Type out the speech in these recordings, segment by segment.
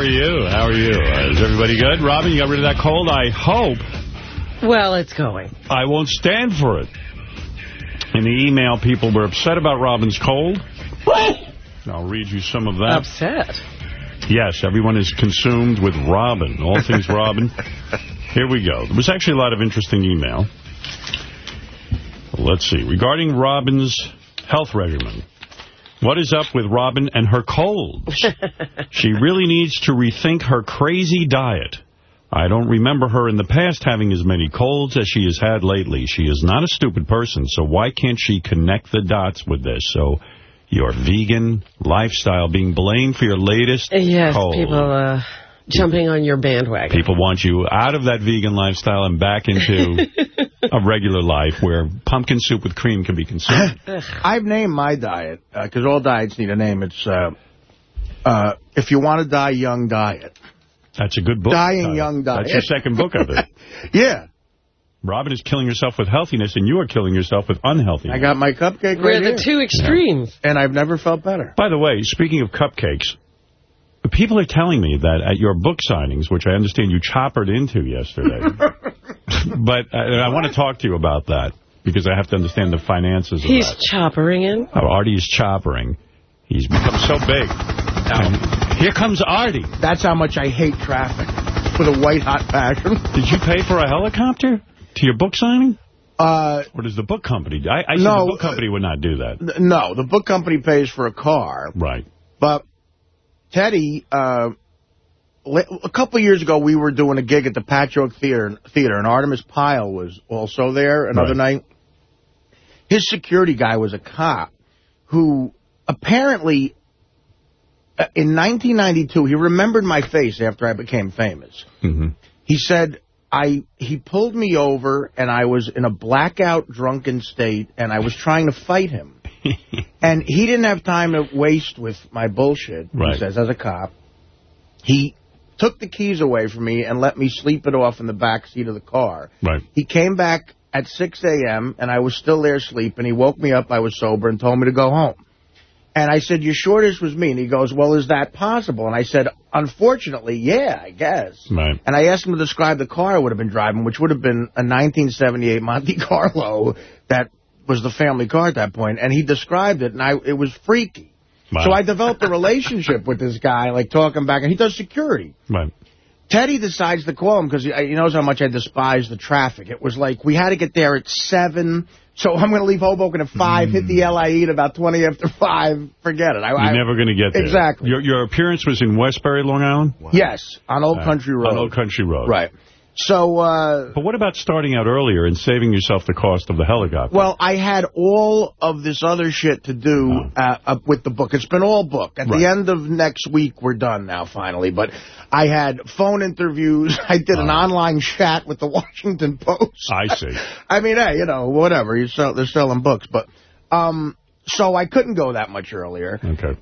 are you? How are you? Uh, is everybody good? Robin, you got rid of that cold? I hope. Well, it's going. I won't stand for it. In the email, people were upset about Robin's cold. I'll read you some of that. Upset? Yes, everyone is consumed with Robin. All things Robin. Here we go. There was actually a lot of interesting email. Let's see. Regarding Robin's health regimen. What is up with Robin and her colds? she really needs to rethink her crazy diet. I don't remember her in the past having as many colds as she has had lately. She is not a stupid person, so why can't she connect the dots with this? So your vegan lifestyle being blamed for your latest yes, cold. people uh, jumping on your bandwagon. People want you out of that vegan lifestyle and back into a regular life where pumpkin soup with cream can be consumed. I've named my diet, because uh, all diets need a name. It's uh, uh, If You Want to Die Young Diet. That's a good book. Dying title. Young Diet. That's your second book of it. yeah. Robin is killing herself with healthiness, and you are killing yourself with unhealthiness. I got my cupcake We're right the here. two extremes. Yeah. And I've never felt better. By the way, speaking of cupcakes, people are telling me that at your book signings, which I understand you choppered into yesterday, but uh, I want to talk to you about that, because I have to understand the finances He's that. choppering in? Oh, Artie is choppering. He's become so big. And here comes Artie. That's how much I hate traffic with a white-hot passion. Did you pay for a helicopter to your book signing? Uh, or does the book company? I, I no, the book company would not do that. No, the book company pays for a car. Right. But Teddy, uh, a couple of years ago, we were doing a gig at the Patchogue Theater, Theater and Artimus Pyle was also there another right. night. His security guy was a cop who apparently, uh, in 1992, he remembered my face after I became famous. Mm -hmm. He said, I he pulled me over, and I was in a blackout, drunken state, and I was trying to fight him. and he didn't have time to waste with my bullshit, right. he says, as a cop. He took the keys away from me and let me sleep it off in the back seat of the car. Right. He came back at 6 a.m., and I was still there sleeping. And he woke me up, I was sober, and told me to go home. And I said, you sure this was me? And he goes, well, is that possible? And I said, unfortunately, yeah, I guess. Right. And I asked him to describe the car I would have been driving, which would have been a 1978 Monte Carlo that was the family car at that. And he described it, and I it was freaky. Wow. So I developed a relationship with this guy, like talking back, and he does security. Right. Teddy decides to call him because he, he knows how much I despise the traffic. It was like, we had to get there at 7, so I'm going to leave Hoboken at 5, mm. hit the LIE at about 20 after 5. Forget it. I, You're I, never going to get there. Exactly. Your, your appearance was in Westbury, Long Island? Wow. Yes, on Old uh, Country Road. On Old Country Road. Right. So, uh, But what about starting out earlier and saving yourself the cost of the helicopter? Well, I had all of this other shit to do oh. uh, with the book. It's been all book. At right. the end of next week, we're done now, finally. But I had phone interviews. I did an uh, online chat with the Washington Post. I see. I mean, hey, you know, whatever. You sell, they're selling books. But um, So I couldn't go that much earlier. Okay.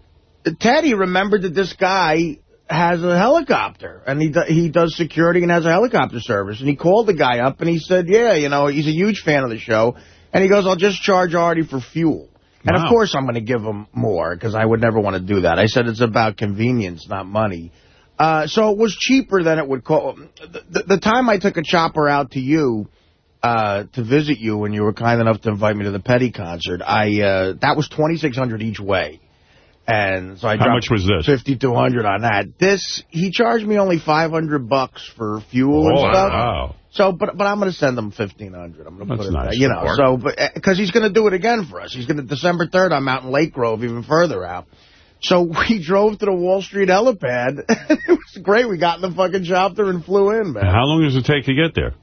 Teddy remembered that this guy has a helicopter, and he do, he does security and has a helicopter service. And he called the guy up, and he said, yeah, you know, he's a huge fan of the show. And he goes, I'll just charge Artie for fuel. And, wow. of course, I'm going to give him more, because I would never want to do that. I said it's about convenience, not money. Uh, so it was cheaper than it would cost. The, the, the, time I took a chopper out to you uh, to visit you when you were kind enough to invite me to the Petty concert, I uh, that was 2,600 each way. And so I How much was this? 5200 on that. This, he charged me only 500 bucks for fuel oh, and stuff. Wow. So, but but I'm going to send him 1500 I'm going to put it nice there, you know. So, but eh, because he's going to do it again for us. He's going to December 3rd. I'm out in Lake Grove, even further out. So we drove to the Wall Street helipad. it was great. We got in the fucking chopper and flew in, man. And how long does it take to get there?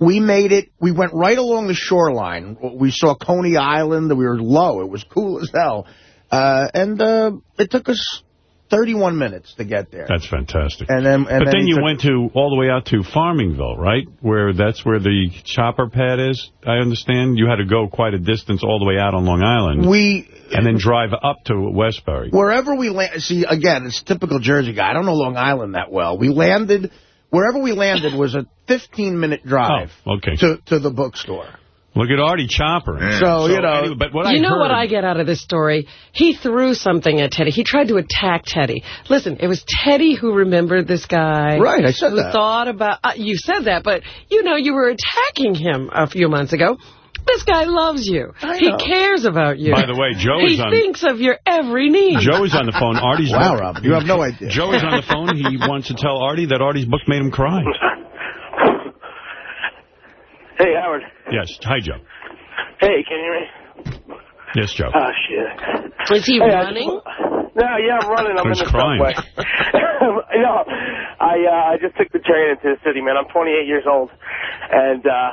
We made it. We went right along the shoreline. We saw Coney Island. We were low. It was cool as hell. Uh, and uh, it took us 31 minutes to get there. That's fantastic. And then, and but then, then you went to all the way out to Farmingville, right? Where that's where the chopper pad is. I understand you had to go quite a distance all the way out on Long Island. We and then drive up to Westbury. Wherever we land, see again, it's typical Jersey guy. I don't know Long Island that well. We landed wherever we landed was a 15 minute drive. Oh, okay. To to the bookstore. Look at Artie Chopper. So, so, you know. Anyway, but what you I know heard, what I get out of this story? He threw something at Teddy. He tried to attack Teddy. Listen, it was Teddy who remembered this guy. Right, I said who that. thought about... Uh, you said that, but, you know, you were attacking him a few months ago. This guy loves you. He cares about you. By the way, Joe he is on... He thinks of your every need. Joe is on the phone. Artie's... Wow, Rob, you have no idea. Joe is on the phone. He wants to tell Artie that Artie's book made him cry. Hey, Howard. Yes. Hi, Joe. Hey, can you hear me? Yes, Joe. Oh, shit. Is he hey, running? No, yeah, I'm running. I'm He's in the crying. subway. you know, I, uh, I just took the train into the city, man. I'm 28 years old. And uh,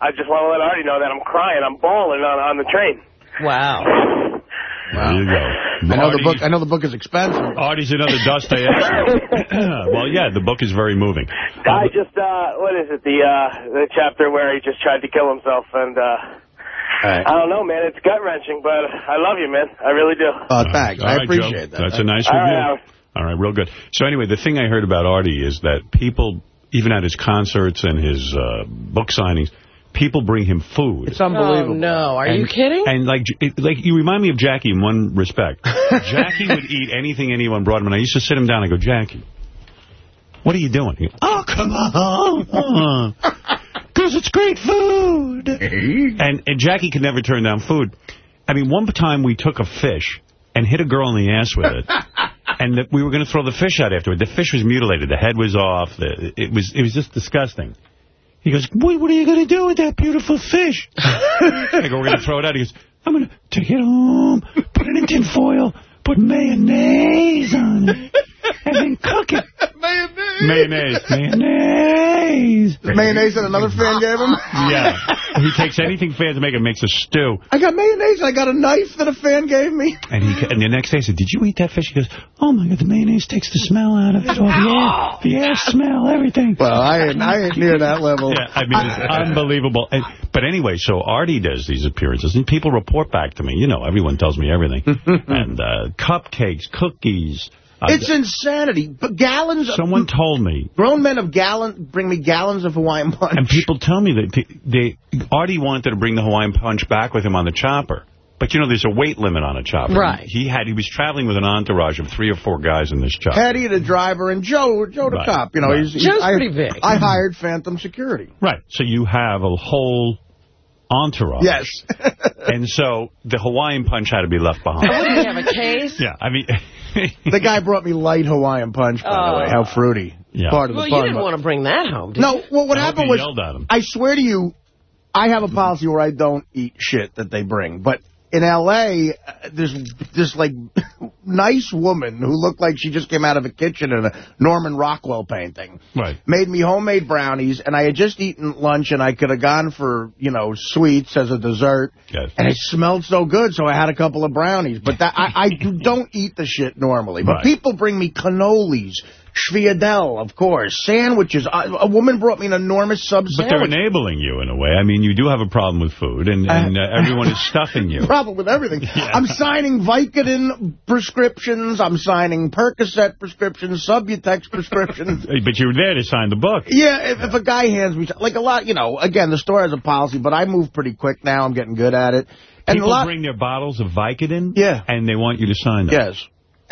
I just want to let Artie know that I'm crying. I'm bawling on, on the train. Wow. Wow. There you go. I know Artie, the book. I know the book is expensive. Artie's another Dostoevsky. well, yeah, the book is very moving. I just, uh, what is it, the uh, the chapter where he just tried to kill himself, and uh, Right. I don't know, man, it's gut-wrenching, but I love you, man. I really do. Uh, thanks. All I appreciate Joe. that. That's a nice All review. Right, All right, real good. So anyway, the thing I heard about Artie is that people, even at his concerts and his uh, book signings, people bring him food. It's unbelievable. Oh, no. Are and, you kidding? And like, it, like you remind me of Jackie in one respect. Jackie would eat anything anyone brought him, and I used to sit him down and go, Jackie, what are you doing? He, oh, come on. Because it's great food. Eh? and, and Jackie could never turn down food. I mean, one time we took a fish and hit a girl in the ass with it. and the, we were going to throw the fish out afterward. The fish was mutilated. The head was off. The, it was it was just disgusting. He goes, what, what are you going to do with that beautiful fish? I go, we're going to throw it out. He goes, I'm going to take it home, put it in tin foil, put mayonnaise on it, and then cook it. Mayonnaise. Mayonnaise. Mayonnaise Mayonnaise that another fan gave him? Yeah. He takes anything fans make and makes a stew. I got mayonnaise. I got a knife that a fan gave me. And he and the next day I said, did you eat that fish? He goes, oh, my God, the mayonnaise takes the smell out of it. All the air, the air smell, everything. Well, I ain't, I ain't near that level. Yeah, I mean, it's unbelievable. And, but anyway, so Artie does these appearances, and people report back to me. You know, everyone tells me everything. and uh, cupcakes, cookies. It's insanity. But gallons of... Someone told me. Grown men of gallon bring me gallons of Hawaiian punch. And people tell me that they, they Artie wanted to bring the Hawaiian punch back with him on the chopper. But, you know, there's a weight limit on a chopper. Right. He had he was traveling with an entourage of three or four guys in this chopper. Eddie, the driver, and Joe, Joe the Right. cop. You know, Right. he's, he's Joe's I, pretty big. I hired Phantom Security. Right. So you have a whole entourage. Yes. And so the Hawaiian punch had to be left behind. What, do you have a case? yeah, I mean... the guy brought me light Hawaiian punch, by the Oh. way. How fruity. Yeah. Part of Well, the you didn't want to bring that home, did No, you? well, what I happened was, yelled at him. I swear to you, I have a policy where I don't eat shit that they bring. But in L.A., uh, there's this, like, nice woman who looked like she just came out of a kitchen in a Norman Rockwell painting. Right. Made me homemade brownies, and I had just eaten lunch, and I could have gone for, you know, sweets as a dessert. Yes. And it smelled so good, so I had a couple of brownies. But that I, I do- don't eat the shit normally. But Right. people bring me cannolis, Schviadel, of course, sandwiches. I, a woman brought me an enormous sub sandwich. But they're enabling you in a way. I mean, you do have a problem with food, and, and uh, everyone is stuffing you. Problem with everything. I'm signing Vicodin prescriptions. I'm signing Percocet prescriptions, Subutex prescriptions. But you were there to sign the book. Yeah, if, if a guy hands me, like a lot, you know, again, the store has a policy, but I move pretty quick now. I'm getting good at it. And People lot, bring their bottles of Vicodin, Yeah. and they want you to sign them. yes.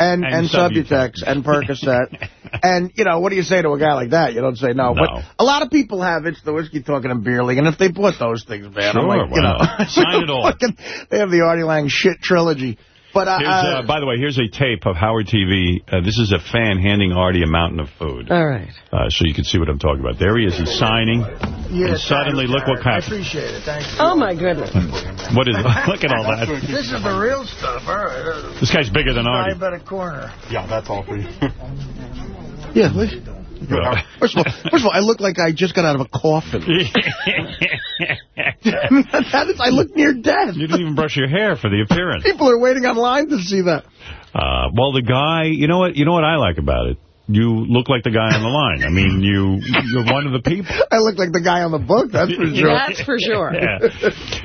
And, And and, Subutex. And Percocet. and, you know, what do you say to a guy like that? You don't say no. No. But a lot of people have It's the Whiskey Talking and Beer League, and if they bought those things, man, I'm Sure, like, you know. Sign it all. fucking- they have the Artie Lange shit trilogy. But, uh, Here's, uh, by the way, here's a tape of Howard TV. Uh, this is a fan handing Artie a mountain of food. All right. Uh, so you can see what I'm talking about. There he is. He's signing. yeah, and suddenly, look what happened. I happens. appreciate it. Thank you. Oh, my goodness. What is it? Look at all that. This is the real stuff. All right. Uh, This guy's bigger than Artie. better corner. Yeah, that's all for you. Yeah, First of all, first of all, I look like I just got out of a coffin. That is, I look near death. you didn't even brush your hair for the appearance. People are waiting online to see that. Uh, well, the guy, you know what? You know what I like about it? You look like the guy on the line. I mean, you, you're one of the people. I look like the guy on the book, that's for sure. That's for sure. Yeah.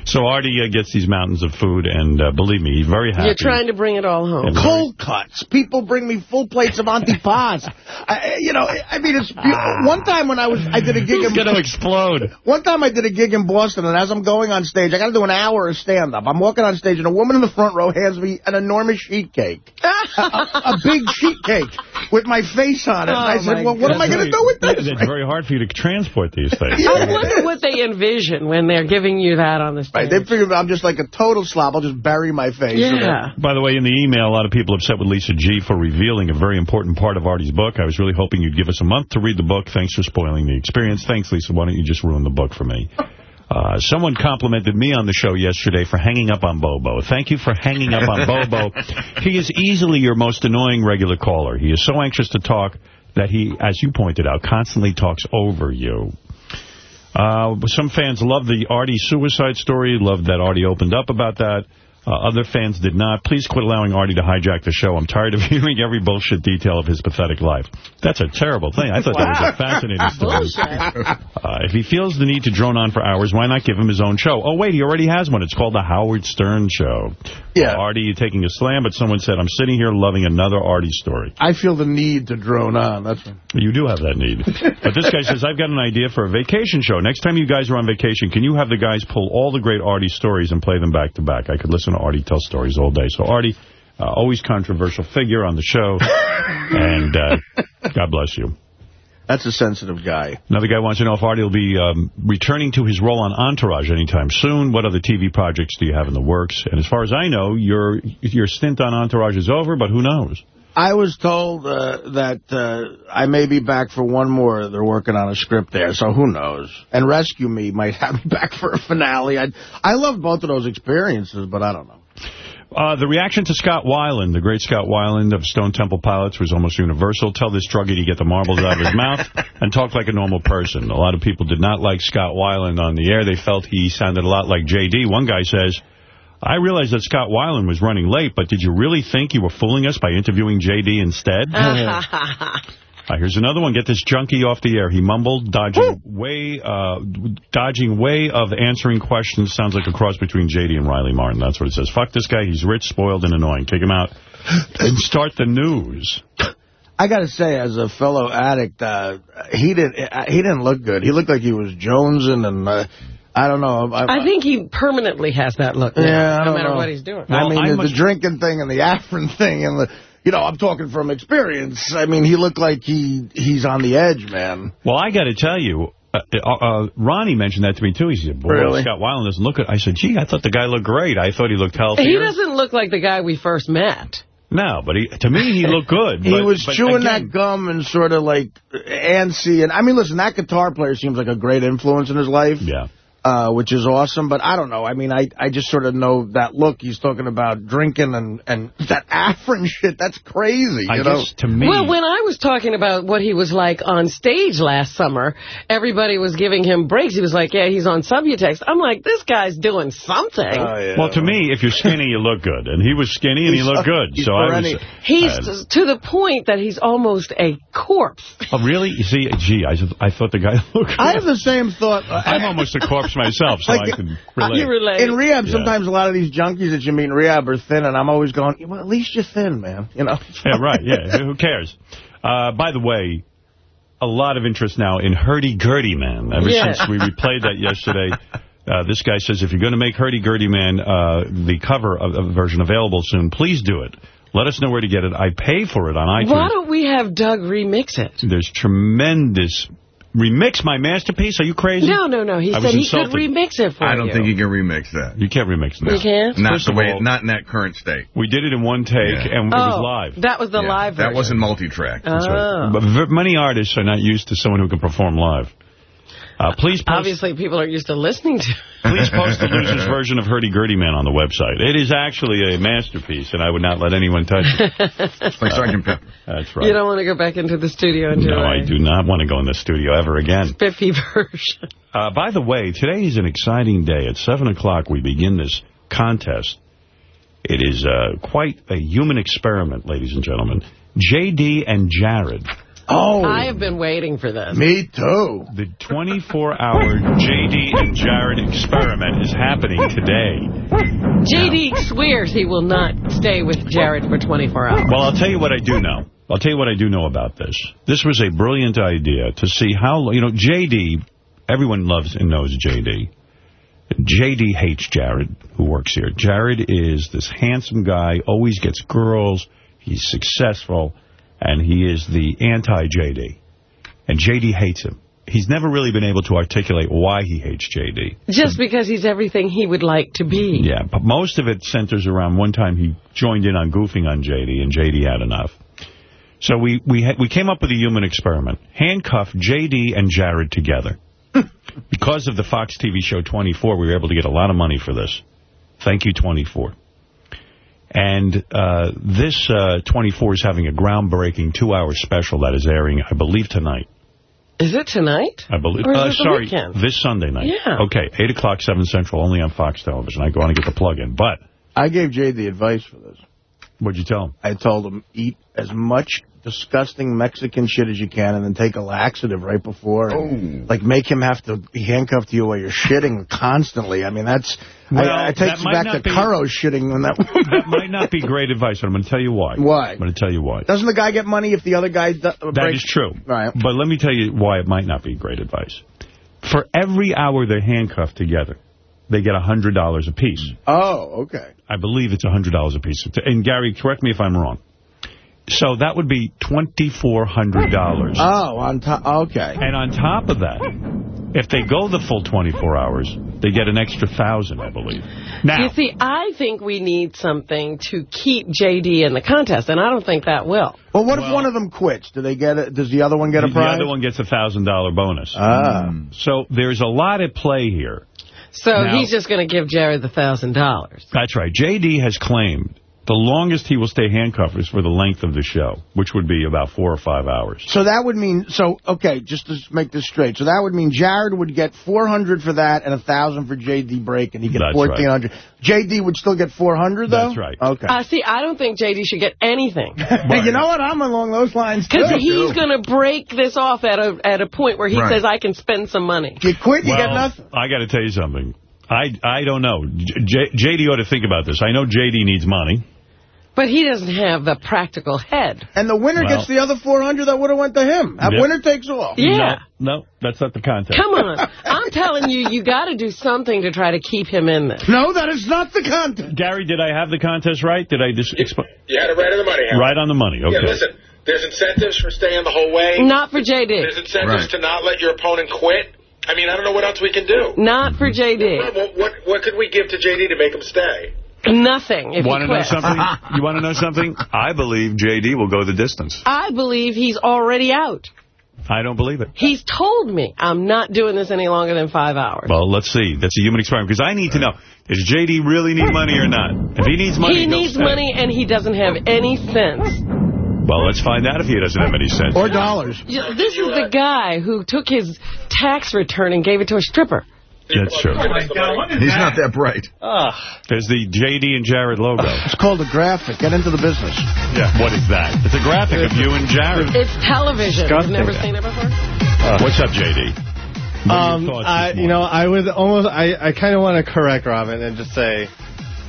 So Artie uh, gets these mountains of food, and uh, believe me, he's very happy. You're trying to bring it all home. And- Cold cuts. People bring me full plates of antipas. I, you know, I mean, it's one time when I was, I did a gig He's in going to explode. One time I did a gig in Boston, and as I'm going on stage, I got to do an hour of stand-up. I'm walking on stage, and a woman in the front row hands me an enormous sheet cake. a, a, a big sheet cake with my face on it. and I Oh, said, well, what am I going to do with this? It's very hard for you to transport these things. I wonder what they envision when they're giving you that on the stage. Right, they figure I'm just like a total slob. I'll just bury my face. Yeah. By the way, in the email, a lot of people upset with Lisa G for revealing a very important part of Artie's book. I was really hoping you'd give us a month to read the book. Thanks for spoiling the experience. Thanks, Lisa. Why don't you just ruin the book for me? Uh, someone complimented me on the show yesterday for hanging up on Bobo. Thank you for hanging up on Bobo. He is easily your most annoying regular caller. He is so anxious to talk that he, as you pointed out, constantly talks over you. Uh, some fans love the Artie suicide story, loved that Artie opened up about that. Uh, other fans did not. Please quit allowing Artie to hijack the show. I'm tired of hearing every bullshit detail of his pathetic life. That's a terrible thing. I thought that was a fascinating story. Uh, if he feels the need to drone on for hours, why not give him his own show? Oh, wait, he already has one. It's called The Howard Stern Show. Yeah. Uh, Artie, you're taking a slam, but someone said, I'm sitting here loving another Artie story. I feel the need to drone on. That's You do have that need. But this guy says, I've got an idea for a vacation show. Next time you guys are on vacation, can you have the guys pull all the great Artie stories and play them back to back? I could listen to Artie tell stories all day. So Artie, uh, always controversial figure on the show. and uh, God bless you. that's a sensitive guy. Another guy wants to know if Artie will be um, returning to his role on Entourage anytime soon. What other TV projects do you have in the works? And as far as I know, your your stint on Entourage is over, but who knows? I was told uh, that uh, I may be back for one more. They're working on a script there, so who knows? And Rescue Me might have me back for a finale. I I love both of those experiences, but I don't know. Uh, the reaction to Scott Weiland, the great Scott Weiland of Stone Temple Pilots, was almost universal. Tell this druggie to get the marbles out of his mouth and talk like a normal person. A lot of people did not like Scott Weiland on the air. They felt he sounded a lot like J.D. One guy says, I realized that Scott Weiland was running late, but did you really think you were fooling us by interviewing J.D. instead? Uh, here's another one. Get this junkie off the air. He mumbled, dodging way, uh, dodging way of answering questions. Sounds like a cross between J.D. and Riley Martin. That's what it says. Fuck this guy. He's rich, spoiled, and annoying. Kick him out and start the news. I got to say, as a fellow addict, uh, he didn't he didn't look good. He looked like he was jonesing, and uh, I don't know. I think he permanently has that look now, Yeah, I no don't matter know. what he's doing. I mean, I'm the, the drinking thing and the Afrin thing and the, you know, I'm talking from experience. I mean, he looked like he he's on the edge, man. Well, I got to tell you, uh, uh, uh, Ronnie mentioned that to me, too. He said, boy, Really? Scott Weiland doesn't look good. I said, gee, I thought the guy looked great. I thought he looked healthy. He doesn't look like the guy we first met. No, but he, to me, he looked good. He but- was but chewing again, that gum and sort of like antsy. And I mean, listen, that guitar player seems like a great influence in his life. Yeah. Uh, which is awesome. But I don't know. I mean, I, I just sort of know that look. He's talking about drinking and, and that Afrin shit. That's crazy, I you know? guess, to me... Well, when I was talking about what he was like on stage last summer, everybody was giving him breaks. He was like, yeah, he's on Subutex. I'm like, this guy's doing something. Oh, yeah. Well, to me, if you're skinny, you look good. And he was skinny and he looked good. he's So I was... perennial. He's uh, to the point that he's almost a corpse. oh, really? You see, gee, I, I thought the guy looked good. I have the same thought. I'm almost a corpse myself, so Like, I can relate. You relate. In rehab, Yeah. sometimes a lot of these junkies that you meet in rehab are thin, and I'm always going, well, at least you're thin, man. You know? Yeah, right. Yeah, who cares? Uh, by the way, a lot of interest now in Hurdy Gurdy Man. Ever Yeah. since we replayed that yesterday, uh, this guy says if you're going to make Hurdy Gurdy Man uh, the cover of, of version available soon, please do it. Let us know where to get it. I pay for it on iTunes. Why don't we have Doug remix it? There's tremendous... Remix my masterpiece? Are you crazy? No, no, no. He I said he insulted. could remix it for me. I don't you. think you can remix that. You can't remix You this. can't? Not First the way, all- not in that current state. We did it in one take, Yeah. and it oh, was live. that was the Yeah, live version. That wasn't multi-track. Oh. But many artists are not used to someone who can perform live. Uh, please post, Obviously, people are used to listening to please post the loser's version of Hurdy Gurdy Man on the website. It is actually a masterpiece, and I would not let anyone touch it. It's like Sergeant Pepper. That's right. You don't want to go back into the studio and do no, a I do not want to go in the studio ever again. spiffy version. Uh, by the way, today is an exciting day. At 7 o'clock, we begin this contest. It is uh, quite a human experiment, ladies and gentlemen. J.D. and Jared Oh, I have been waiting for this. me too. The 24-hour J.D. and Jared experiment is happening today. J.D. swears he will not stay with Jared for 24 hours. Well, I'll tell you what I do know. I'll tell you what I do know about this. This was a brilliant idea to see how, you know, J.D., everyone loves and knows J.D. J.D. hates Jared, who works here. Jared is this handsome guy, always gets girls, he's successful, and he is the anti-J.D. And J.D. hates him. He's never really been able to articulate why he hates J.D. Just because he's everything he would like to be. Yeah, but most of it centers around one time he joined in on goofing on J.D., and J.D. had enough. So we we we came up with a human experiment. Handcuff J.D. and Jared together. because of the Fox TV show 24, we were able to get a lot of money for this. Thank you, 24. And uh, this uh, 24 is having a groundbreaking two-hour special that is airing, I believe, tonight. Is it tonight? I believe. Or is Uh, it sorry, weekend? this Sunday night. Yeah. Okay, 8 o'clock, 7 Central, only on Fox Television. I go on to get the plug in. But I gave Jay the advice for this. what'd you tell him? I told him, eat as much disgusting Mexican shit as you can and then take a laxative right before. And, oh. like, make him have to be handcuffed to you while you're shitting constantly. I mean, that's... Well, I, I that takes me back not to be- Caro shitting when that... That might not be great advice, but I'm going to tell you why. Why? I'm going to tell you why. Doesn't the guy get money if the other guy do, uh, breaks? is true. Right. But let me tell you why it might not be great advice. For every hour they're handcuffed together, they get $100 a piece. Oh, okay. I believe it's $100 a piece. And Gary, correct me if I'm wrong. So that would be $2,400. Oh, on top. Okay. And on top of that, if they go the full 24 hours, they get an extra 1000 I believe. Now, You see, I think we need something to keep J.D. in the contest, and I don't think that will. Well, what if one of them quits? Do they get it? Does the other one get a the prize? The other one gets a $1,000 bonus. Ah. So there's a lot at play here. So Now- he's just going to give Jared the $1,000. That's right. J.D. has claimed the longest he will stay handcuffed is for the length of the show, which would be about four or five hours. So that would mean, so, okay, just to make this straight. So that would mean Jared would get 400 for that and 1,000 for J.D. break, and he get That's 1,400. J.D. would still get 400, though? That's right. Okay. Uh, see, I don't think J.D. should get anything. But you know what? I'm along those lines, too. Because he's going to break this off at a at a point where he Right. says, I can spend some money. If you quit, you get nothing. I got to tell you something. I I don't know. J- J.D. ought to think about this. I know J.D. needs money. But he doesn't have the practical head. And the winner Well- gets the other 400 that would have went to him. That Yeah. winner takes all. Yeah. No, no, that's not the contest. Come on. I'm telling you, you got to do something to try to keep him in this. No, that is not the contest. Gary, did I have the contest right? Did I just explain? You had it right on the money, Howard. Right on the money. Okay. Yeah, listen, there's incentives for staying the whole way. Not for J.D. There's incentives Right. to not let your opponent quit. I mean, I don't know what else we can do. Not for J.D. What, what, what could we give to JD to make him stay? Nothing if Want he to know something? You want to know something? I believe J.D. will go the distance. I believe he's already out. I don't believe it. He's told me I'm not doing this any longer than five hours. Well, let's see. That's a human experiment because I need to know, does J.D. really need money or not? If he needs money, he needs stay. money and he doesn't have any sense. Well, let's find out if he doesn't have any sense. Or dollars. This is the guy who took his tax return and gave it to a stripper. That's true. He's not that bright. There's the J.D. and Jared logo. It's called a graphic. Get into the business. Yeah. What is that? It's a graphic of you and Jared. It's television. You've never seen it before? What's up, J.D.? What Um, I, you know. I would almost, I, I kind of want to correct Robin and just say,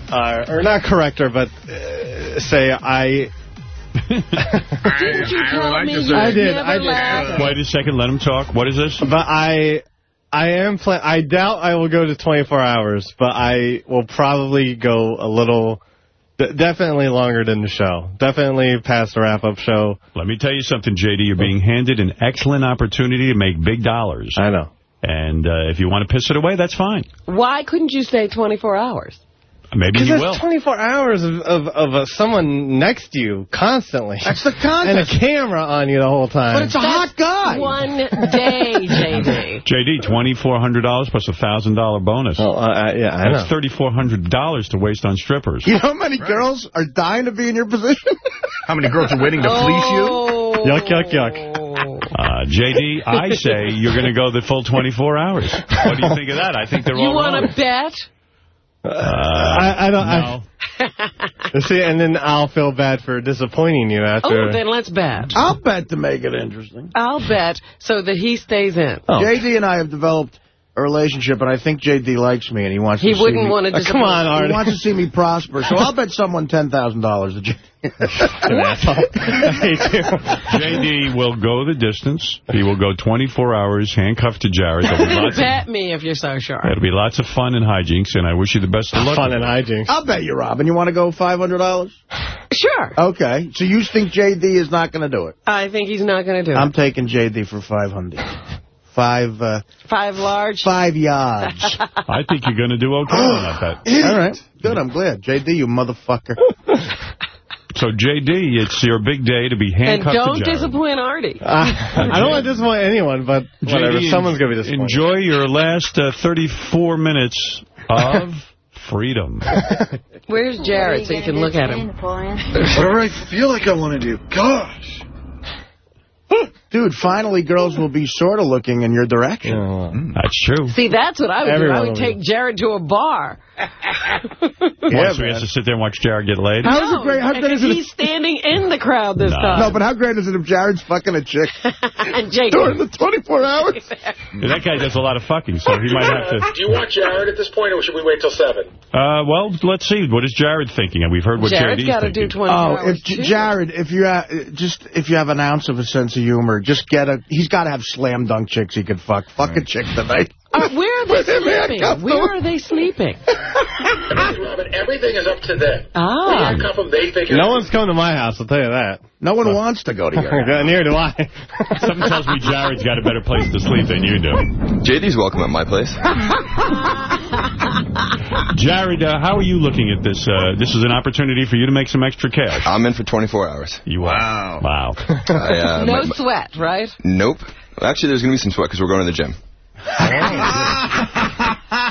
uh, or not correct her, but uh, say I. Didn't you tell like me to you I did, never I did. Wait a second. Let him talk. What is this? But I, I am plan. I doubt I will go to 24 hours, but I will probably go a little, d- definitely longer than the show. Definitely past the wrap-up show. Let me tell you something, J.D. You're being handed an excellent opportunity to make big dollars. I know. And uh, if you want to piss it away, that's fine. Why couldn't you stay 24 hours? Maybe Because you there's will. 24 hours of of, of uh, someone next to you constantly, That's the and a camera on you the whole time. But it's a hot guy. One day, J.D. J.D., $2,400 plus a $1,000 bonus. Oh, uh, uh, yeah, I know. That's $3,400 to waste on strippers. You know how many girls are dying to be in your position? How many girls are waiting to fleece you? Oh. Yuck, yuck, yuck. Uh, J.D., I say you're going to go the full 24 hours. What do you think of that? I think they're You all You want to bet? Uh, I, I don't. no. I, see, and then I'll feel bad for disappointing you after. Oh, then let's bet. I'll bet to make it interesting. I'll bet so that he stays in. Oh. JD and I have developed a relationship, and I think JD likes me, and he wants He to see wouldn't want to Uh, come on, He Artie. wants to see me prosper, so I'll bet someone $10,000 to JD. An asshole. I hate you. JD will go the distance. He will go 24 hours handcuffed to Jared. There'll be lots of, Bet me if you're so sure. it'll be lots of fun and hijinks, and I wish you the best of luck. Fun and hijinks. I'll bet you, Robin. You want to go $500? Sure. Okay. So you think JD is not going to do it? I think he's not going to do it. I'm taking JD for 500 Five, uh, Five large. five yards. I think you're going to do okay on that bet. All right. Good, I'm glad. JD, you motherfucker. So, JD, it's your big day to be handcuffed And don't to disappoint Artie. I don't want to disappoint anyone, but whatever. JD, Someone's going to be disappointed. Enjoy your last uh, 34 minutes of freedom. Where's Jared so you can look at him? Whatever I feel like I want to do. Gosh. Dude, finally girls will be sort of looking in your direction. Yeah, well. That's true. See, that's what I would Everyone do. I would will. take Jared to a bar. Why, so he has to sit there and watch Jared get laid? How is No, it great? How and great is it? he's standing in the crowd this No. time. No, but how great is it if Jared's fucking a chick and Jake. during the 24 hours? That guy does a lot of fucking, so he might have to... Do you want Jared at this point, or should we wait till 7? Uh, well, let's see. What is Jared thinking? And we've heard what Jared's JD's got to do thinking. 24 Oh, hours. if J- Jared, if you ha- just if you have an ounce of a sense of humor, just get a. He's got to have slam dunk chicks he could fuck. Fuck a chick tonight. Uh, where are they sleeping? handcuffed. Where are they sleeping? Robin, everything is up to them. They Ah. handcuff them, they figure No one's coming to my house, I'll tell you that. No one wants to go to your house. Neither do I. Something tells me Jared's got a better place to sleep than you do. JD's welcome at my place. Jared, uh, how are you looking at this? Uh, this is an opportunity for you to make some extra cash. I'm in for 24 hours. You are. Wow. Wow. I, uh, No my- my- sweat, right? nope. Actually, there's going to be some sweat because we're going to the gym.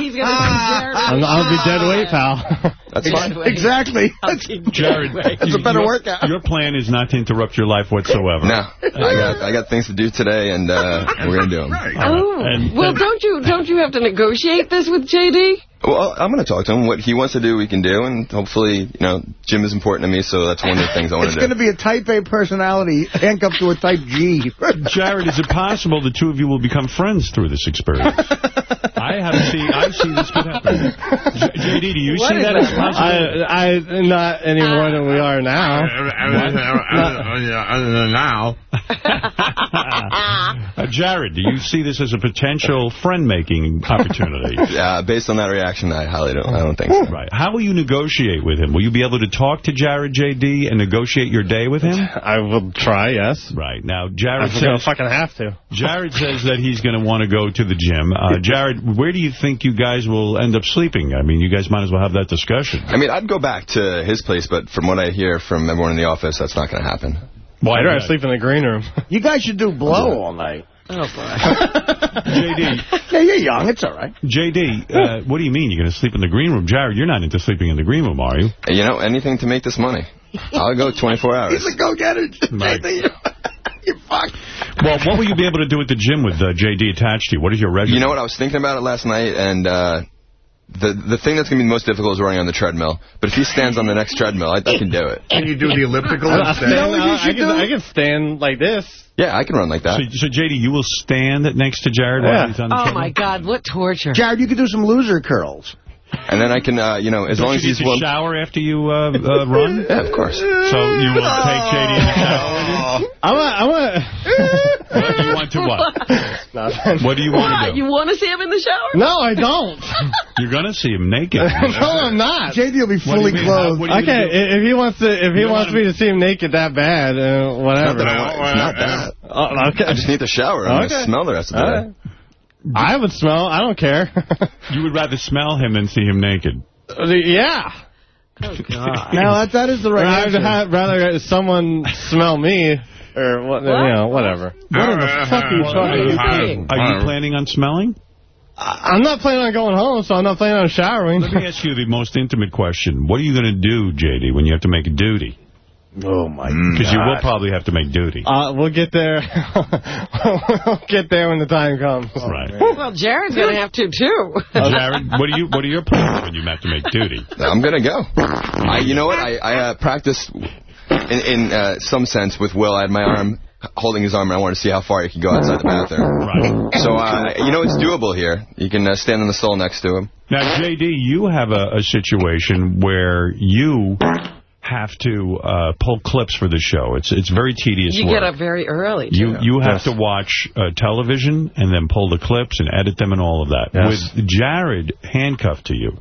He's going to take Jared. I'll, I'll be dead weight, pal. That's fine. Exactly. Jared, It's a better your, workout. Your plan is not to interrupt your life whatsoever. No, I got I got things to do today, and uh, we're gonna do them. Oh, And- well, and- don't you don't you have to negotiate this with JD? Well, I'm gonna talk to him. What he wants to do, we can do, and hopefully, you know, gym is important to me, so that's one of the things I want to do. It's going to be a type A personality handcuffed to a type G. Jared, is it possible the two of you will become friends through this experience? I have see. I see this could happen. JD, do you What see that that? as possible? I, I, not any more than we are now. now. Uh, Jared, do you see this as a potential friend-making opportunity? Uh, based on that reaction, I highly don't. I don't think so. Right. How will you negotiate with him? Will you be able to talk to Jared JD and negotiate your day with him? I will try, yes. Right. Now, I'm Jared going to says, fucking have to. Jared says that he's going to want to go to the gym. Uh, Jared, where do you think you guys will end up sleeping? I mean, you guys might as well have that discussion. I mean, I'd go back to his place, but from what I hear from everyone in the office, that's not going to happen. Why I'd rather not? sleep in the green room. You guys should do blow all night. Oh, boy. JD, Yeah, you're young. It's all right. JD, uh, what do you mean you're going to sleep in the green room? Jared, you're not into sleeping in the green room, are you? You know, anything to make this money. I'll go 24 hours. He's a go-getter. Right. You're fucked. Well, what will you be able to do at the gym with uh, JD attached to you? What is your regimen? You know what? I was thinking about it last night, and uh, the the thing that's going to be the most difficult is running on the treadmill. But if he stands on the next treadmill, I, I can do it. Can you do the elliptical uh, I, instead? know what you I, can, do? I can stand like this. Yeah, I can run like that. So, so, JD, you will stand next to Jared while Yeah. he's on the Oh, treadmill? my God, what torture. Jared, you could do some loser curls. And then I can, uh, you know, as Don't long you as need he's to well. shower after you uh, uh, run? Yeah, of course. So you will take JD in the shower with? I want, I want. What do you want to what? Nothing. What do you want What, to do? you want to see him in the shower? No, I don't. You're going to see him naked. no, I'm not. JD will be What do you fully clothed. What are you Okay, do? i- if he wants to, if he You wants want me to see him naked that bad, uh, whatever. Not that I want- it's not that. Oh, okay. I just need to shower. I'm Okay. going to smell the rest of the All day. Right. I would smell. I don't care. You would rather smell him than see him naked. Uh, yeah. Oh, God. No, that, that is the right I'd answer. rather someone smell me or what, you know, whatever. What in the fuck are you What are talking you about? Are you planning on smelling? I- I'm not planning on going home, so I'm not planning on showering. Let me ask you the most intimate question. What are you going to do, JD, when you have to make a duty? Oh, my God. Because you will probably have to make duty. Uh, we'll get there. we'll get there when the time comes. right. Well, Jared's going to have to, too. Jared, what are you? What are your plans when you have to make duty? I'm gonna go. I, you know what? I, I uh, practiced in, in uh, some sense with Will. I had my arm holding his arm, and I wanted to see how far he could go outside the bathroom. Right. So, uh, you know, it's doable here. You can uh, stand on the stall next to him. Now, JD, you have a, a situation where you have to uh, pull clips for the show. It's it's very tedious You work. get up very early, too. You you have Yes. to watch uh, television and then pull the clips and edit them and all of that. Yes. With Jared handcuffed to you,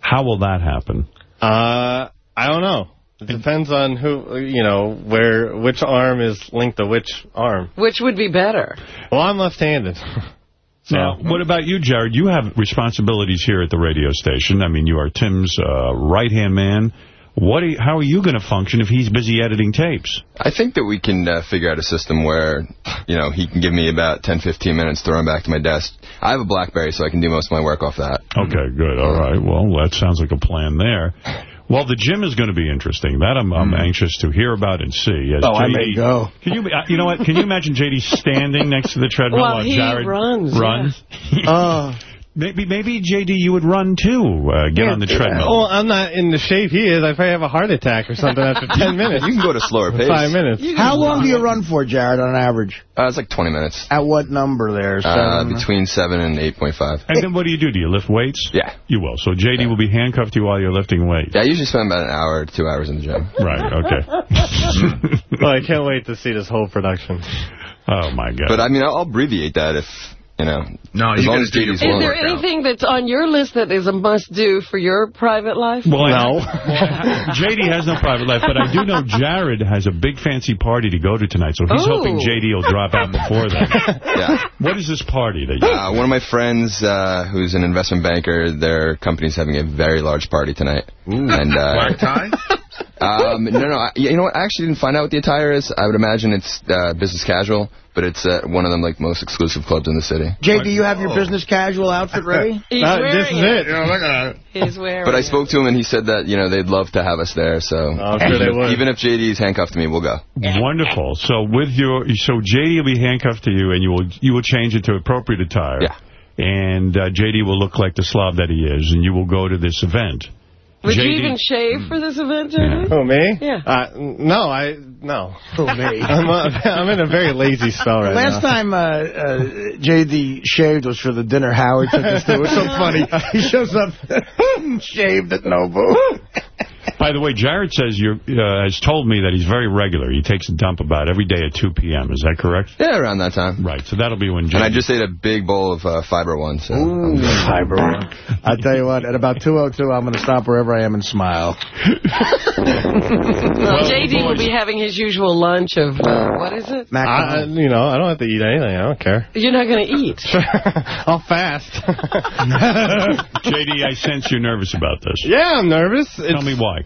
how will that happen? Uh, I don't know. It depends on who, you know, where, which arm is linked to which arm. Which would be better? Well, I'm left-handed. So, Now, what about you, Jared? You have responsibilities here at the radio station. I mean, you are Tim's uh, right-hand man. What? Are you, how are you going to function if he's busy editing tapes? I think that we can uh, figure out a system where, you know, he can give me about 10, 15 minutes to run back to my desk. I have a BlackBerry, so I can do most of my work off that. Okay, good. All right. Well, that sounds like a plan there. Well, the gym is going to be interesting. That I'm, I'm anxious to hear about and see. As Oh, I may go. Can you, uh, you know what? Can you imagine JD standing next to the treadmill Well, while he Jared runs, Runs. Uh, maybe, maybe JD, you would run too. Uh, get Yeah, on the do that. treadmill. well, I'm not in the shape he is. I probably have a heart attack or something after 10 minutes. You can go to slower pace. Five minutes. how long do you run for, Jared, on average? Uh, it's like 20 minutes. At what number there? Uh, between 7 and 8.5. And then what do you do? Do you lift weights? Yeah. You will. So JD will be handcuffed to you while you're lifting weights. Yeah, I usually spend about an hour to two hours in the gym. Right, okay. Well, I can't wait to see this whole production. oh, my God. But, I mean, I'll, I'll abbreviate that if, you know, No, as you long gotta as do your JD's Is there anything that's on your list that is a must-do for your private life? well, No. JD has no private life, but I do know Jared has a big fancy party to go to tonight, so he's Oh. hoping JD will drop out before that. Yeah. What is this party that you... Uh, one of my friends, uh, who's an investment banker, their company's having a very large party tonight. Ooh. And uh, Black tie? um, no, no, I, you know what? I actually didn't find out what the attire is. I would imagine it's uh, business casual, but it's uh, one of them like most exclusive clubs in the city. Jay, do you have your business casual outfit ready? He's Uh, wearing this is it. it. You know, look at that. He's wearing But I it. spoke to him and he said that you know they'd love to have us there. So I'm sure they would. even if JD's handcuffed to me, we'll go. Wonderful. So with your, so JD will be handcuffed to you, and you will you will change into appropriate attire. Yeah. And uh, JD will look like the slob that he is, and you will go to this event. Would you even shave for this event, JD? Who, me? Yeah. Uh, no, I, no. Who, me? I'm, uh, I'm in a very lazy spell right Last now. Last time uh, uh, JD shaved was for the dinner Howard took us to. It was so funny. He shows up shaved at Nobu. By the way, Jared says you uh, has told me that he's very regular. He takes a dump about every day at 2 p.m. Is that correct? Yeah, around that time. Right. So that'll be when JD... And I just ate a big bowl of uh, fiber one. So I'm Fiber One. I'll tell you what, at about 2.02, I'm going to stop wherever I am and smile. Well, JD will be having his usual lunch of, uh, what is it? I, I- you know, I don't have to eat anything. I don't care. You're not going to eat. I'll fast. JD, I sense you're nervous about this. yeah, I'm nervous. Tell It's, me why.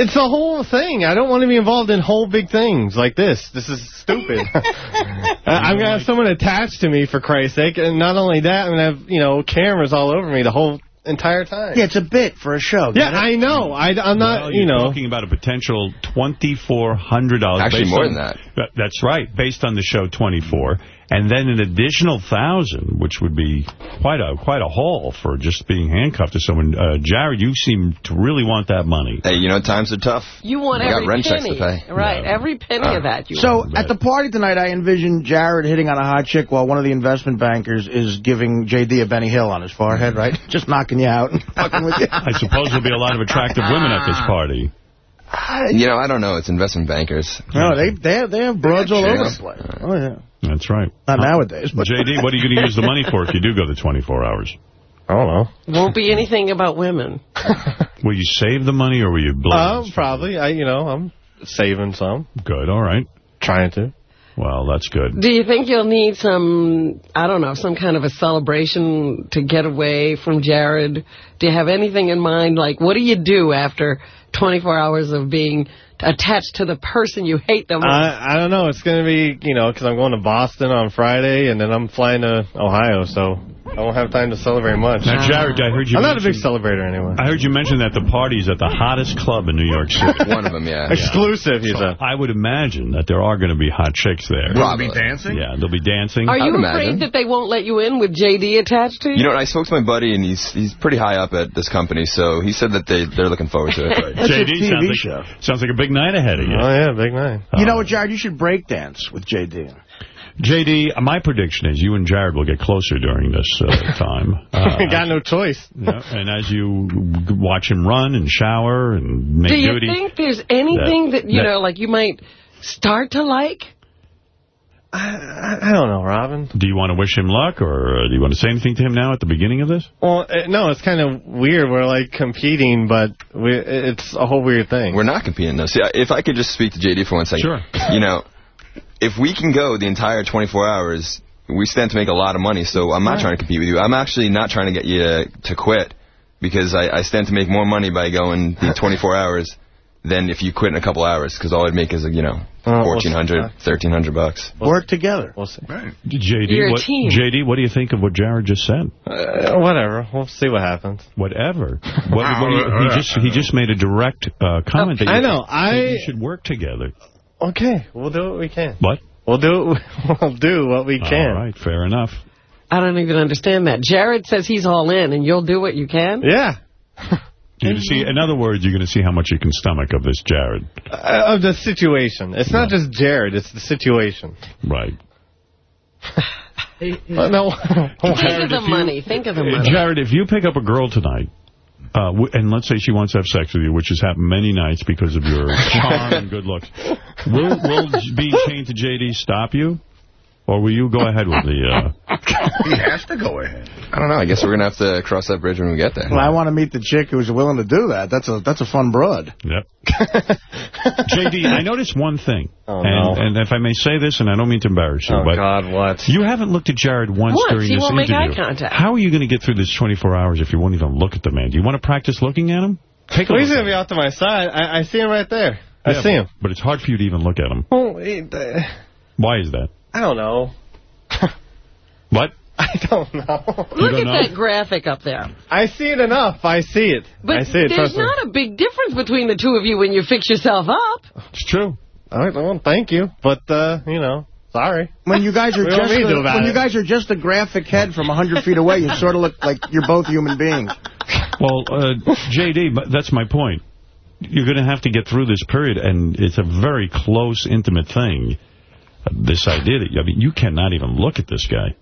it's a whole thing. I don't want to be involved in whole big things like this. This is stupid. I- I'm going to have someone attached to me, for Christ's sake. And not only that, I'm going to have, you know, cameras all over me the whole entire time. Yeah, it's a bit for a show. Yeah. I know. I, I'm not, well, you you're know. talking about a potential $2,400. Actually, more on- than that. That- That's right, based on the show 24. And then an additional thousand, which would be quite a quite a haul for just being handcuffed to someone. Uh, Jared, you seem to really want that money. Hey, you know times are tough. You want We got every rent checks penny. to pay. Right, Yeah. every penny of that you So want. at the party tonight, I envision Jared hitting on a hot chick while one of the investment bankers is giving JD a Benny Hill on his forehead, right? Just knocking you out and fucking with you. I suppose there'll be a lot of attractive women at this party. You know, I don't know. It's investment bankers. No, they they have, they have broads all over the place. Oh yeah, That's right. not nowadays, but JD, what are you going to use the money for if you do go the 24 hours? I don't know. Won't be anything about women. Will you save the money or will you blow Uh, it? probably. I, you know, I'm saving some. Good, all right. Trying to. Well, that's good. Do you think you'll need some, I don't know, some kind of a celebration to get away from Jared? Do you have anything in mind? Like, what do you do after 24 hours of being attached to the person you hate the most? I, I don't know. It's going to be, you know, because I'm going to Boston on Friday, and then I'm flying to Ohio, so I won't have time to celebrate much. Now, Jared, I heard you I'm not a big celebrator anyway. I heard you mention that the party's at the hottest club in New York City. One of them, yeah. Exclusive, he So. I would imagine that there are going to be hot chicks there. Probably. dancing? Yeah, they'll be dancing. Are you afraid imagine. that they won't let you in with JD attached to you? You know, I spoke to my buddy, and he's he's pretty high up at this company, so he said that they, they're looking forward to it. That's a JD TV sounds like, show. sounds like a big night ahead of you. Oh, yeah, big night. You know what, Jared? You should break dance with J.D. JD, my prediction is you and Jared will get closer during this uh, time. Uh, Got no choice. yeah, and as you watch him run and shower and make Do you duty. think there's anything That- that, you that- know, like you might start to like? I, I don't know, Robin. do you want to wish him luck, or uh, do you want to say anything to him now at the beginning of this? Well, uh, no, it's kind of weird. We're, like, competing, but we, it's a whole weird thing. We're not competing, though. See, if I could just speak to JD for one second. Sure. You know, if we can go the entire 24 hours, we stand to make a lot of money, so I'm not trying to compete with you. I'm actually not trying to get you to, to quit, because I, I stand to make more money by going the 24 hours than if you quit in a couple hours, because all I'd make is, you know, Uh, we'll 1400 1300 bucks. Work together. We'll see. JD, You're a what, team. JD, what do you think of what Jared just said? Uh, whatever. We'll see what happens. Whatever. What, what you- he just he just made a direct uh, comment. that I know, that I- you should work together. Okay, we'll do what we can. What? We'll do we'll do what we can. All right, fair enough. I don't even understand that. Jared says he's all in, and you'll do what you can? Yeah. You're gonna see, in other words, you're going to see how much you can stomach of this Jared. Uh, of the situation. It's not just Jared, it's the situation. Right. Uh, no. Think of the money. Think of the money. Jared, if you pick up a girl tonight, uh, w- and let's say she wants to have sex with you, which has happened many nights because of your charm and good looks, will, will being chained to JD stop you? Or will you go ahead with the... Uh, He has to go ahead. I don't know. I guess we're going to have to cross that bridge when we get there. Well, I want to meet the chick who's willing to do that. That's a that's a fun broad. Yep. JD, I noticed one thing. Oh, and, no. and if I may say this, and I don't mean to embarrass you, Oh, but God, what? you haven't looked at Jared once, Once. during He this won't make interview. eye contact. How are you going to get through this 24 hours if you won't even look at the man? Do you want to practice looking at him? Take Well, look he's going to be him. off to my side. I, I see him right there. I Yeah, see him. But it's hard for you to even look at him. Well, he- uh, Why is that? I don't know. What? I don't know. Look don't at know? that graphic up there. I see it enough. I see it. But I see it. there's Trust me. not a big difference between the two of you when you fix yourself up. It's true. All right, well, thank you. But, uh, you know, sorry. When you guys are just need a, when it. you guys are just a graphic head from 100 feet away, you sort of look like you're both human beings. Well, uh, JD, that's my point. You're going to have to get through this period, and it's a very close, intimate thing. This idea that, I mean, you cannot even look at this guy.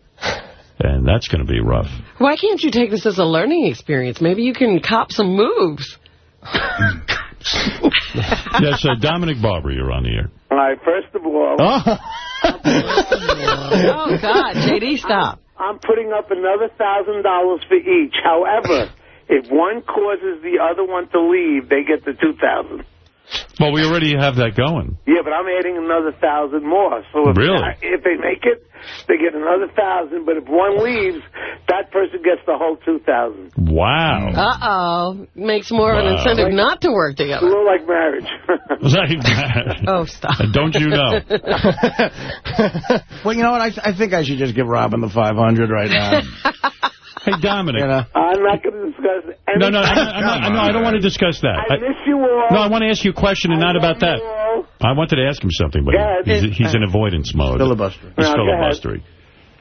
And that's going to be rough. Why can't you take this as a learning experience? Maybe you can cop some moves. yes, uh, Dominic Barbara, you're on the air. All right, first of all, Oh. Oh, God, JD, stop. I'm putting up another $1,000 for each. However, if one causes the other one to leave, they get the 2000 Well, we already have that going. Yeah, but I'm adding another 1000 more. So if, Really? if they make it, they get another 1000 But if one leaves, that person gets the whole 2000 Wow. Uh-oh. Makes more of an Wow. incentive not to work It's a together. little like marriage. Like. Oh, stop. Don't you know? Well, you know what? I, I think I should just give Robin the 500 right now. Hey, Dominic. you know? I'm not going to discuss anything. No, no, I'm not, I'm not, no, I don't want to discuss that. I miss you all. no, I want to ask you a question and not about that. all. I wanted to ask him something, but Go he's, he's in avoidance mode. Filibuster. He's No, go filibustering.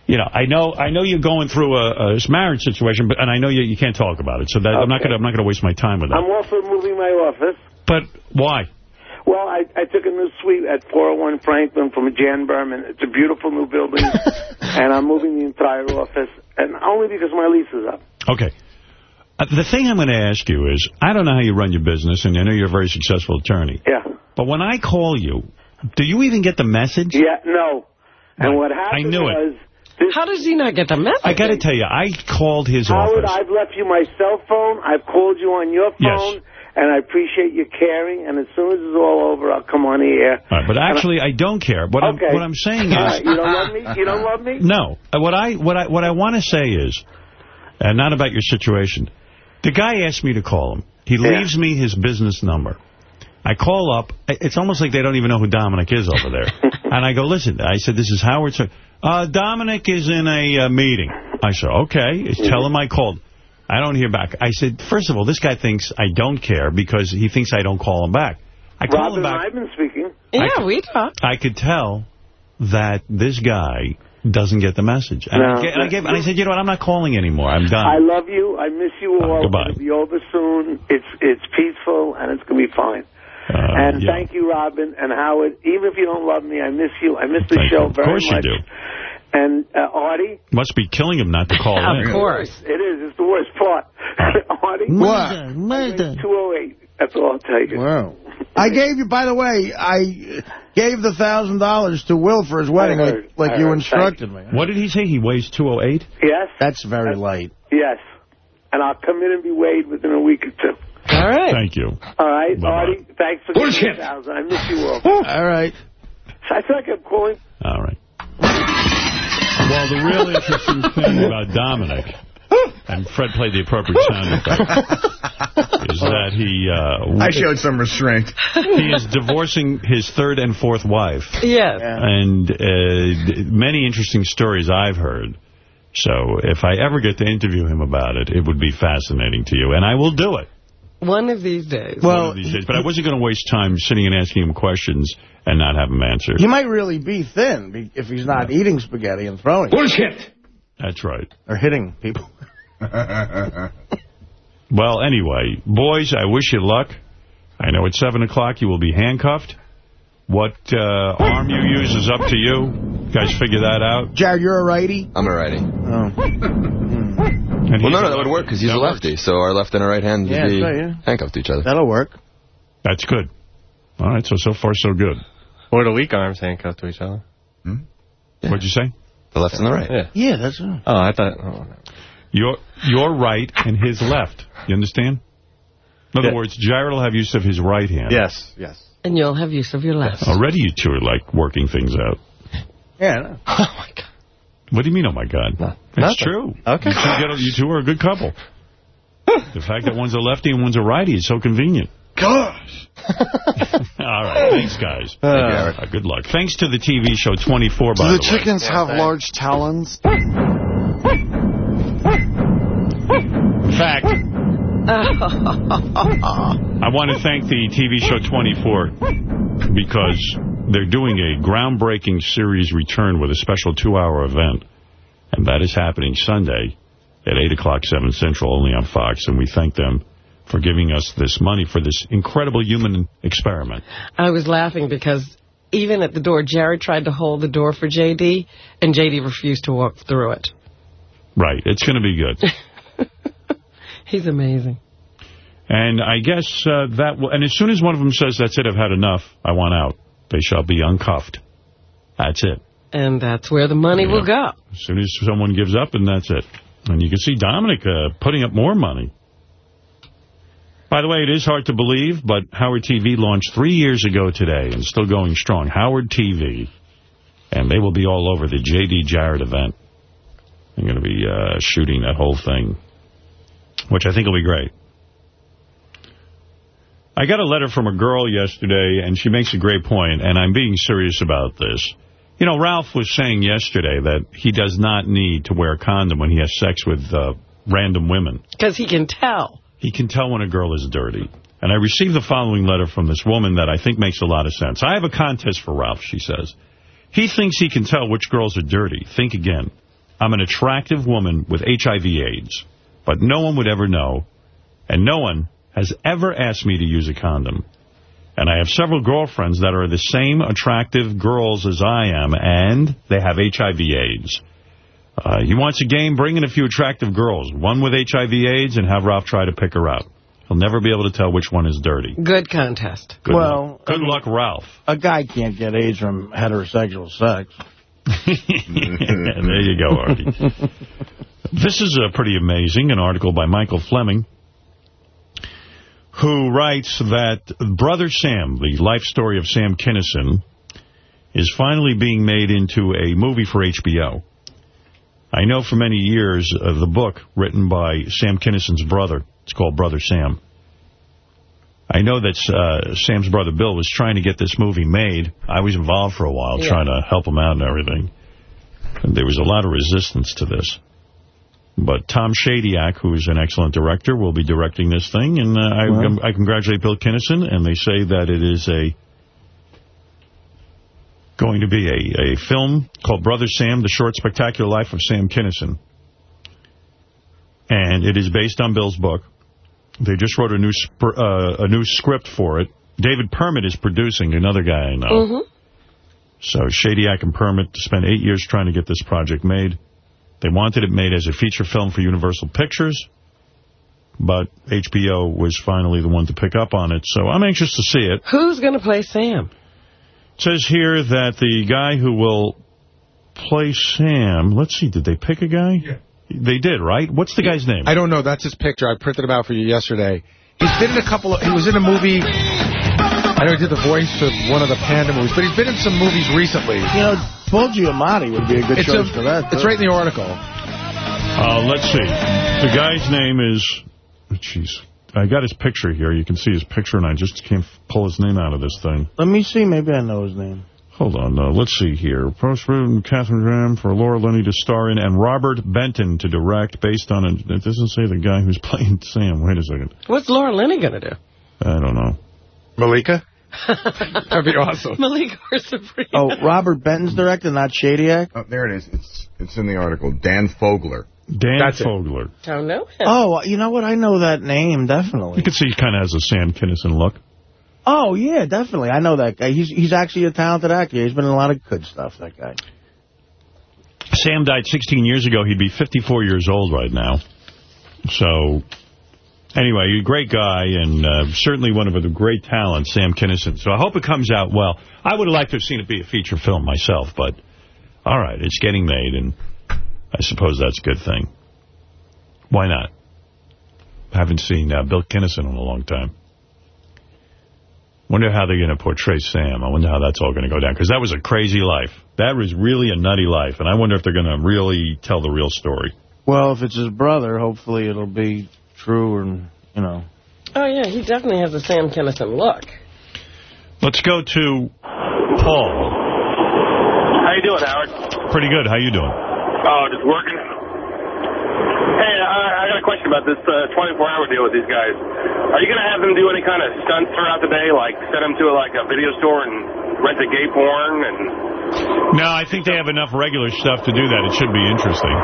You know, I know, I know you're going through a, a marriage situation, but and I know you, you can't talk about it. So that, I'm not gonna, I'm not gonna waste my time with that. I'm also moving my office. but why? Well, I, I took a new suite at 401 Franklin from Jan Burman. It's a beautiful new building, and I'm moving the entire office, and only because my lease is up. Okay. Uh, the thing I'm going to ask you is, I don't know how you run your business, and I know you're a very successful attorney. Yeah. But when I call you, do you even get the message? Yeah, no. And Right. what I happened knew it. This, How does he not get the message? I got to tell you, I called his Howard, office. I've left you my cell phone. I've called you on your phone. Yes. And I appreciate your caring. And as soon as it's all over, I'll come on the air. Right, but actually, I don't care. What, I'm, what I'm saying is, you don't love me? You don't love me? no. Uh, What I what I what I want to say is, and not about your situation. The guy asked me to call him. He leaves me his business number. I call up. It's almost like they don't even know who Dominic is over there. and I go, listen, I said, this is Howard. Stern. Uh, Dominic is in a uh, meeting. I said, okay. Tell him I called. I don't hear back. I said, first of all, this guy thinks I don't care because he thinks I don't call him back. I call Robin him back. Ryman speaking. Yeah, we talk. I could tell that this guy doesn't get the message. And, No. I, gave, and, I, gave, and I said, you know what, I'm not calling anymore. I'm done. I love you. I miss you all. goodbye. It'll be over soon. It's it's peaceful, and it's going to be fine. Uh, and yeah. thank you, Robin and Howard. Even if you don't love me, I miss you. I miss the Thank show you. Of very course you do. And uh, Artie, Must be killing him not to call in. Of course. it is. It's the worst part. Artie, What? Murder. 208. That's all I'll tell you. Wow. I gave you, by the way, I gave the $1,000 to Will for his wedding I like, like you heard. instructed me. What did he say? He weighs 208? Yes, That's very light. yes. And I'll come in and be weighed within a week or two. All right. Thank you. All right, Bye-bye. Artie. Thanks for Bullshit. giving me a thousand. I miss you all. All right. I feel like I'm calling. All right. Well, the real interesting thing about Dominic, and Fred played the appropriate sound effect, is that he uh, I showed some restraint. he is divorcing his third and fourth wife. Yes. And uh, many interesting stories I've heard. So if I ever get to interview him about it, it would be fascinating to you. And I will do it One of these days. one Well, of these days. But I wasn't going to waste time sitting and asking him questions and not have him answer. he might really be thin if he's not eating spaghetti and throwing it. Bullshit. That's right. Or hitting people. Well, anyway, boys, I wish you luck. I know at 7 o'clock you will be handcuffed. What uh, arm you use is up to you. You guys figure that out. Jared, you're a righty? I'm a righty. Oh. And Well, he's no, no, that would work because he's That a works. lefty. So our left and our right hand would Yeah, be right, yeah. handcuffed to each other. That'll work. That's good. All right, so, so far, so good. Or the weak arms handcuffed to each other. Hmm? What'd you say? The left and the right. Yeah. Yeah, that's right. Oh, I thought... Oh, no. Your, your right and his left. You understand? In other Yeah. words, Jared will have use of his right hand. Yes, yes. And you'll have use of your left. Already you two are, like, working things out. Yeah, Oh, my God. What do you mean, oh, my God? No, It's nothing. true. Okay. You two, get, you two are a good couple. the fact that one's a lefty and one's a righty is so convenient. Gosh. All right. Thanks, guys. Uh, Uh, good luck. Thanks to the TV show 24, by Do the, the way. chickens have large talons? fact, I want to thank the TV show 24 because they're doing a groundbreaking series return with a special two-hour event. And that is happening Sunday at 8 o'clock, 7 Central, only on Fox. And we thank them for giving us this money for this incredible human experiment. I was laughing because even at the door, Jared tried to hold the door for J.D., and J.D. refused to walk through it. Right. It's going to be good. He's amazing. And I guess uh, that will, and as soon as one of them says, that's it, I've had enough, I want out, they shall be uncuffed. That's it. And that's where the money will go. As soon as someone gives up, and that's it. And you can see Dominic uh, putting up more money. By the way, it is hard to believe, but Howard TV launched three years ago today and still going strong. Howard TV. And they will be all over the J.D. Jared event. They're going to be uh, shooting that whole thing, which I think will be great. I got a letter from a girl yesterday, and she makes a great point, and I'm being serious about this. You know, Ralph was saying yesterday that he does not need to wear a condom when he has sex with uh, random women. Because he can tell. He can tell when a girl is dirty. And I received the following letter from this woman that I think makes a lot of sense. I have a contest for Ralph, she says. He thinks he can tell which girls are dirty. Think again. I'm an attractive woman with HIV AIDS, but no one would ever know, and no one has ever asked me to use a condom. And I have several girlfriends that are the same attractive girls as I am, and they have HIV AIDS. Uh, he wants a game, bring in a few attractive girls, one with HIV AIDS, and have Ralph try to pick her out. He'll never be able to tell which one is dirty. Good contest. Good Well, luck. good luck, Ralph. A guy can't get AIDS from heterosexual sex. there you go, Artie. this is uh, pretty amazing, an article by Michael Fleming, who writes that Brother Sam, the life story of Sam Kinison, is finally being made into a movie for HBO. I know for many years uh, the book written by Sam Kinison's brother. It's called Brother Sam. I know that uh, Sam's brother Bill was trying to get this movie made. I was involved for a while Yeah. trying to help him out and everything. And there was a lot of resistance to this. But Tom Shadyac, who is an excellent director, will be directing this thing. And uh, I, Well. I congratulate Bill Kinison. And they say that it is a going to be a, a film called Brother Sam, The Short Spectacular Life of Sam Kinison. And it is based on Bill's book. They just wrote a new sp- uh, a new script for it. David Permut is producing, another guy I know. Mm-hmm. So Shadyac and Permut spent eight years trying to get this project made. They wanted it made as a feature film for Universal Pictures, but HBO was finally the one to pick up on it. So I'm anxious to see it. Who's going to play Sam? It says here that the guy who will play Sam, let's see, did they pick a guy? Yeah. They did, right? What's the guy's name? I don't know. That's his picture. I printed him out for you yesterday. He's been in a couple of... He was in a movie... I know he did the voice for one of the Panda movies, but he's been in some movies recently. You know, Paul Giamatti would be a good It's, choice a- for that. it's right in the article. Uh, let's see. The guy's name is... Jeez. I got his picture here. You can see his picture, and I just can't pull his name out of this thing. Let me see. Maybe I know his name. Hold on. Uh, let's see here. Post written Katharine Graham for Laura Linney to star in and Robert Benton to direct based on... A, it doesn't say the guy who's playing Sam. Wait a second. What's Laura Linney going to do? I don't know. Malika? That'd be awesome. Malik or Sabrina? Oh, Robert Benton's director, not Shadyac? Oh, there it is. It's it's in the article. Dan Fogler. Dan That's it. Fogler. Don't know him. Oh, you know what? I know that name, definitely. You definitely. can see he kind of has a Sam Kinison look. Oh, yeah, definitely. I know that guy. He's he's actually a talented actor. He's been in a lot of good stuff, that guy. Sam died 16 years ago. He'd be 54 years old right now. So, anyway, a great guy and uh, certainly one of the great talents, Sam Kinison. So I hope it comes out well. I would have liked to have seen it be a feature film myself, but all right, it's getting made, and I suppose that's a good thing. Why not? Haven't seen uh, Bill Kinison in a long time. Wonder how they're going to portray Sam. I wonder how that's all going to go down. Because that was a crazy life. That was really a nutty life. And I wonder if they're going to really tell the real story. Well, if it's his brother, hopefully it'll be true and, you know. Oh, yeah, he definitely has a Sam Kinison look. Let's go to Paul. How you doing, Howard? Pretty good. How you doing? Oh, just working. Hey, I, I got a question about this uh, 24-hour deal with these guys. Are you going to have them do any kind of stunts throughout the day, like send them to like a video store and rent a gay porn? And No, I think they have enough regular stuff to do that. It should be interesting.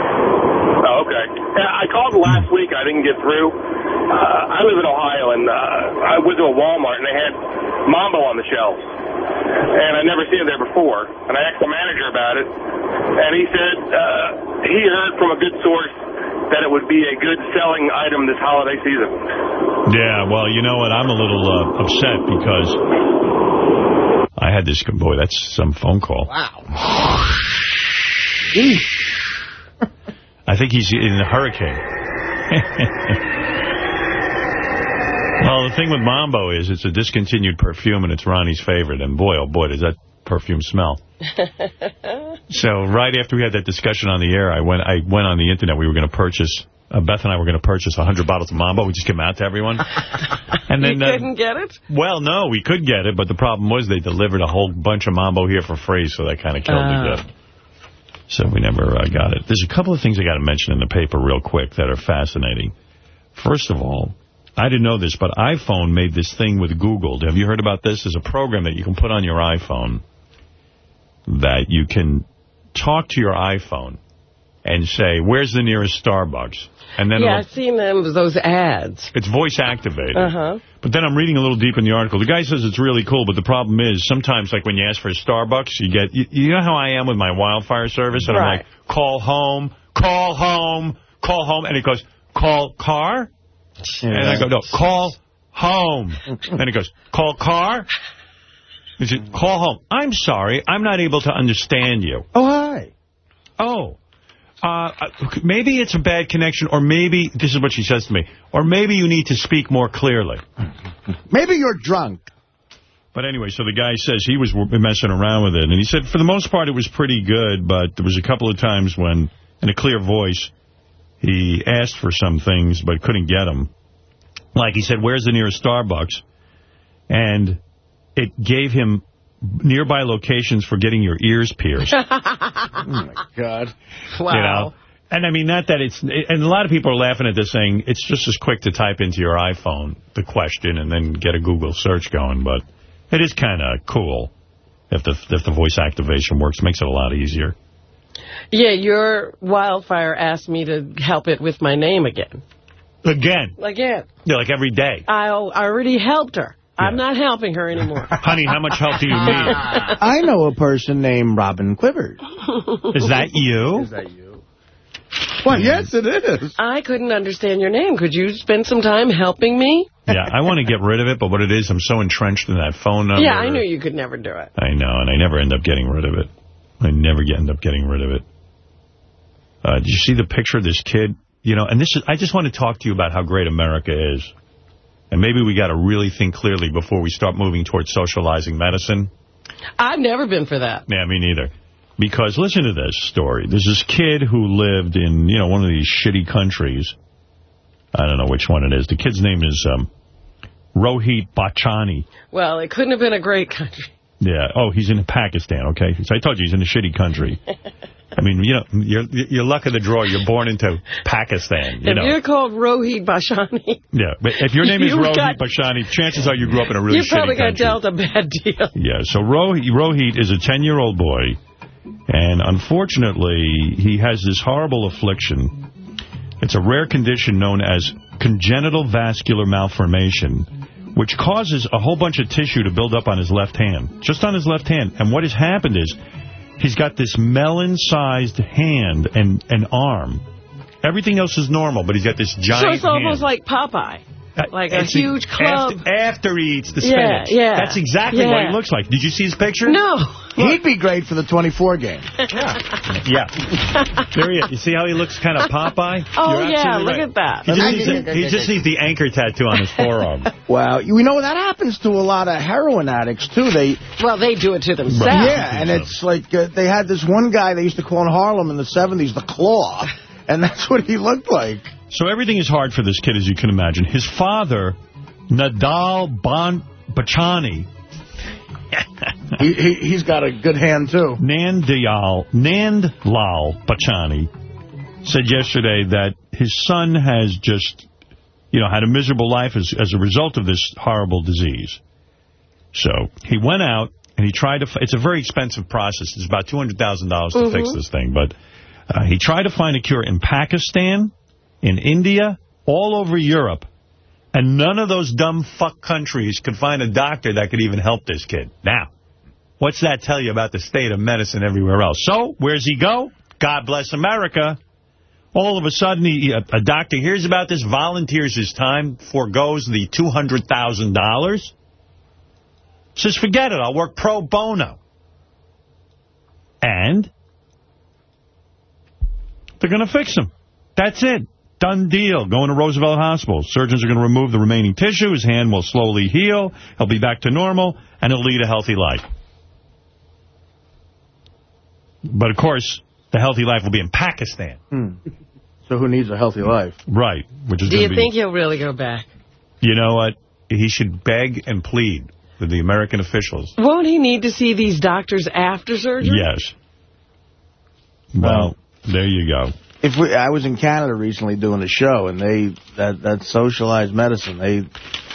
Oh, okay. Yeah, I called last week. I didn't get through. Uh, I live in Ohio, and uh, I went to a Walmart, and they had Mambo on the shelves. And I'd never seen it there before. And I asked the manager about it, and he said uh, he heard from a good source that it would be a good selling item this holiday season. Yeah, well, you know what? I'm a little uh, upset because I had this... Boy, that's some phone call. Wow. I think he's in a hurricane. well, the thing with Mambo is it's a discontinued perfume, and it's Ronnie's favorite. And boy, oh boy, does that perfume smell. so right after we had that discussion on the air, I went I went on the Internet. We were going to purchase... Uh, Beth and I were going to purchase 100 bottles of Mambo. We just give them out to everyone. And then, you uh, couldn't get it? Well, no, we could get it, but the problem was they delivered a whole bunch of Mambo here for free, so that kind of killed Ah. the good. So we never uh, got it. There's a couple of things I got to mention in the paper real quick that are fascinating. First of all, I didn't know this, but iPhone made this thing with Google. Have you heard about this? There's a program that you can put on your iPhone that you can talk to your iPhone and say, where's the nearest Starbucks? And then yeah, I've seen them, those ads. it's voice activated. Uh-huh. But then I'm reading a little deep in the article. The guy says it's really cool, but the problem is sometimes, like when you ask for a Starbucks, you get, you, you know how I am with my wildfire service? And I'm like, call home, call home, call home. And it goes, call car? Yeah. And I go, no, call home. and it goes, call car? He it call home? I'm sorry, I'm not able to understand you. Oh, hi. Oh. Uh, maybe it's a bad connection, or maybe, this is what she says to me, or maybe you need to speak more clearly. Maybe you're drunk. But anyway, so the guy says he was messing around with it, and he said for the most part it was pretty good, but there was a couple of times when in a clear voice, he asked for some things but couldn't get them. Like he said, where's the nearest Starbucks? And it gave him nearby locations for getting your ears pierced. oh, my God. Wow. You know? And I mean, not that it's, and a lot of people are laughing at this saying, it's just as quick to type into your iPhone the question and then get a Google search going, but it is kind of cool if the, if the voice activation works. Makes it a lot easier. Yeah, your wildfire asked me to help it with my name again. Again? Again. Yeah, like every day. I, I already helped her. I'm not helping her anymore. Honey, how much help do you need? I know a person named Robin Quivers. Is that you? Is that you? Well, yes, it is. I couldn't understand your name. Could you spend some time helping me? Yeah, I want to get rid of it, but what it is, I'm so entrenched in that phone number. Yeah, I knew you could never do it. I know, and I never end up getting rid of it. I never get, end up getting rid of it. Uh, did you see the picture of this kid? You know, and this is, I just want to talk to you about how great America is. And maybe we got to really think clearly before we start moving towards socializing medicine. I've never been for that. Yeah, me neither. Because listen to this story. There's this kid who lived in, you know, one of these shitty countries. I don't know which one it is. The kid's name is um, Rohit Bachani. Well, it couldn't have been a great country. Yeah. Oh, he's in Pakistan, okay? So I told you he's in a shitty country. I mean, you know, you're, you're luck of the draw. You're born into Pakistan, you if know. you're called Rohit Bashani, Yeah, but if your name is Rohit Bashani, chances are you grew up in a really you probably got country. dealt a bad deal. Yeah, so Rohit, Rohit is a 10-year-old boy, and unfortunately, he has this horrible affliction. It's a rare condition known as congenital vascular malformation, which causes a whole bunch of tissue to build up on his left hand, just on his left hand. And what has happened is he's got this melon-sized hand and, and arm. Everything else is normal, but he's got this giant So it's almost hand. like Popeye. Like a It's the- huge club. After, after he eats the spinach. yeah, yeah. That's exactly what yeah. he looks like. Did you see his picture? No. He'd be great for the 24 game. Yeah. yeah. There he is. You see how he looks kind of Popeye? Oh, You're yeah, absolutely look right. at that. He just, needs, the- he just needs the anchor tattoo on his forearm. Well, you know, that happens to a lot of heroin addicts, too. They Well, they do it to themselves. Yeah, and it's like uh, they had this one guy they used to call in Harlem in the 70s, the Claw, and that's what he looked like. So everything is hard for this kid, as you can imagine. His father, Nadal Bon Bachani, he, he, he's got a good hand, too. Nandiyal, Nandlal Bachani, said yesterday that his son has just, you know, had a miserable life as, as a result of this horrible disease. So he went out and he tried to, f- it's a very expensive process. It's about $200,000 to fix Mhm. this thing. But uh, he tried to find a cure in Pakistan, in India, all over Europe. And none of those dumb fuck countries could find a doctor that could even help this kid. Now, what's that tell you about the state of medicine everywhere else? So, where's he go? God bless America. All of a sudden, he, a, a doctor hears about this, volunteers his time, foregoes the $200,000. Says, forget it, I'll work pro bono. And they're going to fix him. That's it. Done deal. Going to Roosevelt Hospital. Surgeons are going to remove the remaining tissue. His hand will slowly heal. He'll be back to normal, and he'll lead a healthy life. But, of course, the healthy life will be in Pakistan. Hmm. So who needs a healthy life? Right. Which is Do you be, think he'll really go back? You know what? He should beg and plead with the American officials. Won't he need to see these doctors after surgery? Yes. Well, there you go. If we, I was in Canada recently doing a show, and they that that socialized medicine, they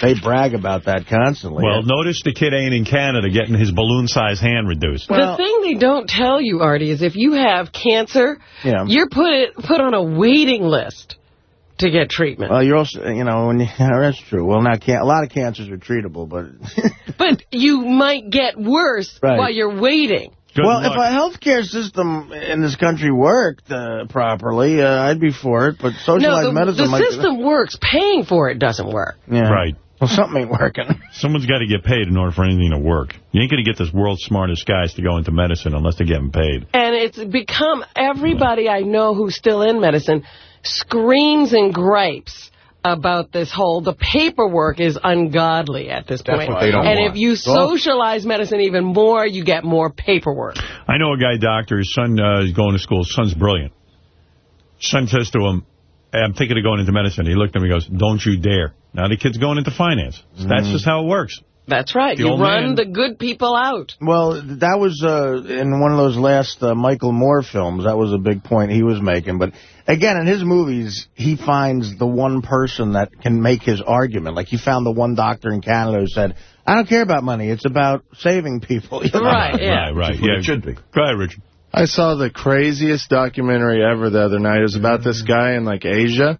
they brag about that constantly. Well, notice the kid ain't in Canada getting his balloon-sized hand reduced. the thing they don't tell you, Artie, is if you have cancer, Yeah. you're put it, put on a waiting list to get treatment. well, you're also, you know, when you, that's true. Well, now can, a lot of cancers are treatable, but but you might get worse Right. while you're waiting. Well, if a healthcare system in this country worked uh, properly, uh, I'd be for it. But socialized no, the, medicine, the might, system works. Paying for it doesn't work. yeah. Right. Well, something ain't working. Someone's got to get paid in order for anything to work. You ain't going to get this world's smartest guys to go into medicine unless they're getting paid. And it's become, everybody I know who's still in medicine screams and gripes about this whole, the paperwork is ungodly at this That's point. what they don't and want. if you socialize medicine even more, you get more paperwork. I know a guy doctor, his son uh, is going to school, his son's brilliant. Son says to him, hey, I'm thinking of going into medicine. He looked at him and goes, don't you dare. Now the kid's going into finance. That's Mm. just how it works. That's right. The you run man- the good people out. Well, that was uh, in one of those last uh, Michael Moore films. That was a big point he was making. But again, in his movies, he finds the one person that can make his argument. Like he found the one doctor in Canada who said, I don't care about money. It's about saving people. You know? Right, right. What Yeah, it should be. Go ahead, Richard. I saw the craziest documentary ever the other night. It was about this guy in like Asia,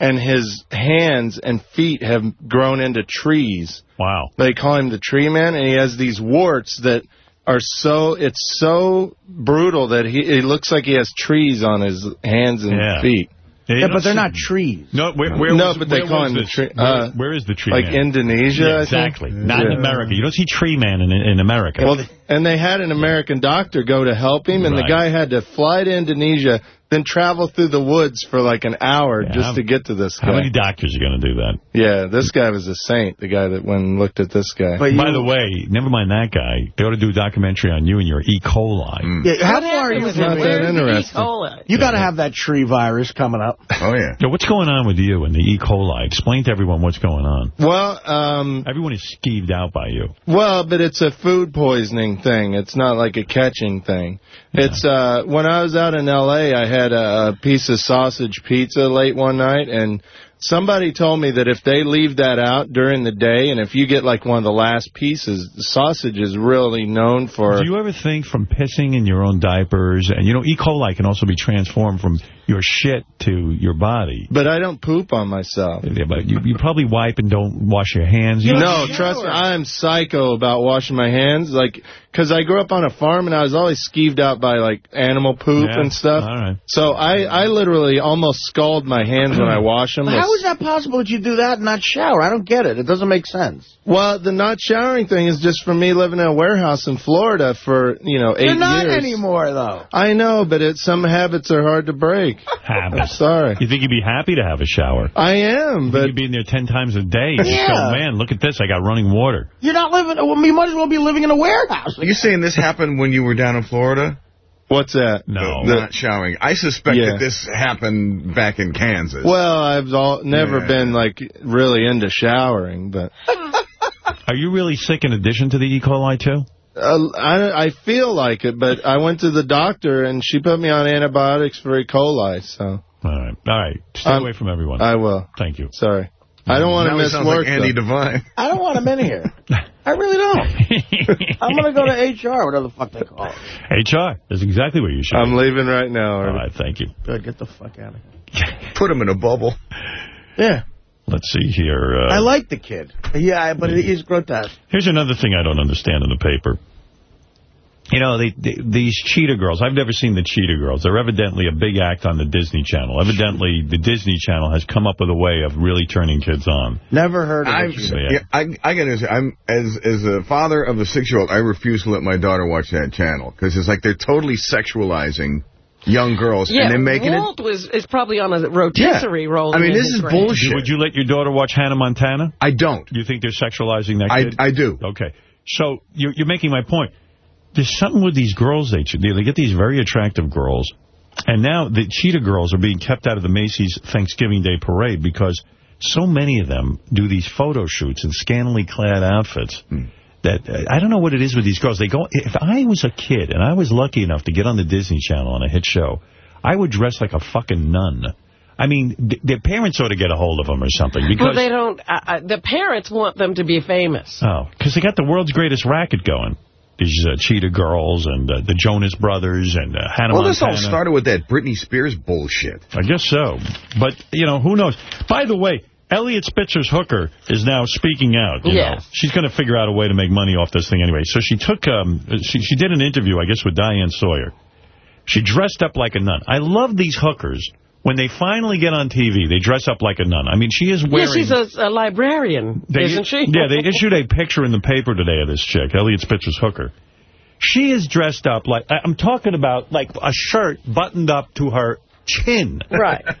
and his hands and feet have grown into trees. Wow. They call him the tree man, and he has these warts that are so it's so brutal that he it looks like he has trees on his hands and Yeah. feet. Yeah, but they're not trees. No, where, where no, was- but they where call him the this? tree. Where- uh, where is the tree like man? Like Indonesia, Yeah, I think? exactly. Not in America. You don't see tree man in, in America. Well, and they had an American doctor go to help him, and Right. the guy had to fly to Indonesia, then travel through the woods for like an hour Yeah, just to get to this guy. How many doctors are going to do that? Yeah, this guy was a saint, the guy that went and looked at this guy. But By the way, never mind that guy. They ought to do a documentary on you and your E. coli. Yeah, how far are you with from not that Where's the E. interesting. coli? You got to have that tree virus coming up. Oh, yeah. Yeah, what's going on with you and the E. coli? Explain to everyone what's going on. well, um, Everyone is skeeved out by you. well, but it's a food poisoning thing. It's not like a catching thing. It's uh, when I was out in L.A., I had a, a piece of sausage pizza late one night, and somebody told me that if they leave that out during the day, and if you get like one of the last pieces, sausage is really known for. Do you ever think from pissing in your own diapers, and you know, E. coli can also be transformed from your shit to your body. But I don't poop on myself. Yeah, but you, you probably wipe and don't wash your hands. You no, trust me, I'm psycho about washing my hands. Like, because I grew up on a farm and I was always skeeved out by like animal poop Yeah, and stuff. all right. So I, I literally almost scald my hands when I wash them. How is that possible that you do that and not shower? I don't get it. It doesn't make sense. Well, the not showering thing is just for me living in a warehouse in Florida for you know 8 You're not years. anymore, though. I know, but it, some habits are hard to break. Habits. Sorry. You think you'd be happy to have a shower? I am, but you'd be in there ten times a day. You Yeah. go, man, look at this. I got running water. You're not living. Well, you might as well be living in a warehouse. Are you saying this happened when you were down in Florida? what's that? No. Not showering. I suspect Yeah. that this happened back in Kansas. Well, I've all, never Yeah. been like really into showering, but Are you really sick in addition to the E. coli, too? Uh, I I feel like it. But I went to the doctor and she put me on antibiotics for E. coli. So All right. All right. Stay Um, away from everyone. I will. Thank you. Sorry, I don't want to miss sounds work. like Andy though. Devine. I don't want him in here. I really don't. I'm going to go to HR, whatever the fuck they call it. HR. That's exactly what you should I'm do. leaving right now. All Artie. Thank you. Good, get the fuck out of here. Put him in a bubble. Yeah. Let's see here. Uh, I like the kid. Yeah, but it is grotesque. Here's another thing I don't understand in the paper. You know, they, they, these Cheetah Girls, I've never seen the Cheetah Girls. They're evidently a big act on the Disney Channel. Evidently, the Disney Channel has come up with a way of really turning kids on. Never heard of I'm, it. Yeah. yeah, I, I gotta say, I'm as as a father of a six-year-old, I refuse to let my daughter watch that channel because it's like they're totally sexualizing young girls Yeah, and they're making Walt was is probably on a rotisserie Yeah. roll. I mean, this is grave. bullshit. Would you let your daughter watch Hannah Montana? I don't. You think they're sexualizing that I kid? I do. Okay. So you're, you're making my point. There's something with these girls. They, they they get these very attractive girls. And now the Cheetah Girls are being kept out of the Macy's Thanksgiving Day Parade because so many of them do these photo shoots in scantily clad outfits. That uh, I don't know what it is with these girls. They go. If I was a kid and I was lucky enough to get on the Disney Channel on a hit show, I would dress like a fucking nun. I mean, th their parents ought to get a hold of them or something. Well, Because they don't. Uh, uh, the parents want them to be famous. Oh, because they got the world's greatest racket going. These uh, Cheetah Girls and uh, the Jonas Brothers and uh, Hannah Well, this all started with that Britney Spears bullshit. I guess so. But, you know, who knows? By the way, Eliot Spitzer's hooker is now speaking out. You Yes. know. She's going to figure out a way to make money off this thing anyway. So she took, um, she, she did an interview, I guess, with Diane Sawyer. She dressed up like a nun. I love these hookers. When they finally get on TV, they dress up like a nun. I mean, she is wearing... Yeah, she's a, a librarian, They- isn't she? Yeah, they issued a picture in the paper today of this chick, Eliot Spitzer's hooker. She is dressed up like, I- I'm talking about like a shirt buttoned up to her chin. Right.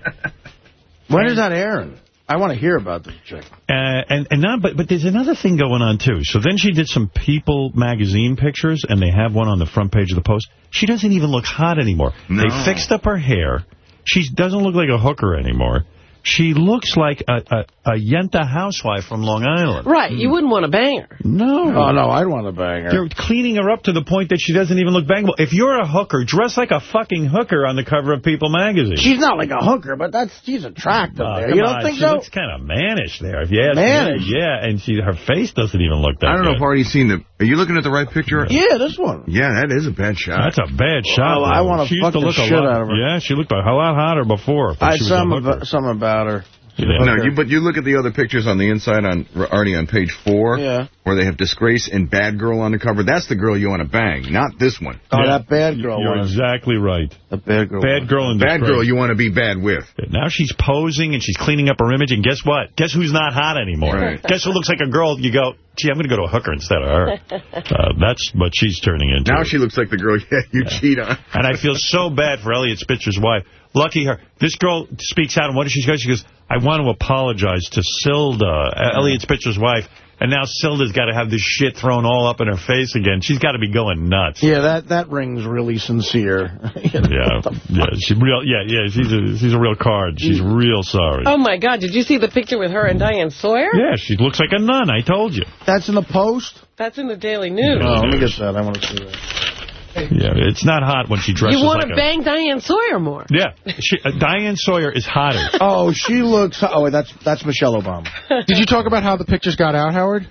When is that airing? I want to hear about this chick. Uh, and and now, but but there's another thing going on too. So then she did some People magazine pictures, and they have one on the front page of the Post. She doesn't even look hot anymore. No. They fixed up her hair. She doesn't look like a hooker anymore. She looks like a, a, a Yenta housewife from Long Island. Right, you hmm. wouldn't want to bang her. No. Oh, no, I'd want to bang her. They're cleaning her up to the point that she doesn't even look bangable. If you're a hooker, dress like a fucking hooker on the cover of People magazine. She's not like a hooker, but that's she's attractive Oh, there. You don't on, think she so? looks kind of mannish there. If you ask Mannish? me, yeah, and she her face doesn't even look that I don't know if good. if already seen the... Are you looking at the right picture? Yeah, this one. Yeah, that is a bad shot. That's a bad shot. Oh, I wanna She used fuck the a shit lot, out of her. Yeah, she looked a lot hotter before. I she was a some about, something about her. Yeah. No, you, but you look at the other pictures on the inside on Artie on page four, Yeah. where they have disgrace and bad girl on the cover. That's the girl you want to bang, not this one. Oh, Yeah. that bad girl You're one. exactly right. The bad girl Bad one. girl in Bad disgrace. girl you want to be bad with. Now she's posing and she's cleaning up her image, and guess what? Guess who's not hot anymore? Right. Guess who looks like a girl? You go, gee, I'm going to go to a hooker instead of her. uh, that's what she's turning into. Now she looks like the girl yeah, you cheat on. And I feel so bad for Eliot Spitzer's wife. Lucky her. This girl speaks out, and what does she go? She goes, I want to apologize to Silda, uh, Eliot Spitzer's wife. And now Silda's got to have this shit thrown all up in her face again. She's got to be going nuts. Yeah, that that rings really sincere. You know, Yeah, yeah, she's real. Yeah, yeah, she's a she's a real card. She's real sorry. Oh, my God. Did you see the picture with her and Diane Sawyer? Yeah, she looks like a nun. I told you. That's in the Post? That's in the Daily News. Oh, let me get that. I want to see that. Yeah, it's not hot when she dresses you want like to a... bang Diane Sawyer more. Yeah, she, uh, Diane Sawyer is hotter. Oh, she looks... Oh, wait, that's that's Michelle Obama. Did you talk about how the pictures got out, Howard?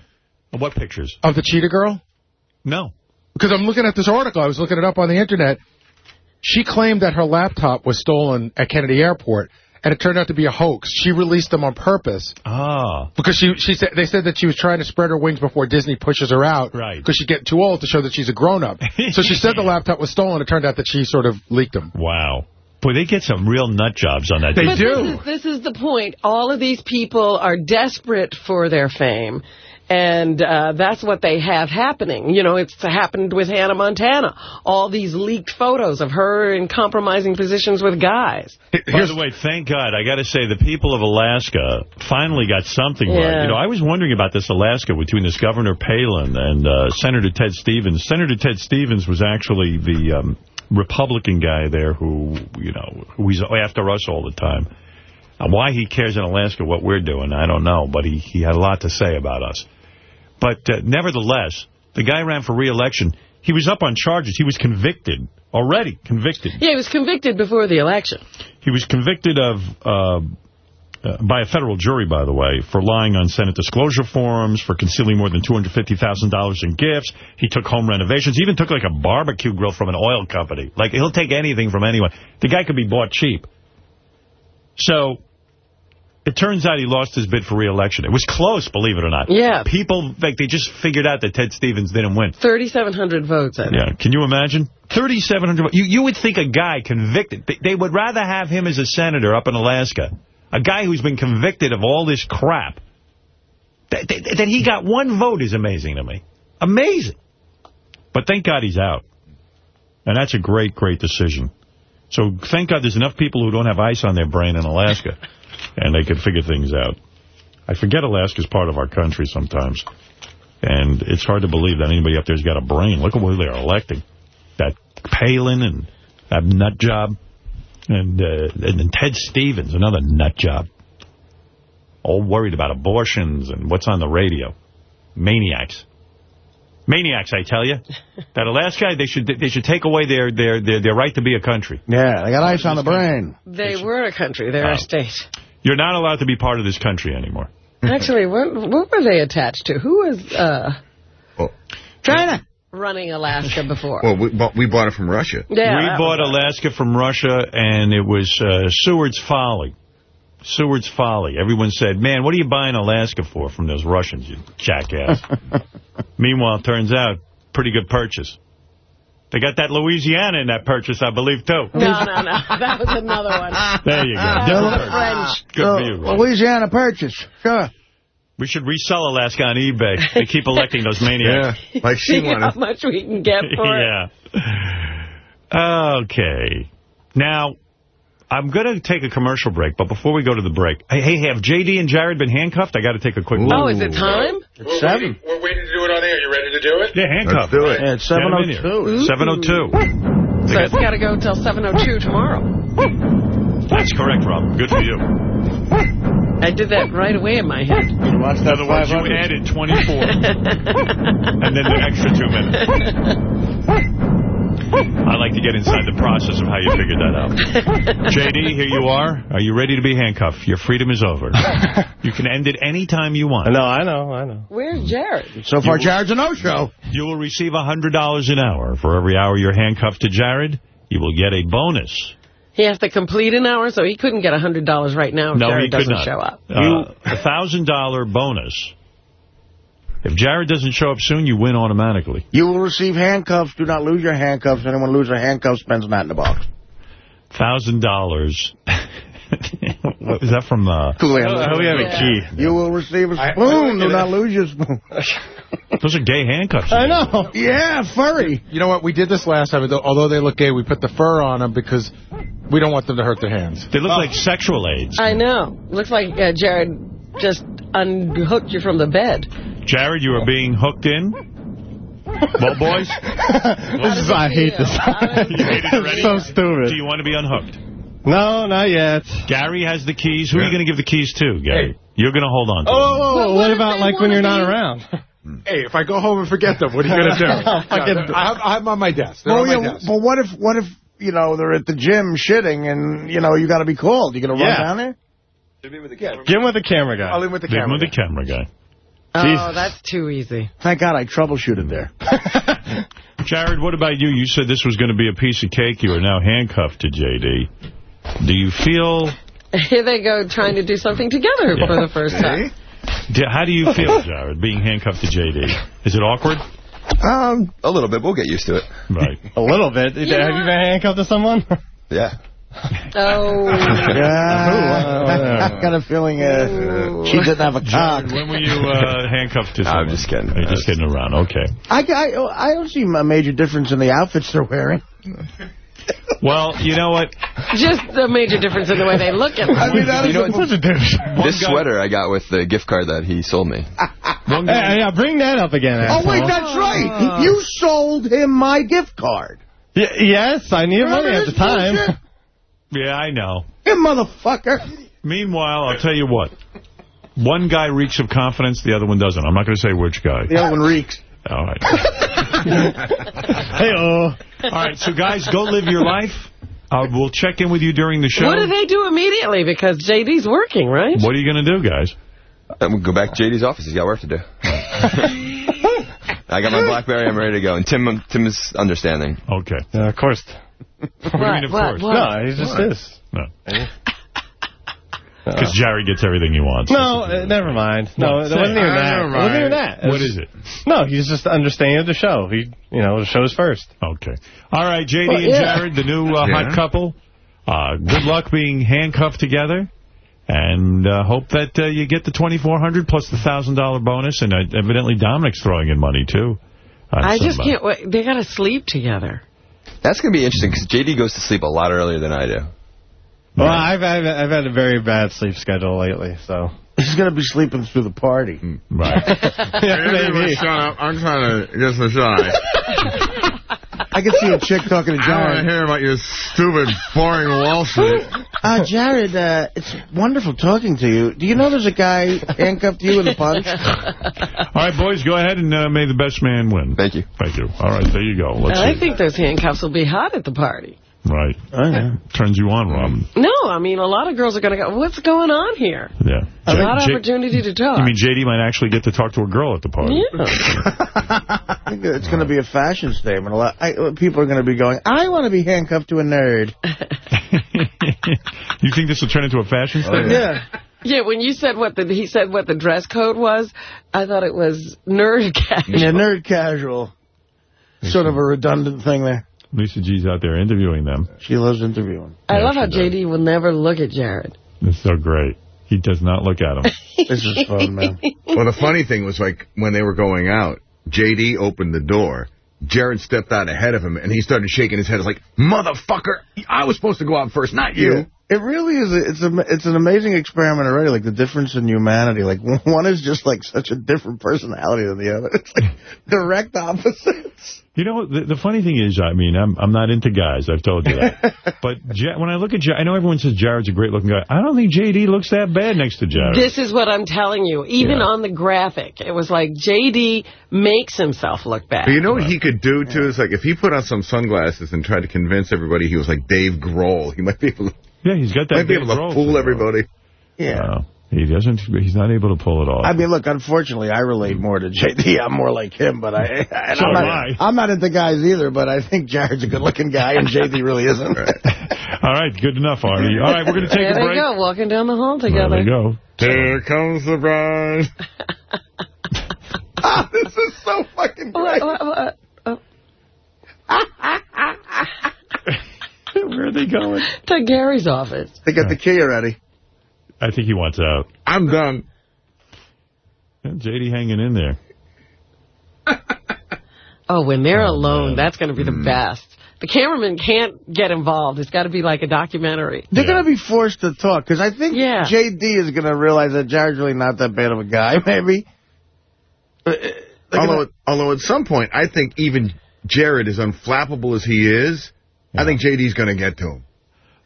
What pictures? Of the cheetah girl? No. Because I'm looking at this article. I was looking it up on the Internet. She claimed that her laptop was stolen at Kennedy Airport, and it turned out to be a hoax. She released them on purpose. Ah. Because she, she said they said that she was trying to spread her wings before Disney pushes her out. Right. Because she's getting too old to show that she's a grown-up. so she said the laptop was stolen. It turned out that she sort of leaked them. Wow. Boy, they get some real nut jobs on that. They but do. This is, this is the point. All of these people are desperate for their fame. And uh, that's what they have happening. You know, it's happened with Hannah Montana. All these leaked photos of her in compromising positions with guys. By the way, thank God, I got to say, the people of Alaska finally got something Yeah. right. You know, I was wondering about this Alaska between this Governor Palin and uh, Senator Ted Stevens. Senator Ted Stevens was actually the um, Republican guy there who, you know, who he's after us all the time. Uh, why he cares in Alaska what we're doing, I don't know, but he, he had a lot to say about us. But uh, nevertheless, the guy ran for re-election. He was up on charges. He was convicted, already convicted. Yeah, he was convicted before the election. He was convicted of, uh, uh, by a federal jury, by the way, for lying on Senate disclosure forms, for concealing more than $250,000 in gifts. He took home renovations. He even took like a barbecue grill from an oil company. Like, he'll take anything from anyone. The guy could be bought cheap. So, it turns out he lost his bid for re-election. It was close, believe it or not. Yeah. People, like, they just figured out that Ted Stevens didn't win. 3,700 votes. I. Yeah, can you imagine? 3,700 votes. You, you would think a guy convicted, they, they would rather have him as a senator up in Alaska, a guy who's been convicted of all this crap. That, that, that he got one vote is amazing to me. Amazing. But thank God he's out. And that's a great, great decision. So thank God there's enough people who don't have ice on their brain in Alaska, and they can figure things out. I forget Alaska's part of our country sometimes. And it's hard to believe that anybody up there's got a brain. Look at who they're electing. That Palin and that nut job. And, uh, and then Ted Stevens, another nut job. All worried about abortions and what's on the radio. Maniacs. Maniacs, I tell you. That Alaska, they should they should take away their, their, their, their right to be a country. Yeah, they got ice on the brain. They were a country. They're Oh. a state. You're not allowed to be part of this country anymore. Actually, what, what were they attached to? Who was uh, China. running Alaska before? Well, we bought, we bought it from Russia. Yeah, we bought Alaska from Russia, and it was uh, Seward's Folly. Seward's Folly. Everyone said, man, what are you buying Alaska for from those Russians, you jackass? Meanwhile, it turns out, pretty good purchase. They got that Louisiana in that purchase, I believe, too. No, no, no. That was another one. There you go. That Different was. French. Good So, for you, Ron. Louisiana Purchase. Sure. We should resell Alaska on eBay. They keep electing those maniacs. Yeah, like she See how much we can get for it. yeah. Okay. Now, I'm going to take a commercial break, but before we go to the break, hey, hey, have J.D. and Jared been handcuffed? I got to take a quick oh, look. Oh, is it time? It's We're seven. waiting, we're waiting to do it on air. You ready to do it? Yeah, handcuffed. Let's do it. Yeah, it's Get 'em 702. 702. So it's got to go till 7.02 tomorrow. That's correct, Rob. Good for you. I did that right away in my head. You watch that Otherwise, you 500? added 24. and then the extra two minutes. I like to get inside the process of how you figured that out. J.D., here you are. Are you ready to be handcuffed? Your freedom is over. You can end it any time you want. No, I know, I know. Where's Jared? So far, Jared's a no-show. You will receive $100 an hour. For every hour you're handcuffed to Jared, you will get a bonus. He has to complete an hour, so he couldn't get $100 right now if no, Jared he doesn't not. show up. Uh, a $1,000 bonus. If Jared doesn't show up soon, you win automatically. You will receive handcuffs. Do not lose your handcuffs. Anyone lose their handcuffs spends that in the box. $1,000. Is that from... Uh, Cool hand. Oh, we have a key. You will receive a spoon. I- Do not lose your spoon. those are gay handcuffs. I know. Yeah, furry. You know what? We did this last time. Although they look gay, we put the fur on them because we don't want them to hurt their hands. They look like sexual aids. I know. Looks like uh, Jared just unhooked you from the bed. Jared, you are being hooked in. Well, boys, this is I hate this. You hate it already? so stupid. do you want to be unhooked? No, not yet. Gary has the keys. Who are you going to give the keys to, Gary? You're going to hold on to oh, them. Oh, what, what about like when you're not be- around? Hmm. Hey, if I go home and forget them, what are you going to do? I get- I, have, I have them on my desk. They're Well, on my yeah, desk. but what if, what if, you know, they're at the gym shitting and, you know, you got to be called? You going to run Yeah. down there? Get him with the camera guy. I'll leave with the Leave him camera. with the camera guy. Oh, Jesus. that's too easy. Thank God I troubleshooted there. Jared, what about you? You said this was going to be a piece of cake. You are now handcuffed to J.D. Do you feel... Here they go trying to do something together Yeah. for the first time. do- How do you feel, Jared, being handcuffed to J.D.? Is it awkward? Um, a little bit. We'll get used to it. Right. A little bit. Have you been handcuffed to someone? Yeah. Oh. Yeah. I got a feeling uh, she didn't have a cock. When were you uh, handcuffed to someone? I'm just kidding. You're just kidding around. Okay. I, I, I don't see a major difference in the outfits they're wearing. Well, you know what? Just a major difference in the way they look at them. I mean, that You is know a- Such a douche. This guy- sweater I got with the gift card that he sold me. One Hey, yeah, bring that up again, Oh, wait, asshole. that's right. You sold him my gift card. Y- yes, I needed money at the time. Bullshit? yeah, I know. You motherfucker. Meanwhile, I'll tell you what. One guy reeks of confidence, the other one doesn't. I'm not going to say which guy. The other one reeks. All right. Hey, oh. All right, so guys, go live your life. Uh, we'll check in with you during the show. What do they do immediately? Because JD's working, right? What are you going to do, guys? I'm going to go back to JD's office. He's got work to do. I got my BlackBerry. I'm ready to go. And Tim, Tim is understanding. Okay. Yeah, of course. What do you mean, of what, course? what? No, he just is. No. Because Jerry gets everything he wants. No, uh, never mind. No, it wasn't even that. It wasn't even that. What is it? No, he's just understanding of the show. He, you know, the show's first. Okay. All right, J.D. Well, and yeah. Jared, the new uh, hot couple. Uh, good luck being handcuffed together. And uh, hope that uh, you get the 2,400 plus the $1,000 bonus. And uh, evidently Dominic's throwing in money, too. I just can't wait. They got to sleep together. That's going to be interesting because JD goes to sleep a lot earlier than I do. Well, I've, I've I've had a very bad sleep schedule lately, so. He's going to be sleeping through the party. Hmm, right. yeah, maybe. Shut. I'm trying to get some shy. I can see a chick talking to Jared. I don't want to hear about your stupid, boring Wall Street. Uh, Jared, uh, it's wonderful talking to you. Do you know there's a guy handcuffed to you in the punch? All right, boys, go ahead and uh, may the best man win. Thank you. Thank you. All right, there you go. Let's I see. think those handcuffs will be hot at the party. Right. Oh, yeah. Turns you on, Robin. No, I mean, a lot of girls are going to go, what's going on here? Yeah. A lot of J- opportunity to talk. You mean J.D. might actually get to talk to a girl at the party? yeah. I think it's going to be a fashion statement. A lot, I, people are going to be going, I want to be handcuffed to a nerd. you think this will turn into a fashion oh, statement? Yeah. Yeah, when you said what the he said what the dress code was, I thought it was nerd casual. Yeah, nerd casual. Sort of a redundant thing there. Lisa G's out there interviewing them. She loves interviewing. I Yeah, love how does. JD will never look at Jared. It's so great. He does not look at him. This is fun, man. Well, the funny thing was, like, when they were going out, J.D. opened the door. Jared stepped out ahead of him, and he started shaking his head. It's like, motherfucker, I was supposed to go out first, not you. It really is. A, it's a, it's an amazing experiment already. Like the difference in humanity. Like one is just like such a different personality than the other. It's like direct opposites. You know, the, the funny thing is, I mean, I'm I'm not into guys. I've told you that. but Ja- when I look at Jared, I know everyone says Jared's a great-looking guy. I don't think J.D. looks that bad next to Jared. This is what I'm telling you. Even on the graphic, it was like J.D. makes himself look bad. But you know what he could do, too? Is like, if he put on some sunglasses and tried to convince everybody he was like Dave Grohl, he might be able to, yeah, he's got that might be able to fool everybody. Yeah. No, he doesn't. He's not able to pull it off. I mean, look, unfortunately, I relate more to JD. I'm more like him, but I, and So I'm, am not, I. I'm not into guys either, but I think Jared's a good-looking guy, and JD really isn't. All right, good enough, Artie. All right, we're going to take there a they go, walking down the hall together. There they go. Here comes the bride. Ah, this is so fucking great. what, what? Oh, Where are they going? to Gary's office. They got the key already. I think he wants out. I'm done. And J.D. hanging in there. Oh, when they're alone, that's going to be the best. The cameraman can't get involved. It's got to be like a documentary. They're going to be forced to talk, because I think Yeah. JD is going to realize that Jared's really not that bad of a guy, maybe. Uh, uh, they're Although, gonna- at- although at some point, I think even Jared, as unflappable as he is, I think JD's going to get to him.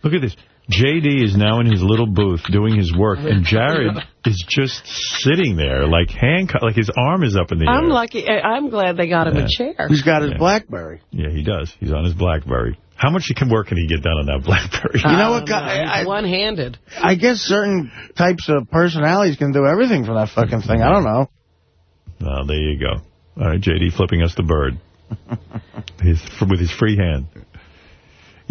Look at this. J.D. is now in his little booth doing his work, and Jared is just sitting there like handcuffed, like his arm is up in the air. I'm lucky. I- I'm glad they got him Yeah. a chair. He's got his Yeah. BlackBerry. Yeah, he does. He's on his BlackBerry. How much he can work can he get done on that BlackBerry? You know what, don't guy- I- He's one-handed. I guess certain types of personalities can do everything from that fucking thing. I don't know. Oh, there you go. All right, J.D. flipping us the bird. his, with his free hand.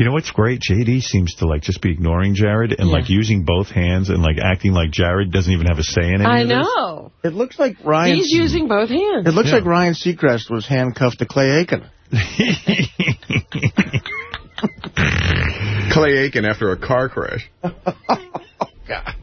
You know what's great? J.D. seems to like just be ignoring Jared and Yeah. like using both hands and like acting like Jared doesn't even have a say in any I of this. know. It looks like Ryan. He's using both hands. It looks Yeah. like Ryan Seacrest was handcuffed to Clay Aiken. Clay Aiken after a car crash. God.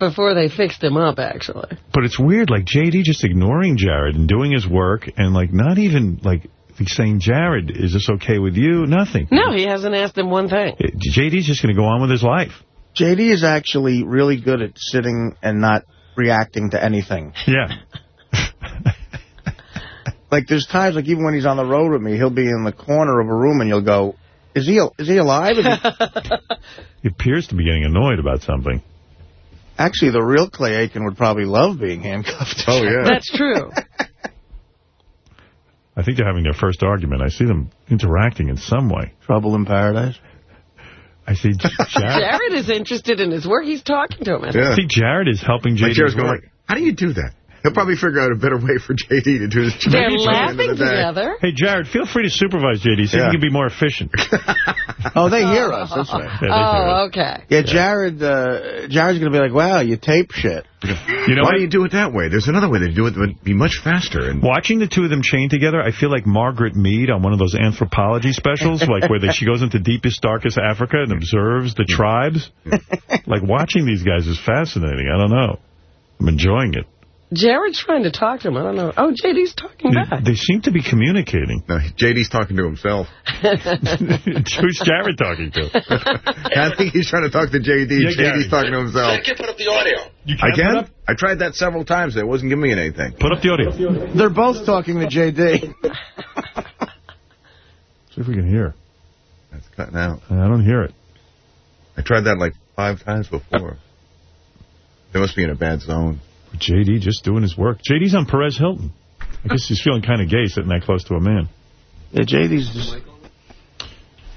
Before they fixed him up, actually. But it's weird, like J.D. just ignoring Jared and doing his work and like not even like saying, Jared, is this okay with you? Nothing. No, he hasn't asked him one thing. Eh, J.D.'s just going to go on with his life. JD is actually really good at sitting and not reacting to anything. Yeah. Like there's times, like even when he's on the road with me, he'll be in the corner of a room and you'll go, "Is he is he alive?" Is he... He appears to be getting annoyed about something. Actually, the real Clay Aiken would probably love being handcuffed. Oh, yeah. That's true. I think they're having their first argument. I see them interacting in some way. Trouble in paradise. I see Jared. Jared is interested in his work. He's talking to him. I think. I think Jared is helping Like J.D. Jared's going like, how do you do that? He'll probably figure out a better way for JD to do this. They're Maybe the laughing the together. Hey, Jared, feel free to supervise J.D. See if Yeah. he can be more efficient. Oh, they hear us. That's right. Yeah, Oh, okay. Yeah, Jared. Uh, Jared's gonna be like, "Wow, you tape shit." You know Why what? do you do it that way? There's another way to do it that would be much faster. And Watching the two of them chained together, I feel like Margaret Mead on one of those anthropology specials, like where they, she goes into deepest, darkest Africa and observes the tribes. Like watching these guys is fascinating. I don't know. I'm enjoying it. Jared's trying to talk to him. I don't know. Oh, JD's talking back. They seem to be communicating. no, JD's talking to himself. Who's Jared talking to? I think he's trying to talk to JD. Yeah, JD's Gary. talking to himself. I can't put up the audio. You I can't can? Put up, I tried that several times. It wasn't giving me anything. put up the audio. They're both talking to JD. See if we can hear. That's cutting out. I don't hear it. I tried that like five times before. They must be in a bad zone. JD just doing his work. JD's on Perez Hilton. I guess he's feeling kind of gay sitting that close to a man. Yeah, JD's just.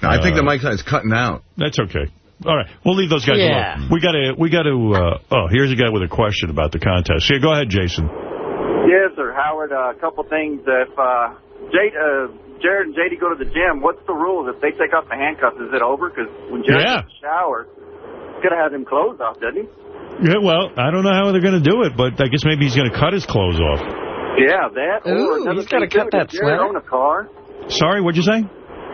No, I think Uh, the mic is cutting out. That's okay. All right, we'll leave those guys Yeah. alone. We got to, we got to. Uh, oh, here's a guy with a question about the contest. Yeah, go ahead, Jason. Yes, sir, Howard. A couple things. If uh, Jade, uh, Jared and JD go to the gym, what's the rules? If they take off the handcuffs, is it over? Because when Jared Yeah. takes a shower, he's got to have them clothes off, doesn't he? Yeah, well, I don't know how they're going to do it, but I guess maybe he's going to cut his clothes off. Yeah, that. Ooh, or he's gotta cut too, that does Jared sweater. own a car? Sorry, what'd you say?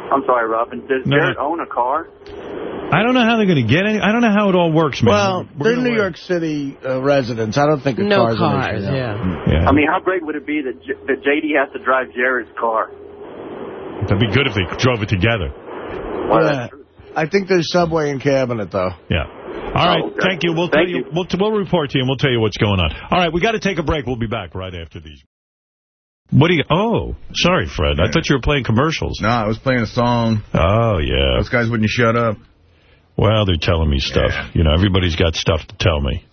I'm sorry, Robin. Does No, Jared no. own a car? I don't know how they're going to get any. I don't know how it all works, man. Well, We're they're New wear- York City uh, residents. I don't think a No car's an cars, issue, no. yeah. Yeah, I mean, how great would it be that, J- that JD has to drive Jared's car? that'd be good if they drove it together. Well, Yeah. I think there's Subway and Cabinet, though. Yeah. All right, Oh, okay. thank you. We'll Thank tell you. We'll, we'll report to you, and we'll tell you what's going on. All right, we got to take a break. We'll be back right after these. What do you? Oh, sorry, Fred. I thought you were playing commercials. No, I was playing a song. Oh yeah. Those guys wouldn't shut up. Well, they're telling me stuff. You know, everybody's got stuff to tell me.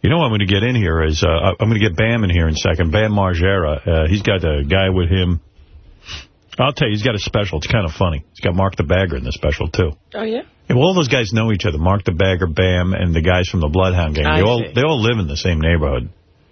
You know what I'm going to get in here is, uh, I'm going to get Bam in here in a second. Bam Margera. Uh, he's got a guy with him. I'll tell you, he's got a special. It's kind of funny. He's got Mark the Bagger in the special, too. Oh, yeah? Yeah, well, all those guys know each other. Mark the Bagger, Bam, and the guys from the Bloodhound Gang. I They all they all live in the same neighborhood.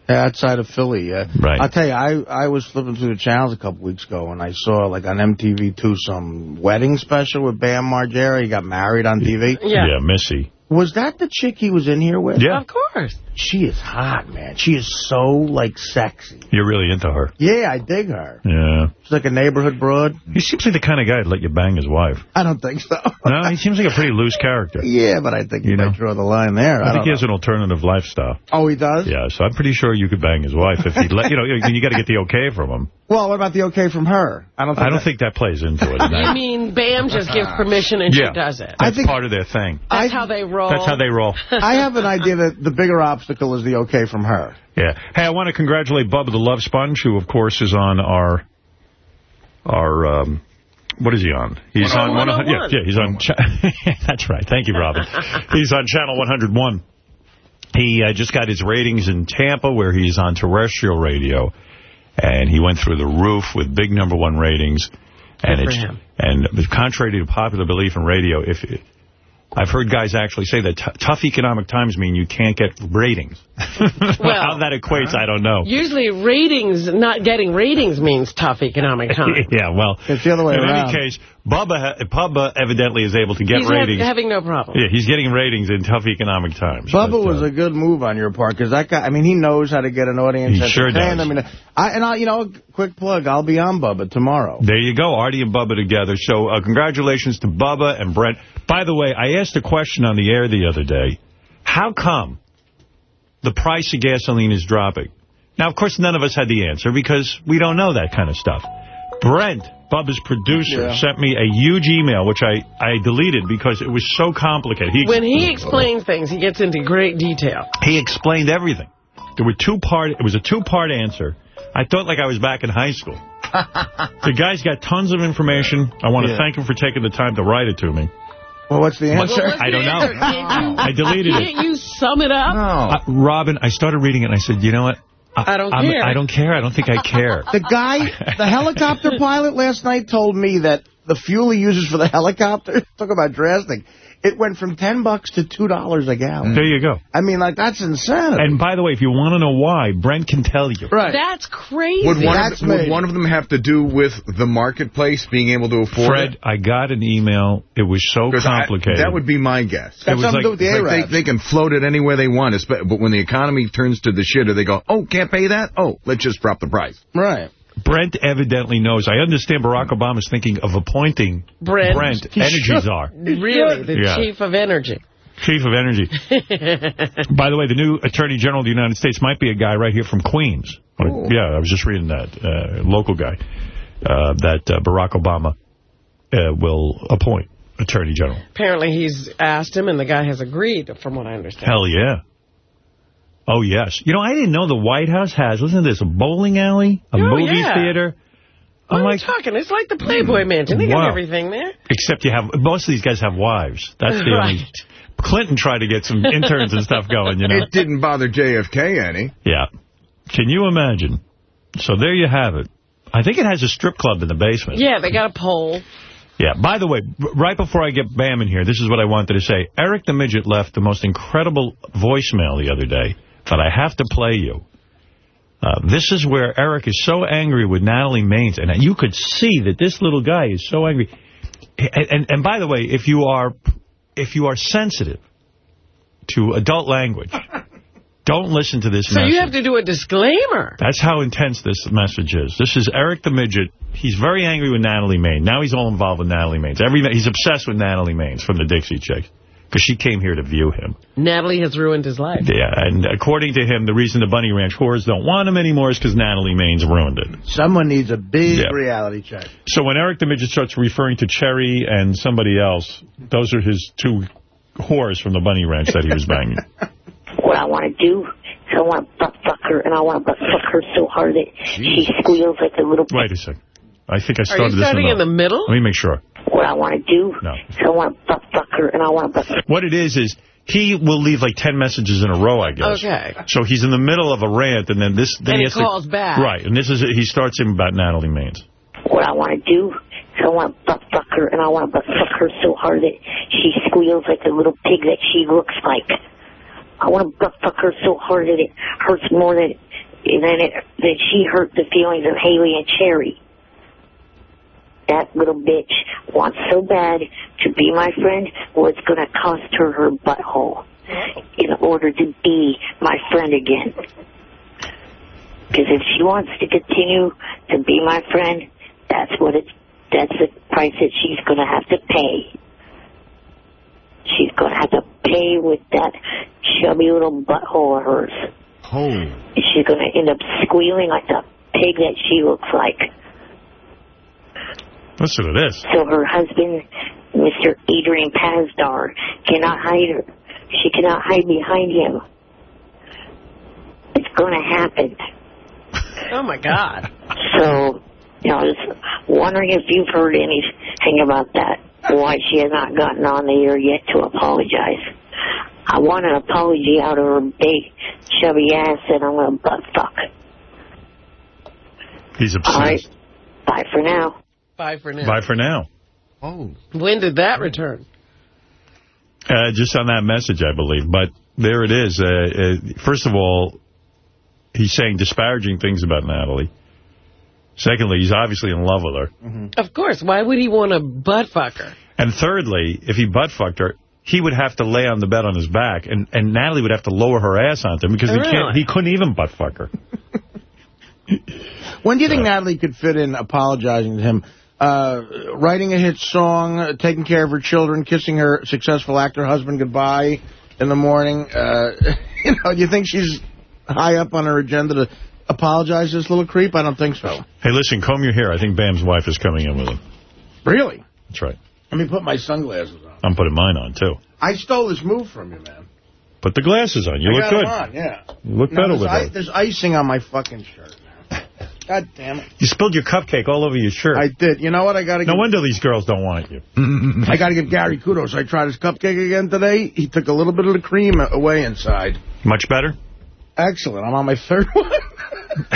Yeah, outside of Philly, yeah. Right. I'll tell you, I, I was flipping through the channels a couple weeks ago, and I saw, like, on MTV2 some wedding special with Bam Margera. He got married on TV. Yeah, Yeah, Missy. Was that the chick he was in here with? Yeah. Of course. She is hot, man. She is so, like, sexy. You're really into her. Yeah, I dig her. Yeah. She's like a neighborhood broad. He seems like the kind of guy that'd let you bang his wife. I don't think so. No, he seems like a pretty loose character. Yeah, but I think you, You know? might draw the line there. I, I, think he know. has an alternative lifestyle. Oh, he does? Yeah, so I'm pretty sure you could bang his wife if he let you know. You got to get the okay from him. Well, what about the okay from her? I don't think I don't that- think that plays into it. You mean Bam just gives permission and yeah, she does it? That's part of their thing. That's how they roll. That's how they roll. I have an idea that the bigger obstacle is the okay from her. Yeah. Hey, I want to congratulate Bubba the Love Sponge, who, of course, is on our, our, um, what is he on? He's on 100. Yeah, yeah, he's on. Cha That's right. Thank you, Robin. he's on channel 101. He uh, just got his ratings in Tampa, where he's on terrestrial radio, and he went through the roof with big number one ratings. And Good it's and contrary to popular belief in radio, if I've heard guys actually say that t tough economic times mean you can't get ratings. well, How that equates, I don't know. Usually ratings, not getting ratings means tough economic times. yeah, well, it's the other way in around. any case, Bubba, ha Bubba evidently is able to get He's ha- ratings. having no problem. yeah, he's getting ratings in tough economic times. Bubba But, uh, was a good move on your part because that guy. I mean, he knows how to get an audience. He sure does. I mean, I and I, you know, quick plug. I'll be on Bubba tomorrow. There you go, Artie and Bubba together. So uh, congratulations to Bubba and Brent. By the way, I asked a question on the air the other day. How come the price of gasoline is dropping? Now, of course, none of us had the answer because we don't know that kind of stuff. Brent, Bubba's producer, Yeah. sent me a huge email, which I, I deleted because it was so complicated. He When he explains things, he gets into great detail. He explained everything. There were two part. It was a two-part answer. I thought like I was back in high school. the guy's got tons of information. I want to Yeah. thank him for taking the time to write it to me. Well, what's the What's- answer? I don't know. I deleted it. Can't you sum it up? Uh, Robin, I started reading it and I said, you know what? I don't I'm- care. I don't care. I don't think I care. The guy, the helicopter pilot last night told me that the fuel he uses for the helicopter, talk about drastic, it went from 10 bucks to $2 a gallon. There you go. I mean, like, that's insanity. And by the way, if you want to know why, Brent can tell you. Right. That's crazy. Would one, That's of, would one of them have to do with the marketplace being able to afford Fred, it? I got an email. It was so 'Cause I- complicated. that would be my guess. That's was something to do with the like Arabs. they, they can float it anywhere they want, but when the economy turns to the shitter, they go, oh, can't pay that? Oh, let's just drop the price. Right. Brent evidently knows. I understand Barack Obama's thinking of appointing Brent. Brent Energy. Czar. Really, the Yeah. chief of energy. Chief of Energy. By the way, the new Attorney General of the United States might be a guy right here from Queens. Yeah, I was just reading that. Uh, local guy uh, that uh, Barack Obama uh, will appoint Attorney General. Apparently he's asked him, and the guy has agreed, from what I understand. Hell yeah. Oh, yes. You know, I didn't know the White House has, listen to this, a bowling alley, a Oh, movie yeah. theater. What I'm are like, you talking? It's like the Playboy hmm. Mansion. They got Wow. everything there. except you have, most of these guys have wives. That's the only, Clinton tried to get some interns and stuff going, you know. It didn't bother JFK any. Yeah. Can you imagine? So there you have it. I think it has a strip club in the basement. Yeah, they got a pole. Yeah. By the way, right before I get Bam in here, this is what I wanted to say. Eric the Midget left the most incredible voicemail the other day that I have to play you. Uh, this is where Eric is so angry with Natalie Maines, and you could see that this little guy is so angry. And, and, and by the way, if you are if you are sensitive to adult language, don't listen to this So message. you have to do a disclaimer. That's how intense this message is. This is Eric the Midget. He's very angry with Natalie Maines. Now he's all involved with Natalie Maines. Every, he's obsessed with Natalie Maines from the Dixie Chicks. Because she came here to view him. Natalie has ruined his life. Yeah, and according to him, the reason the Bunny Ranch whores don't want him anymore is because Natalie Maines ruined it. Someone needs a big Yeah. reality check. So when Eric the Midget starts referring to Cherry and somebody else, those are his two whores from the Bunny Ranch that he was banging. What I want to do is I want to butt fuck her, and I want to butt fuck her so hard that she squeals like a little... Wait a second. I think I started this one. Are started you this starting in the middle? Let me make sure. What I want to do No. is I want to butt fuck her, and I want to butt What it is is he will leave like 10 messages in a row, I guess. Okay. So he's in the middle of a rant, and then this... Then And he has to- back. Right, and this is he starts him about Natalie Maines. What I want to do is I want to butt fuck her, and I want to butt fuck her so hard that she squeals like the little pig that she looks like. I want to butt fuck her so hard that it hurts more than than it than she hurt the feelings of Haley and Cherry. That little bitch wants so bad to be my friend, well, it's going to cost her her butthole in order to be my friend again. Because if she wants to continue to be my friend, that's what it's, that's the price that she's going to have to pay. She's going to have to pay with that chubby little butthole of hers. Oh. She's going to end up squealing like the pig that she looks like. Listen to this. So her husband, Mr. Adrian Pasdar, cannot hide her. She cannot hide behind him. It's going to happen. Oh, my God. So, you know, I was wondering if you've heard anything about that. Why she has not gotten on the air yet to apologize. I want an apology out of her big, chubby ass and I'm going to butt fuck. He's obsessed. All right. Bye for now. Bye for now. Bye for now. Oh. When did that return? Uh, just on that message, I believe. But there it is. Uh, uh, first of all, he's saying disparaging things about Natalie. Secondly, he's obviously in love with her. Of course. Why would he want to butt fuck her? And thirdly, if he butt fucked her, he would have to lay on the bed on his back, and, and Natalie would have to lower her ass onto him because he, can't, he couldn't even butt fuck her. When do you think Natalie could fit in apologizing to him? Uh, writing a hit song, taking care of her children, kissing her successful actor husband goodbye in the morning. Uh, you know, you think she's high up on her agenda to apologize to this little creep? I don't think so. Hey, listen, comb your hair. I think Bam's wife is coming in with him. Really? That's right. Let me put my sunglasses on. I'm putting mine on, too. I stole this move from you, man. Put the glasses on. You I look good. on, yeah. You look Now, better with i- those. there's icing on my fucking shirt. God damn it. You spilled your cupcake all over your shirt. I did. You know what? I got to no give, wonder these girls don't want you. I got to give Gary kudos. I tried his cupcake again today. He took a little bit of the cream away inside. Much better? Excellent. I'm on my third one.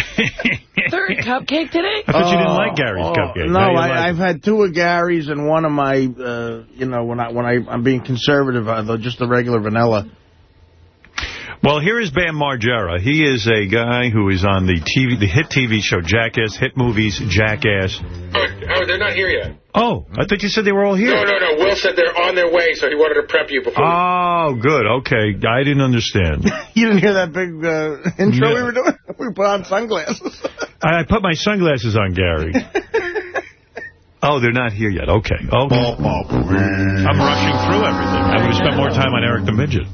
Third cupcake today? I thought you didn't like Gary's Oh, cupcake. No, I, like I've had two of Gary's and one of my, uh, you know, when I when I I'm being conservative, uh, just the regular vanilla. Well, here is Bam Margera. He is a guy who is on the TV, the hit TV show Jackass, hit movies Jackass. Oh, they're not here yet. Oh, I thought you said they were all here. No, no, no. Will said they're on their way, so he wanted to prep you before. Oh, good. Okay. I didn't understand. You didn't hear that big uh, intro No. we were doing? We put on sunglasses. I I put my sunglasses on, Gary. Oh, they're not here yet. Okay. Okay. I'm rushing through everything. I would have spent more time on Eric the Midget.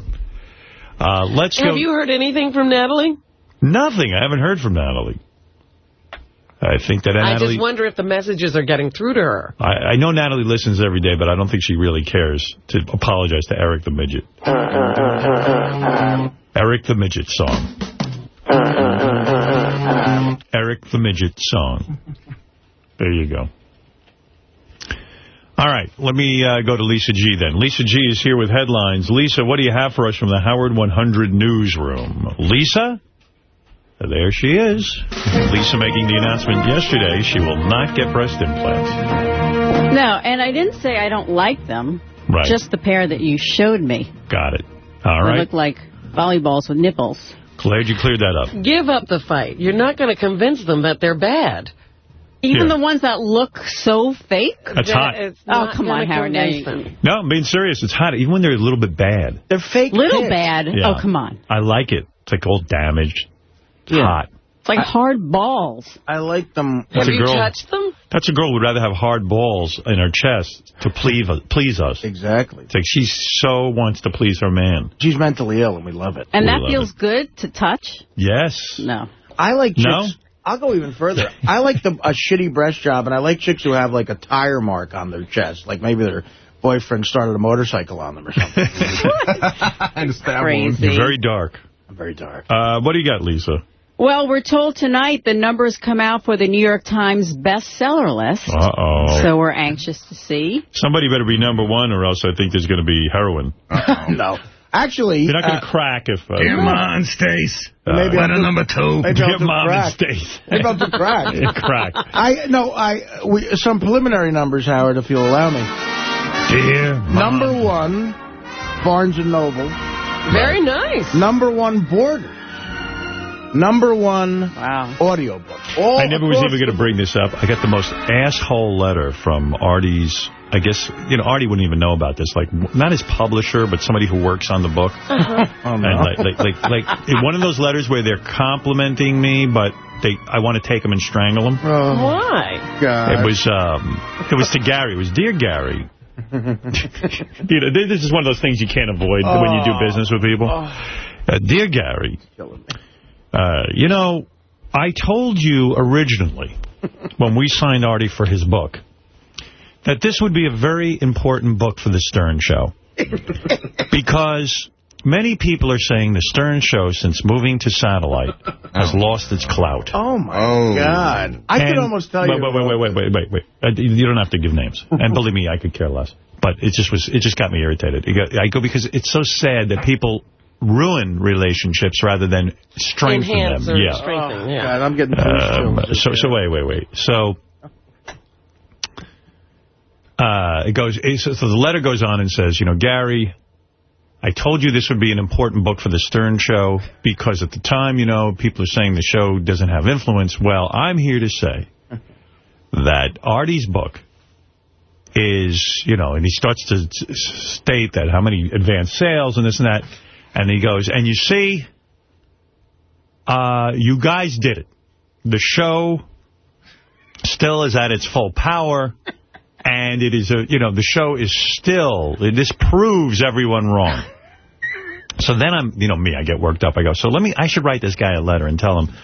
Uh, let's Have go. you heard anything from Natalie? Nothing. I haven't heard from Natalie. I think that I just wonder if the messages are getting through to her. I, I know Natalie listens every day, but I don't think she really cares to apologize to Eric the Midget. Eric the Midget song. Eric the Midget song. There you go. All right, let me uh, go to Lisa G then. Lisa G is here with headlines. Lisa, what do you have for us from the Howard 100 newsroom? Lisa? There she is. Lisa making the announcement yesterday she will not get breast implants. No, and I didn't say I don't like them. Right. Just the pair that you showed me. Got it. All right. They right. look like volleyballs with nipples. Glad you cleared that up. Give up the fight. You're not going to convince them that they're bad. Even Here. the ones that look so fake. That's hot. It's Oh, come on, gonna Howard. Now you- No, I'm being serious. It's hot, even when they're a little bit bad. They're fake Little tits. bad. Yeah. Oh, come on. I like it. It's like all damaged. It's hot. It's like hard balls. I like them. Have It's a you girl. touched them? That's a girl who'd rather have hard balls in her chest to please, please us. Exactly. It's like she so wants to please her man. She's mentally ill, and we love it. And We that love feels good to touch? Yes. No. I like chicks. No? I'll go even further. I like the a shitty breast job, and I like chicks who have like a tire mark on their chest, like maybe their boyfriend started a motorcycle on them or something. Crazy. You're very dark. I'm very dark. Uh, what do you got, Lisa? Well, we're told tonight the numbers come out for the New York Times bestseller list. Uh-oh. So we're anxious to see. Somebody better be number one, or else I think there's going to be heroin. no. Actually... You're not going uh, to crack if... Uh, Come on, Stace. Maybe Letter number two. Maybe I'll Your mom crack. and Stace. Maybe I'll do crack. Yeah, crack. I no, I we, some preliminary numbers, Howard, if you'll allow me. Dear Number one, Barnes and Noble. Very nice. Number one, Borders. Number one, wow. audiobook. All I never was across even going to bring this up. I got the most asshole letter from Artie's, I guess, you know, Artie wouldn't even know about this. Like, not his publisher, but somebody who works on the book. Oh, And like, like, like, like in one of those letters where they're complimenting me, but they, I want to take them and strangle them. Oh, Why? God. It was, um, it was to Gary. It was, Dear Gary. you know, this is one of those things you can't avoid when you do business with people. Uh, Dear Gary, uh, you know, I told you originally when we signed Artie for his book that this would be a very important book for the Stern Show. because many people are saying the Stern Show, since moving to satellite, has lost its clout. Oh, my Oh. God. I could almost tell wait, you. Wait, wait, wait, wait, wait, wait. Uh, you don't have to give names. And believe me, I could care less. But it just was. It just got me irritated. Got, I go because it's so sad that people ruin relationships rather than strengthen Enhance them. or yeah. strengthen, yeah. God, I'm getting Um, goosebumps. so, so wait, wait, wait. So, uh, it goes. it- So the letter goes on and says, you know, Gary, I told you this would be an important book for the Stern Show because at the time, you know, people are saying the show doesn't have influence. Well, I'm here to say that Artie's book is, you know, and he starts to state that how many advanced sales and this and that. And he goes, and you see, uh, you guys did it. The show still is at its full power. And it is a, you know, the show is still, this proves everyone wrong. So then I'm, you know, me, I get worked up. I go, so let me, I should write this guy a letter and tell him.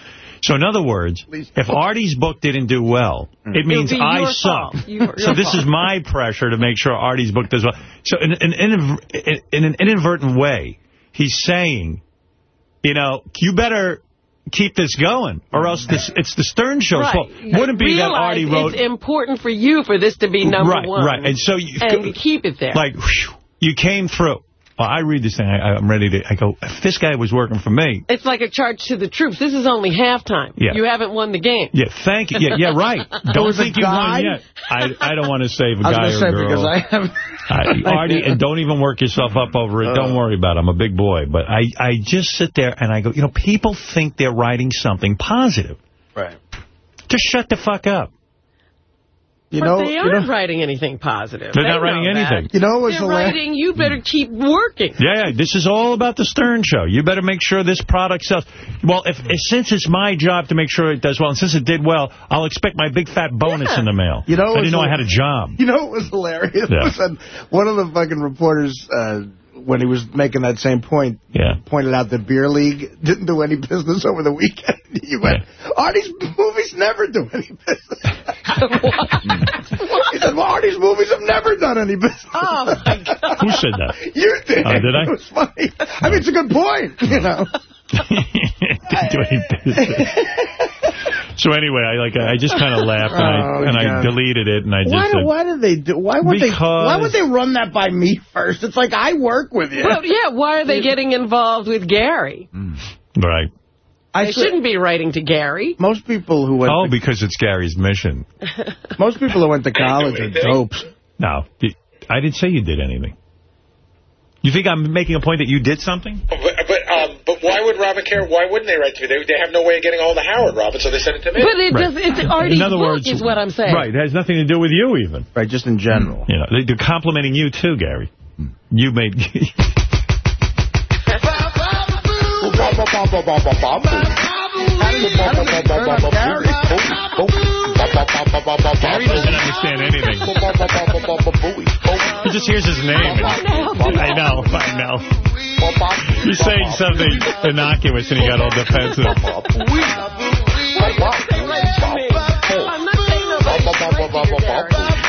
So in other words, if Artie's book didn't do well, mm. it means be I suck. fault. Your- So your this is my pressure to make sure Artie's book does well. So in, in, in, in an inadvertent way, he's saying, you know, you better keep this going, or mm-hmm. else this it's the Stern Show's Right. fault. Wouldn't be that Realize Artie wrote... It's important for you for this to be number right, one. Right, and so you... And keep it there. Like, whew, you came through. Well, I read this thing, I, I'm ready to... I go, if this guy was working for me... It's like a charge to the troops. This is only halftime. Yeah. You haven't won the game. Yeah, thank you. Yeah, yeah right. Don't think you guy? won yet. I, I don't want to save a I was guy going to or say, girl. because I have... I, Artie, and don't even work yourself up over it. Don't uh. worry about it. I'm a big boy. But I, I just sit there and I go, you know, people think they're writing something positive. Right. Just shut the fuck up. You but know, they aren't know, writing anything positive. They're They not writing know that. anything. you know, it was They're hilarious. writing, you better keep working. Yeah, yeah, this is all about the Stern Show. You better make sure this product sells. Well, if, if since it's my job to make sure it does well, and since it did well, I'll expect my big fat bonus Yeah. in the mail. You know, I didn't know I had a job. You know it was hilarious? Yeah. Was one of the fucking reporters, uh, when he was making that same point, Yeah. pointed out that Beer League didn't do any business over the weekend. He went, Artie's movies never do any business. he said, well, Artie's movies have never done any business. Oh, my God. Who said that? You did. Oh, did I? It was funny. I mean, it's a good point, you know. Didn't do any business. So anyway, I like I just kind of laughed and I Oh, and I deleted it and I just Why, said, do, why did they do? Why would they? Why would they run that by me first? It's like I work with you. Well, yeah, why are they getting involved with Gary? Mm. right. I They shouldn't be writing to Gary. Most people who went. Oh, to, because it's Gary's mission. most people who went to college are dopes. No, I didn't say you did anything. You think I'm making a point that you did something? But but, but why would Robin care? Why wouldn't they write to me? They, they have no way of getting all the Howard, Robin, so they sent it to me. But it Right. does, it's Artie's In other words, is what I'm saying. Right, it has nothing to do with you even. Right, just in general. You know, they, they're complimenting you too, Gary. Hmm. You made... Gary doesn't understand anything. He just hears his name. I know, I know. He's saying something innocuous and he got all defensive.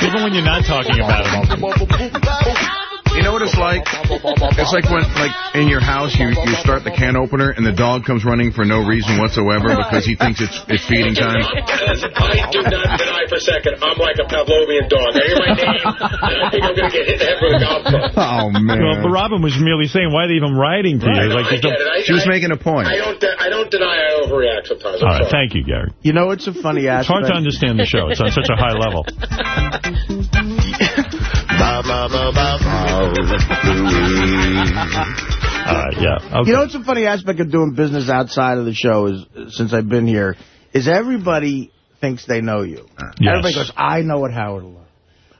Even when you're not talking about him. You know what it's like? It's like when, like, in your house, you, you start the can opener and the dog comes running for no reason whatsoever because he thinks it's it's feeding time. Listen, I do not deny for a second I'm like a Pavlovian dog. I hear my name, and I think I'm going to get hit in the head with a golf club. Oh, man. Well, Robin was merely saying, why are they even writing to you? Right, no, like, I there's no- get it. I- She was making a point. I don't, I don't deny I overreact sometimes. All I'm right, sorry. thank you, Gary. You know, it's a funny It's hard to understand the show. It's on such a high level. Uh, yeah. Okay. You know what's a funny aspect of doing business outside of the show is, since I've been here, is everybody thinks they know you. Yes. Everybody goes, I know what Howard will love.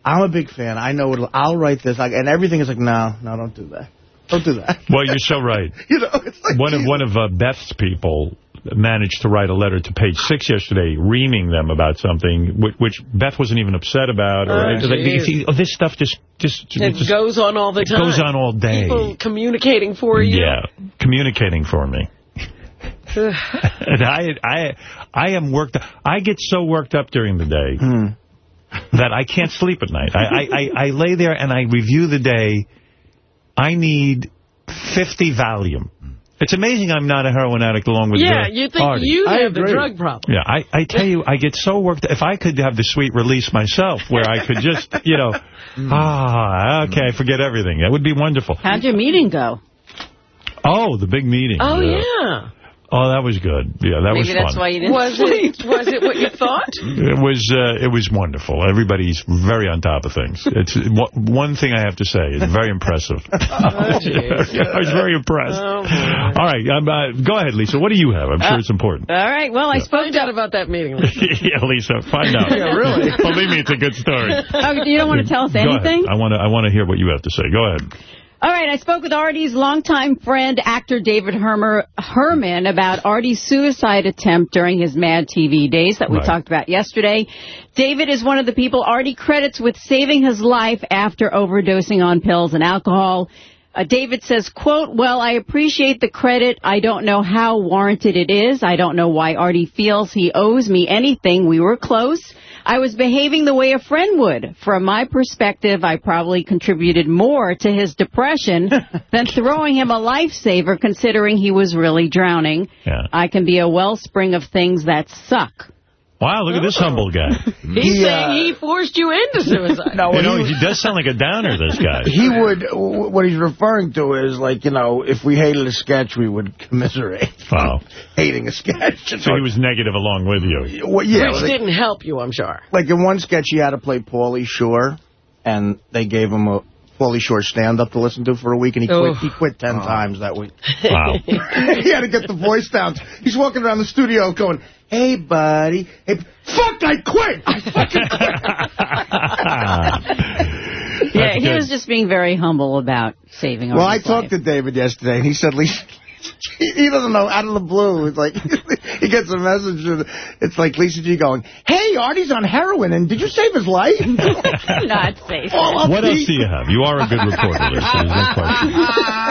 I'm a big fan. I know what I'll write this. Like, and everything is like, no, no, don't do that. Don't do that. Well, you're so right. You know, it's like one of one of uh, Beth's people managed to write a letter to page six yesterday, reaming them about something which, which Beth wasn't even upset about. Or Oh, like, see, oh, this stuff just just, It just goes on all the it time. goes on all day. People communicating for you. Yeah, communicating for me. and I I I am worked. I get so worked up during the day Hmm. that I can't sleep at night. I, I, I, I lay there and I review the day. I need 50 Valium. It's amazing I'm not a heroin addict along with yeah, you think Artie. you have the drug problem. Yeah, I, I tell you, I get so worked. If I could have the sweet release myself, where I could just, you know, ah, okay, forget everything. That would be wonderful. How'd your meeting go? Oh, the big meeting. Oh, yeah. Oh, that was good. Yeah, that was Maybe fun. that's why you didn't Was sleep. it, was it what you thought? It was uh, it was wonderful. Everybody's very on top of things. It's one- one thing I have to say. It's very impressive. I was very impressed. All right, um, uh, go ahead, Lisa. What do you have? I'm sure it's important. All right. Well, I spoke out about that meeting. Lisa. yeah, Lisa, find out. Yeah, really? Believe me, it's a good story. Oh, you don't want to tell us Go ahead. anything? I want to. I want to hear what you have to say. Go ahead. All right, I spoke with Artie's longtime friend, actor David Hermer, Herman, about Artie's suicide attempt during his Mad TV days that we Right. talked about yesterday. David is one of the people Artie credits with saving his life after overdosing on pills and alcohol. Uh, David says, quote, well, I appreciate the credit. I don't know how warranted it is. I don't know why Artie feels he owes me anything. We were close. I was behaving the way a friend would. From my perspective, I probably contributed more to his depression than throwing him a lifesaver considering he was really drowning. Yeah. I can be a wellspring of things that suck. Wow, look at this humble guy. He's He, uh, saying he forced you into suicide. No, You know, he, he does sound like a downer, this guy. he would, what he's referring to is like, you know, if we hated a sketch, we would commiserate. Wow. Hating a sketch. So he was negative along with you. Well, yeah, Which like, didn't help you, I'm sure. like in one sketch, he had to play Pauly Shore, and they gave him a Pauly Shore stand-up to listen to for a week, and he quit, Oh. he quit ten times that week. Wow. he had to get the voice down. He's walking around the studio going, hey, buddy. Hey, fuck, I quit. I fucking quit! Yeah, he good. was just being very humble about saving Well, I Artie's talked life. to David yesterday, and he said, Lisa, he he doesn't know, out of the blue, it's like, he gets a message, and it's like Lisa G going, hey, Artie's on heroin, and did you save his life? Not safe. All What else do you have? You are a good reporter, Lisa. There's no question.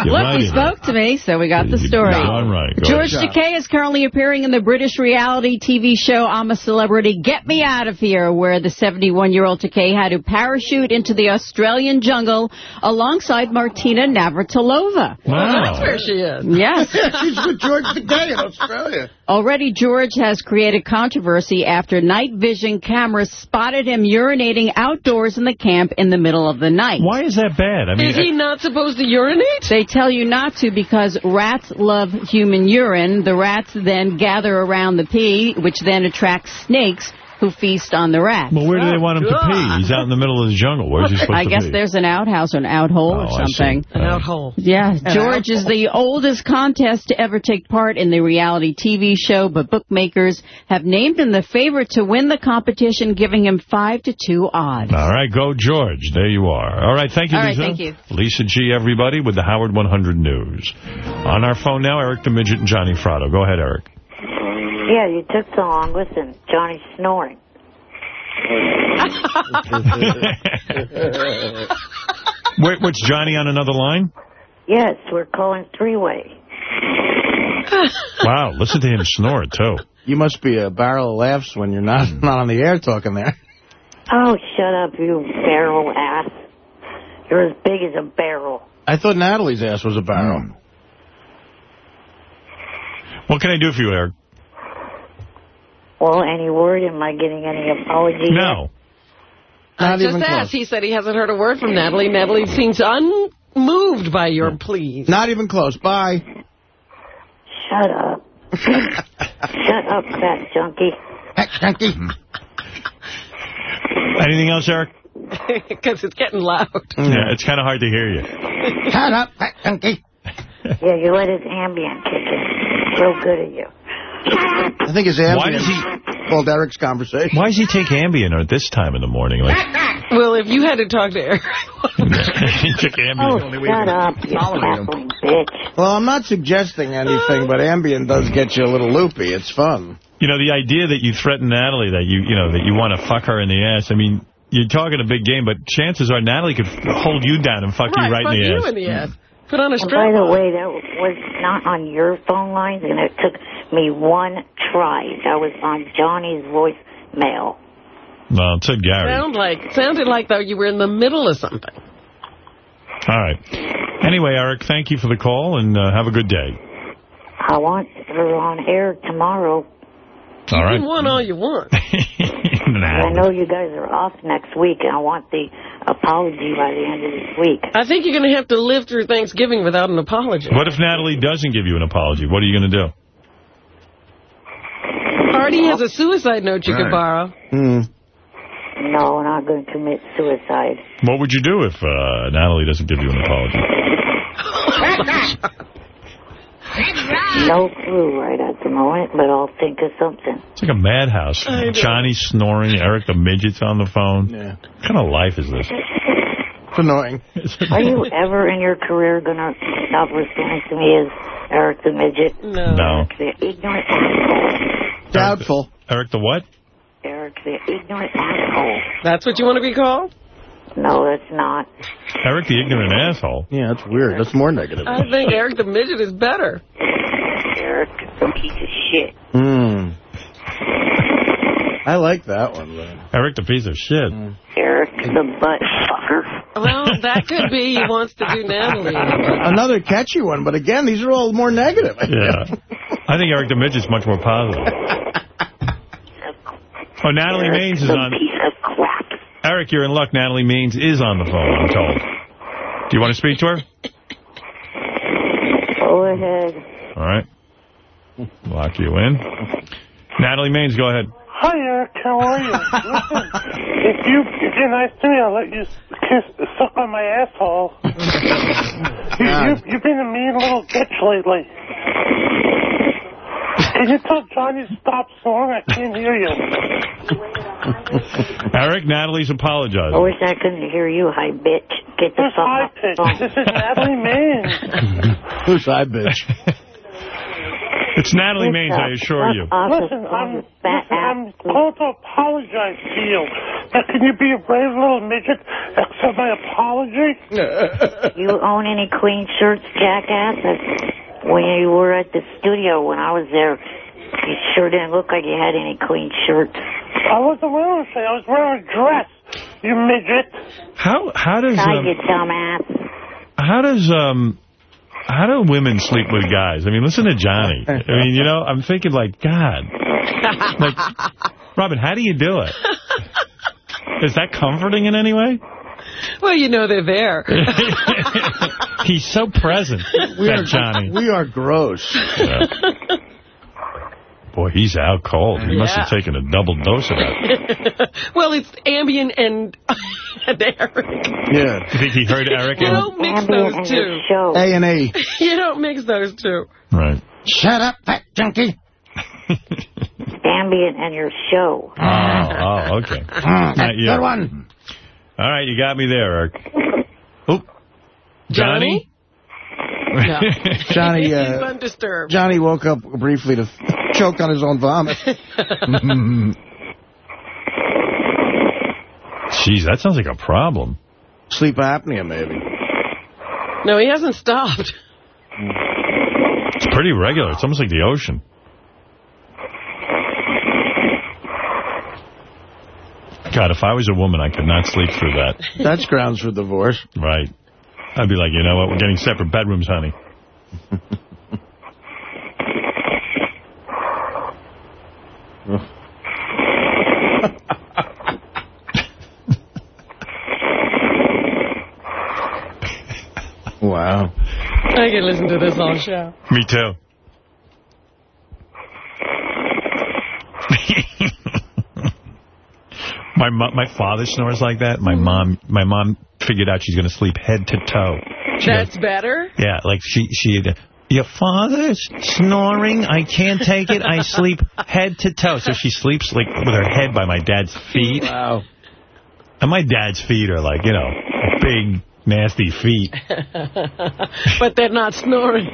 You're Look, right he in there. spoke to me, so we got the story. All right. Go George. Takei is currently appearing in the British reality TV show I'm a Celebrity, Get Me Out of Here, where the 71-year-old Takei had to parachute into the Australian jungle alongside Martina Navratilova. Wow. That's where she is. Yes. She's with George Takei in Australia. Already, George has created controversy after night vision cameras spotted him urinating outdoors in the camp in the middle of the night. Why is that bad? I mean, Is he not supposed to urinate? They tell you not to because rats love human urine. The rats then gather around the pee, which then attracts snakes who feast on the rats. well, where do they want him to pee? He's out in the middle of the jungle. Where's he supposed I to guess pee? there's an outhouse or an outhole Oh, or something. An out hole. Oh, yeah, George is the oldest contest to ever take part in the reality TV show, but bookmakers have named him the favorite to win the competition, giving him 5 to 2 odds. All right, go George. There you are. All right, thank you, All right, Lisa. thank you. Lisa G, everybody, with the Howard 100 News. On our phone now, Eric the Midget and Johnny Fratto. Go ahead, Eric. Yeah, you took so long. Listen, Johnny's snoring. Wait, what's Johnny on another line? Yes, we're calling three-way. Wow, listen to him snore, too. You must be a barrel of laughs when you're not, not on the air talking there. Oh, shut up, you barrel ass. You're as big as a barrel. I thought Natalie's ass was a barrel. Hmm. What can I do for you, Eric? Well, any word? Am I getting any apology? No. I Not just even asked. He said he hasn't heard a word from Natalie. Natalie seems unmoved by your pleas. Not even close. Bye. Shut up. shut up, fat junkie. junkie. Anything else, Eric? Because it's getting loud. Yeah, it's kind of hard to hear you. Shut up, fat junkie. Yeah, you let his Ambien kick in. Real good at you. I think his Ambien Why does he- called Eric's conversation. Why does he take Ambien at this time in the morning? Like, Well, if you had to talk to Eric, he took Ambien. Oh, Ambien. shut up, you cackling bitch. Well, I'm not suggesting anything, but Ambien does get you a little loopy. It's fun. You know, the idea that you threaten Natalie, that you, you know, that you want to fuck her in the ass. I mean, you're talking a big game, but chances are Natalie could hold you down and fuck you right fuck in the you ass. in the ass. Put on a And strap. by the way, that was not on your phone lines, and it took me one try. That was on Johnny's voicemail. No, it said Gary. Sound like, sounded like though you were in the middle of something. All right. Anyway, Eric, thank you for the call, and uh, have a good day. I want her on air tomorrow. All You right. can want all you want. I know you guys are off next week, and I want the apology by the end of this week. I think you're going to have to live through Thanksgiving without an apology. What if Natalie doesn't give you an apology? What are you going to do? Artie has a suicide note you could borrow. Hmm. No, I'm not going to commit suicide. What would you do if uh, Natalie doesn't give you an apology? No clue right at the moment, but I'll think of something. It's like a madhouse. I. Johnny snoring, Eric the midget's on the phone. Yeah. What kind of life is this? It's annoying. Are you ever in your career going to stop referring to me as Eric the Midget? No. No. The ignorant asshole. Doubtful. Eric the what? Eric the ignorant asshole. That's what you want to be called? No, that's not. Eric the ignorant asshole. Yeah, that's weird. That's more negative. I think Eric the Midget is better. Eric the piece of shit. Hmm. I like that one, man. Eric the piece of shit. Eric the butt fucker. Well, that could be he wants to do Natalie. Another catchy one, but again, these are all more negative. Yeah. I think Eric the midget's much more positive. Oh, Natalie Maines is on. Eric, you're in luck. Natalie Maines is on the phone, I'm told. Do you want to speak to her? Go ahead. All right. Lock you in. Natalie Maines, go ahead. Hi, Eric. How are you? Listen, if you if you're nice to me, I'll let you kiss suck on my asshole. you, you, you've been a mean little bitch lately. Can you tell Johnny to stop snoring? I can't hear you. Eric, Natalie's apologizing. I wish I couldn't hear you, hi bitch. Get the Who's fuck high off the pitch? phone. This is Natalie Maines. Who's I bitch? It's Natalie Maines, I assure you. Listen, I'm, listen, I'm called to apologize to you. Now, can you be a brave little midget? Accept my apology? You own any clean shirts, jackass? That's when you were at the studio when I was there, you sure didn't look like you had any clean shirts. I wasn't wearing a shirt. I was wearing a dress, you midget. How how does Hi, um, you dumbass. how does um how do women sleep with guys? I mean, listen to Johnny. I mean, you know, I'm thinking like, God, like, Robin, how do you do it? Is that comforting in any way? Well, you know they're there. He's so present, We that are Johnny. We are gross. Yeah. Boy, he's out cold. He must have taken a double dose of that. well, it's Ambien and, and Eric. Yeah. You think he heard Eric? You in- don't mix Ambien those two. A and E. You don't mix those two. Right. Shut up, fat junkie. Ambient and your show. Oh, oh, okay. Mm, Not. Good one. All right, you got me there, Eric. Oop. Johnny? No. Johnny, uh, undisturbed. Johnny woke up briefly to choke on his own vomit. Jeez, that sounds like a problem. Sleep apnea, maybe. No, he hasn't stopped. It's pretty regular. It's almost like the ocean. God, if I was a woman, I could not sleep through that. That's grounds for divorce. Right. I'd be like, you know what, we're getting separate bedrooms, honey. Wow. I can listen to this all show. Me too. my my father snores like that. My mom my mom figured out she's going to sleep head to toe. She That's goes, better? yeah, like she she your father's snoring. I can't take it. I sleep head to toe. So she sleeps like with her head by my dad's feet. Wow. And my dad's feet are like, you know, big, nasty feet. but they're not snoring.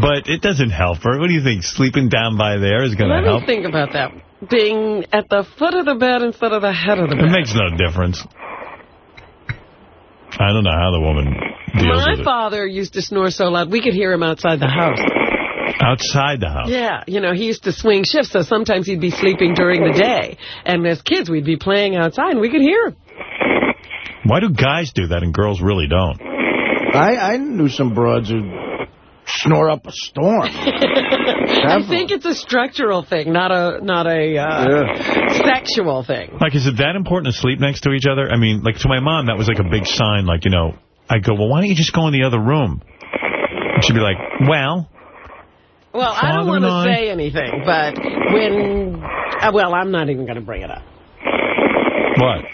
But it doesn't help her. What do you think? Sleeping down by there is going Let to me help? think about that. Being at the foot of the bed instead of the head of the bed. It bed. makes no difference. I don't know how the woman deals My with it. father used to snore so loud, we could hear him outside the house. Outside the house. Yeah, you know, he used to swing shifts, so sometimes he'd be sleeping during the day. And as kids, we'd be playing outside, and we could hear him. Why do guys do that and girls really don't? I, I knew some broads who snore up a storm. I think it's a structural thing, not a not a uh, sexual thing. Like, is it that important to sleep next to each other? I mean, like, to my mom, that was like a big sign. Like, you know, I go, well, why don't you just go in the other room? And she'd be like, well, Well, I don't want to say anything, but when... Uh, well, I'm not even going to bring it up. what?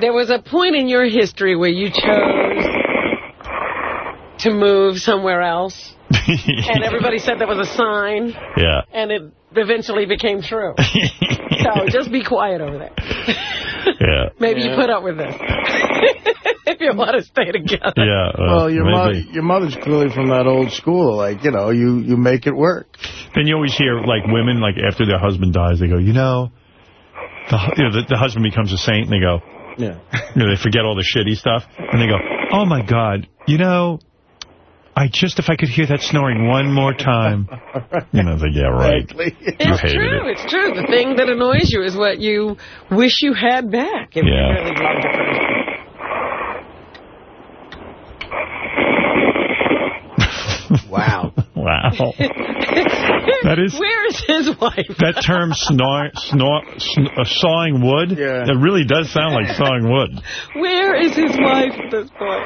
There was a point in your history where you chose to move somewhere else, and everybody said that was a sign, Yeah. and it eventually became true. so just be quiet over there. Yeah. Maybe you put up with this. if you want to stay together. Yeah. uh, Well, your, mo maybe. your mother's clearly from that old school. Like, you know, you, you make it work. Then you always hear, like, women, like, after their husband dies, they go, you know, the, you know, the, the husband becomes a saint, and they go, Yeah. you know, they forget all the shitty stuff, and they go, oh, my God, you know, I just, if I could hear that snoring one more time. You know, it's like, yeah, right. You It's true. it. It's true. The thing that annoys you is what you wish you had back. If Yeah. you really loved a person. Wow. wow. That is- Where is his wife? That term, snor, snor, sn uh, sawing wood, Yeah. it really does sound like sawing wood. Where is his wife at this point?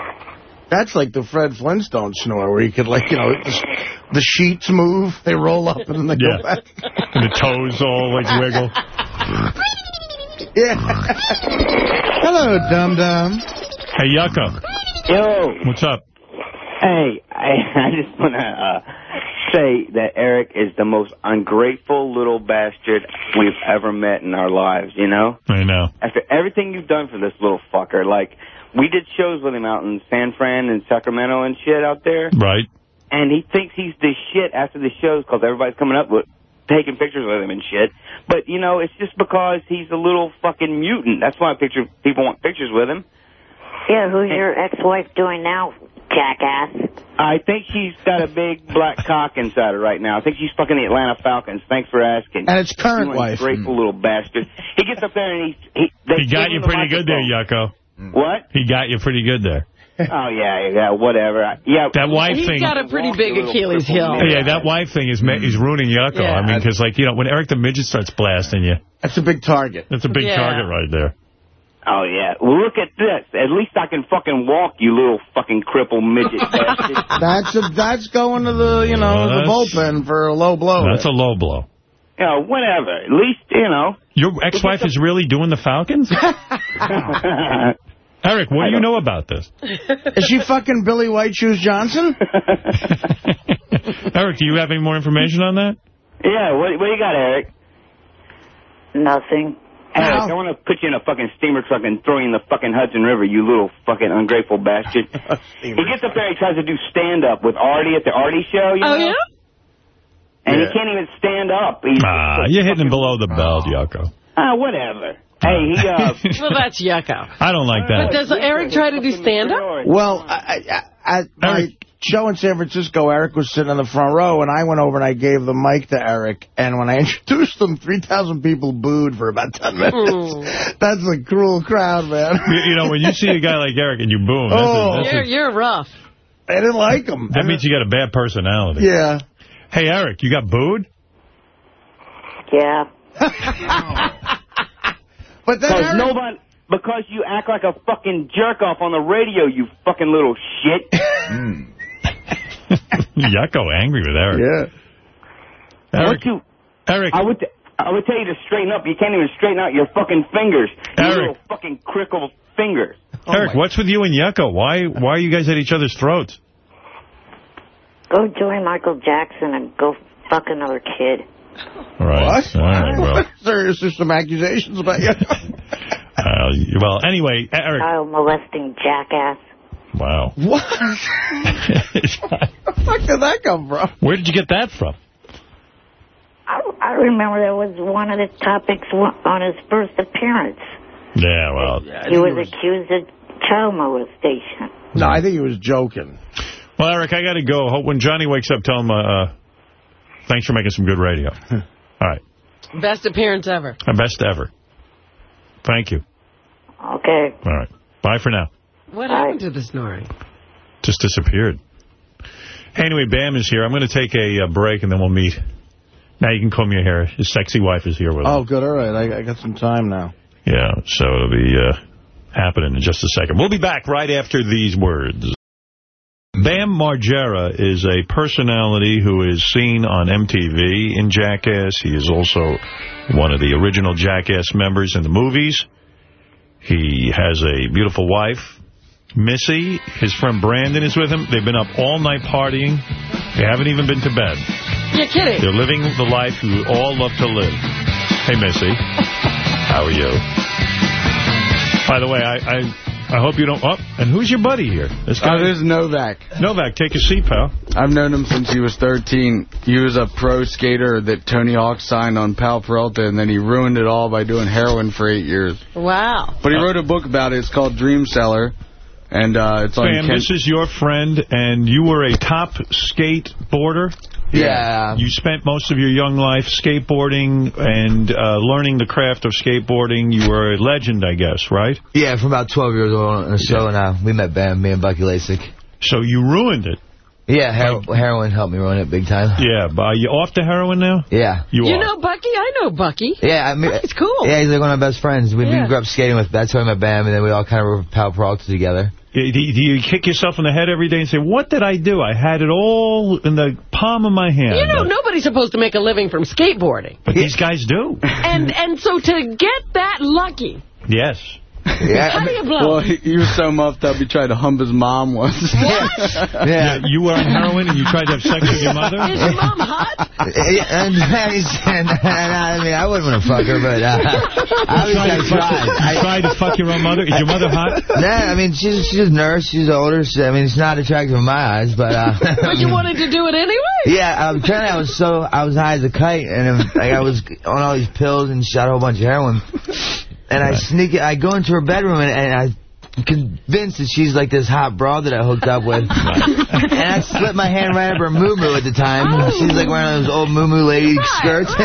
That's like the Fred Flintstone snore, where you could, like, you know, the, the sheets move, they roll up, and then they Yeah. go back. And the toes all, like, wiggle. Yeah. Hello, dum-dum. Hey, Yucko. Yo. What's up? Hey, I, I just want to uh, say that Eric is the most ungrateful little bastard we've ever met in our lives, you know? I know. After everything you've done for this little fucker, like, we did shows with him out in San Fran and Sacramento and shit out there, Right. and he thinks he's the shit after the shows because everybody's coming up with taking pictures with him and shit. But, you know, it's just because he's a little fucking mutant. That's why picture people want pictures with him. Yeah, who's your ex-wife doing now, jackass? I think she's got a big black cock inside her right now. I think she's fucking the Atlanta Falcons. Thanks for asking. And it's current You wife. Grateful little bastard. He gets up there and he... He, they He got you pretty good there, microphone. Yucko. Mm. What? He got you pretty good there. Oh, yeah, yeah, whatever. Yeah. That wife He's thing. got a pretty big Achilles heel. Yeah, that wife thing is ma- mm. is ruining Yucko. Yeah. I mean, because, like, you know, when Eric the Midget starts blasting you, That's a big target. that's a big Yeah. target right there. Oh, yeah. Well, look at this. At least I can fucking walk, you little fucking cripple midget bastard. That's a, that's going to the, you know, Well, the bullpen for a low blow. That's a low blow. You know, whatever. At least, you know. Your ex-wife is really doing the Falcons? Eric, what do you know about this? Is she fucking Billy White Shoes Johnson? Eric, do you have any more information on that? yeah, what, what do you got, Eric? Nothing. Eric, I want to put you in a fucking steamer truck and throw you in the fucking Hudson River, you little fucking ungrateful bastard. he gets up there and he tries to do stand-up with Artie at the Artie show, you Oh, know? yeah? And Yeah. he can't even stand up. He's Ah, you're hitting him below the belt, Yucko. Ah, whatever. Hey, he, uh... well, that's yucko. I don't like that. But does Eric try to do stand-up? Well, I, I, at my show in San Francisco, Eric was sitting in the front row, and I went over and I gave the mic to Eric. And when I introduced him, 3,000 people booed for about 10 minutes. That's a cruel crowd, man. You, you know, when you see a guy like Eric and you boom, that's Oh. a, that's You're, a, you're rough. I didn't like him. that means you got a bad personality. Yeah. Hey, Eric, you got booed? Yeah. But then Because nobody... Because you act like a fucking jerk-off on the radio, you fucking little shit. Hmm. Yucko angry with Eric. Yeah. Eric, you... Eric, I would... I would tell you to straighten up. You can't even straighten out your fucking fingers. Your Eric. little fucking crickled fingers. Eric, what's with you and Yucko? Why why are you guys at each other's throats? Go join Michael Jackson and go fuck another kid. All right. What? All right, well, There's there's some accusations about you. uh, well, anyway, Eric. Child molesting jackass. Wow. what? Where the fuck did that come from? Where did you get that from? I, I remember that was one of the topics on his first appearance. Yeah, well. He was accused of child molestation. No, I think he was joking. Well, Eric, I got to go. Hope when Johnny wakes up, tell him, uh, uh, thanks for making some good radio. All right. Best appearance ever. My best ever. Thank you. Okay. All right. Bye for now. What happened to the snoring? Just disappeared. Anyway, Bam is here. I'm going to take a uh, break, and then we'll meet. Now you can comb your hair. His sexy wife is here with him. Oh, good. All right. I, I got some time now. Yeah, so it'll be uh, happening in just a second. We'll be back right after these words. Bam Margera is a personality who is seen on MTV in Jackass. He is also one of the original Jackass members in the movies. He has a beautiful wife, Missy. His friend Brandon is with him. They've been up all night partying. They haven't even been to bed. You're kidding. They're living the life you all love to live. Hey, Missy. How are you? By the way, I, I, I hope you don't... Oh, and who's your buddy here? This guy? Uh, this is Novak. Novak, take a seat, pal. I've known him since he was 13. He was a pro skater that Tony Hawk signed on Powell Peralta, and then he ruined it all by doing heroin for eight years. Wow. But he wrote a book about it. It's called Dream Seller, and uh, it's on Bam, Ken- this is your friend, and you were a top skateboarder. Yeah. You spent most of your young life skateboarding and uh, learning the craft of skateboarding. You were a legend, I guess, right? Yeah, from about 12 years old or so, and uh, we met Bam, me and Bucky Lasek. So you ruined it. Yeah, her heroin helped me ruin it big time. Yeah, but are you off the heroin now? Yeah. You, You are. know Bucky? I know Bucky. Yeah, I mean, Bucky's cool. Yeah, he's like one of my best friends. We, Yeah. we grew up skating with. That's how I met Bam, and then we all kind of were Powell Peralta together. Do you, do you kick yourself in the head every day and say, what did I do? I had it all in the palm of my hand. You know, nobody's supposed to make a living from skateboarding. But these guys do. And and so to get that lucky, Yes. how do you blow? Well, he, he was so muffed up, he tried to hump his mom once. What? Yeah. You were on heroin and you tried to have sex with your mother? Is your mom hot? Yeah, and, and, I mean, I wouldn't want to fuck her, but uh, I was tried, to fuck, tried. you tried to fuck your own mother? Is your mother hot? Nah, I mean, she's she's a nurse. She's older. She, I mean, it's not attractive in my eyes, but uh, But you wanted to do it anyway? yeah, um, currently I was so I was high as a kite, and um, like I was on all these pills and shot a whole bunch of heroin. And I sneak, I go into her bedroom, and, and I convinced that she's like this hot broad that I hooked up with. and I slipped my hand right up her moo-moo at the time. She's like wearing those old moo-moo lady skirts.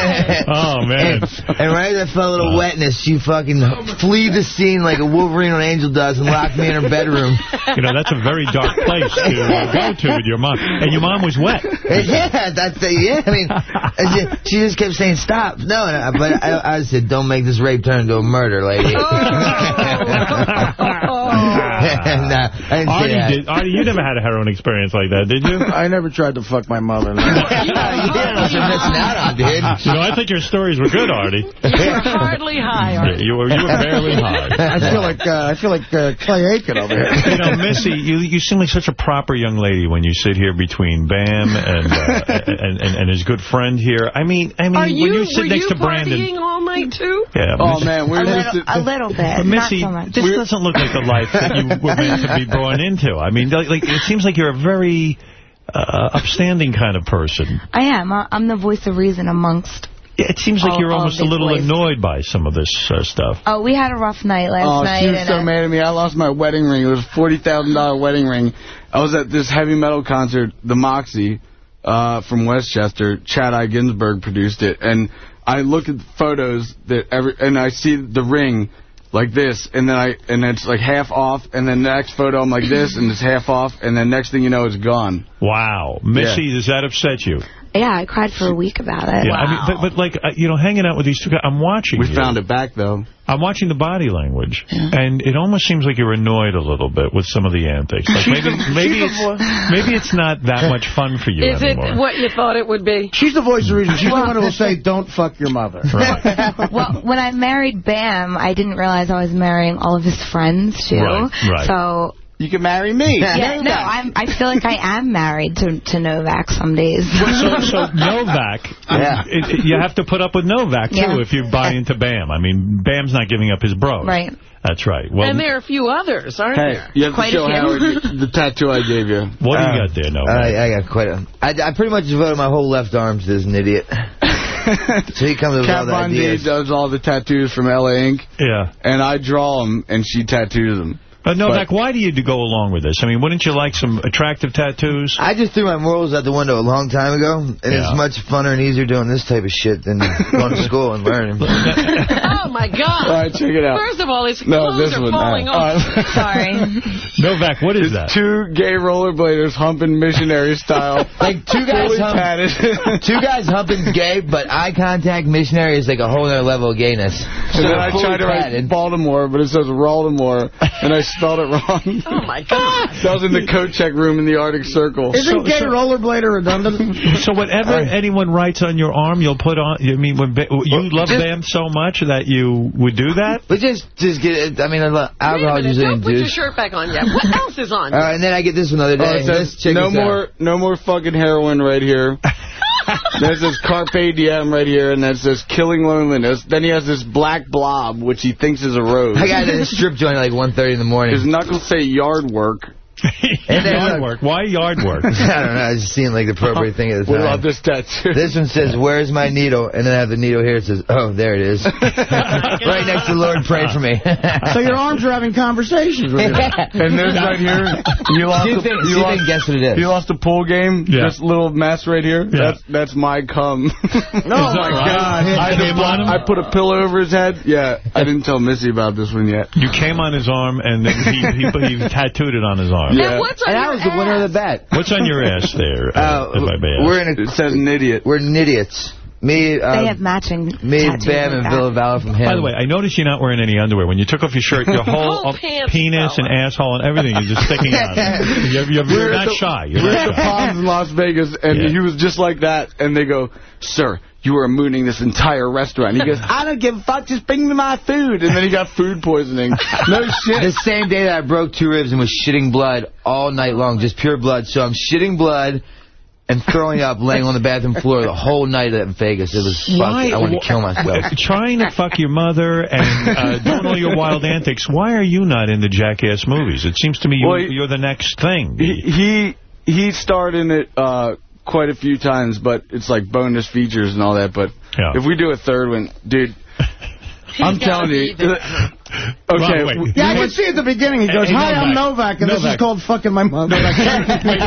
Oh, man. And, and right as I felt a little wetness, she fucking flee the scene like a Wolverine on Angel does and locked me in her bedroom. You know, that's a very dark place to uh, go to with your mom. And your mom was wet. Yeah, that's the, yeah. I mean, I she just kept saying stop. No, and I- but I, I said don't make this rape turn into a murder, lady. Oh. And, uh, I Artie, that. did, Artie, you never had a heroin experience like that, did you? I never tried to fuck my mother. No. You're missing out on, dude. You know, I think your stories were good, Artie. You were hardly high, Yeah, Artie. you were you were barely high. I feel like uh, I feel like uh, Clay Aiken over here. You know, Missy, you you seem like such a proper young lady when you sit here between Bam and uh, and, and and his good friend here. I mean, I mean, Are when you, you sit next you to Brandon. partying all night, too? Yeah, Oh, Missy- man, we're A little, a little bit, But not Missy, so much. this doesn't look like the life that you were meant to be born into. I mean, like, like it seems like you're a very uh, upstanding kind of person. I am. I- I'm the voice of reason amongst It seems like All- you're all almost a little boys. annoyed by some of this uh, stuff. Oh, we had a rough night last oh, night. she was so I- mad at me. I lost my wedding ring. It was a $40,000 wedding ring. I was at this heavy metal concert, the Moxie, uh, from Westchester. Chad I. Ginsburg produced it. And I look at the photos that every, and I see the ring like this, and then I, and it's like half off, and then the next photo I'm like this, and it's half off, and then next thing you know, it's gone. Wow. Missy, does that upset you? Yeah, I cried for a week about it. Yeah, I mean, but, but like, uh, you know, hanging out with these two guys, I'm watching We you. found it back, though. I'm watching the body language, and it almost seems like you're annoyed a little bit with some of the antics. Like maybe, maybe it's maybe it's not that much fun for you Is it what you thought it would be? She's the voice of reason. She's the one who will say, don't fuck your mother. well, when I married Bam, I didn't realize I was marrying all of his friends, too. Right, right. So... You can marry me. Yeah, no, I'm, I feel like I am married to, to Novak some days. so, so Novak, Yeah. it, it- you have to put up with Novak, too, Yeah. if you buy into Bam. I mean, Bam's not giving up his bros. Right. That's right. Well, and there are a few others, aren't Hey, there? you have to show Howard the tattoo I gave you. What do you uh, got there, no? I, I got quite a... I, I pretty much devoted my whole left arm to this an idiot. so he comes up with Kat all the Von D ideas. does all the tattoos from LA Ink. Yeah. And I draw them, and she tattoos them. Uh, but Novak, why do you go along with this? I mean, wouldn't you like some attractive tattoos? I just threw my morals out the window a long time ago, and Yeah. it's much funner and easier doing this type of shit than going to school and learning. Oh, my God. All right, check it out. First of all, his No, clothes this are one. falling All off. right. Sorry. Novak, what is that? Two gay rollerbladers humping missionary style. Like two guys Fully hump, two guys humping's gay, but eye contact missionary is like a whole other level of gayness. And then I tried to write. Baltimore, but it says Baltimore, and I spelled it wrong. Oh, my God. So I was in the coat check room in the Arctic Circle. Isn't gay rollerblader redundant? So whatever anyone writes on your arm, you'll put on. I mean, when Ba- you love just- Bam so much that you would do that. But just, just get it. I mean, alcohol Wait a minute, usually don't put your shirt back on yet. What else is on? All right, and then I get this one the other Oh, day. says, check no this out. more, no more fucking heroin right here. Then this Carpe Diem right here, and then it says Killing Loneliness. Then he has this black blob, which he thinks is a rose. I got in a strip joint at like 1.30 in the morning. His knuckles say yard work. And then, yard look, work. Why yard work? I don't know. I was just seeing like the appropriate thing at the What time. about this tattoo? This one says, where's my needle? And then I have the needle here. It says, oh, there it is. right next to Lord, pray for me. so your arms are having conversations with you. And this right here, you lost, See a, if they- you, see lost, guess what it is. you lost a pool game. Yeah. This little mess right here. Yeah. That's that's my cum. Oh, my God. I, Came on? I put a pillow over his head. Yeah, I didn't tell Missy about this one yet. You came on his arm and then he, he, he tattooed it on his arm. Yeah. And what's on And I your was the winner of the bet. What's on your ass there? Uh, Uh, if I may ask? we're in a, It says an idiot. we're idiots. Me, they uh, have matching me, tattoos Bam, and that. Ville Valo from him. By the way, I noticed you're not wearing any underwear. When you took off your shirt, your whole Whole penis fell and asshole and everything is just sticking out. You're, you're, you're We're not the- shy. You're We're not at the shy. Palms in Las Vegas, and Yeah. he was just like that. And they go, "Sir, you are mooning this entire restaurant." He goes, "I don't give a fuck. Just bring me my food." And then he got food poisoning. No shit. the same day that I broke two ribs and was shitting blood all night long, just pure blood. So I'm shitting blood and throwing up, laying on the bathroom floor the whole night in Vegas. It was fuck. I wanted to kill myself. Trying to fuck your mother and uh, doing all your wild antics. Why are you not in the Jackass movies? It seems to me you, Well, he- you're the next thing. he he he starred in it uh, quite a few times, but it's like bonus features and all that. But Yeah. if we do a third one, dude, I'm telling you. Okay, Wait, wait. Yeah, I can see at the beginning. He goes, Hey, hi, I'm Novak. Novak, and this is called fucking my mother. Wait,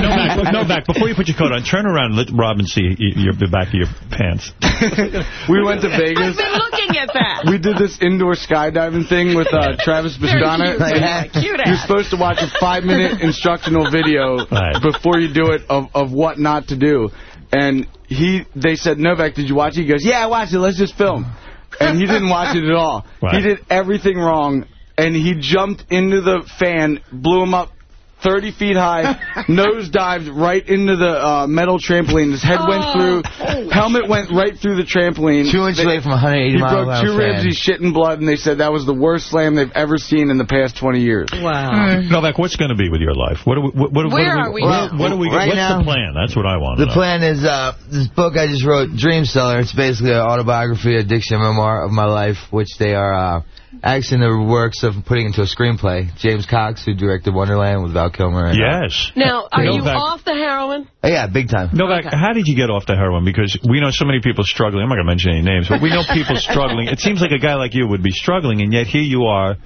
no back, no. Before you put your coat on, turn around and let Robin see your, the back of your pants. we went to Vegas. I've been looking at that. We did this indoor skydiving thing with uh, Travis Very Pastrana. cute. Yeah, cute You're ass. supposed to watch a five-minute instructional video Right. before you do it of, of what not to do. And he, they said, Novak, did you watch it? He goes, yeah, I watched it. Let's just film. And he didn't watch it at all. Right. He did everything wrong. And he jumped into the fan, blew him up 30 feet high, nose dived right into the uh, metal trampoline. His head went Oh, through, helmet went right through the trampoline. Two inches They- away from 180 he mile broke an hour two ribs, fan. he's shitting blood, and they said that was the worst slam they've ever seen in the past 20 years. Wow. Novak, what's going to be with your life? What do we, what, what, Where what are we what, now? what do we, Right what's now- the plan? That's what I want The know. plan is uh, this book I just wrote, Dream Seller. It's basically an autobiography, a diction memoir of my life, which they are uh, actually in the works of putting into a screenplay. James Cox, who directed Wonderland with Val Kilmer. And, uh, Yes. Now, are you Novak- off the heroin? Oh, yeah, big time. Novak, how did you get off the heroin? Because we know so many people struggling. I'm not going to mention any names, but we know people struggling. It seems like a guy like you would be struggling, and yet here you are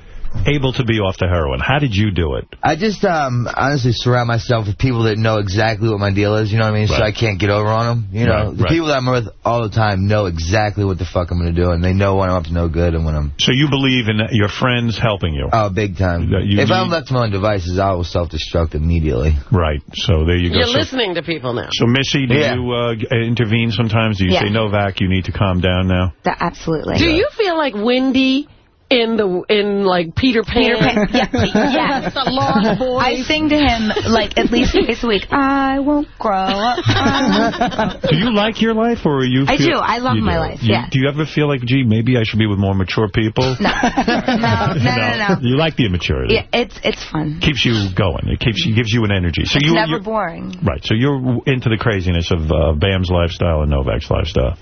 able to be off the heroin. How did you do it? I just um, honestly surround myself with people that know exactly what my deal is, you know what I mean? So I can't get over on them. You know, Right, the right. people that I'm with all the time know exactly what the fuck I'm going to do, and they know when I'm up to no good and when I'm... So you believe in your friends helping you? Oh, big time. That you if I'm left to my own devices, I will self-destruct immediately. Right. So there you go. You're So- listening to people now. So, Missy, do Yeah. you uh, intervene sometimes? Do you Yeah. say, Novak, you need to calm down now? That, absolutely. Do you feel like Wendy in the in like Peter Pan? Peter Pan. Yeah, yes. the lost boy. I sing to him like at least twice a week. I won't grow up. Do you like your life, or are you? I do. I love my do. life, You- yeah. Do you ever feel like, gee, maybe I should be with more mature people? No, no, no, no, no. You like the immaturity. Yeah, it's it's fun. Keeps you going. It keeps you gives you an energy. So It's you never you're- boring. Right. So you're into the craziness of uh, Bam's lifestyle and Novak's lifestyle.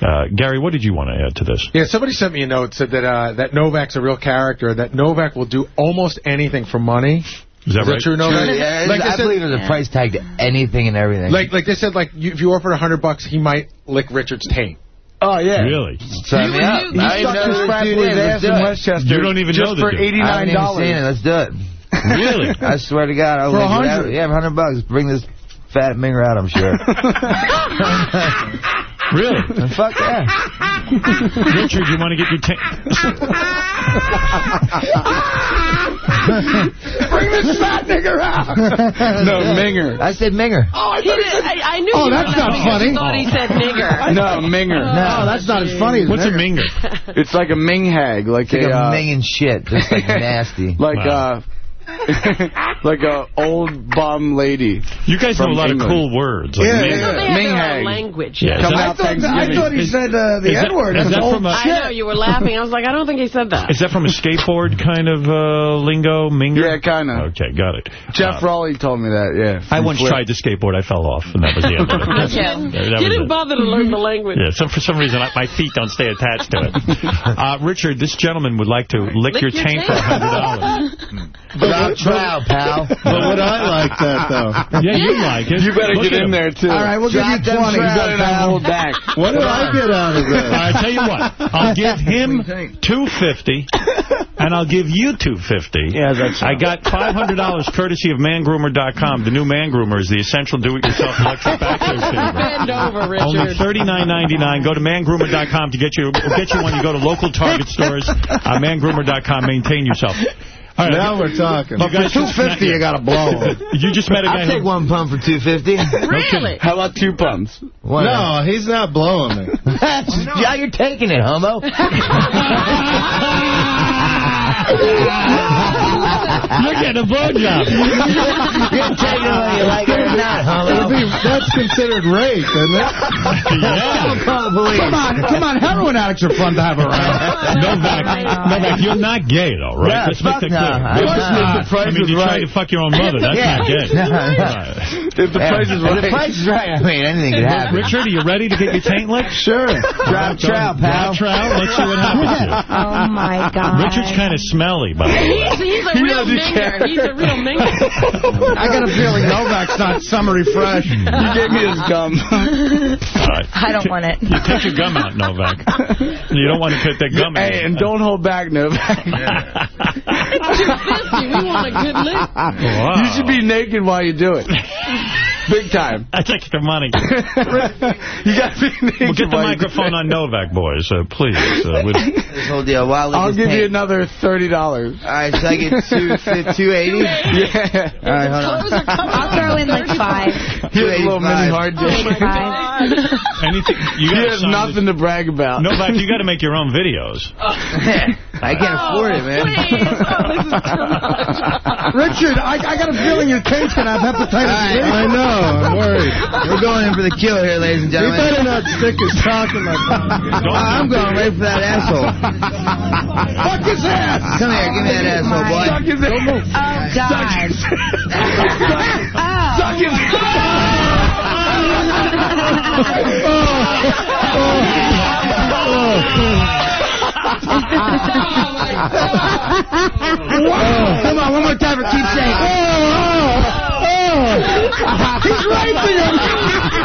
Uh, Gary, what did you want to add to this? Yeah, somebody sent me a note said that uh, that Novak's a real character. That Novak will do almost anything for money. Is that right? true, Novak? Yeah, like I they said- believe there's a price tag to anything and everything. Like like they said, like you, if you offered a hundred bucks, he might lick Richard's taint. Oh, yeah. Really? Sign me up. He I stuck his this crap dude with is. his Let's ass do in it. Westchester. You don't even just know the for dude. I haven't even seen it. $89. Let's do it. Really? I swear to God. I'll For a hundred. out. Yeah, 100 bucks. Bring this fat minger out, I'm sure. Really? Fuck yeah. Richard, you want to get your taint? Bring this fat nigger out. no, Minger. I said minger. Oh, I He did, I, I knew Oh, that's not funny. I thought he said nigger. No, Minger. No, that's not as funny as What's a Minger. minger? It's like a Ming hag, like It's like a, a uh, minging shit. Just like nasty. like Wow. uh, like a old bum lady. You guys know a lot England. of cool words. Like Yeah, minger. yeah. They have Ming their hag. language. Yeah, Come that- out I thought, I thought he Is- said uh, the is that- N-word. is It's that old from a- I know, you were laughing. I was like, I don't think he said that. Is that from a skateboard kind of uh, lingo, minger? Yeah, kind of. Okay, got it. Jeff Uh, Raleigh told me that, yeah. I once Flip. tried to skateboard. I fell off, and that was the end of it. I Yeah, didn't, that you didn't it. bother to learn the language. Yeah, some, for some reason, I, my feet don't stay attached to it. Uh, Richard, this gentleman would like to lick, Lick your your taint for taint. $100. Drop trout, pal. But would I like that, though? yeah, you like it. You better Look get in him. there, too. All right, we'll give you Drop them 20. You trout, better not hold back. What do I get out of All this? right, tell you what. I'll give him 250 and I'll give you 250 Yeah, that's I got $500 courtesy of mangroomer.com. The new Man Groomer is the essential do-it-yourself electric back care shaver. Bend over, Only Richard. $39.99. Go to mangroomer.com to get you get you when you go to local Target stores. Uh, mangroomer.com. Maintain yourself. All right. Now we're talking. You guys For 250, you got to blow. You just met a guy I'll take one pump for 250. Really? How about two pumps? Why not? No, he's not blowing me. yeah, you're taking it, homo. You're getting a blowjob. You're taking it whether you like it or not, homo. be, that's considered rape, isn't it? yeah. Call. Come on, come on. Heroin addicts are fun to have around. Novak, Novak, oh you're not gay, though, right? Yeah, Let's make fuck that no. clear. I'm not. The I mean, you're right. trying to fuck your own mother. That's Yeah. not gay. No. Right. If the price is right. If. The price is right. I mean, anything could happen. Richard, are you ready to get your taint licked? Sure. Drop trout, pal. Drop trout. Let's see what happens. Oh my god. Richard's kind of smelly, by the way. He's, he's a real minger. He's a real minger. I got a feeling Novak's not summery fresh. You gave me his gum. All right. I don't want it. You take your gum out, Novak. You don't want to put that gum hey, in. and don't hold back, Novak. It's 250. We want a good lick. Wow. You should be naked while you do it. Big time. That's extra money. You got to be naked Well, get the while you do microphone on Novak, boys, uh, please. Uh, with, This whole deal. While I'll give you another. another $30. All right, so I get two, two eighty. Yeah. All right, hold on. I'll throw in like five. Here's a little mini hard Oh, my disk. God. anything, you He has nothing to brag about. Novak, you got to make your own videos. I can't afford it, man. Please. Oh, this is too much. Richard, I, I got a feeling your taint's can have hepatitis All I know. I'm worried. We're going in for the kill here, ladies and He better not stick his cock in my pocket. I'm going right for that asshole. Fuck his ass. Come here, give me that asshole, boy. Oh, Suck his ass. Oh god. Suck his Come on, one more time for keepsake. Oh, He's raping him.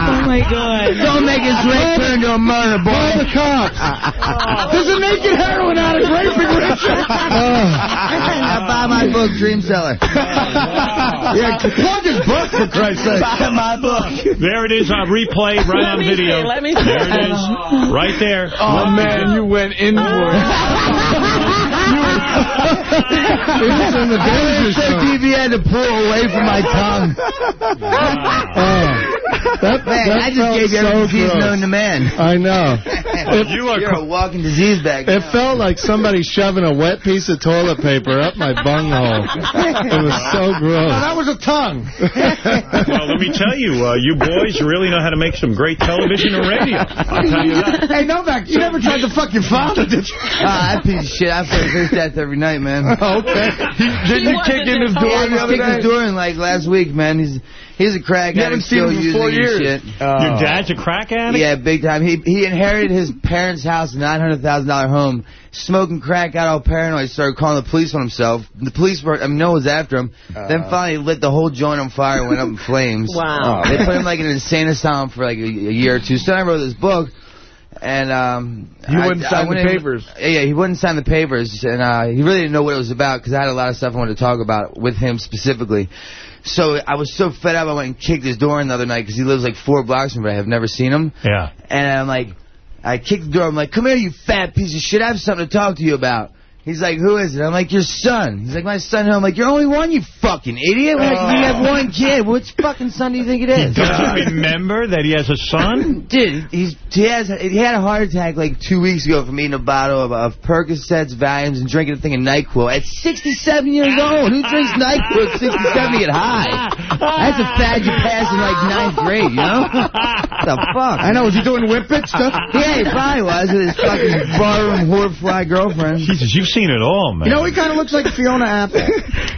Oh, my God. Don't make his rape turn into a murder, boy. Call the cops. There's a naked heroin addict raping Richard. Oh. Now buy my book, Dream Seller. yeah, plug his book, for Christ's sake. Buy my book. There it is uh, on replay, right Let on video. see, let me see. There it is, right there. Oh, man, you went in for it. It's in the danger Said zone. TV had to pull away from my tongue. That, Man, that I just felt gave you so every disease gross. known to man. I know. You are You're a walking disease bag. It felt like somebody shoving a wet piece of toilet paper up my bunghole. It was so gross. that was a tongue. Well, let me tell you, uh, you boys really know how to make some great television and radio. I'll tell you that. hey, Novak, you never tried to fuck your father, did you? Ah, that piece of shit. I play his death every night, man. okay. Didn't you kick in his door Yeah, I the other kicked his door in like last week, man. He's he's a crack You addict, haven't seen still him in using four years. shit. Your oh. dad's a crack addict? Yeah, big time. He he inherited his parents' house, nine hundred thousand dollar home, smoking crack, got all paranoid, started calling the police on himself. The police were, I mean, no one was after him. then uh. finally lit the whole joint on fire, and went up in flames. Wow. They put him like in an insane asylum for like a, a year or two. So then I wrote this book. And um, he wouldn't I sign went the papers. Yeah, yeah, he wouldn't sign the papers, and uh, he really didn't know what it was about because I had a lot of stuff I wanted to talk about with him specifically. So I was so fed up, I went and kicked his door in the other night because he lives like four blocks from me. but I have never seen him. Yeah. And I'm like, I kicked the door. I'm like, come here, you fat piece of shit. I have something to talk to you about. He's like, who is it? I'm like, your son. He's like, my son. I'm like, you're only one, you fucking idiot. Like, You have uh. one kid. Which fucking son do you think it is? Don't you uh. remember that he has a son? Dude, he's he has he had a heart attack like two weeks ago from eating a bottle of, of Percocets, Valiums, and drinking a thing of Nyquil at 67 years old. Who drinks Nyquil at 67 to get high? That's a fad you pass in like ninth grade, you know? What the fuck? I know. Was he doing whippet stuff? Yeah, he probably was with his fucking barroom whorefly girlfriend. Jesus, you've seen it all, man. You know, he kind of looks like Fiona Apple.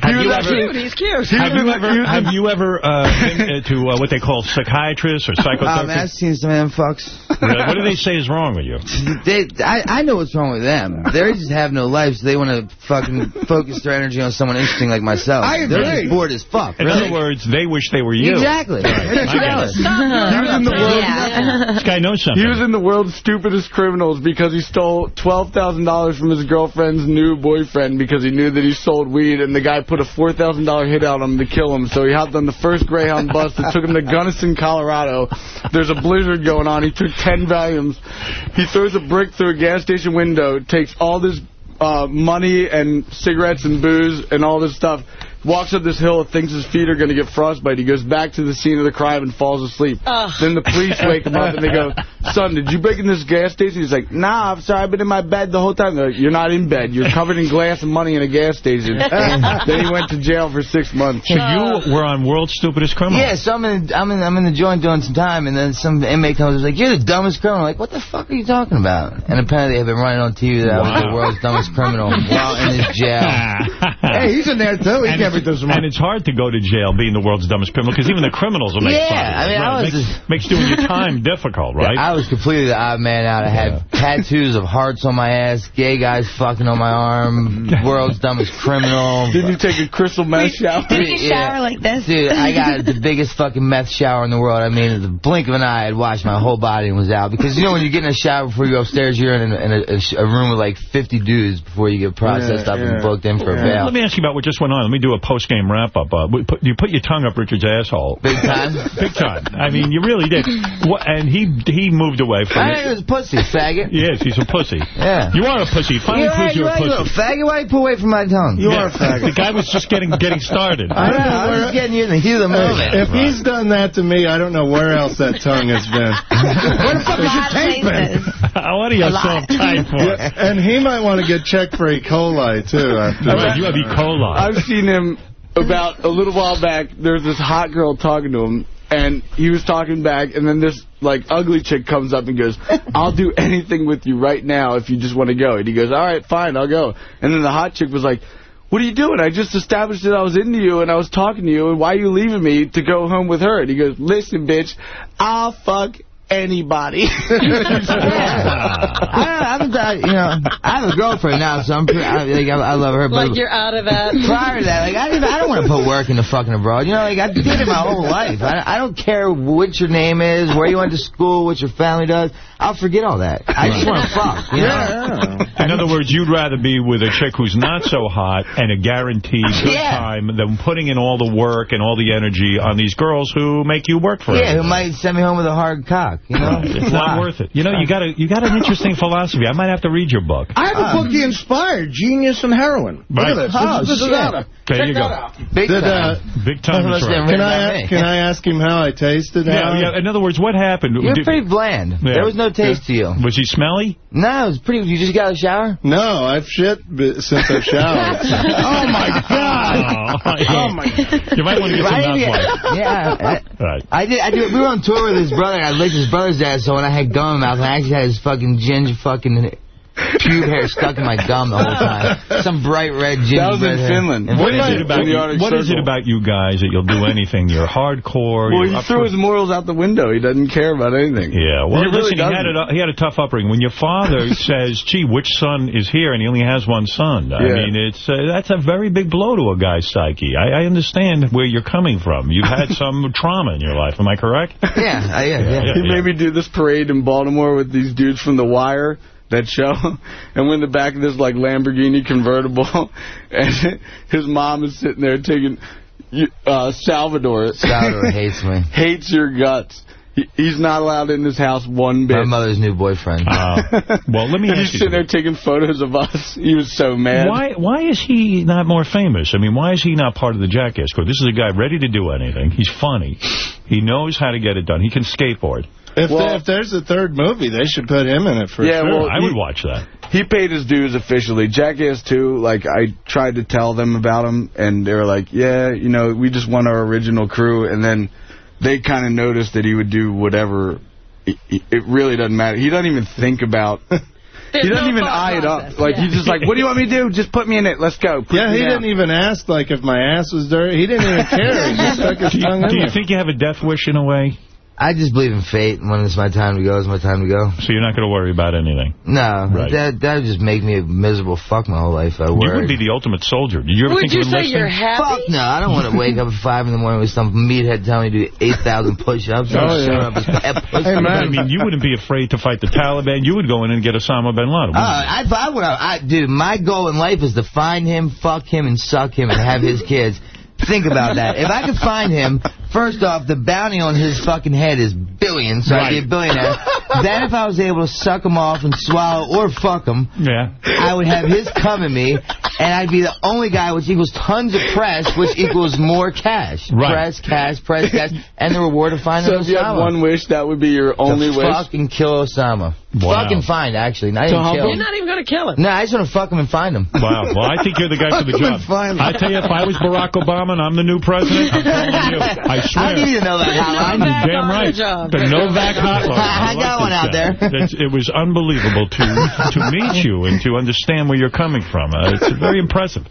Have you ever, Cute, he's cute. have you ever, have you ever uh, been uh, to uh, what they call psychiatrists or Oh, man, I've psychotherapists? seen some of them fucks. Really? What do they say is wrong with you? They, I, I know what's wrong with them. They just have no life, so they want to fucking focus their energy on someone interesting like myself. I They're just bored as fuck. In really. other words, they wish they were you. Exactly. I get. He was in the world. This guy knows something. He was in the world's stupidest criminals because he stole $12,000 from his girlfriend's new boyfriend because he knew that he sold weed, and the guy put a $4,000 hit out on him to kill him. So he hopped on the first Greyhound bus that took him to Gunnison, Colorado. There's a blizzard going on. He took 10 Valiums. He throws a brick through a gas station window, takes all this uh, money and cigarettes and booze and all this stuff, walks up this hill, and thinks his feet are going to get frostbite. He goes back to the scene of the crime and falls asleep. Then the police wake him up and they go, son, did you break in this gas station? He's like, nah, I'm sorry, I've been in my bed the whole time. Like, you're not in bed. You're covered in glass and money in a gas station. then he went to jail for six months. So you were on World's Stupidest Criminal. Yeah, so I'm in, I'm in, I'm in the joint doing some time, and then some inmate comes and is like, "You're the dumbest criminal." I'm like, what the fuck are you talking about? And apparently they've been running on TV that I was the world's dumbest criminal while in this jail. hey, he's in there, too. He and, never does and it's hard to go to jail being the world's dumbest criminal because even the criminals will make Yeah, fun of you. I mean, I was makes, just- makes doing your time difficult, right? Yeah, I was completely the odd man out. I had tattoos of hearts on my ass, gay guys fucking on my arm, world's dumbest criminal. Did you take a crystal meth shower? Take a shower like this. Dude, I got the biggest fucking meth shower in the world. I mean, in the blink of an eye, I'd washed my whole body and was out. Because, you know, when you get in a shower before you go upstairs, you're in, a, in a, a room with like 50 dudes before you get processed Yeah, up and booked in for a bail. Let me ask you about what just went on. Let me do a post-game wrap-up. Uh, put, you put your tongue up Richard's asshole. Big time? Big time. I mean, you really did. What, and he he moved away from I it. think it was pussy, faggot. Yes, he's a pussy. Yeah. You are a pussy. Finally You're proves you're you're a you're a pussy. faggot. Why you pull away from my tongue? You Yeah, The guy was just getting getting started. I don't know, I was getting you in the heat of the moment. If he's done that to me, I don't know where else that tongue has been. Where the fuck is your tape been? what are you so tight for? Yeah, and he might want to get checked for E. coli, too. After Right, you have E. coli. I've seen him about a little while back. There's this hot girl talking to him, and he was talking back, and then this like ugly chick comes up and goes, "I'll do anything with you right now if you just want to go." And he goes, "All right, fine, I'll go." And then the hot chick was like. What are you doing? I just established that I was into you and I was talking to you, and why are you leaving me to go home with her? And he goes, listen, bitch, I'll fuck anybody. I, I'm, I, you know, I have a girlfriend now, so I'm pretty, I, like, I, I love her. But Like you're out of that. Prior to that, like I, didn't, I don't want to put work into fucking abroad. You know, like I did it my whole life. I, I don't care what your name is, where you went to school, what your family does. I'll forget all that. I just want to fuck. You know? In other words, you'd rather be with a chick who's not so hot and a guaranteed good Yeah. time than putting in all the work and all the energy on these girls who make you work for Yeah, who might send me home with a hard cock. You know, It's not worth it. You know, you got a you got an interesting philosophy. I might have to read your book. I have a book you inspired, Genius and Heroin. Look Right. at this. Oh, this, is- this is shit. out of- There check you go. out. Big Did, time. uh, Big time right. Can I can I ask him how I tasted? Yeah, yeah. In other words, what happened? You're Did- pretty bland. Yeah. There was no taste to you. was he smelly? No, it was pretty. You just got a shower? No, I've shit since I showered. Oh, my God. Oh, my You might want to get some Right? mouthwash. Yeah. I, Right. I did. I did. We were on tour with his brother. and I licked his brother's dad. So when I had gum in my mouth, I actually had his fucking ginger fucking pube hair stuck in my gum the whole time. Some bright red ginger. That was in Finland. What is it about In the you? Arctic What is it about you guys that you'll do anything? You're hardcore. Well, you're he threw his morals out the window. He doesn't care about anything. Yeah, well, he really listen, he had, a, he had a tough upbringing. When your father says, gee, which son is here, and he only has one son, I Yeah. mean, it's uh, that's a very big blow to a guy's psyche. I, I understand where you're coming from. You've had some trauma in your life, am I correct? Yeah, uh, yeah, yeah. Yeah, he yeah. made me do this parade in Baltimore with these dudes from The Wire, that show, and we're in the back of this, like, Lamborghini convertible, and his mom is sitting there taking, you- uh, Salvador. Salvador hates me. hates your guts. He, he's not allowed in this house one bit. My mother's new boyfriend. Uh, well, let me he's you sitting there taking photos of us. He was so mad. Why why is he not more famous? I mean, why is he not part of the Jackass crew? This is a guy ready to do anything. He's funny. He knows how to get it done. He can skateboard. If, Well- there- if there's a third movie, they should put him in it for Yeah, sure. well, I he- would watch that. He paid his dues officially. Jackass 2, like, I tried to tell them about him, and they were like, yeah, you know, we just want our original crew, and then they kind of noticed that he would do whatever. It, it really doesn't matter. He doesn't even think about... he doesn't no even thought eye it up. Like, yeah. he's just like, what do you want me to do? Just put me in it. Let's go. Put yeah, he didn't even ask, like, if my ass was dirty. He didn't even care. He just stuck his Do you, in do you there. think you have a death wish in a way? I just believe in fate. When it's my time to go, it's my time to go. So you're not going to worry about anything? No, Right. that that would just make me a miserable fuck my whole life. I You would be the ultimate soldier. Did you ever Would think you of say enlisting? you're happy? Fuck no, I don't want to wake up at 5 in the morning with some meathead telling me to do 8,000 push-ups. Oh, Shut yeah. up, his. Hey, man. I mean, you wouldn't be afraid to fight the Taliban. You would go in and get Osama bin Laden. Uh, I, I would, I, dude, my goal in life is to find him, fuck him, and suck him, and have his kids. Think about that. If I could find him, first off, the bounty on his fucking head is billions, so I'd be a Right. billionaire. then if I was able to suck him off and swallow or fuck him, yeah. I would have his cum at me, and I'd be the only guy, which equals tons of press, which equals more cash. Right. Press, cash, press, cash, and the reward of finding So if you had one wish, that would be your only to wish? fucking kill Osama. Wow. Fucking find, actually. Not To even humble- kill You're not even going to kill him. No, I just want to fuck him and find him. Wow. Well, I think you're the guy for the job. find him. I tell you, if I was Barack Obama and I'm the new president, I'm calling you. I swear. I need to know that hotline. You're damn right. The Novak hotline. I like got one out guy. there. That's, it was unbelievable to to meet you and to understand where you're coming from. Uh, it's very impressive.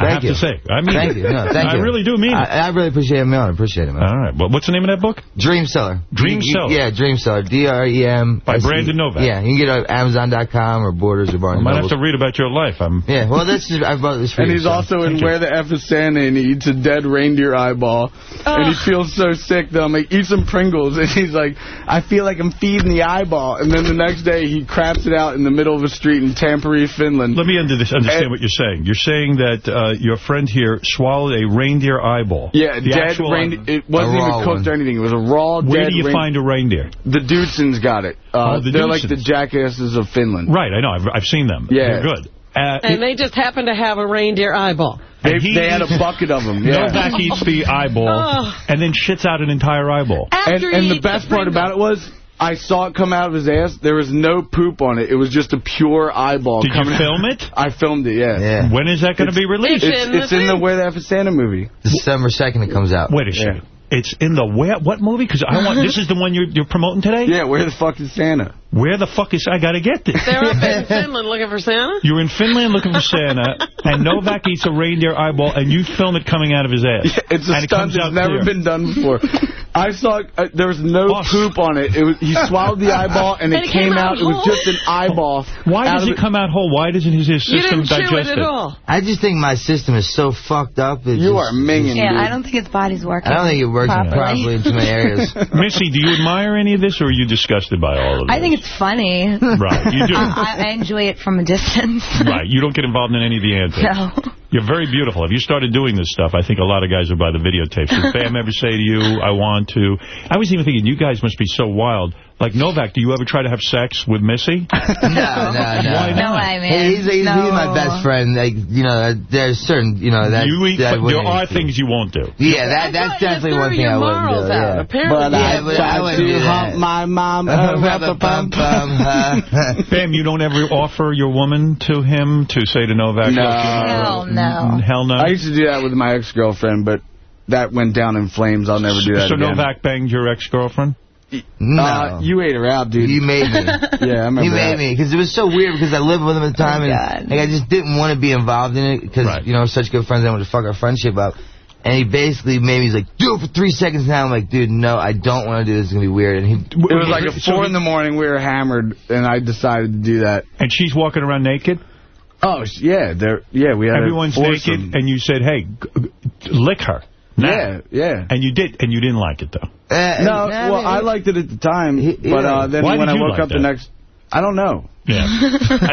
I have you. to say. I mean, Thank you. No, thank I you. really do mean it. I, I really appreciate it, man. I appreciate it, man. All right. Well, what's the name of that book? Dream Seller. Dream You- Seller. Yeah, Dream Seller. D-R-E-M. By Brandon Novak. Yeah, you can get it at Amazon.com or Borders or Barnes. I Barnes might have to read about your life. I'm. Yeah, well, this is, I bought this for And you, he's so. also in Thank you. Where the F is Santa, and he eats a dead reindeer eyeball. And he feels so sick that I'm like, eat some Pringles. And he's like, I feel like I'm feeding the eyeball. And then the next day, he craps it out in the middle of a street in Tampere, Finland. Let me under understand And- what you're saying. You're saying that uh, your friend here swallowed a reindeer eyeball. Yeah, the dead reindeer. It wasn't even raw cooked one. or anything. It was a raw, Where dead do you find a reindeer? The Dudesons got it. Uh, Oh, the they're like the jackasses of Finland. Right, I know. I've, I've seen them. Yeah. They're good. Uh, And they just happen to have a reindeer eyeball. They, And he they had a bucket of them. Yeah. Novak eats the eyeball Oh. and then shits out an entire eyeball. And, After and he the best part about it was, I saw it come out of his ass. There was no poop on it. It was just a pure eyeball. Did you coming film out. it? I filmed it. Yeah. Yeah. When is that going to be released? It's It's, in the it's in the. Where the F is Santa movie. December 2nd it comes out. Wait a second. It's in the where? What movie? Because I want. This is the one you're you're promoting today. Yeah, where the fuck is Santa? Where the fuck is? I got to get this. They're up in Finland looking for Santa. You're in Finland looking for Santa, and Novak eats a reindeer eyeball, and you film it coming out of his ass. Yeah, it's a and stunt comes out that's never clear. been done before. I saw uh, there was no poop on it. It was he swallowed the eyeball and, And it, it came came out out. It was just an eyeball. Why does of it come out whole? Why doesn't his, his You system didn't chew it digest at all. I just think my system is so fucked up. It You just, are minging, Yeah, I don't think his body's working I don't think it works properly. properly in too many areas. Missy, do you admire any of this, or are you disgusted by all of it? I think it's funny. Right, you do. I, I enjoy it from a distance. Right, you don't get involved in any of the antics. No. You're very beautiful. If you started doing this stuff, I think a lot of guys would buy the videotapes. Did Bam ever say to you, I want to? I was even thinking, you guys must be so wild. Like Novak, do you ever try to have sex with Missy? No, no, no. Why No not? way, man. Hey, he's, he's, no. he's my best friend. Like, you know, there's certain, you know, that. You eat, that but there are do. things you won't do. Yeah, that that's definitely one thing I wouldn't do. Yeah. But Yeah, I but I tried wouldn't to do hump that. my mom. Uh, Bum, bum, uh, Bam, you don't ever offer your woman to him to say to Novak? No. look, you know, Hell no. Hell no. I used to do that with my ex-girlfriend, but that went down in flames. I'll never do that so again. Novak banged your ex-girlfriend? No. Uh, you ate her out, dude. He made me. Yeah, I remember He made that. me because it was so weird because I lived with him at the time Oh, and like I just didn't want to be involved in it because Right. you know such good friends I wanted to fuck our friendship up. And he basically made me he's like, do it for three seconds now. I'm like, dude, no, I don't want to do this. It's gonna be weird. And he, It was like at So four he- in the morning. We were hammered, and I decided to do that. And she's walking around naked? Oh yeah, there. Yeah, we had Everyone's foursome. naked, and you said, hey, g- g- lick her. Now. Yeah, yeah. And you did, and you didn't like it, though. uh, No, well, I liked it at the time, but uh, then when I woke like up the next, I don't know. Yeah.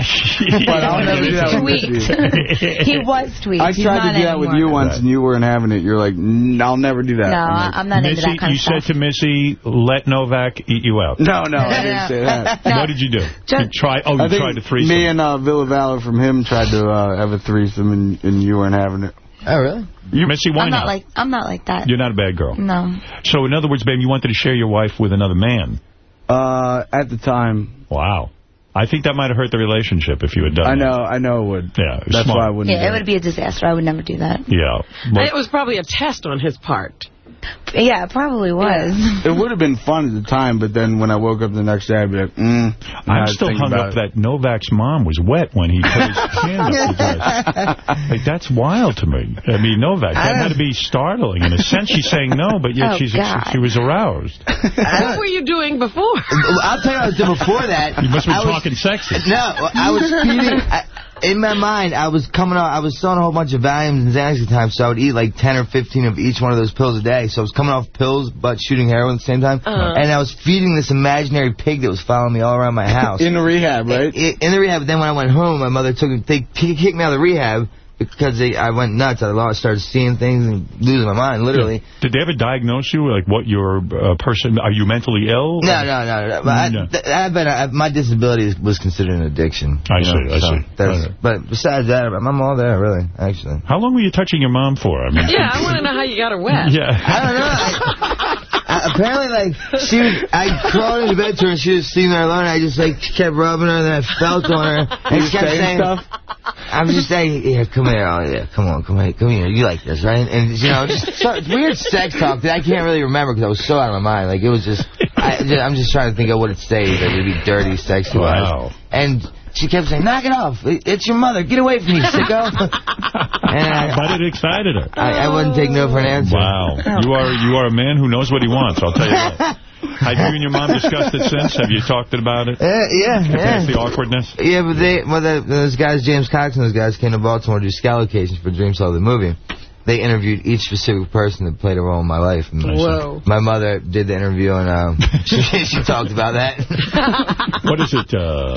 But I'll never do that with Tweaked. Missy. he was tweaked. I tried not to do that with you anymore. once, and you weren't having it. You're like, "Mm, I'll never do that. No, I'm like, I'm not into that kind of stuff. said to Missy, let Novak eat you out. no, no, I didn't say that. What did you do? you try, oh, you I think tried to threesome. me and uh, Ville Valo from him tried to uh, have a threesome, and, and you weren't having it. Oh really? You, Missy, why I'm not? not like I'm not like that. You're not a bad girl. No. So, in other words, babe, you wanted to share your wife with another man. Uh, at the time, Wow. I think that might have hurt the relationship if you had done I that. know, I know it would. Yeah, it That's smart. why I wouldn't. Yeah, do it would be a disaster. I would never do that. Yeah. it was probably a test on his part. Yeah, it probably was. It would have been fun at the time, but then when I woke up the next day, I'd be like, mm. I'm still hung up that Novak's mom was wet when he put his hand up his ass. Like, that's wild to me. I mean, Novak, that had to be startling. In a sense, she's saying no, but yet Oh, she's God. she was aroused. What were you doing before? I'll tell you what I was doing before that. You must have I been was- talking sexy. No, I was feeding. I, in my mind, I was coming off. I was selling a whole bunch of Valiums and Xanax at the time, so I would eat like 10 or 15 of each one of those pills a day. So I was coming off pills, but shooting heroin at the same time. Uh-huh. And I was feeding this imaginary pig that was following me all around my house. In the rehab, right? I- in the rehab. Then when I went home, my mother took they kicked me out of the rehab because they, I went nuts. I lost, started seeing things and losing my mind, literally. Did they ever diagnose you? Like, what your uh, person, are you mentally ill? No, no, no, no. But I, No. th- I've been, I, my disability was considered an addiction. I see, know, I so see. That's, Right. But besides that, I'm I'm all there, really, actually. How long were you touching your mom for? I mean, Yeah, I want to know how you got her wet. Yeah. I don't know. I, I, apparently, like, she was, I crawled into bed to her and she was sleeping there alone. And I just, like, kept rubbing her and then I felt on her. And she kept saying stuff? I'm just saying, yeah, come here. Oh, yeah, come on, come here, come here. You like this, right? And, you know, just so, weird sex talk that I can't really remember because I was so out of my mind. Like, it was just, I, just I'm just trying to think of what it stays. Like, it'd be dirty, sexy Wow. And she kept saying, knock it off. It's your mother. Get away from me, sicko. and I, But it excited her. I, I wouldn't take no for an answer. Wow. You are you are a man who knows what he wants, I'll tell you that. Have you and your mom discussed it since? Have you talked about it? Uh, yeah, yeah. the awkwardness? Yeah, but they, well, the, those guys, James Cox and those guys came to Baltimore to do locations for Dream Seller, the movie. They interviewed each specific person that played a role in my life. And Whoa. My mother did the interview, and um, she, she talked about that. What is it, uh,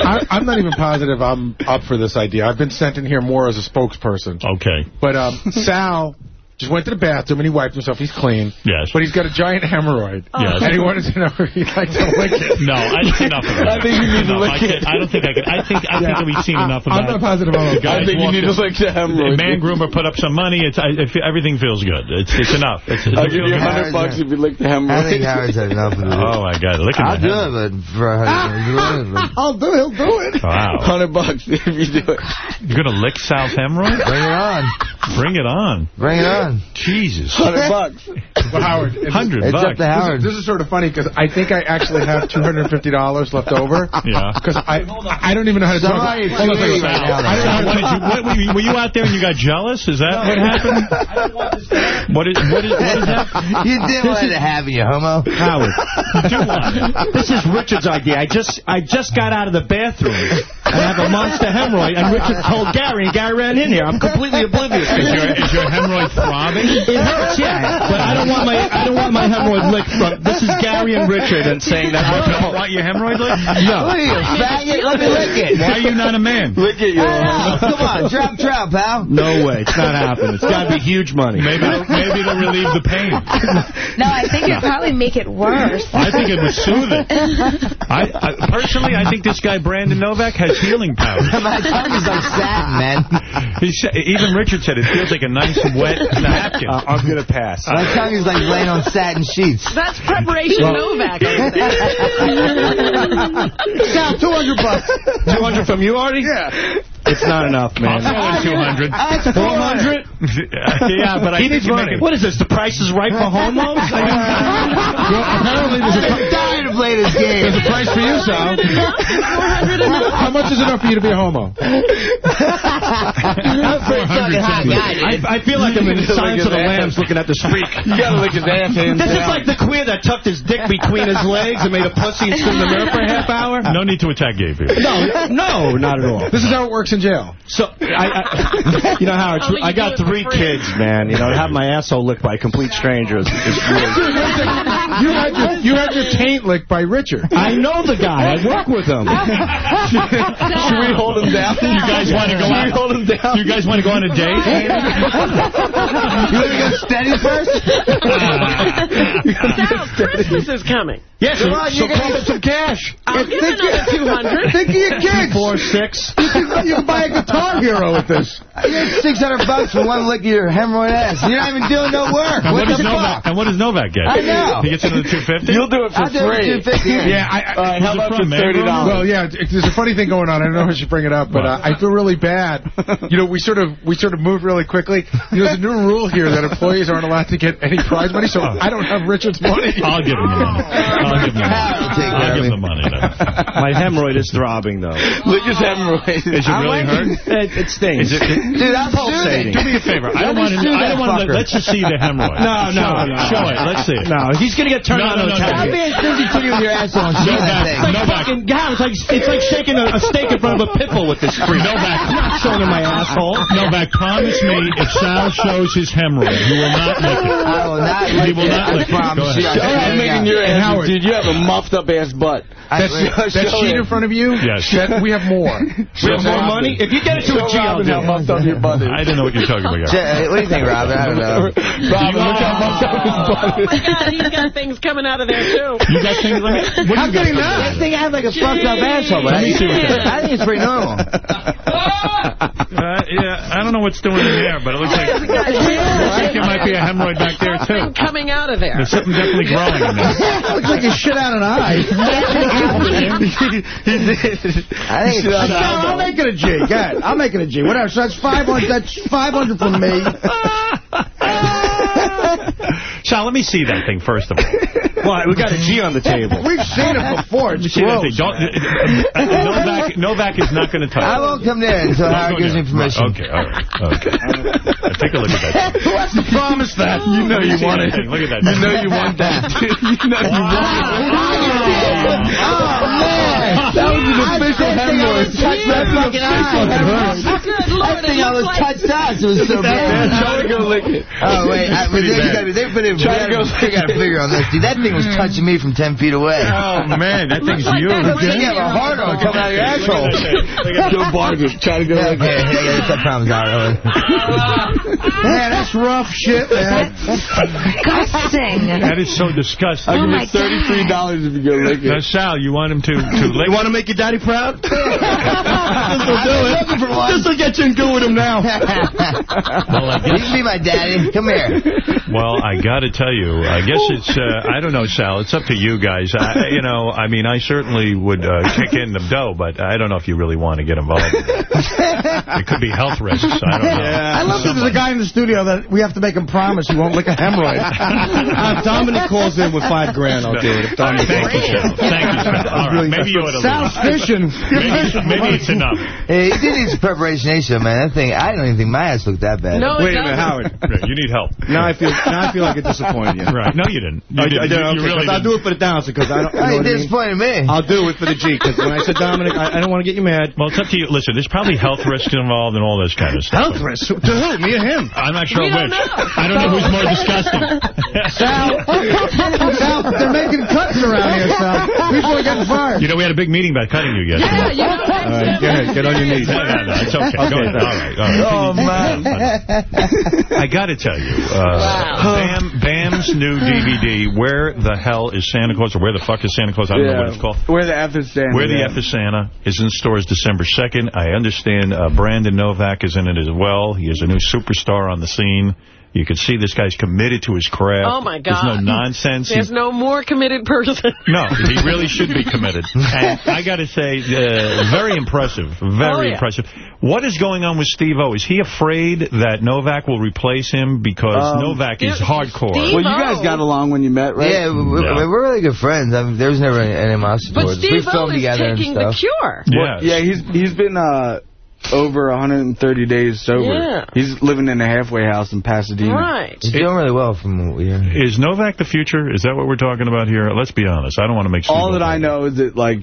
I, I'm not even positive I'm up for this idea. I've been sent in here more as a spokesperson. Okay. But um, Sal just went to the bathroom and he wiped himself. He's clean. Yes. But he's got a giant hemorrhoid. Yes. And he wanted to know if he'd like to lick it. No, I think enough of that. I think you need to lick I, it. I don't think I could. I think I think that we've seen enough of it. I'm that. not positive I'm The okay. guys I think you need to lick the The hemorrhoid. man groomer put up some money. It's I, it, everything feels good. It's it's enough. It's, it I'll give you a hundred bucks if you lick the hemorrhoid. I think Howard's had enough of it. Oh my God! Look at I'll do it, for a hundred. I'll do it. He'll do it. Wow. Hundred bucks if you do it. You're gonna lick Sal's hemorrhoid? Bring it on. Bring it on. Bring it on. Jesus. Hundred bucks. Well, Howard. and Hundred this- bucks. This, this is sort of funny because I think I actually have $250 left over. Yeah. Because I I don't even know how to talk. Somebody Hold on a second. tweet right now. I don't know how to What did you, what, were, you, were you out there and you got jealous? Is that what happened? What is, what is, what is that? You didn't let it happen, you homo. Howard, this is Richard's idea. I just I just got out of the bathroom. I have a monster hemorrhoid, and Richard told Gary, and Gary ran in here. I'm completely oblivious. Is your, is your hemorrhoid throbbing? It hurts, yeah. But I don't want my I don't want my hemorrhoid licked from. This is Gary and Richard, and saying that. You don't want your hemorrhoid licked? No. What are you, a faggot? Let me lick it. Why are you not a man? Lick it, you. Oh, come on, drop, drop, pal. No way. It's not happening. It's got to be huge money. Maybe it'll, maybe it'll relieve the pain. No, I think it'd probably make it worse. I think it would soothe it. I, I personally, I think this guy Brandon Novak has healing powers. My tongue is like satin, man. He said, even Richard said it feels like a nice wet napkin. Uh, I'm going to pass. My tongue is like laying on satin sheets. That's preparation Novak. Sal, 200 bucks. 200 from you, Artie? Yeah. It's not enough, man. I'll throw in 200. That's 400? yeah, but I he think you money. make it. What is this? The price is right for homos? I mean, Apparently, there's a, I'm dying to play this game. there's a price for you, Sal. How much is enough for you to be a homo? I'm pretty fucking hot guy, dude. I, I feel like I'm in the Silence of the Lambs looking at the streak. You gotta lick his ass hands This is like the queer that tucked his dick between his legs and made a pussy and stood in the mirror for a half hour. No need to attack gay people. No, no, not at all. This is how it works in jail. So, I, I you know, Howard, Only I got three kids, man. You know, to have my asshole licked by a complete stranger is, is. You had your you had your taint licked by Richard. I know the guy. I work with him. Should we hold him down? You guys want to go Should on? we hold him down? You guys want to go on a date? You want to go steady first? Sal, Christmas is coming. Yes, Come on, so you're gonna get some cash. I'll give another 200. Think of your kids. Four, six. You you can buy a Guitar Hero with this. You get 600 bucks for one lick of your hemorrhoid ass. You're not even doing no work. And What what, does Novak, and what does Novak get? I know. He gets another 250? You'll do it for I'll do it free. for 250. Yeah, I, I, All right, how about for thirty Mangrum? Well, yeah, there's a funny thing going on. I don't know if I should bring it up, but uh, I feel really bad. You know, we sort of we sort of moved really quickly. You know, there's a new rule here that employees aren't allowed to get any prize money, so I don't have Richard's money. I'll give him the money. I'll give him the money. I'll give him the money. My hemorrhoid is throbbing, though. Lick his hemorrhoid. Is it really hurt? It, it stings. Is it, Dude, I'm pulsating. do me a favor. I don't want to. I don't want to. Let's just see the hemorrhoid. No, no, show it. no. Show it. Let's see it. No, he's going to get turned on no, to no, attack. no. Stop being stingy to you with your asshole and shit that thing. It's like fucking, God, it's like, it's like shaking a, a steak in front of a pit bull with this freak. Novak. I'm not showing him my asshole. Novak, promise me if Sal shows his hemorrhoid, you will not lick it. I will not He will not I lick it. Go ahead. I swear I'm making your ass, Howard. dude. You have a muffed up ass butt. That, That's- that show sheet in front of you, Yes. that, we have more. We have more money? If you get it to a Show G, I'll Robin do how it. muffed up your butt is. I don't know what you're talking about. Che- uh, What do you think, Robin? I don't know. Robin, look how muffed up his butt Oh, my God, he's got things coming out of there, too. You got things like that? How do you can he not? That thing has like a fucked up asshole, but Let me see what that is. I think it's pretty normal. Uh, yeah, I don't know what's doing in there, but it looks like, looks like there might be a hemorrhoid back there, too. Something coming out of there. There's something definitely growing in there. Looks like you shit out an eye. I think it's So I'll make it a G. Go ahead. I'll make it a G. Whatever. So that's 500. That's 500 from me. Sal, let me see that thing first of all. What? We got a G on the table. We've seen it before. It's see that gross. thing. Don't, uh, uh, Novak, Novak is not going to touch it. I won't come there until Don't Howard go gives me permission. Okay, all right. Okay. Take a look at that. Who has to promise that? You know you want that it. thing. Look at that. You know you want that. you know you want it. Oh, man. That an official said thing I was hemorrhoid. my fucking eye. Good Lord, That thing it I was looks touched us. It was so bad. try to go lick it. Oh, wait. They, bad. gotta, they put it, we Try to gotta, go- we gotta figure on this. Dude, that thing was touching me from 10 feet away. Oh, man, that thing's like huge. that You have a hard on coming out of your asshole. Go bargain. Try to go Yeah, lick okay, it. yeah, yeah, that problem's out of it. Man, that's rough shit, man. Disgusting. That is so disgusting. I'll Oh give my you $33 if you go lick Now, it. Sal, you want him to, to lick You want to make your daddy proud? this will do it. This will get you in good with him now. you can be my daddy. Come here. Well, I got to tell you, I guess it's, uh, I don't know, Sal, it's up to you guys. I, you know, I mean, I certainly would uh, kick in the dough, but I don't know if you really want to get involved. it could be health risks. I don't know. I love that there's a guy in the studio that we have to make him promise he won't lick a hemorrhoid. Uh, Dominic calls in with five grand. I'll do it. Dominic Thank you, Sal. Thank you, Sal. All right, maybe you ought to Sal's leave. Fishing. Maybe, maybe it's enough. Hey, he did need some preparation, H, man. That thing, I don't even think my ass looked that bad. No, Wait a minute, Howard. Right, you need help. Now I feel now I feel like I disappointed you. Right. No, you didn't. You I, didn't. I did, You- you okay, really 'cause I'll do it for the downside because I don't. You know Hey, what I mean? disappointed me. I'll do it for the G because when I said Dominic, I, I don't want to get you mad. Well, it's up to you. Listen, there's probably health risks involved and all this kind of stuff. Health risks to who? Me or him? I'm not sure We which. I don't know who's more disgusting. Sal, Sal, they're making cuts around here, Sal. People are getting fired. You know, we had a big meeting about cutting you yesterday. Yeah, you All right, go ahead, get on your knees. No, no, no, it's okay. Go ahead. All right, all right. Oh, man. I got to tell you, uh, Bam, Bam's new DVD, Where the Hell is Santa Claus, or Where the Fuck is Santa Claus, I don't know what it's called. Where the F is Santa. Where the yeah. F is Santa is in stores December 2nd. I understand uh, Brandon Novak is in it as well. He is a new superstar on the scene. You can see this guy's committed to his craft. Oh, my God. There's no nonsense. There's He's- no more committed person. no, he really should be committed. And I got to say, uh, very impressive. Very Oh, yeah. impressive. What is going on with Steve-O? Is he afraid that Novak will replace him because Um, Novak is hardcore? Well, you guys got along when you met, right? Yeah, we- we- Yeah. we're really good friends. I mean, there was never any animosity But towards us. We Steve-O filmed is together and taking the stuff. cure. Yeah. Yeah, he's he's been uh, over 130 days sober. Yeah. He's living in a halfway house in Pasadena. Right. He's doing really well from what we hear. Is Novak the future? Is that what we're talking about here? Let's be honest. I don't want to make Steve All that I know is that like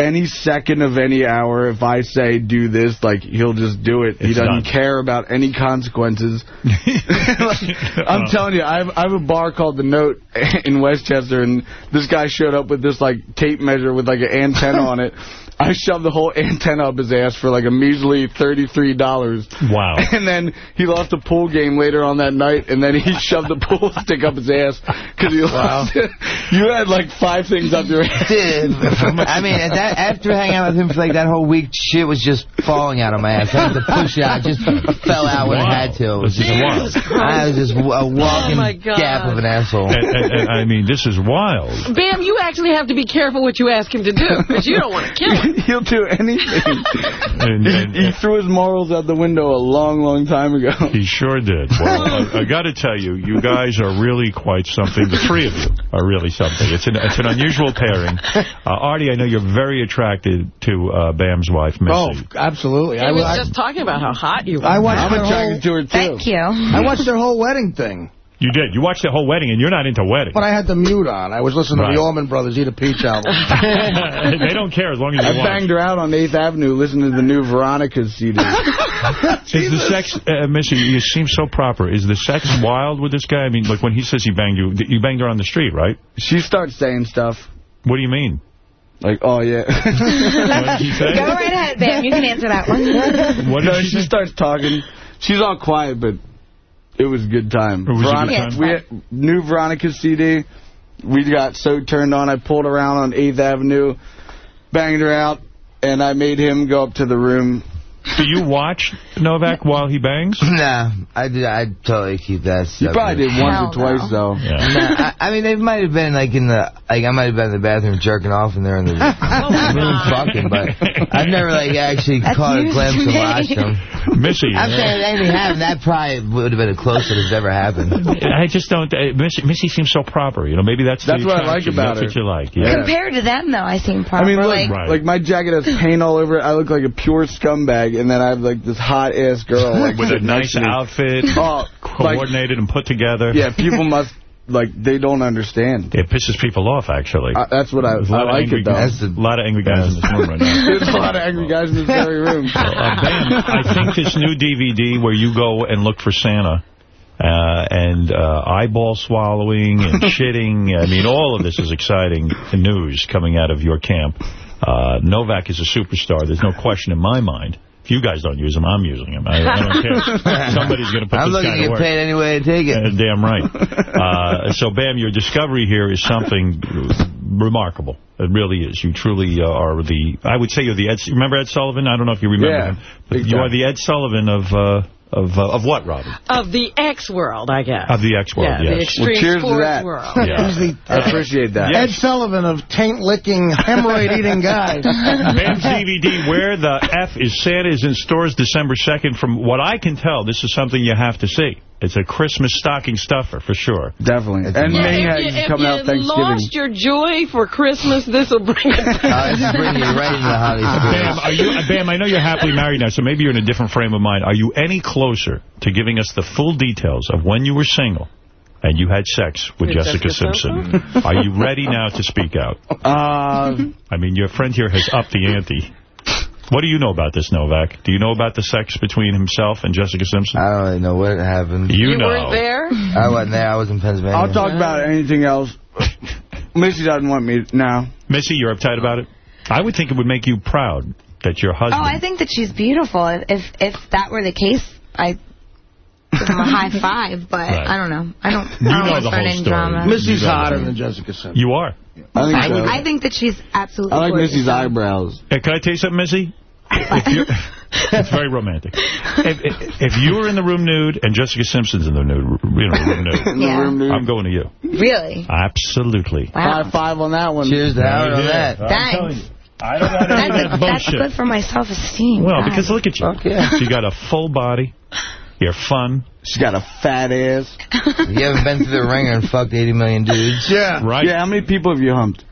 any second of any hour, if I say do this, like he'll just do it. he doesn't done. care about any consequences. Like, I'm telling you, I have, I have a bar called the Note in West Chester, and this guy showed up with this like tape measure with like an antenna on it. I shoved the whole antenna up his ass for like a measly thirty-three dollars. Wow. And then he lost a pool game later on that night, and then he shoved the pool stick up his ass because he lost it. You had like five things up your ass. Dude, I mean, at that, after hanging out with him for like that whole week, shit was just falling out of my ass. I had to push it out. It just fell out when I had to. It was just Jesus I was just a walking Oh, gap of an asshole. And- and- and, I mean, this is wild. Bam, you actually have to be careful what you ask him to do, because you don't want to kill him. He'll do anything. And, and, he threw his morals out the window a long, long time ago. he sure did. Well, I, I got to tell you, you guys are really quite something. The three of you are really something. It's an it's an unusual pairing. Uh, Artie, I know you're very attracted to uh, Bam's wife, Missy. Oh, absolutely. I I, was I, just talking about how hot you were. I watched I'm attracted whole, to her, too. Thank you. I watched their whole wedding thing. You did. You watched the whole wedding, and you're not into weddings. But I had the mute on. I was listening Right. to the Allman Brothers Eat a Peach album. they don't care as long as I you watch. banged her out on 8th Avenue listening to the new Veronicas CD. Is the sex, uh, Missy, you seem so proper. Is the sex wild with this guy? I mean, like when he says he banged you, you banged her on the street, right? she starts saying stuff What do you mean? like, oh, yeah. What did she say? Go right ahead, Bam. You can answer that one. What did no, she she starts talking. She's all quiet, but it was a good time. It was a good Veronica, time? We had new Veronicas CD. We got so turned on. I pulled around on 8th Avenue, banged her out, and I made him go up to the room. Do you watch Novak while he bangs? Nah, I did. I totally keep that. You probably did once Hell or twice, though. Yeah. Nah, I, I mean, they might have been like in the like I might have been in the bathroom jerking off in there in the room fucking, but I've never like actually That's caught a news glimpse to and me. watched them. Missy. I'm saying if anything happened, that probably would have been the closest that's ever happened. I just don't. Uh, Missy, Missy seems so proper. You know, maybe that's That's the what I like attraction. about That's her. what you like. Yeah. Compared to them, though, I seem proper. I mean, look, like, Right. like my jacket has paint all over it. I look like a pure scumbag, and then I have like this hot ass girl like With a nice outfit, Oh, like, coordinated and put together. yeah, people must like they don't understand. It pisses people off, actually. Uh, that's what I, There's a I lot of like angry it though. guys. A lot of angry guys in this room right now. There's a lot of angry guys in this very room. Uh, Bam, I think this new DVD where you go and look for Santa uh, and uh, eyeball swallowing and shitting, I mean, all of this is exciting news coming out of your camp. Uh, Novak is a superstar. There's no question in my mind. If you guys don't use them, I'm using them. I, I don't care. Somebody's going to put I'm this looking guy to to get work. paid any way to take it. Uh, damn right. Uh, so, Bam, your discovery here is something remarkable. It really is. You truly uh, are the, I would say you're the Ed, remember Ed Sullivan? I don't know if you remember Yeah, him. But big you time. are the Ed Sullivan of, uh, of, uh, of what, Robin? Of the X world, I guess. Of the X world, yeah, the yes. extreme Well, cheers to that. world. Yeah. I appreciate that. Ed Sullivan of taint-licking, hemorrhoid-eating guy. Bam's DVD, Where the F is Santa, is in stores December 2nd. From what I can tell, this is something you have to see. It's a Christmas stocking stuffer, for sure. Definitely. And Yeah, Maniacs if you, is coming if out you Thanksgiving. lost your joy for Christmas, this will bring it back. Uh, this is you right into the holiday Bam, are you, uh, Bam, I know you're happily married now, so maybe you're in a different frame of mind. Are you any closer to giving us the full details of when you were single and you had sex with, With Jessica, Jessica Simpson? are you ready now to speak out? Uh, I mean, your friend here has upped the ante. What do you know about this, Novak? Do you know about the sex between himself and Jessica Simpson? I don't really know what happened. You, You know. weren't there? I wasn't there. I was in Pennsylvania. I'll talk about anything else. Missy doesn't want me now. Missy, you're uptight about it? I would think it would make you proud that your husband... Oh, I think that she's beautiful. If if that were the case, I give him a high five. But Right. I don't know. I don't. You I don't know want the to start whole any story. drama. Missy's You got hotter than Jessica Simpson. You are. I think I, so. I think that she's absolutely. I like gorgeous. Missy's eyebrows. Hey, can I tell you something, Missy? If you, it's very romantic. If, if, if you were in the room nude and Jessica Simpson's in the nude, you know, room nude, In the Yeah. room, dude. I'm going to you. Really? Absolutely. Wow. High five on that one. Cheers to Howard on Yeah. that. I'm Thanks. telling you. I don't got any of That's, that that's good for my self-esteem. Well, God. because look at you. You got a full body. You're fun. She's got a fat ass. You haven't been through the ringer and fucked 80 million dudes. Yeah. Right? Yeah, how many people have you humped?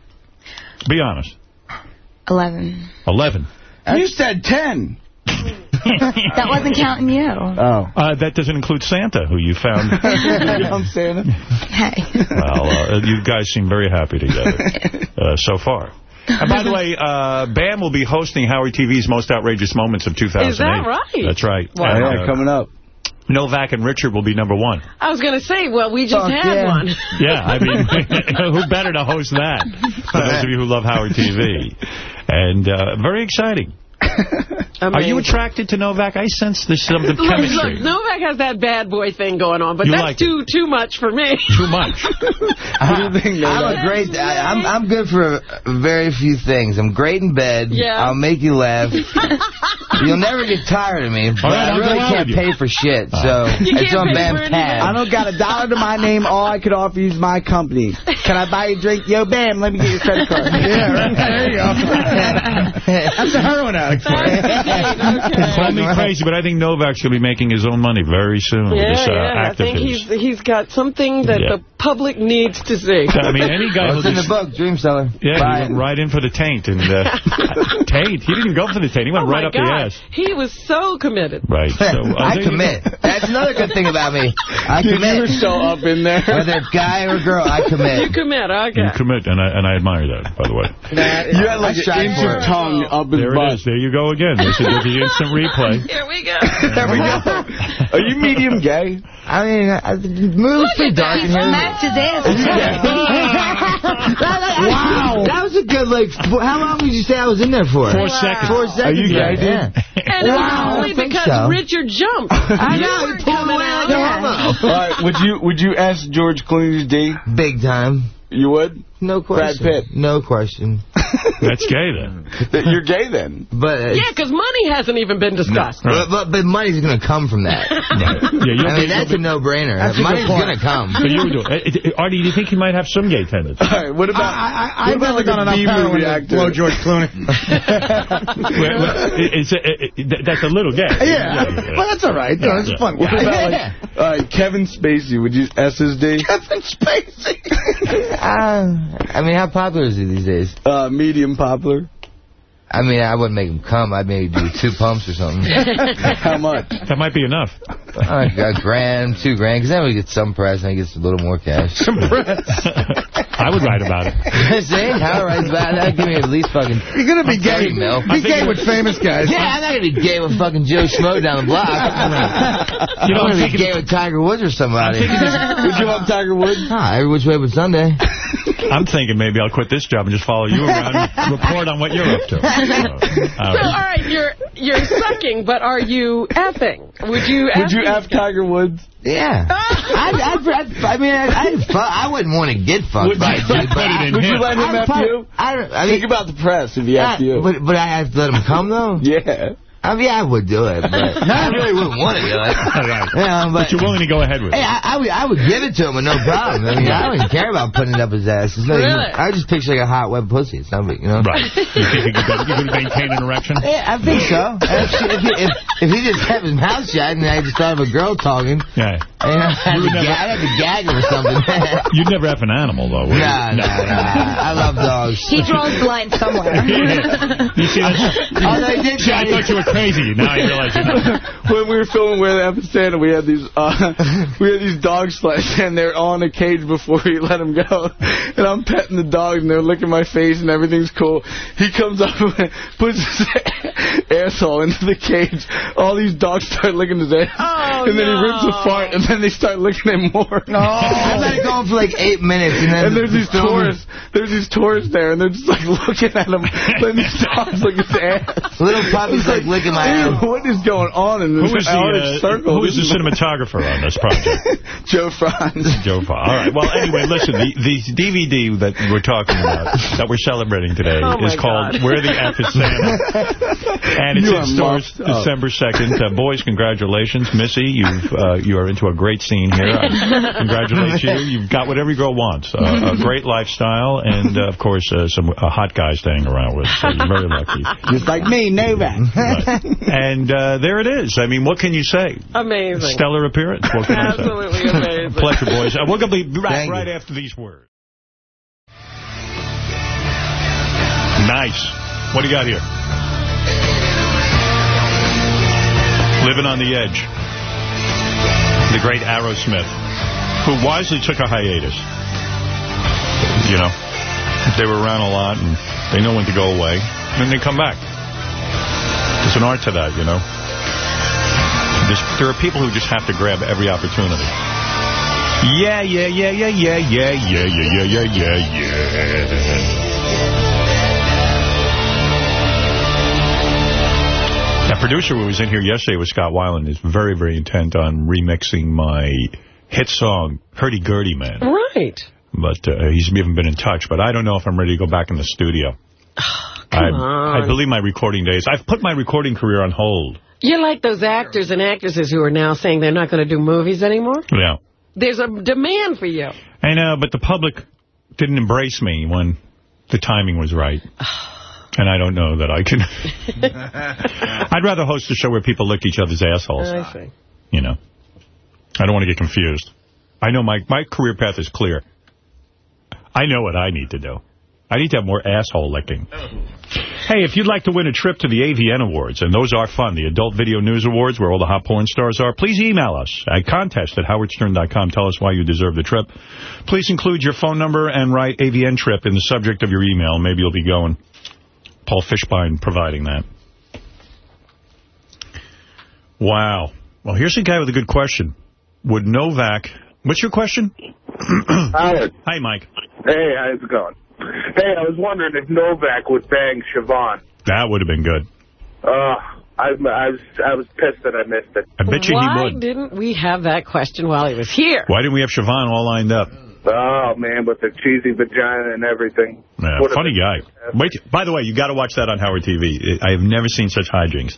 Be honest. Eleven. 11. You said ten. That wasn't counting you. Oh. Uh, that doesn't include Santa, who you found. I'm saying it. Hey. well, uh, you guys seem very happy together uh, so far. And by the way, uh, Bam will be hosting Howard TV's Most Outrageous Moments of 2008. Is that right? That's right. Wow. Yeah, uh, coming up. Novak and Richard will be number one. I was going to say, well, we just Fuck had yeah. one. Yeah, I mean, who better to host that? For those of you who love Howard TV. And uh, very exciting. Are you attracted to Novak? I sense there's some Look, chemistry. look, Novak has that bad boy thing going on, but You that's like too too much for me. Too much. What do you think, I'm a great. I, I'm I'm good for very few things. I'm great in bed. Yeah. I'll make you laugh. You'll never get tired of me. But All right, I really can't pay for shit. So uh-huh. it's on pay Bam's for anything. tab. I don't got a dollar to my name. All I could offer you is my company. Can I buy you a drink? Yo, Bam, let me get your credit card. Yeah, right. There you go. That's a heroin addict for you. Call me crazy, but I think Novak's going to be making his own money very soon Yeah, this uh, yeah. I think he's he's got something that Yeah. the public needs to see. I mean, any guy who it's in the book, Dream Seller. yeah, Buy he went right in for the taint and uh, taint. He didn't go for the taint. He went oh right up God. the ass. He was so committed. Right. So I there you commit. That's another good thing about me. I Dude, you were commit. so up in there. Whether guy or girl, I commit. You commit. commit, okay. You commit, and I and I admire that, by the way. You had like an inch of tongue up his There butt. it is. There you go again. This is the instant replay. Here we go. There we go. Are you medium gay? I mean, I, the pretty dark in here. Smacked his ass. wow. That was a good, like, how long did you say I was in there for? Four seconds. Four seconds. Are you gay, yeah. dude? Yeah. And it was Wow, only because so. Richard jumped. I know, weren't he pulled away out. like a homo. All right, would you would you ask George Clooney's D? Big time. You would? No question. Brad. Pitt. No question. That's gay then. You're gay then. But, uh, Yeah, because money hasn't even been discussed. but, but, but money's going to come from that. Right. Yeah, you'll I be- mean, that's a no-brainer. That's a Money's going to come. So you would do it. Uh, uh, Artie, do you think he might have some gay tendencies? All right, what about I, I, what I've about never done like a enough B heroin movie to blow George Clooney. Well, well, it's, uh, uh, that's a little gay. yeah, well, that's all right. No, it's a fun What guy. about like all right, Kevin Spacey? Would you SSD? Kevin Spacey. Uh, I mean, how popular is he these days? Uh, medium popular. I mean, I wouldn't make him come. I'd maybe do two pumps or something. How much? That might be enough. Uh, a grand, two grand, because then we get some press and I get a little more cash. Some press. I would write about it. See? How writes about that? Give me at least fucking You're going to be gay. 30 mil. Be gay with famous guys. Yeah, I'm not going to be gay with fucking Joe Schmo down the block. You know, I'm I'm going to be gay with Tiger Woods or somebody. Would you love Tiger Woods? Ah, every which way but Sunday. I'm thinking maybe I'll quit this job and just follow you around and report on what you're up to. So, all So, all right, you're you're sucking, but are you effing? Would you? Would you F Tiger Woods? Yeah. I'd, I'd, I'd, I mean, I'd, I'd fu- I wouldn't want to get fucked Would by you- dude, but Put it in I- Would you let him I'd F you? I, I mean, Think about the press if he I- F you. But, but I have to let him come, though? Yeah. I mean, I would do it, but I really wouldn't want to do it. Right. Yeah, But you're willing to go ahead with Hey, it. I, I, would, I would give it to him with no problem. I mean, I don't even care about putting it up his ass. It's not even- Really? I just picture like a hot wet pussy. It's not big, you know? Right. You think you could, you could maintain an erection? Yeah, I think so. If, if, he, if, if he just kept his mouth shut and I just thought of a girl talking, Yeah. And I had, You to, would ga- never- I had to gag him or something. You'd never have an animal, though, would you? Nah, nah, nah. I love dogs. He draws blinds somewhere. You see, that's, Although he did see, I thought you were crazy. Now I realize you're not. when we were filming with Epicenter, we had these uh, we had these dog sleds, and they're all in a cage before we let them go. And I'm petting the dogs, and they're licking my face, and everything's cool. He comes up and puts his asshole into the cage. All these dogs start licking his ass, Oh, and then he rips a fart, and then they start licking him more. No, I let it go on for like eight minutes, and then And there's these tourists, there's these tourists there, and they're just like looking at him, letting these dogs lick his ass. Little puppies like licking my Ew, ass. What is going on in Who this was the, uh, circle? who was the cinematographer on this project? Joe Frantz. Joe Frantz. All right. Well, anyway, listen. The, the DVD that we're talking about, that we're celebrating today, Oh, is called God. "Where the F is Santa," and it's You in stores. December second. Uh, boys, congratulations, Missy. You've uh, you are into a great scene here. I congratulate you. You've got what every girl wants: uh, a great lifestyle, and uh, of course, uh, some a hot guy staying around with. So you're very lucky. Just like me, Novak. And uh, there it is. I mean, what can you say? Amazing. Stellar appearance. What can I say? Absolutely amazing. Pleasure, boys. Uh, we're going to be back Thank right after these words. Nice. What do you got here? Living on the Edge. The great Aerosmith, who wisely took a hiatus. You know, they were around a lot, and they know when to go away. And then they come back. There's an art to that, you know. There's, there are people who just have to grab every opportunity. Yeah, yeah, yeah, yeah, yeah, yeah, yeah, yeah, yeah, yeah, yeah, yeah. That producer who was in here yesterday with Scott Weiland is very, very intent on remixing my hit song, Hurdy Gurdy Man. Right. But uh, he's even been in touch. But I don't know if I'm ready to go back in the studio. I, on. I believe my recording days. I've put my recording career on hold. You're like those actors and actresses who are now saying they're not going to do movies anymore. Yeah. There's a demand for you. I know, but the public didn't embrace me when the timing was right. And I don't know that I can. I'd rather host a show where people lick each other's assholes. I see. You know. I don't want to get confused. I know my, my career path is clear. I know what I need to do. I need to have more asshole licking. Hey, if you'd like to win a trip to the AVN Awards, and those are fun, the Adult Video News Awards, where all the hot porn stars are, please email us at contest at howardstern.com. Tell us why you deserve the trip. Please include your phone number and write AVN trip in the subject of your email. Maybe you'll be going. Paul Fishbein providing that. Wow. Well, here's a guy with a good question. Would Novak... What's your question? Howard. Hi, Mike. Hey, how's it going? Hey, I was wondering if Novak would bang Siobhan. That would have been good. Uh, I, I was I was pissed that I missed it. I bet you Why he would. Why didn't we have that question while he was here? Why didn't we have Siobhan all lined up? Oh, man, with the cheesy vagina and everything. Yeah, Would've funny guy. Wait, by the way, you got to watch that on Howard TV. I have never seen such hijinks.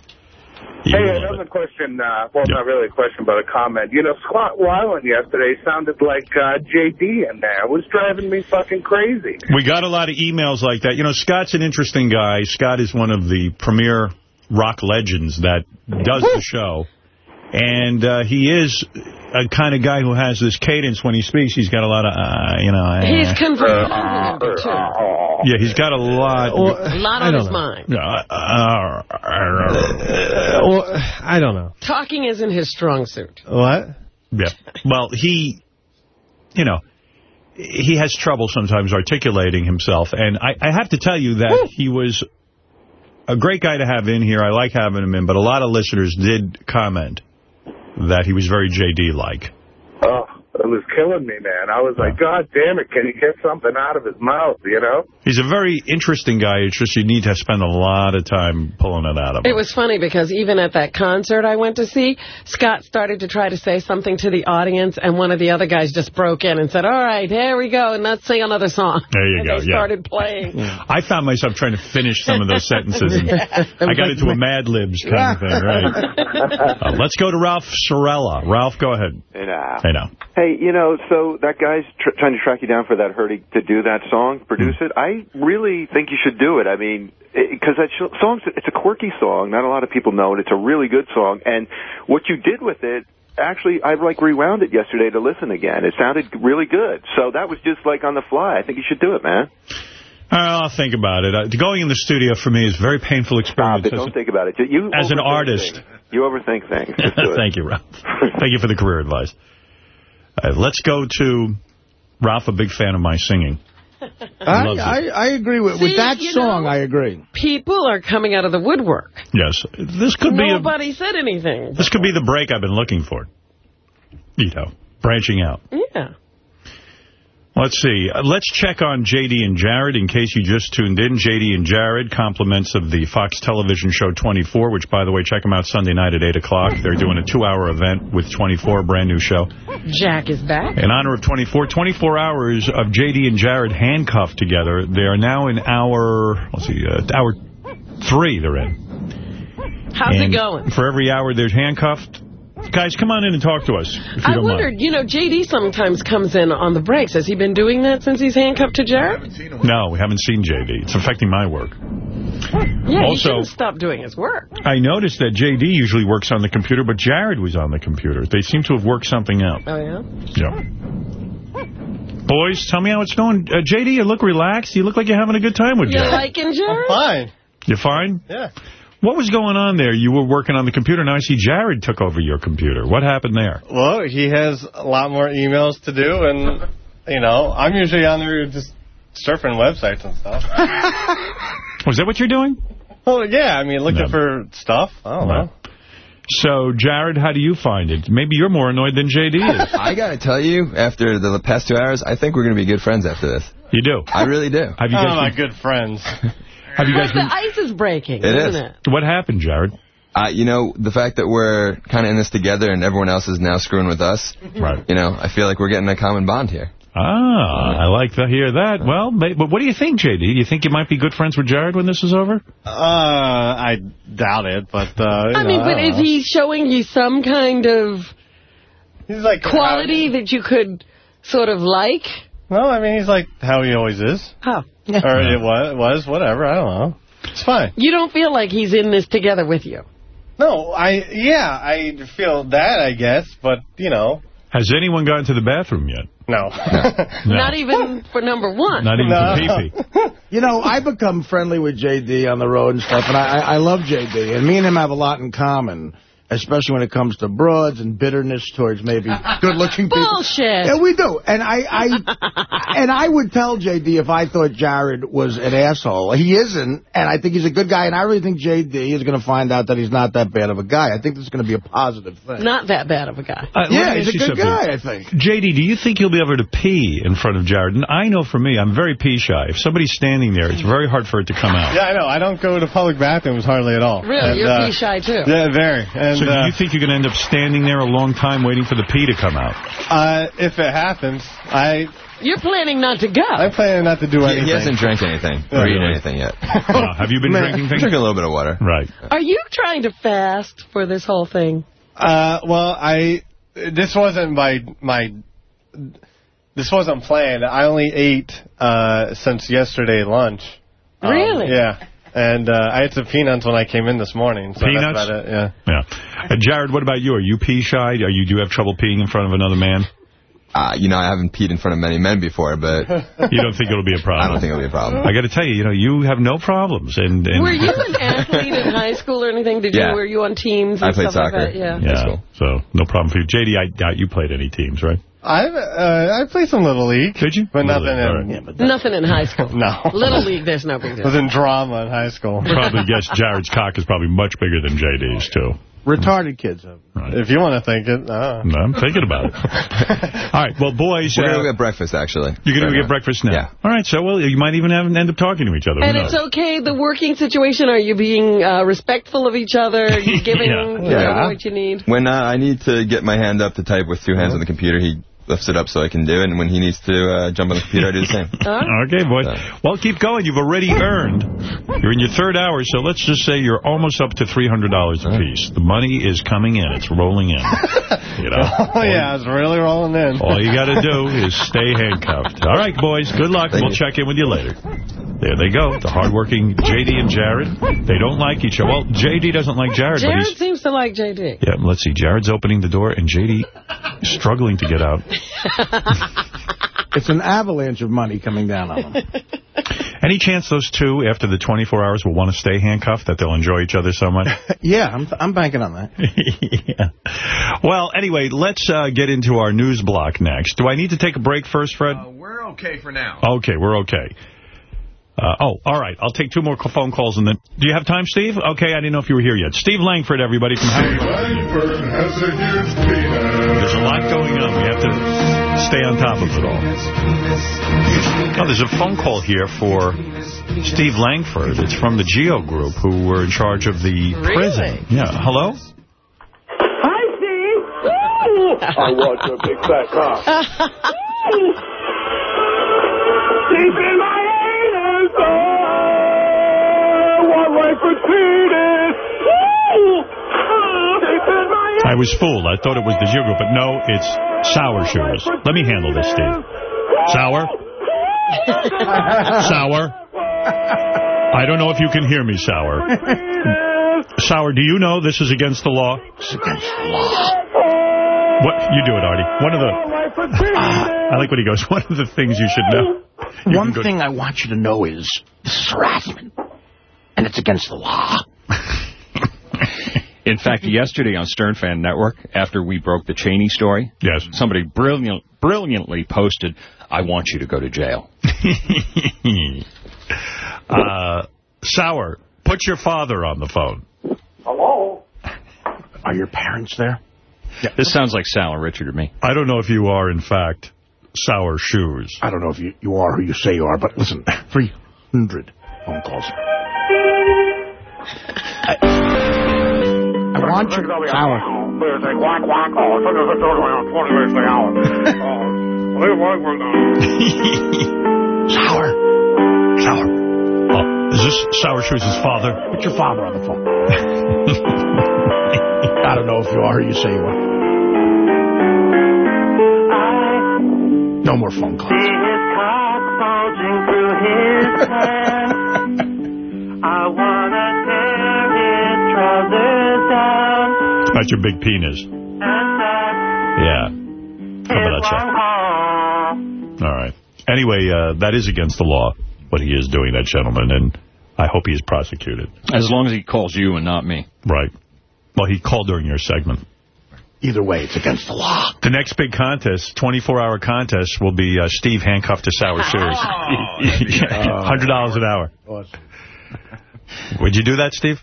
You Hey, another question, uh, well, not really a question, but a comment. You know, Scott Weiland yesterday sounded like uh, J.D. in there. It was driving me fucking crazy. We got a lot of emails like that. You know, Scott's an interesting guy. Scott is one of the premier rock legends that does the show. And uh, he is a kind of guy who has this cadence when he speaks. He's got a lot of, uh, you know... uh, He's converting too. Yeah, he's got a lot... A lot on his know. mind. Uh, uh, Uh, well, I don't know. Talking isn't his strong suit. What? Yeah. Well, he, you know, he has trouble sometimes articulating himself. And I, I have to tell you that he was a great guy to have in here. I like having him in, but a lot of listeners did comment that he was very J.D.-like. Oh, it was killing me, man. I was like, God damn it, can he get something out of his mouth, you know? He's a very interesting guy. It's just you need to spend a lot of time pulling it out of him. It was funny because even at that concert I went to see, Scott started to try to say something to the audience, and one of the other guys just broke in and said, all right, here we go, and let's sing another song. There you and go, they yeah. started playing. I found myself trying to finish some of those sentences. And Yeah. I got into a Mad Libs kind of thing, right? Uh, let's go to Ralph Cirella. Ralph, go ahead. Hey, now. Hey, now. Hey, you know, so that guy's tr trying to track you down for that hurting to do that song, produce it. I really think you should do it. I mean, because that song's it's a quirky song. Not a lot of people know it. It's a really good song, and what you did with it. Actually, I like rewound it yesterday to listen again. It sounded really good. So that was just like on the fly. I think you should do it, man. I'll think about it. Uh, going in the studio for me is a very painful experience. But don't think about it. You As an artist. things. You overthink things. It. Thank you, Ralph. Thank you for the career advice. Uh, let's go to Ralph, a big fan of my singing. I, I, I agree with, See, with that song. know- I agree. People are coming out of the woodwork. Yes. This could be Nobody said anything. this could be the break I've been looking for. You know, branching out. Yeah. Let's see. Uh, let's check on J.D. and Jared in case you just tuned in. J.D. and Jared, compliments of the Fox television show 24, which, by the way, check them out Sunday night at 8 o'clock. They're doing a two-hour event with 24, a brand new show. Jack is back. In honor of 24, 24 hours of J.D. and Jared handcuffed together. They are now in hour, let's see, uh, hour three they're in. How's And it going? For every hour they're handcuffed. Guys, come on in and talk to us, if you I don't wondered, you know, J.D. sometimes comes in on the breaks. Has he been doing that since he's handcuffed to Jared? mind. No, we haven't seen J.D. It's affecting my work. Yeah, he Also- shouldn't stop doing his work. I noticed that J.D. usually works on the computer, but Jared was on the computer. They seem to have worked something out. Oh, yeah? Yeah. Boys, tell me how it's going. Uh, J.D., you look relaxed. You look like you're having a good time with You Jared. liking Jared? Fine. You fine? Yeah. What was going on there? You were working on the computer. Now I see Jared took over your computer. What happened there? Well, he has a lot more emails to do, and, you know, I'm usually on there just surfing websites and stuff. Was that what you're doing? Well, yeah, I mean, looking for stuff. I don't know. So, Jared, how do you find it? Maybe you're more annoyed than J.D. is. I got to tell you, after the past two hours, I think we're going to be good friends after this. You do? I really do. Have you Oh, guys my been- good friends. Have you guys But been... the ice is breaking, It isn't is. it? What happened, Jared? Uh, you know, the fact that we're kind of in this together and everyone else is now screwing with us, Right. you know, I feel like we're getting a common bond here. Ah, I like to hear that. Well, but what do you think, J.D.? Do you think you might be good friends with Jared when this is over? Uh, I doubt it, but, uh, you I know, mean, but don't is know. he showing you some kind of He's like quality that you could sort of like? No, I mean, he's like how he always is. Oh. Or it was, was, whatever, I don't know. It's fine. You don't feel like he's in this together with you? No, I, yeah, I feel that, I guess, but, you know. Has anyone gotten to the bathroom yet? No. No. Not even for number one. Not even for pee-pee. You know, I become friendly with J.D. on the road and stuff, and I, I I love J.D. And me and him have a lot in common, especially when it comes to broads and bitterness towards maybe good-looking people. Bullshit. Yeah, we do. And I, I and I would tell J.D. if I thought Jared was an asshole. He isn't, and I think he's a good guy, and I really think J.D. is going to find out that he's not that bad of a guy. I think this is going to be a positive thing. Not that bad of a guy. Uh, yeah, he's a good something. guy, I think. J.D., do you think you'll be able to pee in front of Jared? And I know for me, I'm very pee shy. If somebody's standing there, it's very hard for it to come out. Yeah, I know. I don't go to public bathrooms hardly at all. Really? And, You're uh, pee shy, too? Yeah, very. And, so do uh, you think you're going to end up standing there a long time waiting for the pee to come out? uh, if it happens, I, You're planning not to go. I'm planning not to do anything. he hasn't drank anything or eaten really? anything yet. Uh, have you been Man, drinking things? Drinking a little bit of water. Right. Are you trying to fast for this whole thing? Uh, well, I this wasn't my my this wasn't planned. I only ate uh, since yesterday lunch. Um, Really? Yeah. And uh, I had some peanuts when I came in this morning. So Peanuts? That's about it, yeah. Yeah. Uh, Jared, what about you? Are you pee shy? Are you do you have trouble peeing in front of another man? Uh, you know, I haven't peed in front of many men before, but You don't think it'll be a problem? I don't think it'll be a problem. I got to tell you, you know, you have no problems. And, and Were you an athlete in high school or anything? Did Yeah. you? Were you on teams? And I played stuff soccer. Like that? Yeah. Yeah, so no problem for you. JD, I doubt you played any teams, right? I uh, I played some little league. Did you? But Little nothing League, in all right. Nothing in high school. no. Little league, there's no big I was in drama in high school. Probably guess Jared's cock is probably much bigger than JD's, too. Retarded kids have. If you want to think it. Uh. No, I'm thinking about it. All right, well, boys... We're uh, going to get breakfast, actually. You're going to Right get breakfast now? Yeah. All right, so, well, you might even have, end up talking to each other. And it's okay, the working situation, are you being uh, respectful of each other? Are you giving Yeah. Yeah. what you need? When uh, I need to get my hand up to type with two hands on the computer, he lifts it up so I can do it. And when he needs to uh, jump on the computer, I do the same. Okay, boys. Well, keep going. You've already earned. You're in your third hour, so let's just say you're almost up to $300 apiece. The money is coming in. It's rolling in. You know? Oh, yeah, it's really rolling in. All you got to do is stay handcuffed. All right, boys. Good luck. we'll check in with you later. There they go. The hardworking J.D. and Jared. They don't like each other. Well, J.D. doesn't like Jared, but Jared he's... seems to like J.D. Yeah, let's see. Jared's opening the door, and J.D. struggling to get out. It's an avalanche of money coming down on them. Any chance those two, after the 24 hours, will want to stay handcuffed, that they'll enjoy each other so much? yeah, I'm, I'm banking on that. yeah. Well, anyway, let's uh, get into our news block next. Do I need to take a break first, Fred? We're okay for now. Okay, we're okay. Uh, oh, all right. I'll take two more phone calls and then... Do you have time, Steve? Okay, I didn't know if you were here yet. Steve Langford, everybody from Howard. There's a lot going on. We have to stay on top of it all. Oh, there's a phone call here for Steve Langford. It's from the Geo Group, who were in charge of the prison. Yeah. Hello? Hi, Steve. I want your big fat cock. Deep one way for penis. Deep in my I was fooled. I thought it was the Geo Group, but no, it's Sour Shoes. Let me handle this, Steve. Sour? Sour? I don't know if you can hear me, Sour. Sour, do you know this is against the law? It's against the law. What? You do it, Artie. One of the... I like when he goes, one of the things you should know. You One can go- thing I want you to know is this is harassment, and it's against the law. In fact, yesterday on Stern Fan Network, after we broke the Cheney story, yes, somebody brilliant, brilliantly posted, I want you to go to jail. uh, Sour, put your father on the phone. Hello? Are your parents there? This sounds like Sal and Richard to me. I don't know if you are, in fact, Sour Shoes. I don't know if you, you are who you say you are, but listen, 300 phone calls. I, I want you Sour. There's a quack quack. Oh, it's under the door 20 minutes an hour. Oh, leave work for Sour. Sour. Oh, is this Sour Shoes' father? Put your father on the phone. I don't know if you are who you say you are. No more phone calls. his cock bulging through his pants. I wanna tear his trousers down. That's your big penis. Yeah. How about that, All right. Anyway, uh, that is against the law, what he is doing, that gentleman, and I hope he is prosecuted. As long as he calls you and not me. Right. Well, he called during your segment. Either way, it's against the law. The next big contest, 24-hour contest, will be uh, Steve handcuffed to Sour Shoes. $100 an hour. Would you do that, Steve?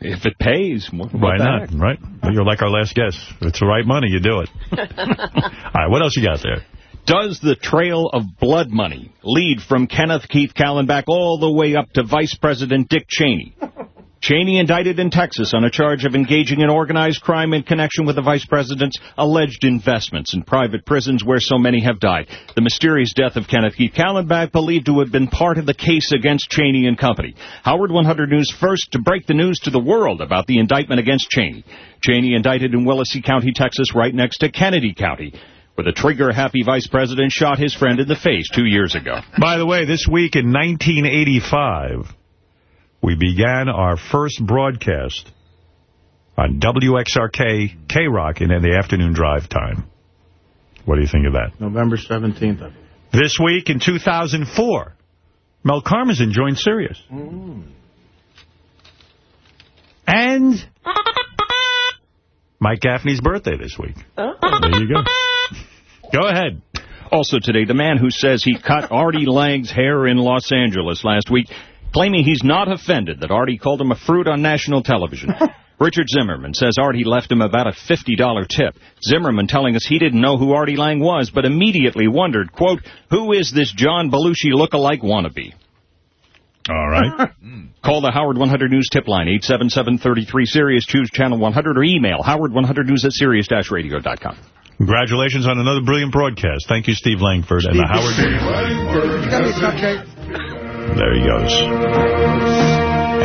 If it pays, what, what Why not? heck? Right? You're like our last guest. If it's the right money, you do it. All right, what else you got there? Does the trail of blood money lead from Kenneth Keith Callenbach all the way up to Vice President Dick Cheney? Cheney indicted in Texas on a charge of engaging in organized crime in connection with the vice president's alleged investments in private prisons where so many have died. The mysterious death of Kenneth Keith Callenbach believed to have been part of the case against Cheney and Company. Howard 100 News first to break the news to the world about the indictment against Cheney. Cheney indicted in Willacy County, Texas, right next to Kenedy County, where the trigger-happy vice president shot his friend in the face two years ago. By the way, this week in 1985, we began our first broadcast on WXRK K-Rock in the afternoon drive time. What do you think of that? November 17th. This week in 2004, Mel Karmazin joined Sirius. Mm. And Mike Gaffney's birthday this week. Oh. There you go. Go ahead. Also today, the man who says he cut Artie Lange's hair in Los Angeles last week, claiming he's not offended that Artie called him a fruit on national television. Richard Zimmerman says Artie left him about a $50 tip. Zimmerman telling us he didn't know who Artie Lange was, but immediately wondered, quote, who is this John Belushi look-alike wannabe? All right. Call the Howard 100 News tip line, 877-33-SIRIUS, choose channel 100, or email howard100news at sirius-radio.com. Congratulations on another brilliant broadcast. Thank you, Steve Langford and the Howard. There he goes.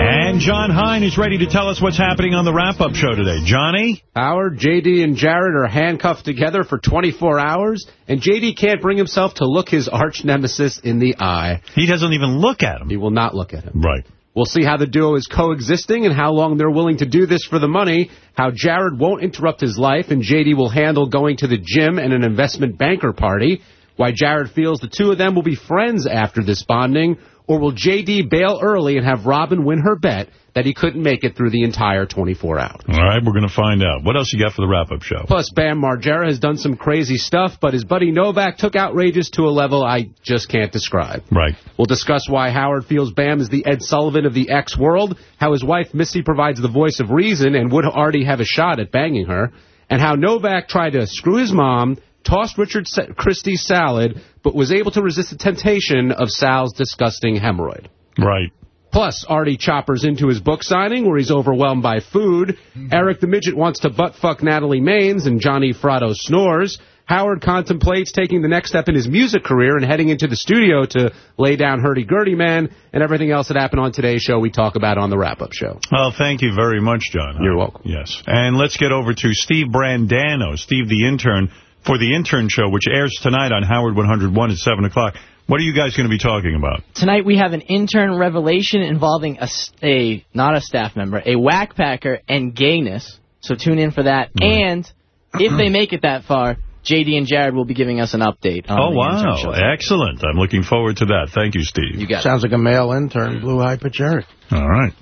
And John Hein is ready to tell us what's happening on the wrap-up show today. Johnny? Howard, J.D. and Jared are handcuffed together for 24 hours, and J.D. can't bring himself to look his arch nemesis in the eye. He doesn't even look at him. He will not look at him. Right. We'll see how the duo is coexisting and how long they're willing to do this for the money, how Jared won't interrupt his life, and J.D. will handle going to the gym and an investment banker party, why Jared feels the two of them will be friends after this bonding, or will J.D. bail early and have Robin win her bet that he couldn't make it through the entire 24 hours? All right, we're going to find out. What else you got for the wrap-up show? Plus, Bam Margera has done some crazy stuff, but his buddy Novak took outrageous to a level I just can't describe. Right. We'll discuss why Howard feels Bam is the Ed Sullivan of the X world, how his wife Missy provides the voice of reason and would already have a shot at banging her, and how Novak tried to screw his mom, tossed Richard Christie's salad, but was able to resist the temptation of Sal's disgusting hemorrhoid. Right. Plus, Artie choppers into his book signing where he's overwhelmed by food. Mm-hmm. Eric the Midget wants to butt-fuck Natalie Maines and Johnny Fratto snores. Howard contemplates taking the next step in his music career and heading into the studio to lay down Hurdy-Gurdy Man and everything else that happened on today's show we talk about on the wrap-up show. Well, thank you very much, John. You're welcome. Yes. And let's get over to Steve Brandano, Steve the intern, for the intern show, which airs tonight on Howard 101 at 7 o'clock. What are you guys going to be talking about? Tonight we have an intern revelation involving a not a staff member, a whack packer and gayness. So tune in for that. And if they make it that far, JD and Jared will be giving us an update. On Oh, the wow. Excellent. I'm looking forward to that. Thank you, Steve. You got it. Sounds like a male intern, blue high pitch Eric. All right.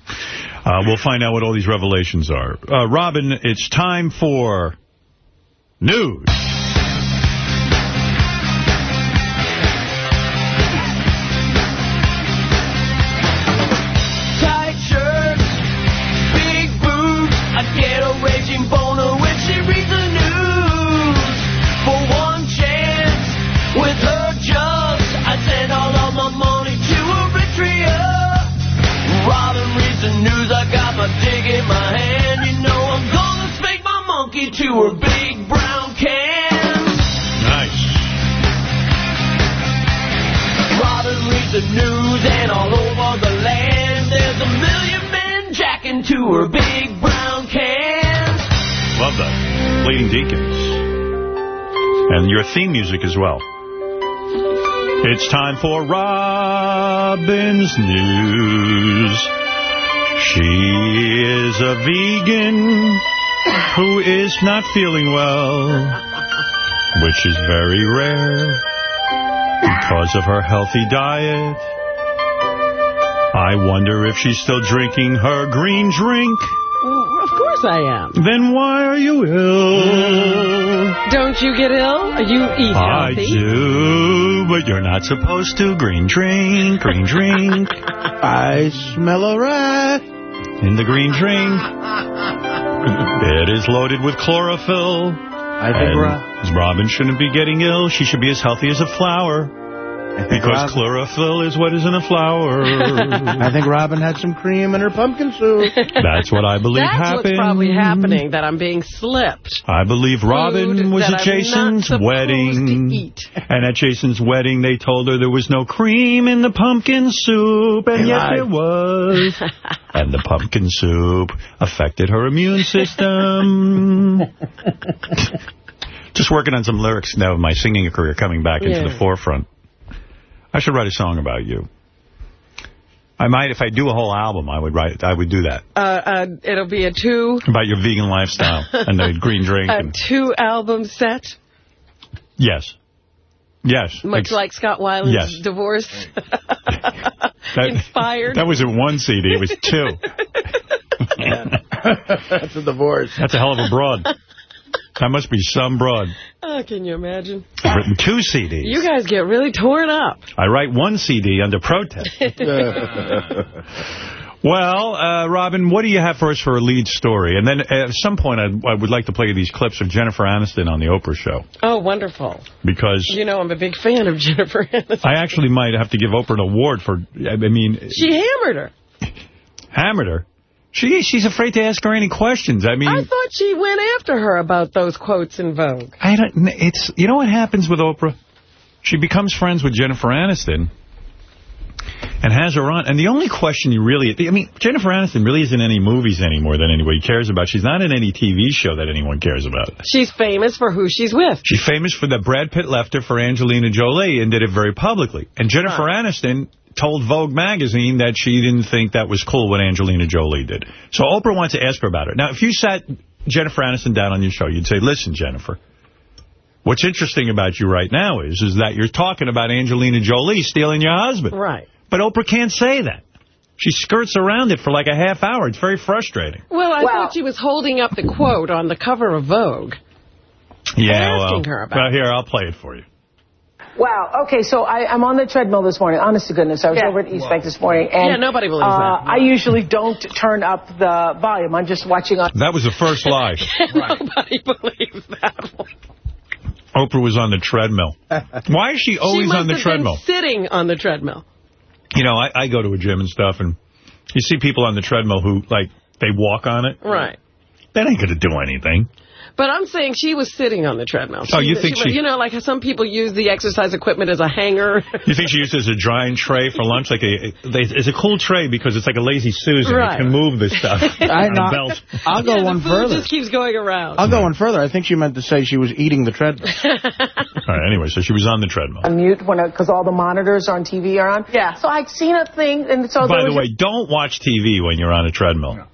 Uh, we'll find out what all these revelations are. Uh, Robin, it's time for news. Her big brown can. Nice. Robin reads the news and all over the land there's a million men jacking to her big brown can. Love that. Bleeding Deacons. And your theme music as well. It's time for Robin's News. She is a vegan who is not feeling well, which is very rare because of her healthy diet. I wonder if she's still drinking her green drink. Of course I am. Then why are you ill? Don't you get ill? Are you eat I healthy. do, but you're not supposed to. Green drink, green drink. I smell a rat. In the green drink. It is loaded with chlorophyll. I think Rob- uh, Robin shouldn't be getting ill. She should be as healthy as a flower. Because Rob- chlorophyll is what is in a flower. I think Robin had some cream in her pumpkin soup. That's what I believe That's happened. what's probably happening, that I'm being slipped. I believe Robin Food was at I'm Jason's not wedding. to eat. And at Jason's wedding, they told her there was no cream in the pumpkin soup. And They yet lied. there was. and the pumpkin soup affected her immune system. Just working on some lyrics now of my singing career coming back into the forefront. I should write a song about you. I might, if I do a whole album, I would write. I would do that Uh, uh, it'll be a two about your vegan lifestyle and the green drink. a And, two album set, yes, yes. much Ex- like Scott Weiland's Yes. divorce. That- Inspired. That wasn't one CD. It was two. That's a divorce. That's a hell of a broad. That must be some broad. Oh, can you imagine? I've written two CDs. You guys get really torn up. I write one CD under protest. Well, uh, Robin, what do you have for us for a lead story? And then at some point, I'd, I would like to play these clips of Jennifer Aniston on the Oprah show. Oh, wonderful. Because You know I'm a big fan of Jennifer Aniston. I actually might have to give Oprah an award for, I mean, She hammered her. hammered her. She She's afraid to ask her any questions. I mean, I thought she went after her about those quotes in Vogue. I don't. It's you know what happens with Oprah? She becomes friends with Jennifer Aniston and has her on. And the only question you really, I mean, Jennifer Aniston really isn't in any movies anymore that anybody cares about. She's not in any TV show that anyone cares about. She's famous for who she's with. She's famous for that Brad Pitt left her for Angelina Jolie and did it very publicly. And Jennifer Aniston told Vogue magazine that she didn't think that was cool what Angelina Jolie did. So Oprah wants to ask her about it. Now, if you sat Jennifer Aniston down on your show, you'd say, listen, Jennifer, what's interesting about you right now is, is that you're talking about Angelina Jolie stealing your husband. Right. But Oprah can't say that. She skirts around it for like a half hour. It's very frustrating. Well, I thought she was holding up the quote on the cover of Vogue. Yeah, Asking well, her about well, here, I'll play it for you. Wow. Okay, so I, I'm on the treadmill this morning. Honest to goodness, I was over at East Bank this morning, and Yeah, nobody believes uh, that. I usually don't turn up the volume. I'm just watching on. That was the first lie. Nobody believes that one. Oprah was on the treadmill. Why is she always she on the treadmill? Been sitting on the treadmill. You know, I, I go to a gym and stuff, and you see people on the treadmill who, like, they walk on it. Right. That ain't going to do anything. But I'm saying she was sitting on the treadmill. Oh, you think she- You know, like some people use the exercise equipment as a hanger. You think she used it as a drying tray for lunch? Like a, they, It's a cool tray because it's like a lazy Susan. Right. You can move this stuff I on know. I'll go one the food further. just keeps going around. I'll go one further. I think she meant to say she was eating the treadmill. All right, anyway, so she was on the treadmill. on mute when because all the monitors on TV are on. Yeah. So I'd seen a thing, and so By the was way, don't watch TV when you're on a treadmill.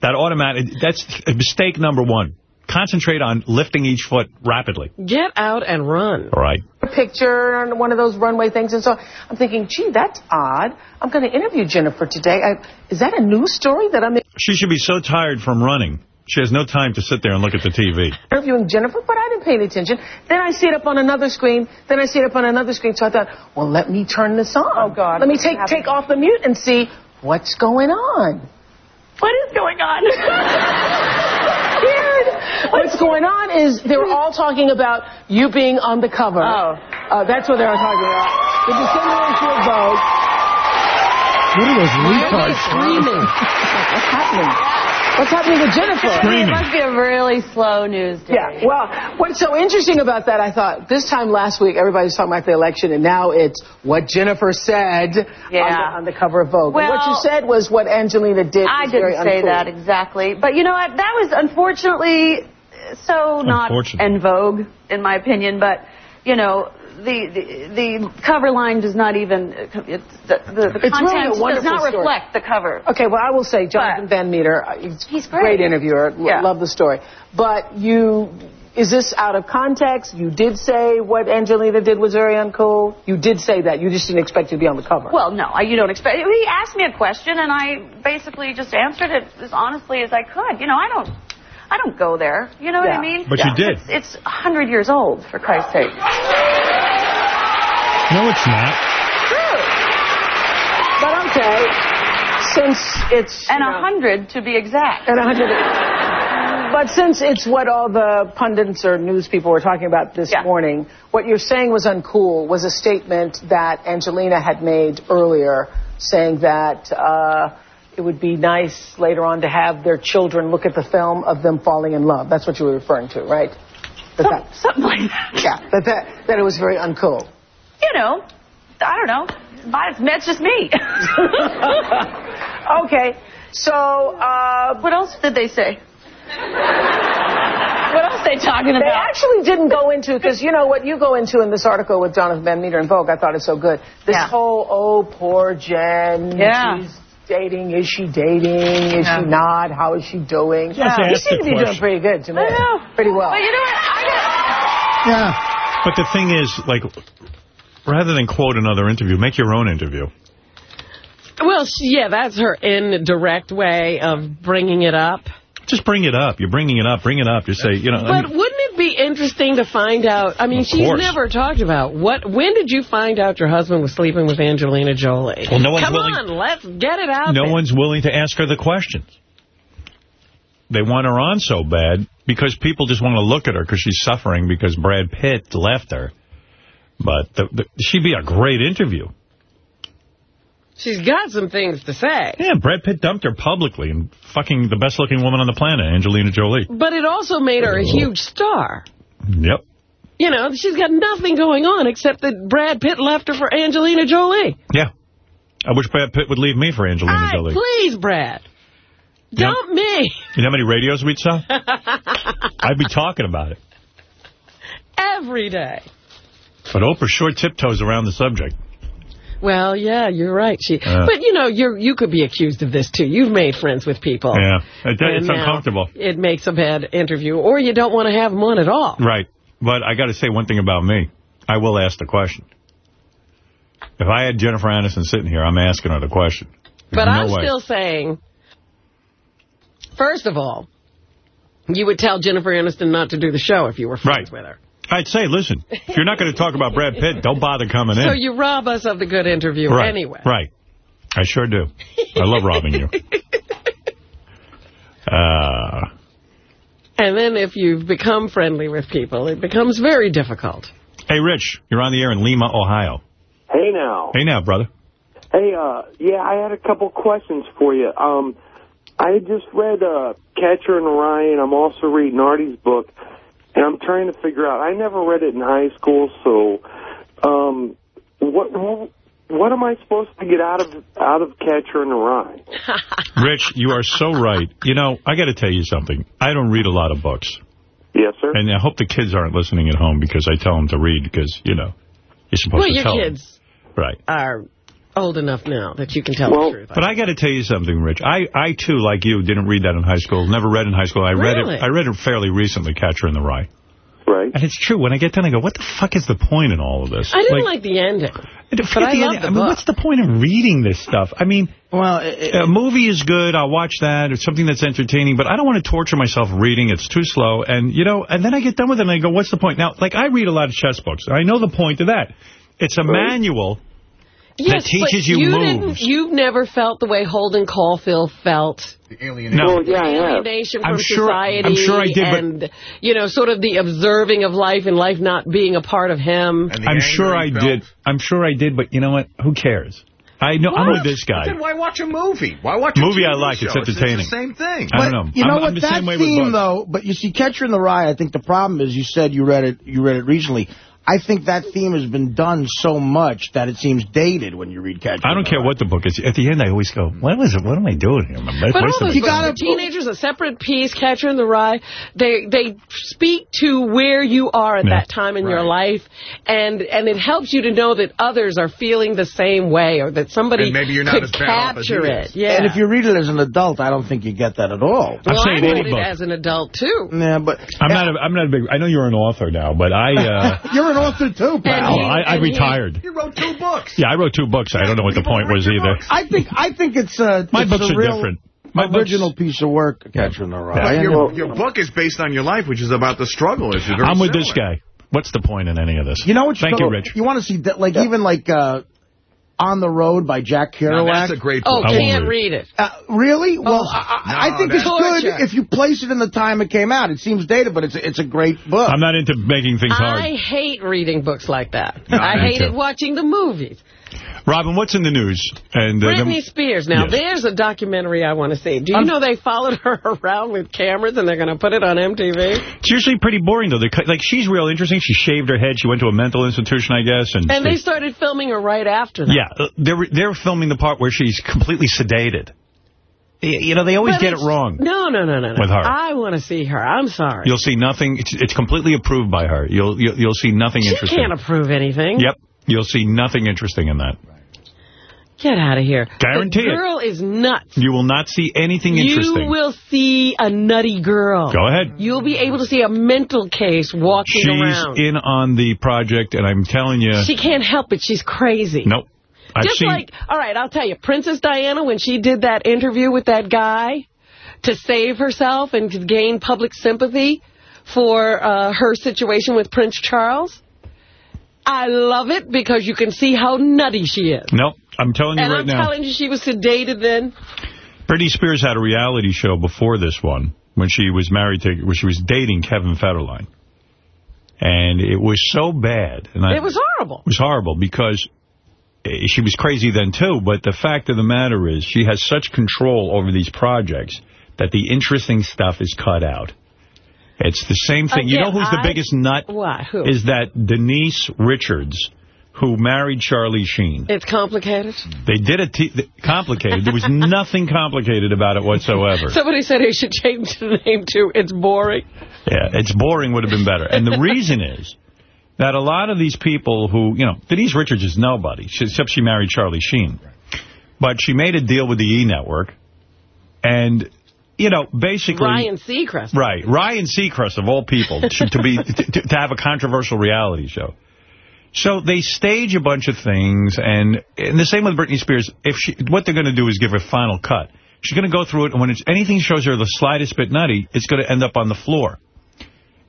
That automatic, that's mistake number one. Concentrate on lifting each foot rapidly. Get out and run. All right. a picture on one of those runway things, and so I'm thinking, gee, that's odd. I'm going to interview Jennifer today. I, is that a news story that I'm in? She should be so tired from running. She has no time to sit there and look at the TV. interviewing Jennifer? But I didn't pay any attention. Then I see it up on another screen. Then I see it up on another screen. So I thought, well, let me turn this on. Oh God! Let me take take off the mute and see what's going on. What is going on? Weird. What's going on is they were all talking about you being on the cover. Oh. Uh, that's what they were talking about. The December issue of Vogue. What are those Why retards screaming? What's happening? What's happening with Jennifer? It must be a really slow news day. Yeah, well, what's so interesting about that, I thought, this time last week, everybody was talking about the election, and now it's what Jennifer said Yeah. on, the, on the cover of Vogue. and what you said was what Angelina did I didn't say uncool. that exactly. But you know what? That was unfortunately so not Unfortunate. en vogue, in my opinion. But, you know, the, the, the cover line does not even, it's, the, the, the It's content wonderful does not story. reflect the cover. Okay, well, I will say, Jonathan Van Meter, uh, he's, great. great interviewer. Yeah. Love the story. But you, is this out of context? You did say what Angelina did was very uncool. You did say that. You just didn't expect to be on the cover. Well, no, I- you don't expect. He asked me a question, and I basically just answered it as honestly as I could. You know, I don't, I don't go there. You know what I mean? But you did. It's, it's a hundred years old, for Christ's sake. No, it's not. True. But okay, since it's and a hundred to be exact. And a hundred. But since it's what all the pundits or news people were talking about this morning, what you're saying was uncool was a statement that Angelina had made earlier, saying that uh, it would be nice later on to have their children look at the film of them falling in love. That's what you were referring to, right? That that, something like that. Yeah, that, that, that it was very uncool. You know, I don't know. But That's just me. okay, so uh, what else did they say? what else they talking about? They actually didn't go into because you know what you go into in this article with Jonathan Van Meter and Vogue. I thought it's so good. This whole oh poor Jen. Yeah. Dating. Is she dating? Is Yeah. she not? How is she doing? Just ask you seem to be doing pretty good to me. I know. Pretty well. But you know what? I Yeah. But the thing is, like, rather than quote another interview, make your own interview. Well, she, yeah, that's her indirect way of bringing it up. Just bring it up. You're bringing it up. Bring it up. You say, you know. I But mean- wouldn't it be interesting to find out? I mean, she's course. never talked about what. When did you find out your husband was sleeping with Angelina Jolie? Well, no one's Come willing- on, let's get it out No there. one's willing to ask her the questions. They want her on so bad because people just want to look at her because she's suffering because Brad Pitt left her. But the, the, she'd be a great interview. She's got some things to say. Yeah, Brad Pitt dumped her publicly and fucking the best-looking woman on the planet, Angelina Jolie. But it also made her a huge star. Yep. You know, she's got nothing going on except that Brad Pitt left her for Angelina Jolie. Yeah. I wish Brad Pitt would leave me for Angelina Jolie. please, Brad. Yeah. Dump me. You know how many radios we'd sell? I'd be talking about it. Every day. But Oprah sure tiptoes around the subject. Well, yeah, you're right. She, Yeah. But, you know, you you could be accused of this, too. You've made friends with people. Yeah. It- it's uncomfortable. It makes a bad interview, or you don't want to have them on at all. Right. But I got to say one thing about me. I will ask the question. If I had Jennifer Aniston sitting here, I'm asking her the question. There's But no I'm way. still saying, first of all, you would tell Jennifer Aniston not to do the show if you were friends with her. I'd say, listen, if you're not going to talk about Brad Pitt, don't bother coming So in. So you rob us of the good interview right. anyway. Right. I sure do. I love robbing you. Uh, And then if you've become friendly with people, it becomes very difficult. hey, Rich, you're on the air in Lima, Ohio. Hey now. Hey now, brother. Hey, uh, yeah, I had a couple questions for you. Um, I just read uh, Catcher in the Rye, and I'm also reading Artie's book, and I'm trying to figure out. I never read it in high school, so um, what what am I supposed to get out of out of Catcher in the Rye? Rich, you are so right. You know, I got to tell you something. I don't read a lot of books. Yes, sir. And I hope the kids aren't listening at home because I tell them to read because, you know, you're supposed Well, to your tell them. kids Right. are old enough now that you can tell the truth. But I got to tell you something, Rich. I, I, too, like you, didn't read that in high school. Never read in high school. I read it I read it fairly recently, Catcher in the Rye. Right. And it's true. When I get done, I go, what the fuck is the point in all of this? I didn't like, the ending. But I love ending. the I mean, book. what's the point of reading this stuff? I mean, well, a movie is good. I'll watch that. It's something that's entertaining, but I don't want to torture myself reading. It's too slow. And, you know, and then I get done with it and I go, what's the point? Now, like, I read a lot of chess books. I know the point of that. It's a manual Yes, that teaches but you, you moves. Didn't, you've never felt the way Holden Caulfield felt. The alienation. No. Well, yeah, I have. alienation from I'm sure- society. I'm sure I did, but- And, you know, sort of the observing of life and life not being a part of him. I'm sure I did. I'm sure I did, but you know what? Who cares? I know. I'm with this guy. Then why watch a movie? Why watch a Movie I like. show? It's entertaining. It's the same thing. I don't know. You know I'm, what? I'm the that same way theme, books. though, but you see, Catcher in the Rye. I think the problem is you said you read it. You read it recently. I think that theme has been done so much that it seems dated when you read Catcher. I don't care what the book is. At the end, I always go, "What was it? What am I doing here? Am I But all wasting those my books, time?" the teenagers, a separate piece, Catcher in the Rye, they they speak to where you are at Yeah. that time in your life, and and it helps you to know that others are feeling the same way, or that somebody And maybe you're not could as bad as capture he it. is. Yeah. And if you read it as an adult, I don't think you get that at all. well, I read it as an adult too. Yeah, but I'm not. A, I'm not a big. I know you're an author now, but I. Uh, You're an author too, pal. oh, I, I retired. You wrote two books. Yeah, I wrote two books. I don't know what the point was either. I think I think it's a My it's books a are real different. My books- original piece of work, Catcher in the Rye. But your, your book is based on your life, which is about the struggle. It's I'm with this guy. What's the point in any of this? You know what? Thank you, Rich. You want to see that, like even like uh, On the Road by Jack Kerouac. that's a great book. Oh, book. can't read it. Uh, really? Well, Oh. I, I No, think it's that's- good Torture. if you place it in the time it came out. It seems dated, but it's it's a great book. I'm not into making things hard. I hate reading books like that. No, I hated too. watching the movies. Robin, what's in the news? And uh, Britney Spears. Now, Yes. there's a documentary I want to see. Do you know they followed her around with cameras and they're going to put it on MTV? It's usually pretty boring, though. They cut- Like, she's real interesting. She shaved her head. She went to a mental institution, I guess. And, And they started filming her right after that. Yeah, uh, they're, they're filming the part where she's completely sedated. You know, they always But get it wrong. No, no, no, no. no. With her. I want to see her. I'm sorry. You'll see nothing. It's, it's completely approved by her. You'll, you'll you'll see nothing she interesting. can't approve anything. Yep. You'll see nothing interesting in that. Get out of here. Guarantee the it. girl is nuts. You will not see anything interesting. You will see a nutty girl. Go ahead. You'll be able to see a mental case walking She's around. in on the project, and I'm telling you. She can't help it. She's crazy. Nope. I've Just seen. like, all right, I'll tell you, Princess Diana, when she did that interview with that guy to save herself and to gain public sympathy, for uh, her situation with Prince Charles. I love it because you can see how nutty she is. Nope. I'm telling you And right I'm now. telling you, she was sedated then. Britney Spears had a reality show before this one when she was married to, when she was dating Kevin Federline. And it was so bad. And I, it was horrible. It was horrible because eh, she was crazy then, too. But the fact of the matter is she has such control over these projects that the interesting stuff is cut out. It's the same thing. you know who's the biggest nut? Why? Who? Is that Denise Richards, who married Charlie Sheen. It's complicated. They did it complicated. There was nothing complicated about it whatsoever. Somebody said he should change the name to It's Boring. Yeah, it's boring would have been better. And the reason is that a lot of these people who, you know, Denise Richards is nobody, she, except she married Charlie Sheen. But she made a deal with the E! Network. And, you know, basically... Ryan Seacrest. Right. Ryan Seacrest, of all people, to, to be to, to have a controversial reality show. So they stage a bunch of things, and, and the same with Britney Spears. If she, What they're going to do is give her a final cut. She's going to go through it, and when it's, anything shows her the slightest bit nutty, it's going to end up on the floor.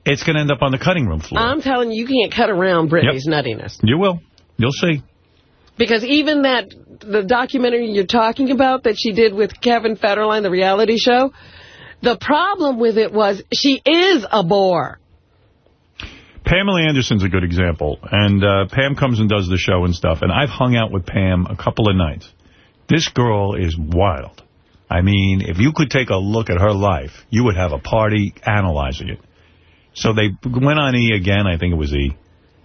It's going to end up on the cutting room floor. I'm telling you, you can't cut around Britney's nuttiness. You will. You'll see. Because even that, the documentary you're talking about that she did with Kevin Federline, the reality show, the problem with it was she is a bore. Pamela Anderson's a good example. And uh, Pam comes and does the show and stuff. And I've hung out with Pam a couple of nights. This girl is wild. I mean, if you could take a look at her life, you would have a party analyzing it. So they went on E again. I think it was E.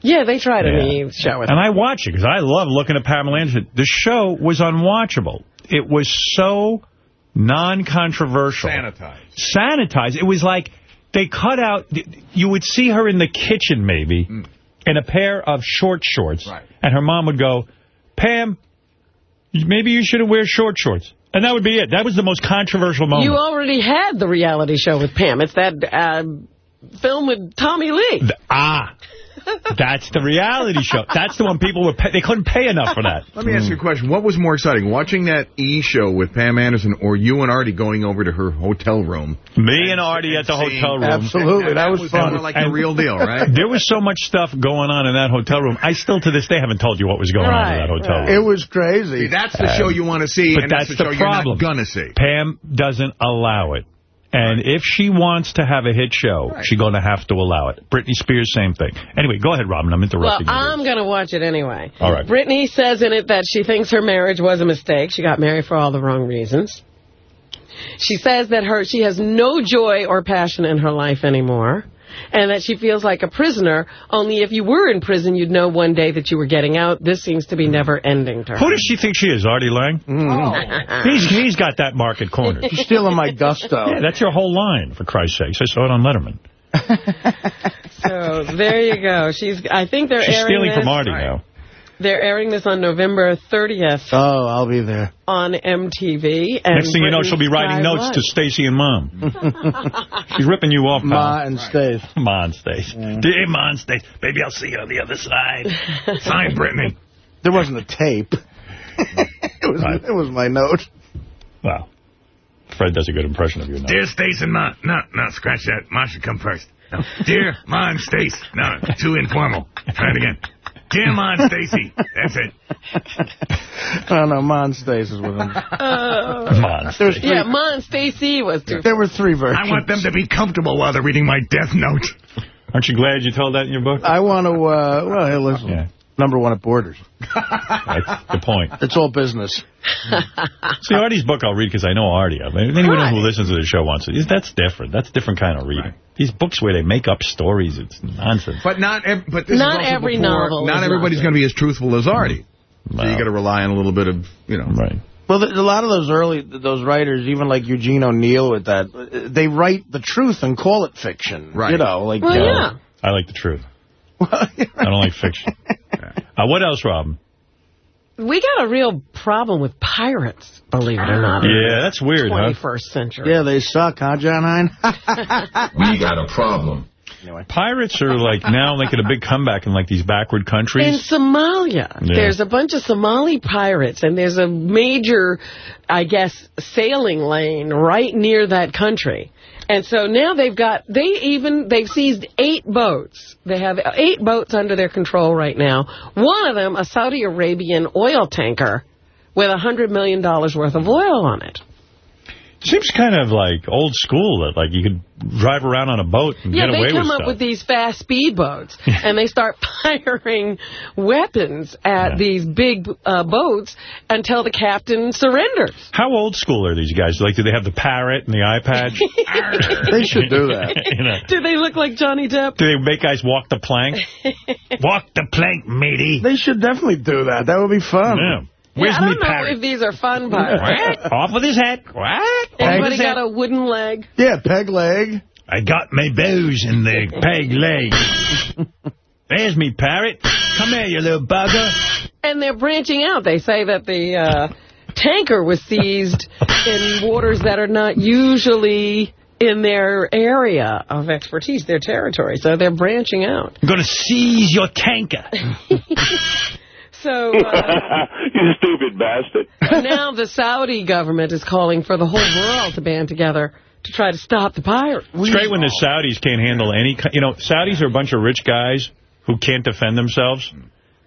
Yeah, they tried Yeah. an Eve show with And her. I watch it because I love looking at Pamela Anderson. The show was unwatchable. It was so non-controversial. Sanitized. Sanitized. It was like they cut out, you would see her in the kitchen maybe in a pair of short shorts. And her mom would go, Pam, maybe you shouldn't wear short shorts. And that would be it. That was the most controversial moment. You already had the reality show with Pam. It's that uh, film with Tommy Lee. ah. That's the reality show. That's the one people were pay they couldn't pay enough for that. Let me ask you a question. What was more exciting, watching that E! show with Pam Anderson or you and Artie going over to her hotel room? Me and Artie at the seeing- hotel room. Absolutely, that was fun. like the real deal, right? There was so much stuff going on in that hotel room. I still, to this day, haven't told you what was going on in that hotel room. It was crazy. See, that's the show you want to see, But and that's, that's, the, the show problem. you're not going to see. Pam doesn't allow it. And if she wants to have a hit show, she's going to have to allow it. Britney Spears, same thing. Anyway, go ahead, Robin. I'm Well, interrupting you. I'm going to watch it anyway. All right. Britney says in it that she thinks her marriage was a mistake. She got married for all the wrong reasons. She says that her she has no joy or passion in her life anymore. And that she feels like a prisoner, only if you were in prison, you'd know one day that you were getting out. This seems to be never ending to her. Who does she think she is, Artie Lange? Mm. Oh. He's He's got that market cornered. You're stealing my gusto. Yeah, that's your whole line, for Christ's sakes. I saw it on Letterman. So there you go. She's. I think they're She's airing stealing this. from Artie now. They're airing this on November 30th Oh, I'll be there. on MTV. And Next thing you know, she'll be writing Britney notes Sky to Stacy and Mom. She's ripping you off, pal. Ma and Stave. Ma and Stace. Dear Ma and Stace, maybe I'll see you on the other side. Sign Britney. There wasn't a tape. it, was, it was my note. Wow. Fred does a good impression of you now. Dear Stace and Ma. No, no, scratch that. Ma should come first. No. Dear Ma and Stace. No, too informal. Try it again. Dear Ma and Stacy. That's it. I don't know. Ma and Stace is with him. Uh, Ma There was three, yeah, Ma and Stacy was too. there were three versions. I want them to be comfortable while they're reading my death note. Aren't you glad you told that in your book? I want to, uh, well, hey, listen. Yeah. Number one at Borders. That's the point. It's all business. See, Artie's book I'll read because I know Artie. I mean, anyone who listens to the show wants it. That's different. That's a different kind of reading. These books where they make up stories, it's nonsense. But not but this Not is every before- novel Not everybody's going to be as truthful as Artie. So you got to rely on a little bit of, you know. Right. Well, the, a lot of those early, those writers, even like Eugene O'Neill with that, they write the truth and call it fiction. Right. You know, like. Well, uh, yeah. I like the truth. I don't like fiction. Uh, what else, Robin? We got a real problem with pirates, believe it or not. Yeah, that's weird, huh? 21st century. Yeah, they suck, huh, John Hein? We got a problem. Anyway. Pirates are like now making a big comeback in like these backward countries. In. Somalia, Yeah. there's a bunch of Somali pirates, and there's a major, I guess, sailing lane right near that country. And so now they've got, they even, they've seized eight boats. They have eight boats under their control right now. One of them, a Saudi Arabian oil tanker with a $100 million worth of oil on it. Seems kind of like old school that like you could drive around on a boat and Yeah, get they come up with these fast speedboats, and they start firing weapons at these big uh, boats until the captain surrenders. How old school are these guys? Like, do they have the parrot and the iPad? They should do that. you know, Do they look like Johnny Depp? do they make guys walk the plank? walk the plank, matey. They should definitely do that. That would be fun. Yeah. Yeah, I don't know parrot? if these are fun pirates. Off with his head. What? Anybody got a wooden leg? Yeah, peg leg. I got my bows in the peg leg. There's me parrot. Come here, you little bugger. And they're branching out. They say that the uh, tanker was seized in waters that are not usually in their area of expertise, their territory. So they're branching out. I'm going to seize your tanker. So uh, you stupid bastard. now the Saudi government is calling for the whole world to band together to try to stop the pirates. It's great when the Saudis can't handle any... ki- You know, Saudis are a bunch of rich guys who can't defend themselves.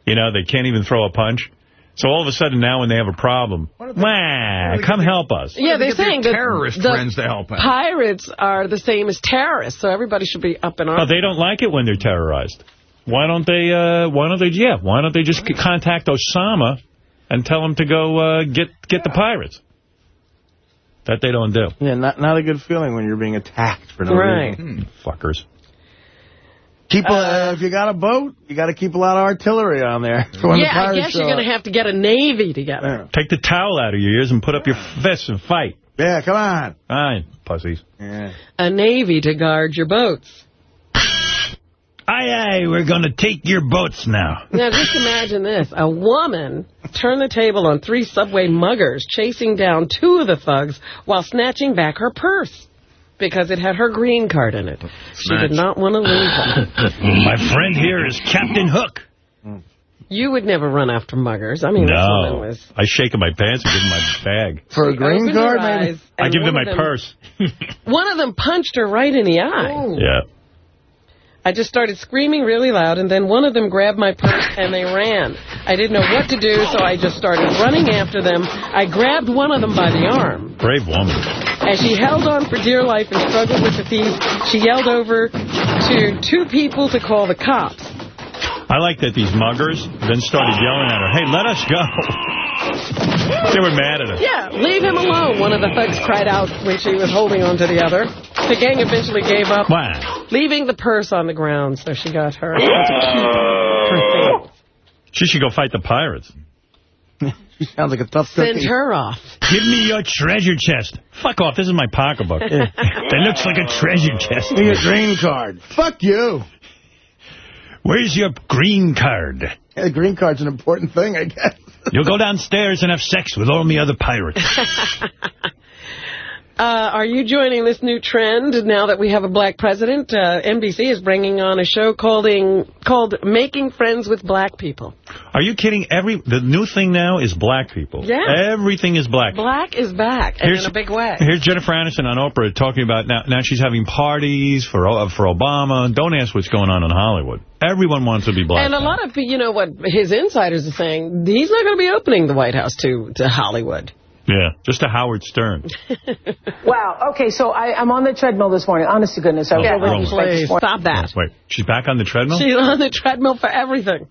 You know, they can't even throw a punch. So all of a sudden now when they have a problem, wah, come help us. Yeah, they're saying that terrorist the friends to help out. pirates are the same as terrorists, so everybody should be up in But arms. they don't like it when they're terrorized. Why don't they, uh, why don't they, yeah, why don't they just c- contact Osama and tell him to go uh, get get the pirates? That they don't do. Yeah, not not a good feeling when you're being attacked for no Right. reason. Fuckers. Keep a, uh, if you got a boat, you got to keep a lot of artillery on there. for when the yeah, I guess you're going to have to get a navy together. Take the towel out of your ears and put up your fists and fight. Yeah, come on. Fine, pussies. Yeah. A navy to guard your boats. Aye, aye, we're going to take your boats now. Now, just imagine this. A woman turned the table on three subway muggers, chasing down two of the thugs while snatching back her purse because it had her green card in it. She did not want to lose it. My friend here is Captain Hook. You would never run after muggers. I mean, this woman No. was... I shake in my pants and give him my bag. For a green card, maybe? eyes, I give them my them- purse. One of them punched her right in the eye. Yeah. I just started screaming really loud, and then one of them grabbed my purse and they ran. I didn't know what to do, so I just started running after them. I grabbed one of them by the arm. Brave woman. As she held on for dear life and struggled with the thief, she yelled over to two people to call the cops. I like that these muggers then started yelling at her, hey, let us go. they were mad at her. Yeah, leave him alone, one of the thugs cried out when she was holding on to the other. The gang eventually gave up, Wow. leaving the purse on the ground, so she got her uh, her thing. She should go fight the pirates. She sounds like a tough Send cookie. her off. Give me your treasure chest. Fuck off. This is my pocketbook. that looks like a treasure chest. Give me a dream card. Fuck you. Where's your green card? Yeah, the green card's an important thing, I guess. You'll go downstairs and have sex with all the other pirates. Uh, are you joining this new trend now that we have a black president? Uh, NBC is bringing on a show called, called Making Friends with Black People. Are you kidding? Every The new thing now is black people. Yeah. Everything is black. Black is back, Here's- in a big way. Here's Jennifer Aniston on Oprah talking about now, now she's having parties for uh, for Obama. Don't ask what's going on in Hollywood. Everyone wants to be black. And a lot of, you know, what his insiders are saying, he's not going to be opening the White House to, to Hollywood. Yeah, just a Howard Stern. Wow. Okay, so I, I'm on the treadmill this morning. Honest to goodness, I was Yeah, over wrong these way. bikes this morning. Stop that. Wait, she's back on the treadmill? She's on the treadmill for everything.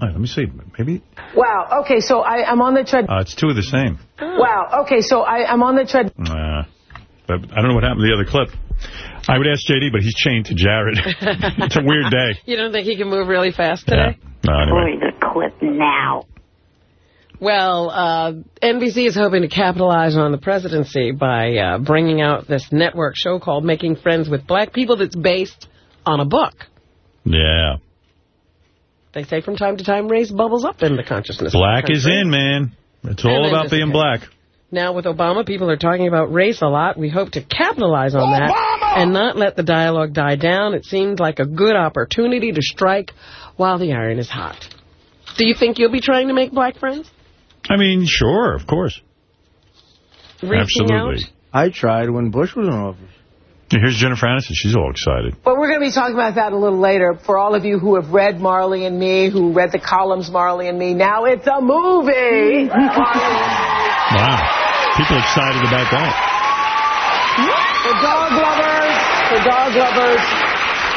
All right, let me see. Maybe Wow. Okay, so I, I'm on the treadmill. uh, it's two of the same. Wow. Okay, so I, I'm on the treadmill. Uh, but I don't know what happened to the other clip. I would ask JD, but he's chained to Jared. it's a weird day. You don't think he can move really fast today? No, anyway. the clip now. Well, uh, NBC is hoping to capitalize on the presidency by uh, bringing out this network show called Making Friends with Black People that's based on a book. Yeah. They say from time to time race bubbles up in the consciousness. of the Black is in, man. It's all then about being black. Now with Obama, people are talking about race a lot. We hope to capitalize on that and not let the dialogue die down. It seemed like a good opportunity to strike while the iron is hot. Do you think you'll be trying to make black friends? I mean, sure, of course. Reaching Absolutely. I tried when Bush was in office. Here's Jennifer Aniston. She's all excited. But we're going to be talking about that a little later. For all of you who have read Marley and Me, who read the columns Marley and Me, now it's a movie. Wow. People excited about that. for dog lovers, for dog lovers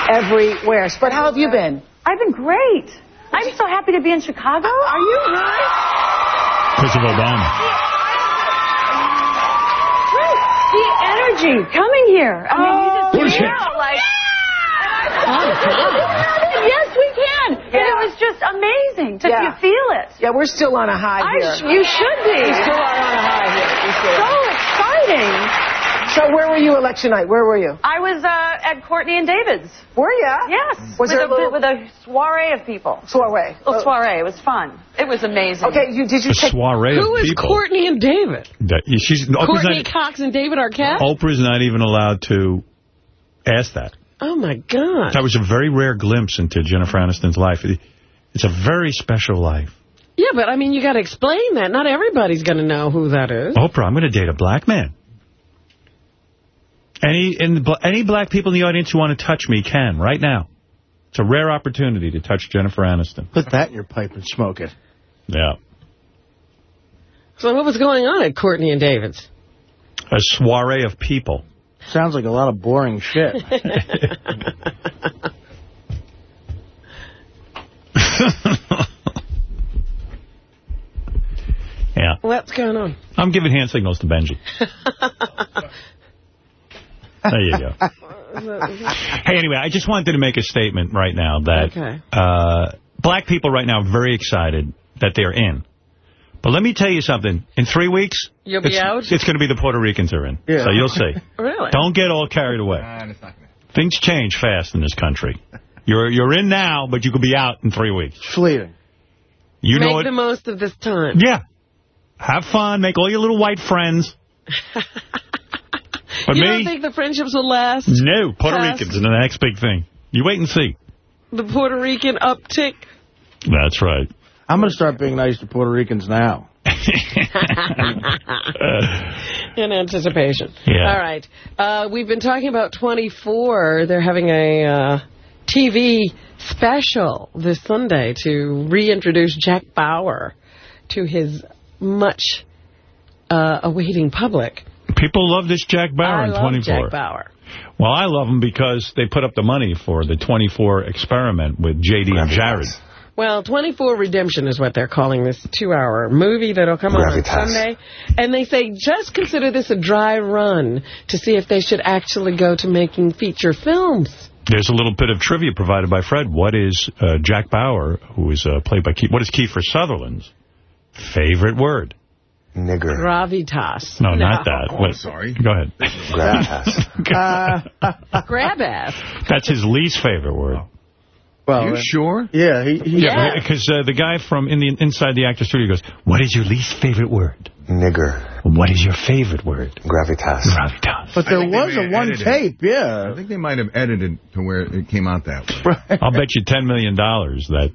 everywhere. But how have you been? I've been great. I'm so happy to be in Chicago. Are you really? Because of Obama. The energy coming here. I mean, you just Bullshit. feel like. Oh, oh yes, we can. And it was just amazing to Yeah. you feel it. Yeah, we're still on a high I here. sh- you should be. We still are on a high here. We still So are. exciting. So where were you election night? Where were you? I was uh, at Courtney and David's. Were you? Yes. Was with there a, a little- with a soiree of people. Soiree. A soiree. It was fun. It was amazing. Okay, you did you A take soiree Who of is people. Courtney and David? That, she's, Oprah's, Courtney not, Cox and David Arquette? Oprah's not even allowed to ask that. Oh, my God. That was a very rare glimpse into Jennifer Aniston's life. It's a very special life. Yeah, but I mean, you got to explain that. Not everybody's going to know who that is. Oprah, I'm going to date a black man. Any in the, any black people in the audience who want to touch me can, right now. It's a rare opportunity to touch Jennifer Aniston. Put that in your pipe and smoke it. Yeah. So what was going on at Courtney and David's? A soiree of people. Sounds like a lot of boring shit. Yeah. What's going on? I'm giving hand signals to Benji. There you go. Hey, anyway, I just wanted to make a statement right now that Okay. uh, black people right now are very excited that they're in. But let me tell you something. In three weeks, You'll be out? it's going to be the Puerto Ricans are in. Yeah. So you'll see. Really? Don't get all carried away. Things change fast in this country. You're you're in now, but you could be out in three weeks. Fleeting. You Make know it. the most of this time. Yeah. Have fun. Make all your little white friends. But you me? don't think the friendships will last? No, Puerto Pass. Ricans are the next big thing. You wait and see. The Puerto Rican uptick? That's right. I'm going to start being nice to Puerto Ricans now. in anticipation. Yeah. All right. Uh, we've been talking about 24. They're having a uh, TV special this Sunday to reintroduce Jack Bauer to his much uh, awaiting public. People love this Jack Bauer I in love 24. Jack Bauer. Well, I love him because they put up the money for the 24 experiment with J.D. and Jared. Well, 24 Redemption is what they're calling this two-hour movie that'll come on on Sunday. And they say just consider this a dry run to see if they should actually go to making feature films. There's a little bit of trivia provided by Fred. What is uh, Jack Bauer, who is uh, played by Keith, what is Kiefer Sutherland's favorite word? Nigger. Gravitas. No, not that. Oh, What- sorry. Go ahead. Uh, Grab ass. That's his least favorite word. well, you uh, sure? Yeah, he, he Yeah. because uh, the guy from in the inside the actor studio goes, "What is your least favorite word? Nigger. What is your favorite word?" Gravitas. Gravitas. But there was a one edited tape, I think they might have edited to where it came out that way. I'll bet you $10 million that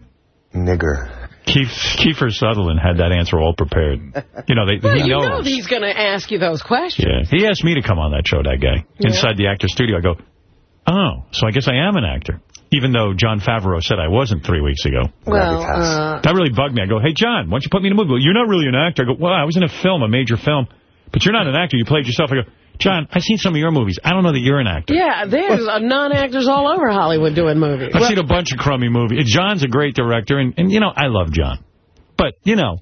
Nigger. Keith, Kiefer Sutherland had that answer all prepared. You know, they, Well, he you knows. know he's going to ask you those questions. Yeah, he asked me to come on that show, that guy, inside the actor studio. I go, oh, so I guess I am an actor, even though Jon Favreau said I wasn't three weeks ago. Well, uh, That really bugged me. I go, hey, John, why don't you put me in a movie? Well, you're not really an actor. I go, well, I was in a film, a major film, but you're not an actor. You played yourself. I go, John, I've seen some of your movies. I don't know that you're an actor. yeah, there's non-actors all over Hollywood doing movies. I've seen a bunch of crummy movies. John's a great director, and, and, you know, I love John. But, you know,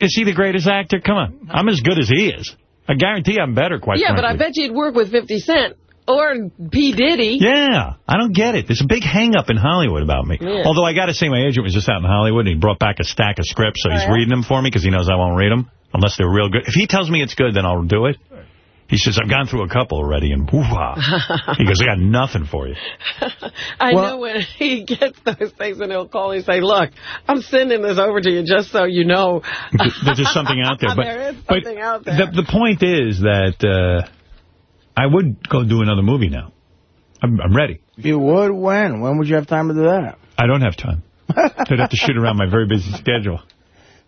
is he the greatest actor? Come on. I'm as good as he is. I guarantee I'm better, quite yeah, but I bet you'd work with 50 Cent or P. Diddy. Yeah, I don't get it. There's a big hang-up in Hollywood about me. Yeah. Although I got to say, my agent was just out in Hollywood, and he brought back a stack of scripts, so he's Oh, yeah? reading them for me because he knows I won't read them unless they're real good. If he tells me it's good, then I'll do it. He says, I've gone through a couple already, and woo-ha. he goes, I got nothing for you. I Well- know when he gets those things and he'll call and say, look, I'm sending this over to you just so you know. There's just something out there. But, there is but out there. The, the point is that uh, I would go do another movie now. I'm, I'm ready. You would? When? When would you have time to do that? I don't have time. I'd have to shoot around my very busy schedule.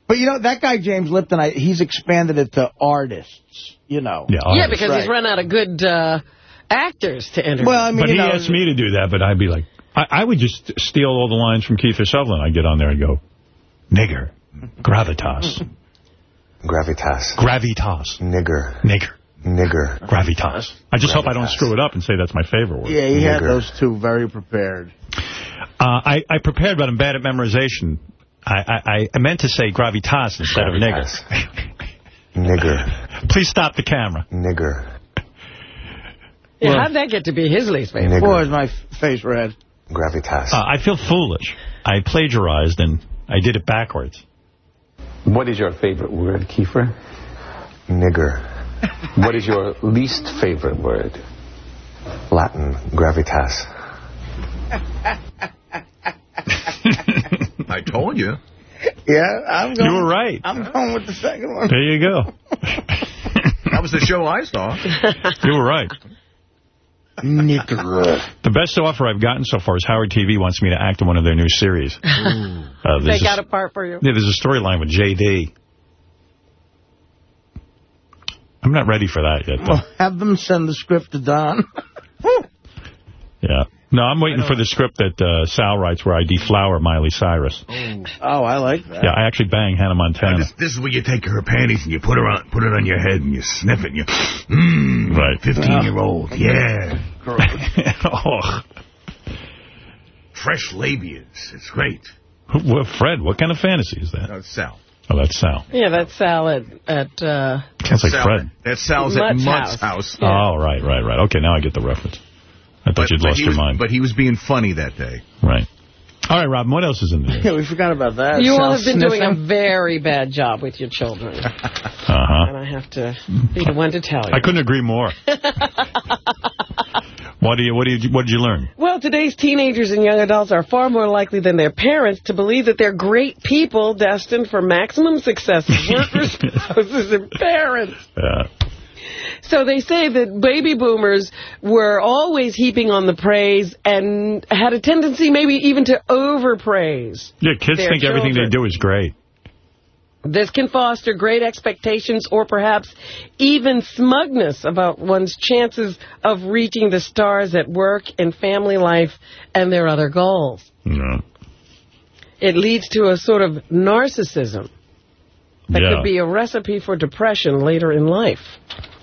But, you know, that guy, James Lipton, I, he's expanded it to artists, you know. Yeah, Yeah, because he's run out of good uh, actors to interview. well, i but he asked me to do that, but I'd be like, I, I would just steal all the lines from Kiefer Sutherland. I'd get on there and go, nigger, gravitas, Gravitas. gravitas, Nigger. nigger, Nigger. gravitas. I just hope I don't screw it up and say that's my favorite word. Yeah, he had those two very prepared. Uh, I, I prepared, but I'm bad at memorization. I, I, I meant to say gravitas instead of nigger. Nigger. Please stop the camera. Nigger. Yeah, how'd that get to be his least favorite? Boy, is my face red. Gravitas. Uh, I feel foolish. I plagiarized and I did it backwards. What is your favorite word, Kiefer? Nigger. what is your least favorite word? Latin. Gravitas. I told you. Yeah, I'm going. You were right. I'm going with the second one. There you go. That was the show I saw. You were right. Nigger. The best offer I've gotten so far is Howard TV wants me to act in one of their new series. Uh, they got a, a part for you. yeah, there's a storyline with J.D. I'm not ready for that yet, though. Well, have them send the script to Don. Yeah. No, I'm waiting for the script that uh, Sal writes where I deflower Miley Cyrus. Oh, I like that. Yeah, I actually bang Hannah Montana. This, this is where you take her panties and you put her on, put it on your head and you sniff it and you, mmm, Right. 15-year-old, yeah. oh. Fresh labias, it's great. Who- what- Fred, what kind of fantasy is that? That's Sal. Oh, that's Sal. Yeah, that's Sal at, at uh, Sounds like Sal- Fred. That's Sal's at Mutt's Mutt's house. house. Oh, right, right, right. Okay, now I get the reference. I thought you'd but lost your was, mind. But he was being funny that day. Right. All right, Robin, what else is in there? Yeah, we forgot about that. You all have been doing a very bad job with your children. Uh-huh. And I have to be the one to tell you. I couldn't agree more. what do you, what do you, what did you learn? Well, today's teenagers and young adults are far more likely than their parents to believe that they're great people destined for maximum success as workers, spouses, and parents. Uh, So they say that baby boomers were always heaping on the praise and had a tendency maybe even to overpraise. yeah, kids think everything they do is great. This can foster great expectations or perhaps even smugness about one's chances of reaching the stars at work and family life and their other goals. Yeah. It leads to a sort of narcissism that Yeah. could be a recipe for depression later in life.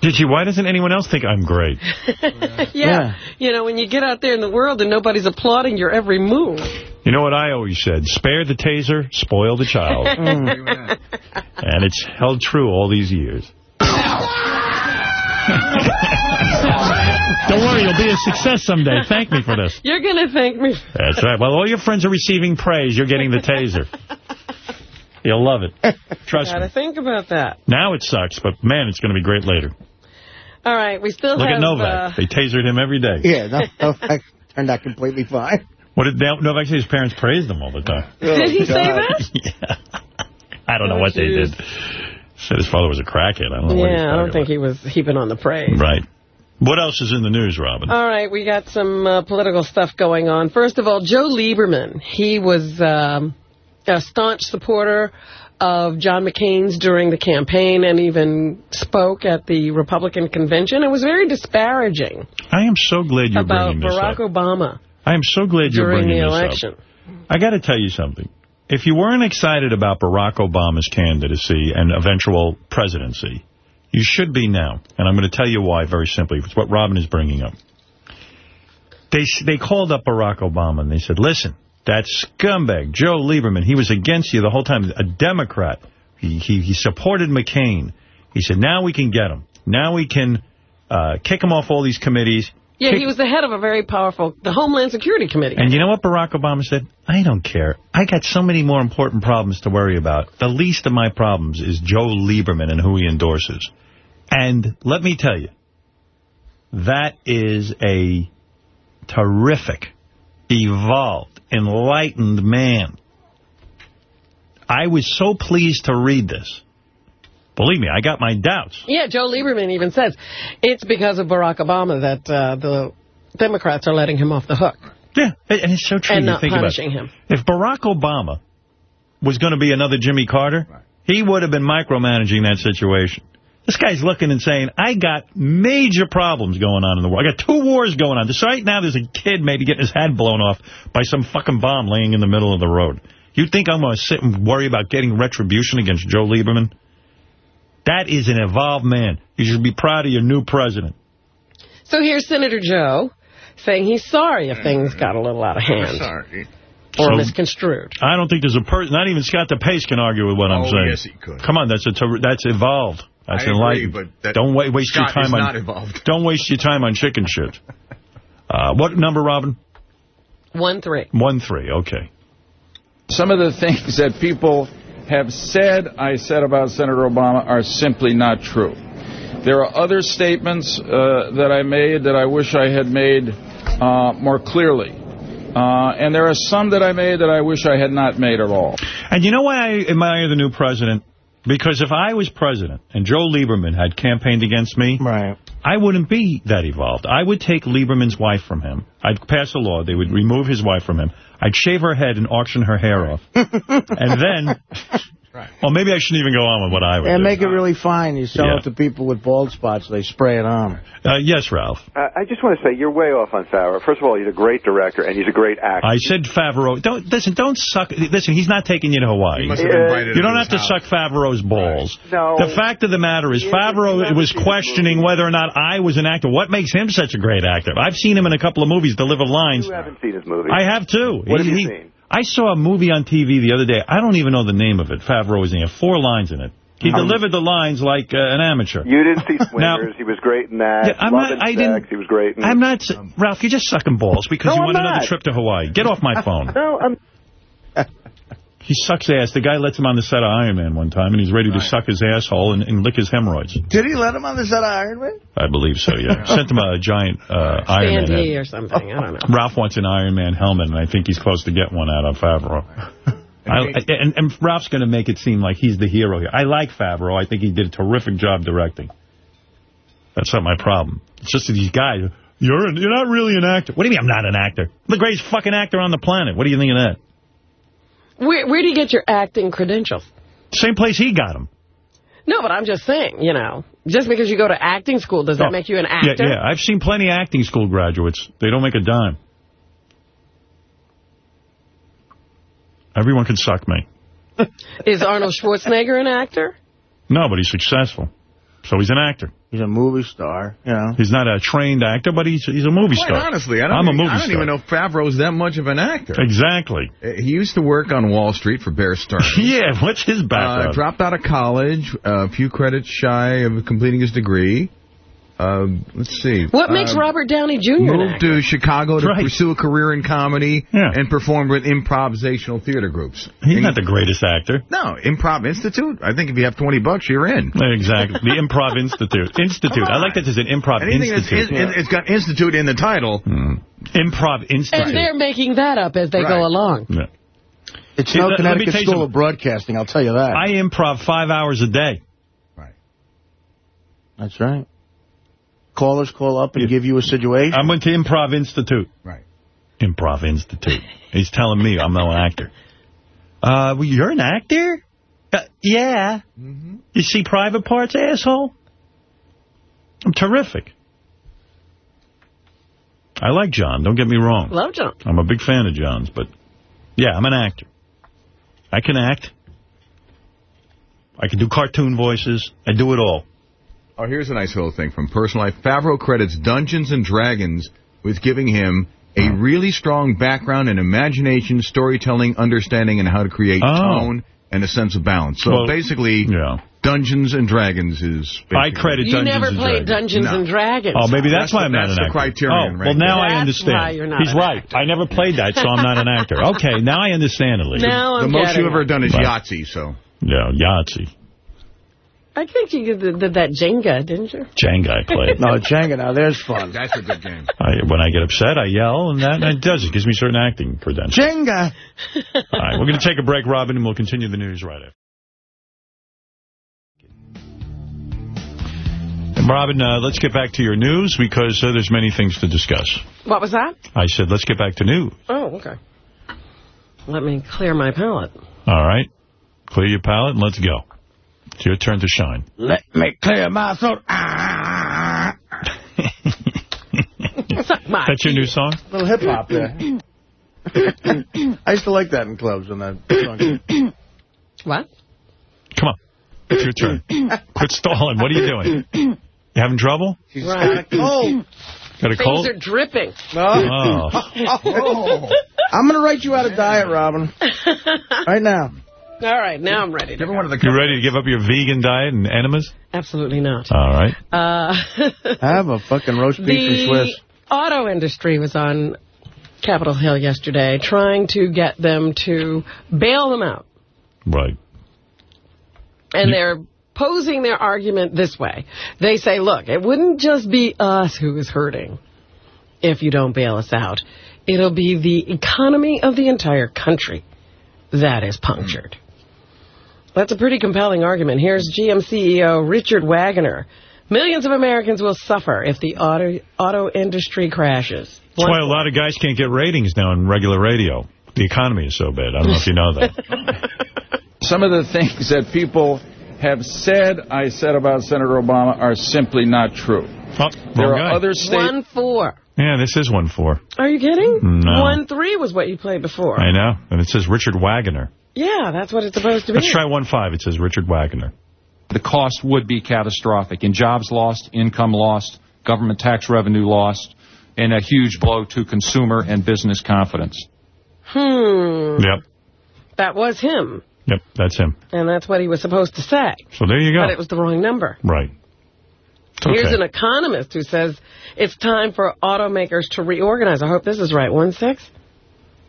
Did you, why doesn't anyone else think I'm great? yeah. You know, when you get out there in the world and nobody's applauding your every move. You know what I always said? Spare the taser, spoil the child. Mm. and it's held true all these years. Don't worry, you'll be a success someday. Thank me for this. You're going to thank me. That's right. While all your friends are receiving praise, you're getting the taser. You'll love it. Trust me. Got to think about that. Now it sucks, but man, it's going to be great later. All right, we still Look have... at Novak. uh, They tasered him every day. Yeah, no, Novak turned out completely fine. What did Novak say? His parents praised him all the time. Did he say God. that? I don't know Oh, what they did. Said his father was a crackhead. I don't know what Yeah, I don't think he was heaping on the praise. Right. What else is in the news, Robin? All right, we got some uh, political stuff going on. First of all, Joe Lieberman. He was um, a staunch supporter of John McCain's during the campaign and even spoke at the Republican convention. It was very disparaging I am so glad you're bringing this Barack up. Obama I am so glad you're during bringing the this election. up. I got to tell you something. If you weren't excited about Barack Obama's candidacy and eventual presidency, you should be now. And I'm going to tell you why very simply. It's what Robin is bringing up. They they called up Barack Obama and they said, listen, that scumbag, Joe Lieberman, he was against you the whole time, a Democrat. He, he, he supported McCain. He said, now we can get him. Now we can uh, kick him off all these committees. Yeah, he was the head of a very powerful, the Homeland Security Committee. and you know what Barack Obama said? I don't care. I got so many more important problems to worry about. The least of my problems is Joe Lieberman and who he endorses. And let me tell you, that is a terrific, evolved, enlightened man. I was so pleased to read this. Believe me, I got my doubts. Yeah, Joe Lieberman even says it's because of Barack Obama that uh, the Democrats are letting him off the hook. Yeah, and it's so true. And not think punishing it. him. If Barack Obama was going to be another Jimmy Carter, he would have been micromanaging that situation. This guy's looking and saying, I got major problems going on in the world. I got two wars going on. So right now there's a kid maybe getting his head blown off by some fucking bomb laying in the middle of the road. You think I'm going to sit and worry about getting retribution against Joe Lieberman? That is an evolved man. You should be proud of your new president. So here's Senator Joe saying he's sorry if things got a little out of hand. Sorry. Or So- misconstrued. I don't think there's a person, not even Scott DePace can argue with what I'm Oh, saying. yes, he could. Come on, that's a ter- that's evolved. That's I agree, but that don't wa waste Scott your is time on not evolved. Don't waste your time on chicken shit. Uh, what number, Robin? One three. One three. Okay. Some of the things that people have said I said about Senator Obama are simply not true. There are other statements uh, that I made that I wish I had made uh, more clearly. Uh, and there are some that I made that I wish I had not made at all. And you know why I admire the new president? Because if I was president and Joe Lieberman had campaigned against me, right. I wouldn't be that evolved. I would take Lieberman's wife from him. I'd pass a law. They would remove his wife from him. I'd shave her head and auction her hair off. and then, well, maybe I shouldn't even go on with what I would And do. make it really fine. You sell Yeah. it to people with bald spots. They spray it on. Uh, yes, Ralph. Uh, I just want to say you're way off on Favreau. First of all, he's a great director and he's a great actor. I said Favreau. Don't listen. Don't suck. Listen, he's not taking you to Hawaii. He must have invited you don't to have to his suck Favreau's balls. No. The fact of the matter is, Favreau was questioning whether or not I was an actor. What makes him such a great actor? I've seen him in a couple of movies deliver lines. You haven't seen his movie. I have too. What have He- you he- seen? I saw a movie on TV the other day. I don't even know the name of it. Favreau was in it. Four lines in it. He Um, delivered the lines like uh, an amateur. You didn't see Now- he was great in that. Yeah, I'm Love not- I Sex, didn't- He was great in I'm not... Ralph, you're just sucking balls because No, you I'm want another trip to Hawaii. Get off my phone. No, I'm... He sucks ass. The guy lets him on the set of Iron Man one time, and he's ready to suck his asshole and, and lick his hemorrhoids. Did he let him on the set of Iron Man? I believe so, yeah. Sent him a giant uh, Iron Man Sandy head. or something. I don't know. Ralph wants an Iron Man helmet, and I think he's close to get one out of Favreau. I, and, and Ralph's going to make it seem like he's the hero here. I like Favreau. I think he did a terrific job directing. That's not my problem. It's just that these guys, you're you're not really an actor. What do you mean I'm not an actor? I'm the greatest fucking actor on the planet. What do you think of that? Where, where do you get your acting credentials? Same place he got them. No, but I'm just saying, you know, just because you go to acting school, does that Oh, make you an Yeah, actor? yeah. I've seen plenty of acting school graduates. They don't make a dime. Everyone can suck me. Is Arnold Schwarzenegger an actor? No, but he's successful. So he's an actor. He's a movie star, you know. He's not a trained actor, but he's he's a movie Quite star. honestly, I don't, I'm a even, movie I don't star. even know if Favreau's that much of an actor. Exactly. Uh, He used to work on Wall Street for Bear Stearns. yeah, what's his Uh, background? dropped out of college, uh, a few credits shy of completing his degree. Uh, let's see. What makes Uh, Robert Downey Jr. an Moved to Chicago to Right. pursue a career in comedy Yeah. and performed with improvisational theater groups. he's not the greatest actor. No, Improv Institute. I think if you have 20 bucks, you're in. Exactly. The Improv Institute. Institute. I like that there's an Improv Anything that's Institute. in, it's got institute in the title. Improv Institute. And they're making that up as they Right. go along. Yeah. It's See, no let- let me Connecticut tell School of Broadcasting, I'll tell you that. I improv five hours a day. Right. That's right. Callers call up and give you a situation. I went to Improv Institute. Right. Improv Institute. He's telling me I'm no actor. Uh, well, you're an actor? Uh, yeah. Mm-hmm. You see private parts, asshole? I'm terrific. I like John, don't get me wrong. Love John. I'm a big fan of John's, but yeah, I'm an actor. I can act. I can do cartoon voices. I do it all. Oh, here's a nice little thing from Personal Life. Favreau credits Dungeons and Dragons with giving him a really strong background in imagination, storytelling, understanding, and how to create Oh. tone and a sense of balance. So Well, basically, yeah. Dungeons and Dragons is. I credit You Dungeons never and played Dragons. Dungeons No. and Dragons. Oh, maybe that's, That's why the- I'm not that's an the actor. criterion oh, right well, now there. I understand. why you're not He's an right. I never played that, so I'm not an actor. Okay, now I understand at least. Now the I'm The most you've ever done is Right. Yahtzee, so. Yeah, Yahtzee. I think you did, did that Jenga, didn't you? Jenga I played. No, Jenga, now there's fun. That's a good game. I, when I get upset, I yell, and that, that does. It gives me certain acting credentials. Jenga! All right, we're going to take a break, Robin, and we'll continue the news right after. Robin, uh, let's get back to your news because uh, there's many things to discuss. What was that? I said, let's get back to news. Oh, okay. Let me clear my palate. All right. Clear your palate and let's go. It's your turn to shine. Let me clear my throat. Ah. ah, ah, ah. That's your new song? little hip hop there. I used to like that in clubs when that song. What? Come on. It's your turn. Quit stalling. What are you doing? You having trouble? She's got a cold. Got a Things cold? are dripping. Oh. I'm going to write you out a diet, Robin. Right now. All right, now I'm ready. To You ready to give up your vegan diet and enemas? Absolutely not. All right. Uh, Have a fucking roast beef from the Swiss. auto industry was on Capitol Hill yesterday trying to get them to bail them out. Right. And they're posing their argument this way. They say, look, it wouldn't just be us who is hurting if you don't bail us out. It'll be the economy of the entire country that is punctured. That's a pretty compelling argument. Here's GM CEO Richard Wagoner. Millions of Americans will suffer if the auto, auto industry crashes. That's why a lot of guys can't get ratings now on regular radio. The economy is so bad. I don't know if you know that. Some of the things that people have said I said about Senator Obama are simply not true. Oh, there are guy. other states. One four. Yeah, this is one four. Are you kidding? One three was what you played before. I know. And it says Richard Wagoner. Yeah, that's what it's supposed to be. Let's try one five. It says Richard Wagoner. The cost would be catastrophic in jobs lost, income lost, government tax revenue lost, and a huge blow to consumer and business confidence. Hmm. Yep. That was him. Yep, that's him. And that's what he was supposed to say. So there you go. But it was the wrong number. Right. Here's an economist who says it's time for automakers to reorganize. I hope this is right. One six.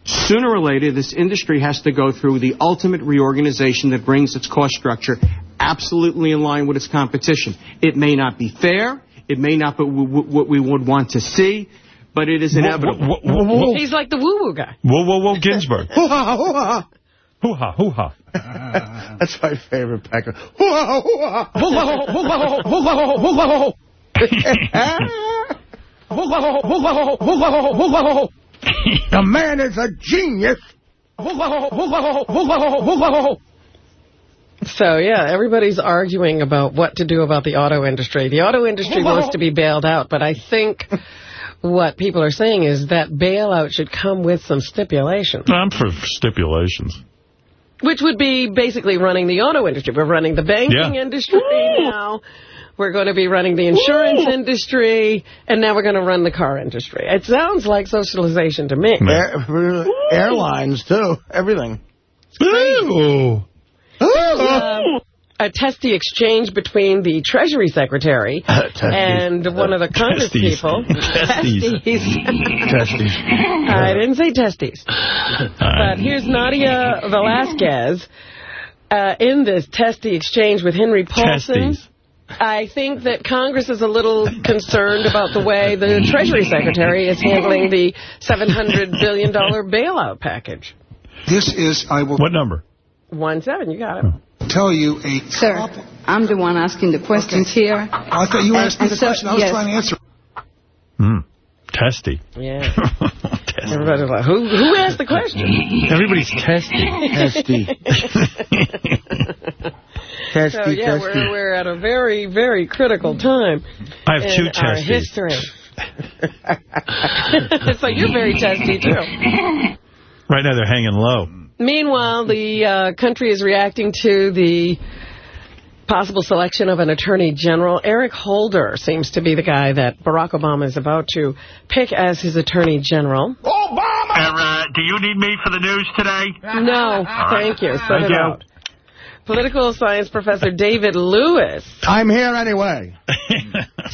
Sooner or later, this industry has to go through the ultimate reorganization that brings its cost structure absolutely in line with its competition. It may not be fair. It may not be w- w- what we would want to see, but it is inevitable. He's like the woo-woo guy. Whoa, whoa, whoa, Ginsburg. Hoo-ha, hoo-ha. Hoo-ha, hoo-ha. That's my favorite Packer. Hoo-ha, hoo-ha. Hoo-ha, hoo-ha, hoo-ha, hoo-ha, hoo-ha, hoo-ha, hoo-ha. The man is a genius. So, yeah, everybody's arguing about what to do about the auto industry. The auto industry wants to be bailed out, but I think what people are saying is that bailout should come with some stipulations, I'm for stipulations. Which would be basically running the auto industry. We're running the banking Yeah. industry now. We're going to be running the insurance industry, and now we're going to run the car industry. It sounds like socialization to me. Air, airlines, too. Everything. Ooh. Um, a testy exchange between the Treasury Secretary and one of the Congress Testes. people. Testes. Testes. I didn't say testes. But here's Nydia Velázquez uh, in this testy exchange with Henry Paulson. Testes. I think that Congress is a little concerned about the way the Treasury Secretary is handling the $700 billion bailout package. This is, I will What number? One seven, you got it. Tell you a... Sir, I'm the one asking the questions here. I thought you And- asked me the so- question. I was yes. trying to answer. Hmm. Testy. Yeah. Everybody's like, who, who asked the question? Everybody's testy. Testy, so, yeah, testy. we're, we're at a very, very critical time I have in two our history. so you're very testy, too. Right now they're hanging low. Meanwhile, the uh, country is reacting to the possible selection of an attorney general. Eric Holder seems to be the guy that Barack Obama is about to pick as his attorney general. Uh, do you need me for the news today? No, thank you. Set Thank it you. out. Political science professor David Lewis I'm here anyway.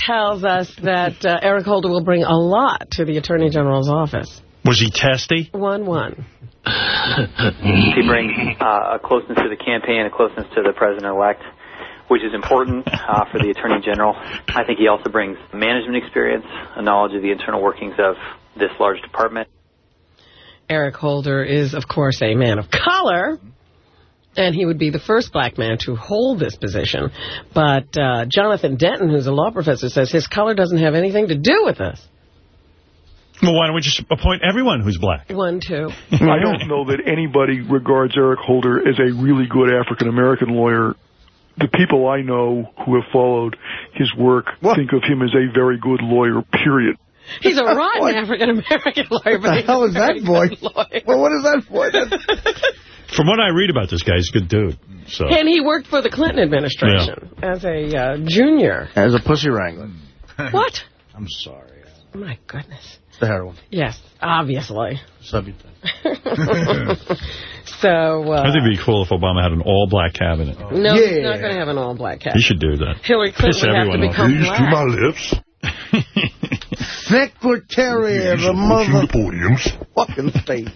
tells us that uh, Eric Holder will bring a lot to the attorney general's office. Was he testy? One one. He brings uh, a closeness to the campaign, a closeness to the president-elect, which is important uh, for the attorney general. I think he also brings management experience, a knowledge of the internal workings of this large department. Eric Holder is, of course, a man of color. And he would be the first black man to hold this position. But uh, Jonathan Denton, who's a law professor, says his color doesn't have anything to do with this. Well, why don't we just appoint everyone who's black? One, two. I don't know that anybody regards Eric Holder as a really good African-American lawyer. The people I know who have followed his work think of him as a very good lawyer, period. He's a rotten African-American lawyer. What the hell is that, boy? Well, what is that for? From what I read about this guy, he's a good dude. So And he worked for the Clinton administration as a uh, junior. As a pussy wrangler. What? I'm sorry. My goodness. It's the heroin. Yes, obviously. Subutex. So, uh, I think it'd be cool if Obama had an all-black cabinet. no, he's not going to have an all-black cabinet. He should do that. Hillary Piss Clinton would have to everyone off. become These to black. my lips. Secretary of the mother... Fucking state.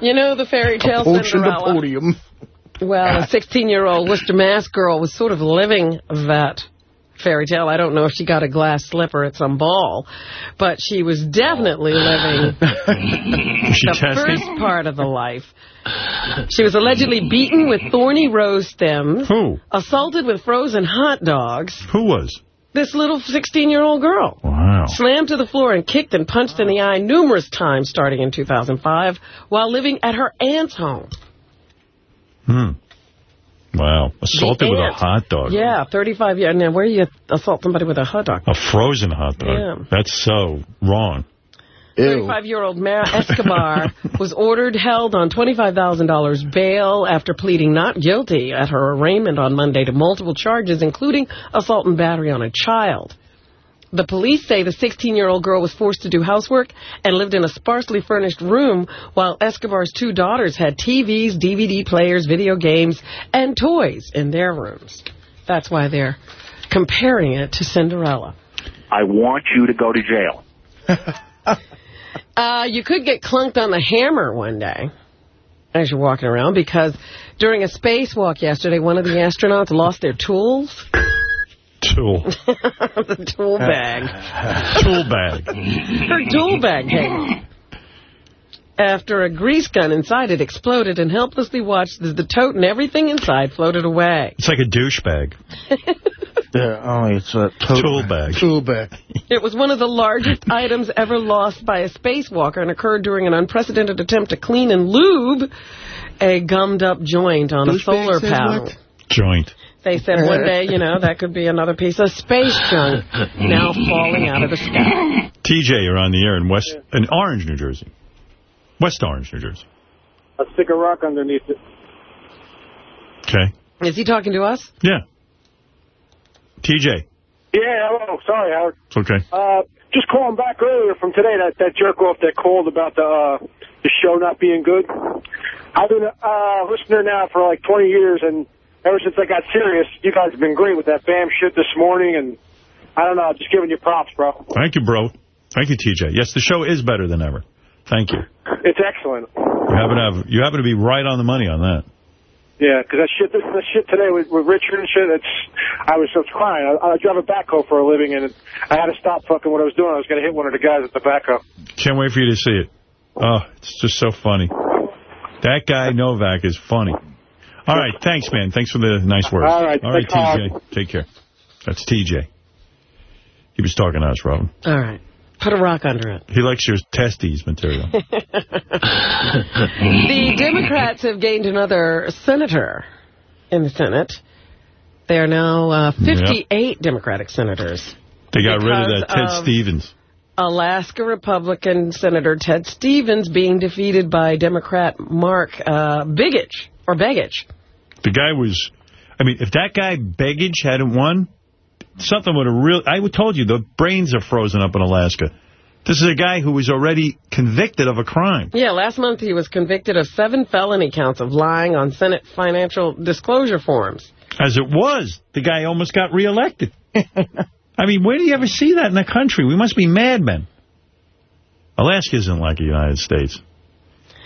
You know the fairy tale Approaching the Cinderella? podium. Well, a 16-year-old Worcester Mass girl was sort of living that fairy tale. I don't know if she got a glass slipper at some ball, but she was definitely living the first part of the life. She was allegedly beaten with thorny rose stems. Who? Assaulted with frozen hot dogs. Who was? This little 16-year-old girl. Wow. Slammed to the floor and kicked and punched in the eye numerous times starting in 2005 while living at her aunt's home. Hmm. Wow. Assaulted The with a hot dog. Yeah, 35 years. Now, where do you assault somebody with a hot dog? A frozen hot dog. Yeah. That's so wrong. 35-year-old Mara Escobar was ordered held on $25,000 bail after pleading not guilty at her arraignment on Monday to multiple charges, including assault and battery on a child. The police say the 16-year-old girl was forced to do housework and lived in a sparsely furnished room while Escobar's two daughters had TVs, DVD players, video games, and toys in their rooms. That's why they're comparing it to Cinderella. I want you to go to jail. Uh, you could get clunked on the hammer one day as you're walking around because during a spacewalk yesterday, one of the astronauts lost their tools. Tool. the tool uh, bag. Uh, tool bag. Her tool bag came off. After a grease gun inside it exploded and helplessly watched as the tote and everything inside floated away. It's like a douchebag. Yeah, oh, it's a to- Tool bag. Tool bag. It was one of the largest items ever lost by a spacewalker and occurred during an unprecedented attempt to clean and lube a gummed-up joint on a solar panel. Joint. They said one day, you know, that could be another piece of space junk now falling out of the sky. TJ, you're on the air in West, in Orange, New Jersey. West Orange, New Jersey. A stick of rock underneath it. Okay. Is he talking to us? Yeah. TJ. Yeah, hello. Sorry, Howard. It's okay. Uh, just calling back earlier from today, that, that jerk off that called about the uh, the show not being good. I've been a uh, listener now for like 20 years, and ever since I got serious, you guys have been great with that BAM shit this morning, and I don't know, just giving you props, bro. Thank you, bro. Thank you, TJ. Yes, the show is better than ever. Thank you. It's excellent. You happen to have you happen to be right on the money on that. Yeah, because that shit, this, this shit today with, with Richard and shit, it's, I was so crying. I, I drive a backhoe for a living, and I had to stop fucking what I was doing. I was going to hit one of the guys at the backhoe. Can't wait for you to see it. Oh, it's just so funny. That guy Novak is funny. All right, thanks, man. Thanks for the nice words. All right, all right, thanks, TJ. Take care. That's TJ. He was talking to us, Robin. All right. Put a rock under it. He likes your testes material. The Democrats have gained another senator in the Senate. They are now uh, 58 Democratic senators. They got rid of that Ted of- Stevens. Alaska Republican Senator Ted Stevens being defeated by Democrat Mark uh, Bigich, or Begich. The guy was, I mean, if that guy Begich hadn't won, something would have real. I told you the brains are frozen up in Alaska. This is a guy who was already convicted of a crime. Yeah, last month he was convicted of seven felony counts of lying on Senate financial disclosure forms. As it was, the guy almost got reelected. I mean, where do you ever see that in the country? We must be madmen. Alaska isn't like the United States.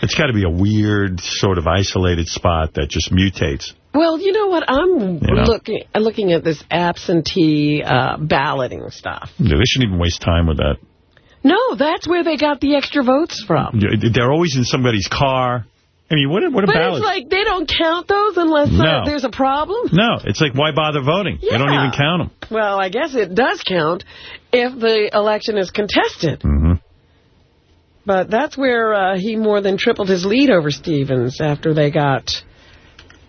It's got to be a weird, sort of isolated spot that just mutates. Well, you know what? I'm You know. looking looking at this absentee uh, balloting stuff. Yeah, They shouldn't even waste time with that. No, that's where they got the extra votes from. They're always in somebody's car. I mean, what, what But about it's like they don't count those unless uh, there's a problem. No, it's like, why bother voting? They don't even count them. Well, I guess it does count if the election is contested. Mm-hmm. But that's where uh, he more than tripled his lead over Stevens after they got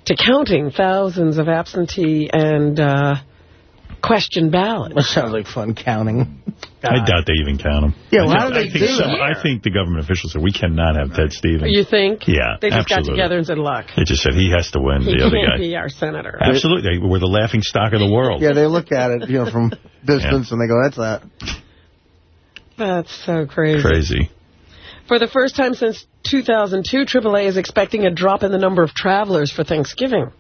to counting thousands of absentee and uh, question ballots. That sounds like fun counting. I doubt they even count them. Yeah, well, I how do think- they I think do some- I think the government officials said, we cannot have Ted Stevens. You think? Yeah, They just absolutely. got together and said, look, They just said he has to win, he the other can't guy. be our senator. Absolutely. We're the laughing stock of the world. Yeah, they look at it, you know, from distance, and they go, that's that. That's so crazy. Crazy. For the first time since 2002, AAA is expecting a drop in the number of travelers for Thanksgiving.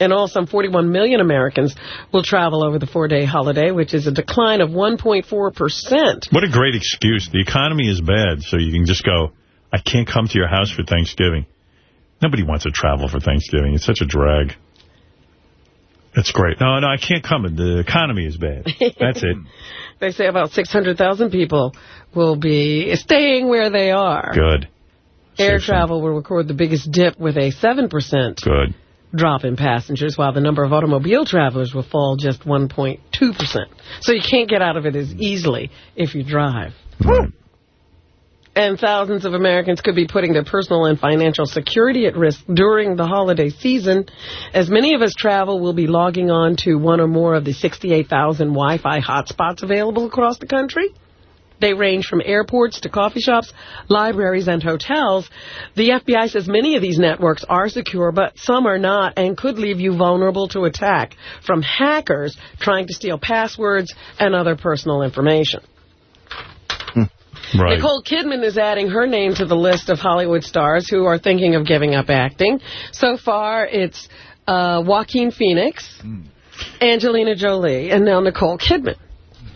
In all, some 41 million Americans will travel over the four-day holiday, which is a decline of 1.4%. What a great excuse. The economy is bad, so you can just go, I can't come to your house for Thanksgiving. Nobody wants to travel for Thanksgiving. It's such a drag. That's great. No, no, I can't come. The economy is bad. That's it. They say about 600,000 people will be staying where they are. Good. Air travel will record the biggest dip with a 7% Good. drop in passengers, while the number of automobile travelers will fall just 1.2%. So you can't get out of it as easily if you drive. Hmm. And thousands of Americans could be putting their personal and financial security at risk during the holiday season. As many of us travel, we'll be logging on to one or more of the 68,000 Wi-Fi hotspots available across the country. They range from airports to coffee shops, libraries, and hotels. The FBI says many of these networks are secure, but some are not and could leave you vulnerable to attack from hackers trying to steal passwords and other personal information. Right. Nicole Kidman is adding her name to the list of Hollywood stars who are thinking of giving up acting. So far, it's uh, Joaquin Phoenix, Angelina Jolie, and now Nicole Kidman.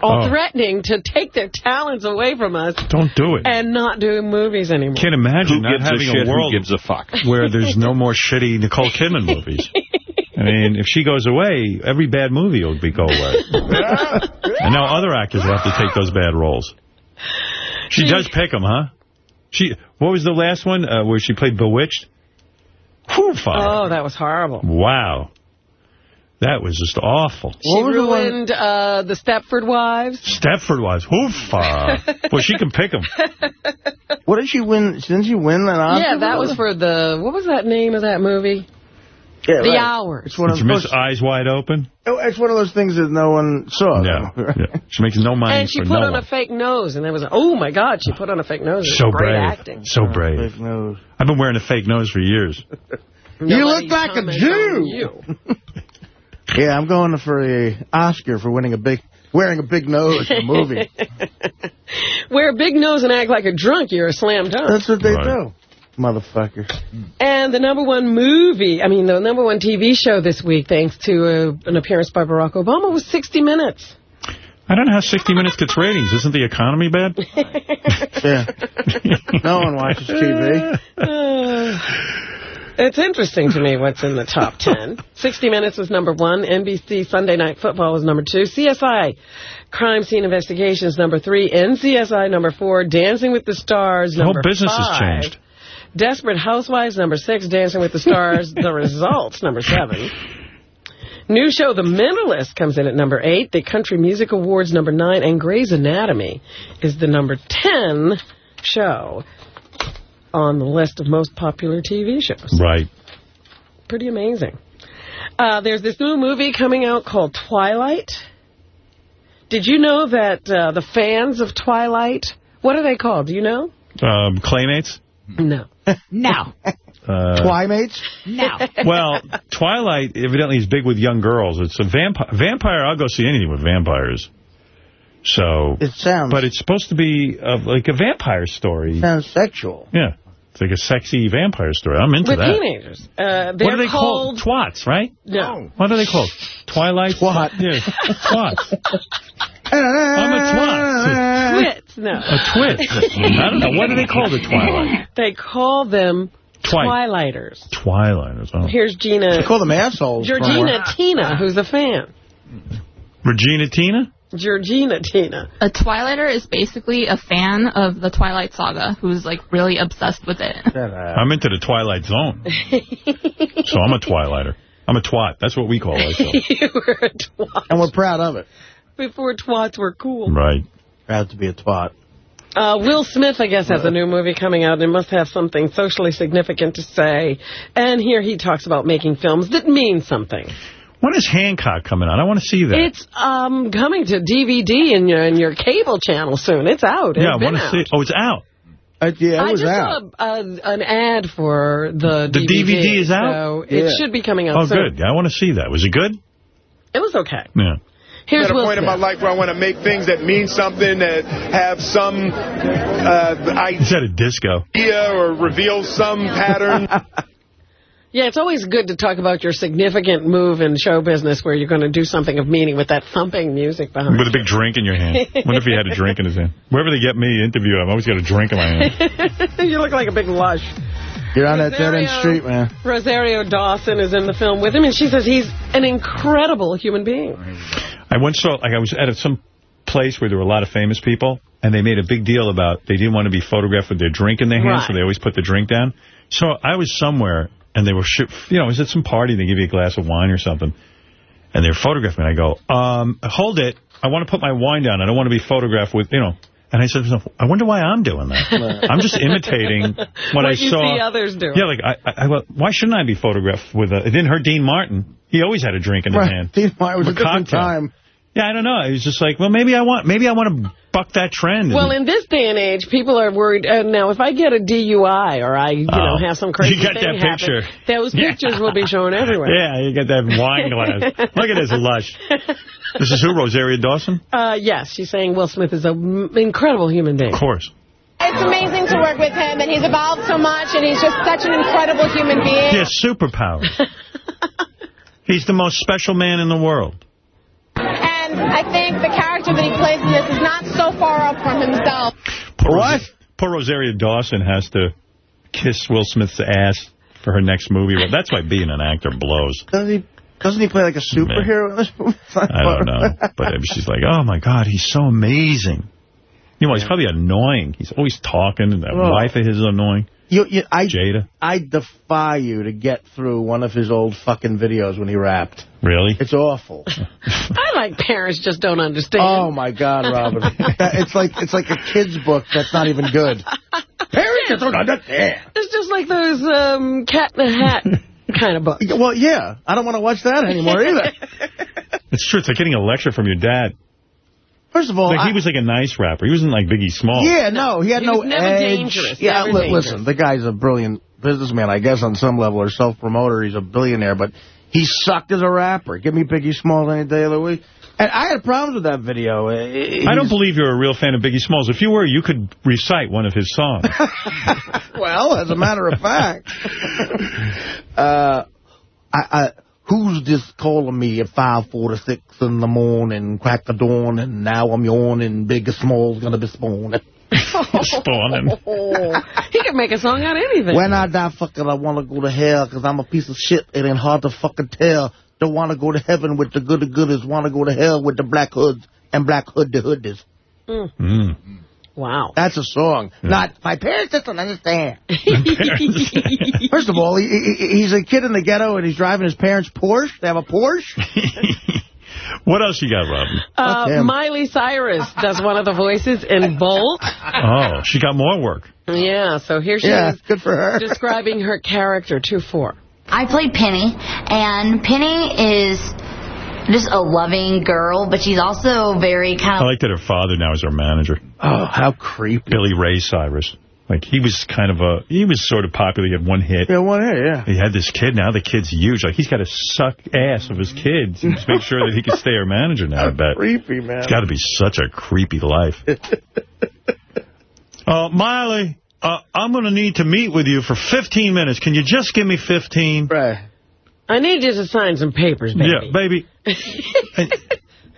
All Oh. threatening to take their talents away from us Don't do it. and not do movies anymore. Can't imagine Who not gives a shit? Who world gives a fuck? where there's no more shitty Nicole Kidman movies. I mean, if she goes away, every bad movie will be go away. and now other actors will have to take those bad roles. She does pick them, huh? She What was the last one uh, where she played Bewitched? Whew, fire. Oh, that was horrible. Wow. That was just awful. She ruined uh, the Stepford Wives. Stepford Wives. Hoofa. well, she can pick them. What did she win? Didn't she win an Oscar? Yeah, that was for the, what was that name of that movie? Yeah, The right. Hours. It's one of you miss those, Eyes Wide Open? Oh, it's one of those things that no one saw. Yeah. yeah. She makes no money And she for put no on one. a fake nose, and there was, oh my God, she put on a fake nose. It was So great brave. acting. So brave. Fake nose. I've been wearing a fake nose for years. You look like a Jew. you. Yeah, I'm going for the Oscar for winning a big, wearing a big nose in a movie. Wear a big nose and act like a drunk, you're a slam dunk. That's what they do. Motherfucker. And the number one movie, I mean, the number one TV show this week, thanks to uh an appearance by Barack Obama, was 60 Minutes. I don't know how 60 Minutes gets ratings. Isn't the economy bad? Yeah. no one watches TV. Uh, it's interesting to me what's in the top 10. 60 Minutes was number one. NBC Sunday Night Football was number two. CSI Crime Scene Investigations number three. NCSI number four. Dancing with the Stars The whole number business has changed. Desperate Housewives number six. Dancing with the Stars. the Results number seven. New show The Mentalist comes in at number eight. The Country Music Awards number nine. And Grey's Anatomy is the number 10 show on the list of most popular TV shows. Right. Pretty amazing. Uh, there's this new movie coming out called Twilight. Did you know that uh, the fans of Twilight, what are they called? Do you know? Um, Claymates? No. No. Uh, Twimates? No. well, Twilight evidently is big with young girls. It's a vampire. Vampire, I'll go see anything with vampires. So, It sounds, but it's supposed to be uh, like a vampire story. sounds sexual. Yeah. It's like a sexy vampire story. I'm into With that. teenagers. Uh, they're What are they called... called? Twats, right? No. What are they called? Twilight? Twat. Yeah. Twats. I'm a twat. Twits. No. A twit. I don't know. What do they call the Twilight? They call them Twi- Twilighters. Twilight. Oh. Here's Gina... They call them assholes. Georgina Tina, who's a fan. Regina Tina? Georgina Tina. A Twilighter is basically a fan of the Twilight Saga who's like really obsessed with it. I'm into the Twilight Zone. so I'm a Twilighter. I'm a twat. That's what we call ourselves. you were a twat. And we're proud of it. Before twats were cool. Right. Proud to be a twat. Uh, Will Smith, I guess, has a new movie coming out and must have something socially significant to say. And here he talks about making films that mean something. When is Hancock coming out? I want to see that. It's um, coming to DVD in your, in your cable channel soon. It's out. yeah, I want to see it. Oh, it's out. Uh, yeah, I just saw a, an ad for the The DVD is out? So it should be coming out Oh, soon. good. I want to see that. Was it good? It was okay. Yeah. Here's at a Will point in my life where I want to make things that mean something, that have some uh, Is that a disco? idea or reveal some pattern. Yeah, it's always good to talk about your significant move in show business where you're going to do something of meaning with that thumping music behind With a big drink in your hand. wonder if he had a drink in his hand? Wherever they get me interview, I've always got a drink in my hand. you look like a big lush. You're on that dead end street, man. Rosario Dawson is in the film with him, and she says he's an incredible human being. I once saw, like, I was at some place where there were a lot of famous people, and they made a big deal about they didn't want to be photographed with their drink in their hand, Right. so they always put the drink down. So I was somewhere, and they were, you know, I was at some party, they give you a glass of wine or something, and they're photographing me, and I go, um, hold it, I want to put my wine down, I don't want to be photographed with, you know, and I said to myself, I wonder why I'm doing that. I'm just imitating what, What I you saw. see others do. Yeah, like, I, I, I, well, why shouldn't I be photographed with a, it didn't hurt Dean Martin. He always had a drink in his Right. hand. Dean Martin was a With different cocktail. time. Yeah, I don't know. He was just like, well, maybe I want, maybe I want to buck that trend. Well, in this day and age, people are worried. Uh, now, if I get a DUI or I, you know, Oh. have some crazy You got thing that happen, picture. those Yeah. pictures will be shown everywhere. yeah, you got that wine glass. Look at this lush. This is who, Rosario Dawson? Uh, yes, she's saying Will Smith is an incredible human being. Of course. It's amazing to work with him, and he's evolved so much, and he's just such an incredible human being. He has superpowers. He's the most special man in the world. And I think the character that he plays in this is not so far off from himself. Poor what? Poor Rosario Dawson has to kiss Will Smith's ass for her next movie. Well, that's why being an actor blows. Doesn't he, doesn't he play like a superhero in this movie? I don't know. But she's like, oh, my God, he's so amazing. You know, he's probably annoying. He's always talking. And that Oh. wife of his is annoying. You, you, I, Jada. I defy you to get through one of his old fucking videos when he rapped. Really? It's awful. I like parents just don't understand. Oh, my God, Robin. That- it's like it's like a kid's book that's not even good. Parents just don't understand. It's just like those um, cat in the hat kind of books. Well, yeah. I don't want to watch that anymore either. It's true. It's like getting a lecture from your dad. First of all, like, I- he was like a nice rapper. He wasn't like Biggie Small. Yeah, no, he had He no was never edge. dangerous, Yeah, never li- dangerous. listen, the guy's a brilliant businessman, I guess, on some level, or self-promoter. He's a billionaire, but he sucked as a rapper. Give me Biggie Smalls any day of the week. And I had problems with that video. Uh, I don't believe you're a real fan of Biggie Smalls. If you were, you could recite one of his songs. Well, as a matter of fact, uh, I, I, who's this calling me at 5:46 in the morning, crack the dawn, and now I'm yawning, Biggie small's gonna be spawning. Spawning. he could make a song out of anything. When I die, fucking, I want to go to hell because I'm a piece of shit. It ain't hard to fucking tell. Don't want to go to heaven with the goody goodies. Want to go to hell with the black hoods and black hood the hoodies. Mm. Mm. Wow. That's a song. Not, my parents doesn't understand. First of all, he, he, he's a kid in the ghetto and he's driving his parents' Porsche. They have a Porsche. what else you got, Robin? Uh, Miley Cyrus does one of the voices in Bolt. Oh, she got more work. Yeah, so here she Yeah, is good for her. describing her character, 2-4. I played Penny, and Penny is just a loving girl, but she's also very kind I like that her father now is her manager. Oh, how creepy. Billy Ray Cyrus. Like, he was kind of a, he was sort of popular. He had one hit. Yeah, one hit, yeah. He had this kid. Now the kid's huge. Like, he's got to suck ass of his kids to make sure that he can stay her manager now, I bet. Creepy, man. It's got to be such a creepy life. uh, Miley, uh, I'm going to need to meet with you for 15 minutes. Can you just give me 15? Right. I need you to sign some papers, baby. Yeah, baby. And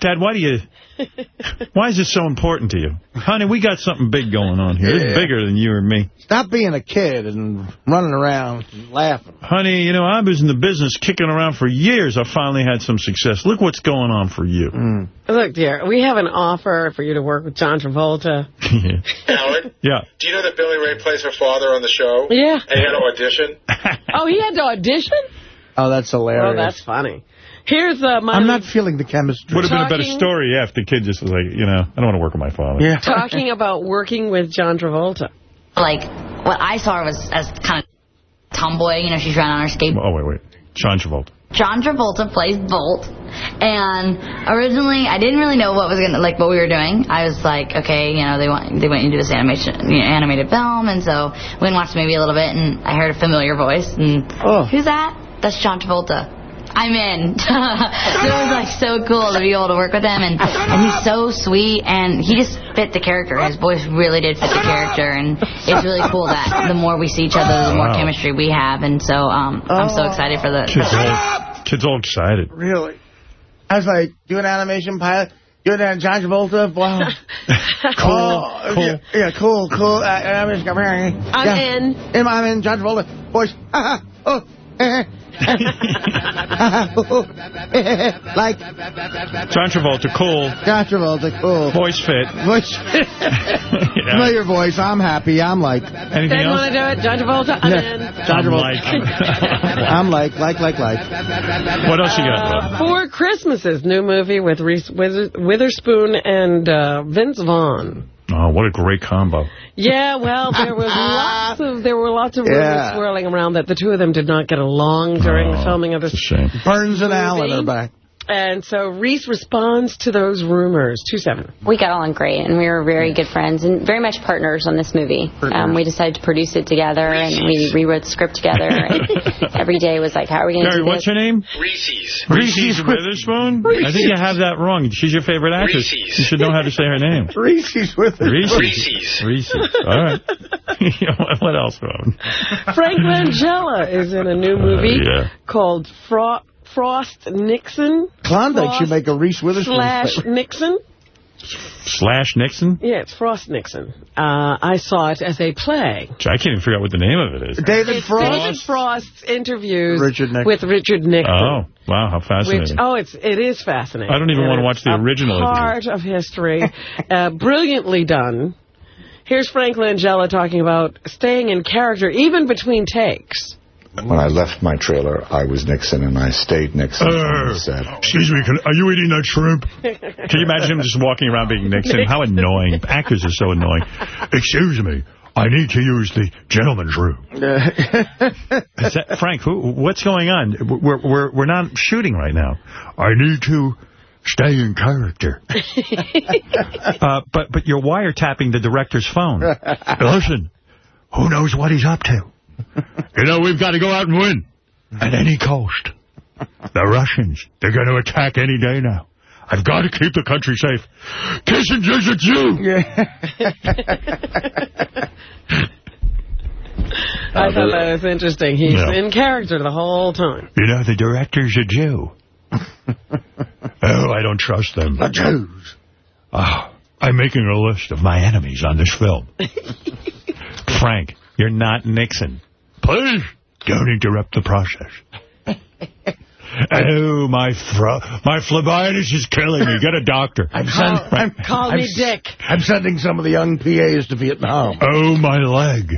Dad, why do you... Why is this so important to you? Honey, we got something big going on here. It's bigger than you or me. Stop being a kid and running around and laughing. Honey, you know, I was in the business kicking around for years. I finally had some success. Look what's going on for you. Mm. Look, dear, we have an offer for you to work with John Travolta. Howard, yeah. do you know that Billy Ray plays her father on the show? Yeah. And he had to audition? Oh, he had to audition? Oh, that's hilarious. Oh, that's funny. Here's uh, my... I'm not feeling the chemistry. Would have been a better Talking- story if the kid just was like, you know, I don't want to work with my father. Yeah. Talking about working with John Travolta. Like, what I saw was as kind of tomboy, you know, she's running on her skate. Oh, wait, wait. John Travolta. John Travolta plays Bolt, and originally I didn't really know what was gonna like what we were doing. I was like, okay, you know, they want they want you to do this animation, you know, animated film, and so we went watched the movie a little bit, and I heard a familiar voice, and who's that? That's John Travolta. I'm in. so it was like so cool to be able to work with him, and and he's so sweet, and he just fit the character. His voice really did fit the character, and it's really cool that the more we see each other, the more Wow. chemistry we have, and so um, I'm so excited for the. Kids all, kids all excited. Really? I was like, do an animation pilot? Do an John Travolta? Wow. cool, cool. Yeah, yeah, cool, cool. Uh, animation, come here. I'm yeah. in. in. I'm in. John Travolta. Voice. oh. like John Travolta, cool. John Travolta, cool. Voice fit. Voice. Familiar voice. I'm happy. I'm like. Anything Dad, want to do it? John Travolta? I'm Yeah. in. John I'm Travolta. I'm like, like, like, like. What else you got? Uh, Four Christmases, new movie with Reese Witherspoon and uh, Vince Vaughn. Oh, what a great combo. Yeah, well, there was lots of there were lots of rumors Yeah. swirling around that the two of them did not get along during the oh, filming of this. Shame. Burns and Allen are back. And so Reese responds to those rumors. 2-7. We got along great, and we were very good friends and very much partners on this movie. Um, we decided to produce it together, and we rewrote the script together. And every day was like, how are we going to Gary, do what's this? her name? Reese's. Reese's Witherspoon? I think you have that wrong. She's your favorite actress. Reese's. You should know how to say her name. Reese's with it. Reese's. Reese's. Reese's. All right. what else, Robin? Frank Langella is in a new movie yeah. called Fro- Frost Nixon. Klondike Frost should make a Reese Witherspoon. Slash film. Nixon. Slash Nixon? Yeah, it's Frost Nixon. Uh, I saw it as a play. I can't even figure out what the name of it is. David It's Frost. David Frost's interviews Richard Nixon. with Richard Nixon. Oh, wow, how Which, fascinating. oh, it's it is fascinating. I don't even And want to watch the a original interview. Part of history, uh, brilliantly done. Here's Frank Langella talking about staying in character even between takes. When I left my trailer, I was Nixon, and I stayed Nixon on the. Excuse me, can, are you eating that shrimp? Can you imagine him just walking around being Nixon? How annoying. Actors are so annoying. Excuse me, I need to use the gentleman's room. That, Frank, who, what's going on? We're, we're, we're not shooting right now. I need to stay in character. uh, but, but you're wiretapping the director's phone. Listen, who knows what he's up to? You know, we've got to go out and win. At any cost. The Russians, they're going to attack any day now. I've got to keep the country safe. Kissinger's a Jew. I thought that was interesting. He's Yeah. in character the whole time. You know, the director's a Jew. oh, I don't trust them. The Jews. Oh, I'm making a list of my enemies on this film. Frank, you're not Nixon. Please don't interrupt the process. oh, my fro my phlebitis is killing me. Get a doctor. I'm send, I'm, Call I'm me Dick. I'm sending some of the young PAs to Vietnam. Oh, my leg.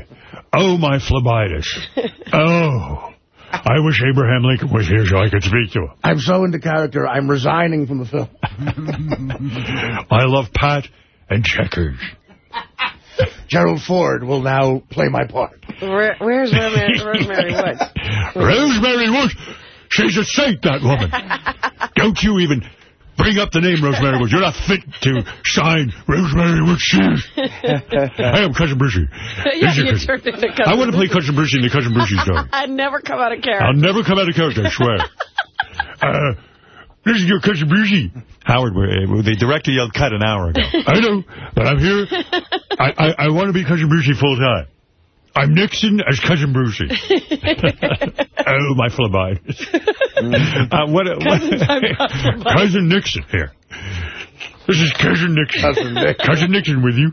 Oh, my phlebitis. Oh. I wish Abraham Lincoln was here so I could speak to him. I'm so into character, I'm resigning from the film. I love Pat and checkers. Gerald Ford will now play my part. Where, where's Rosemary, Rosemary Woods? Rosemary Woods. She's a saint, that woman. Don't you even bring up the name Rosemary Woods. You're not fit to sign Rosemary Woods shoes. I am Cousin Brucey. yeah, you cousin. turned into cousin. I want to play Cousin Brucey in the Cousin Brucey story. I'd never come out of character. I'll never come out of character, I swear. uh, this is your Cousin Brucey. Howard, uh, the director yelled cut an hour ago. I know, but I'm here. I, I, I want to be Cousin Brucey full time. I'm Nixon as Cousin Brucey. Oh, my phlebitis. uh, what, Cousin, I've got phlebitis. Cousin Nixon here. This is Cousin Nixon. Cousin Nixon. Cousin Nixon with you.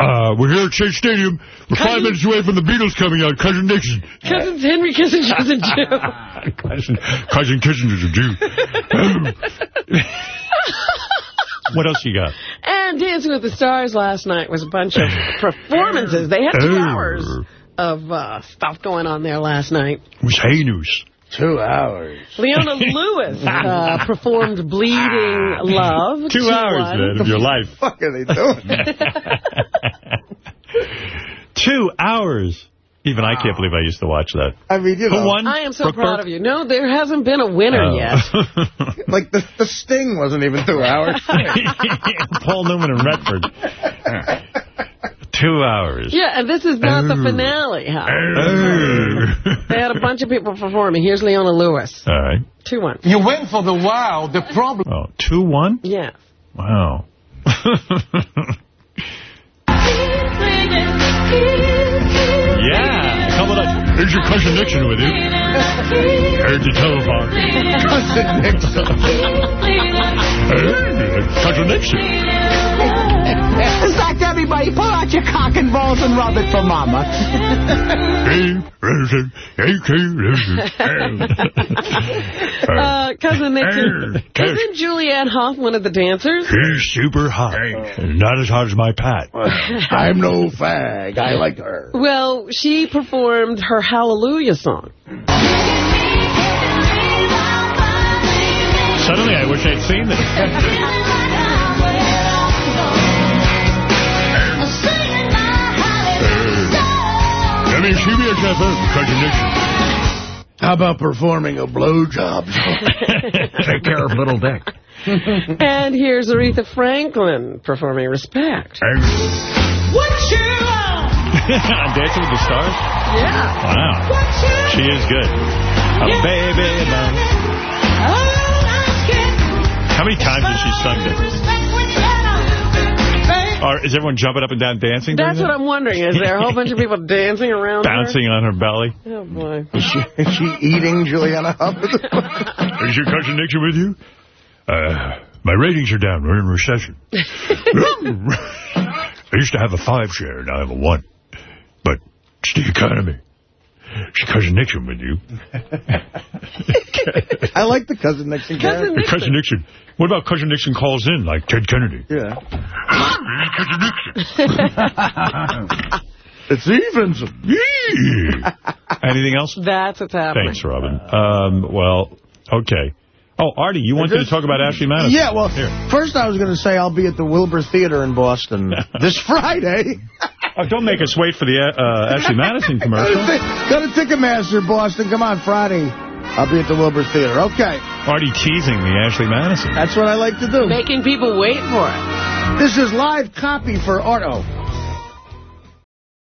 Uh, we're here at Shea Stadium. We're five minutes away from the Beatles coming out. Cousin Nixon. Cousins Henry Kissinger's a Jew. cousin, cousin Kissinger's a Jew. what else you got? And Dancing with the Stars last night was a bunch of performances. They had two Oh. hours of uh, stuff going on there last night. It was Hey News. Two hours. Leona Lewis uh, performed Bleeding Love. Two hours, 2-1. man, of your life. What the fuck are they doing? Two hours. Even I can't believe I used to watch that. I mean, you know. Who won? I am so Brooke proud Burke? of you. No, there hasn't been a winner Oh. yet. Like, the, the Sting wasn't even two hours. Paul Newman and Redford. Two hours. Yeah, and this is not the Oh. finale, huh? Oh. They had a bunch of people performing. Here's Leona Lewis. All right. 2-1. You went for the wow. The problem. Oh, two one. Yeah. Wow. yeah. Coming up. Here's your cousin Nixon with you. Here's the telephone. Cousin Nixon. Hey, cousin Nixon. It's everybody, pull out your cock and balls and rub it for mama. Hey, listen. Hey, listen. Uh, Cousin Nixon. Isn't Julianne Hough one of the dancers? He's super hot. Not as hot as my Pat. I'm no fag. I like her. Well, she performed her Hallelujah song. Suddenly, I wish I'd seen this. mean, she be a cousin Nixon. How about performing a blowjob? Take care of little Dick. And here's Aretha Franklin performing Respect. On Dancing with the Stars? Yeah. Wow. She is good. A baby. How many times has she sung this? Or is everyone jumping up and down dancing? That's during what I'm wondering. Is there a whole bunch of people dancing around that? Bouncing on her belly. Oh, boy. Is she, is she eating Juliana Hubbard? Is your cousin Nixon with you? Uh, my ratings are down. We're in recession. I used to have a five share, now I have a one. But it's the economy. Is your cousin Nixon with you? I like the cousin Nixon Cousin character. Hey, cousin Nixon. What about cousin Nixon calls in, like Ted Kennedy? Yeah. cousin Nixon. It's Evenson. Anything else? That's what's happening. Thanks, Robin. Um, well, okay. Oh, Artie, you wanted to talk about Ashley Madison. Yeah, well, Here. first I was going to say I'll be at the Wilbur Theater in Boston this Friday. Oh, don't make us wait for the uh, Ashley Madison commercial. Go to Ticketmaster, Boston. Come on, Friday. I'll be at the Wilbur Theater. Okay. Artie teasing the Ashley Madison. That's what I like to do. Making people wait for it. This is live copy for Art. Oh,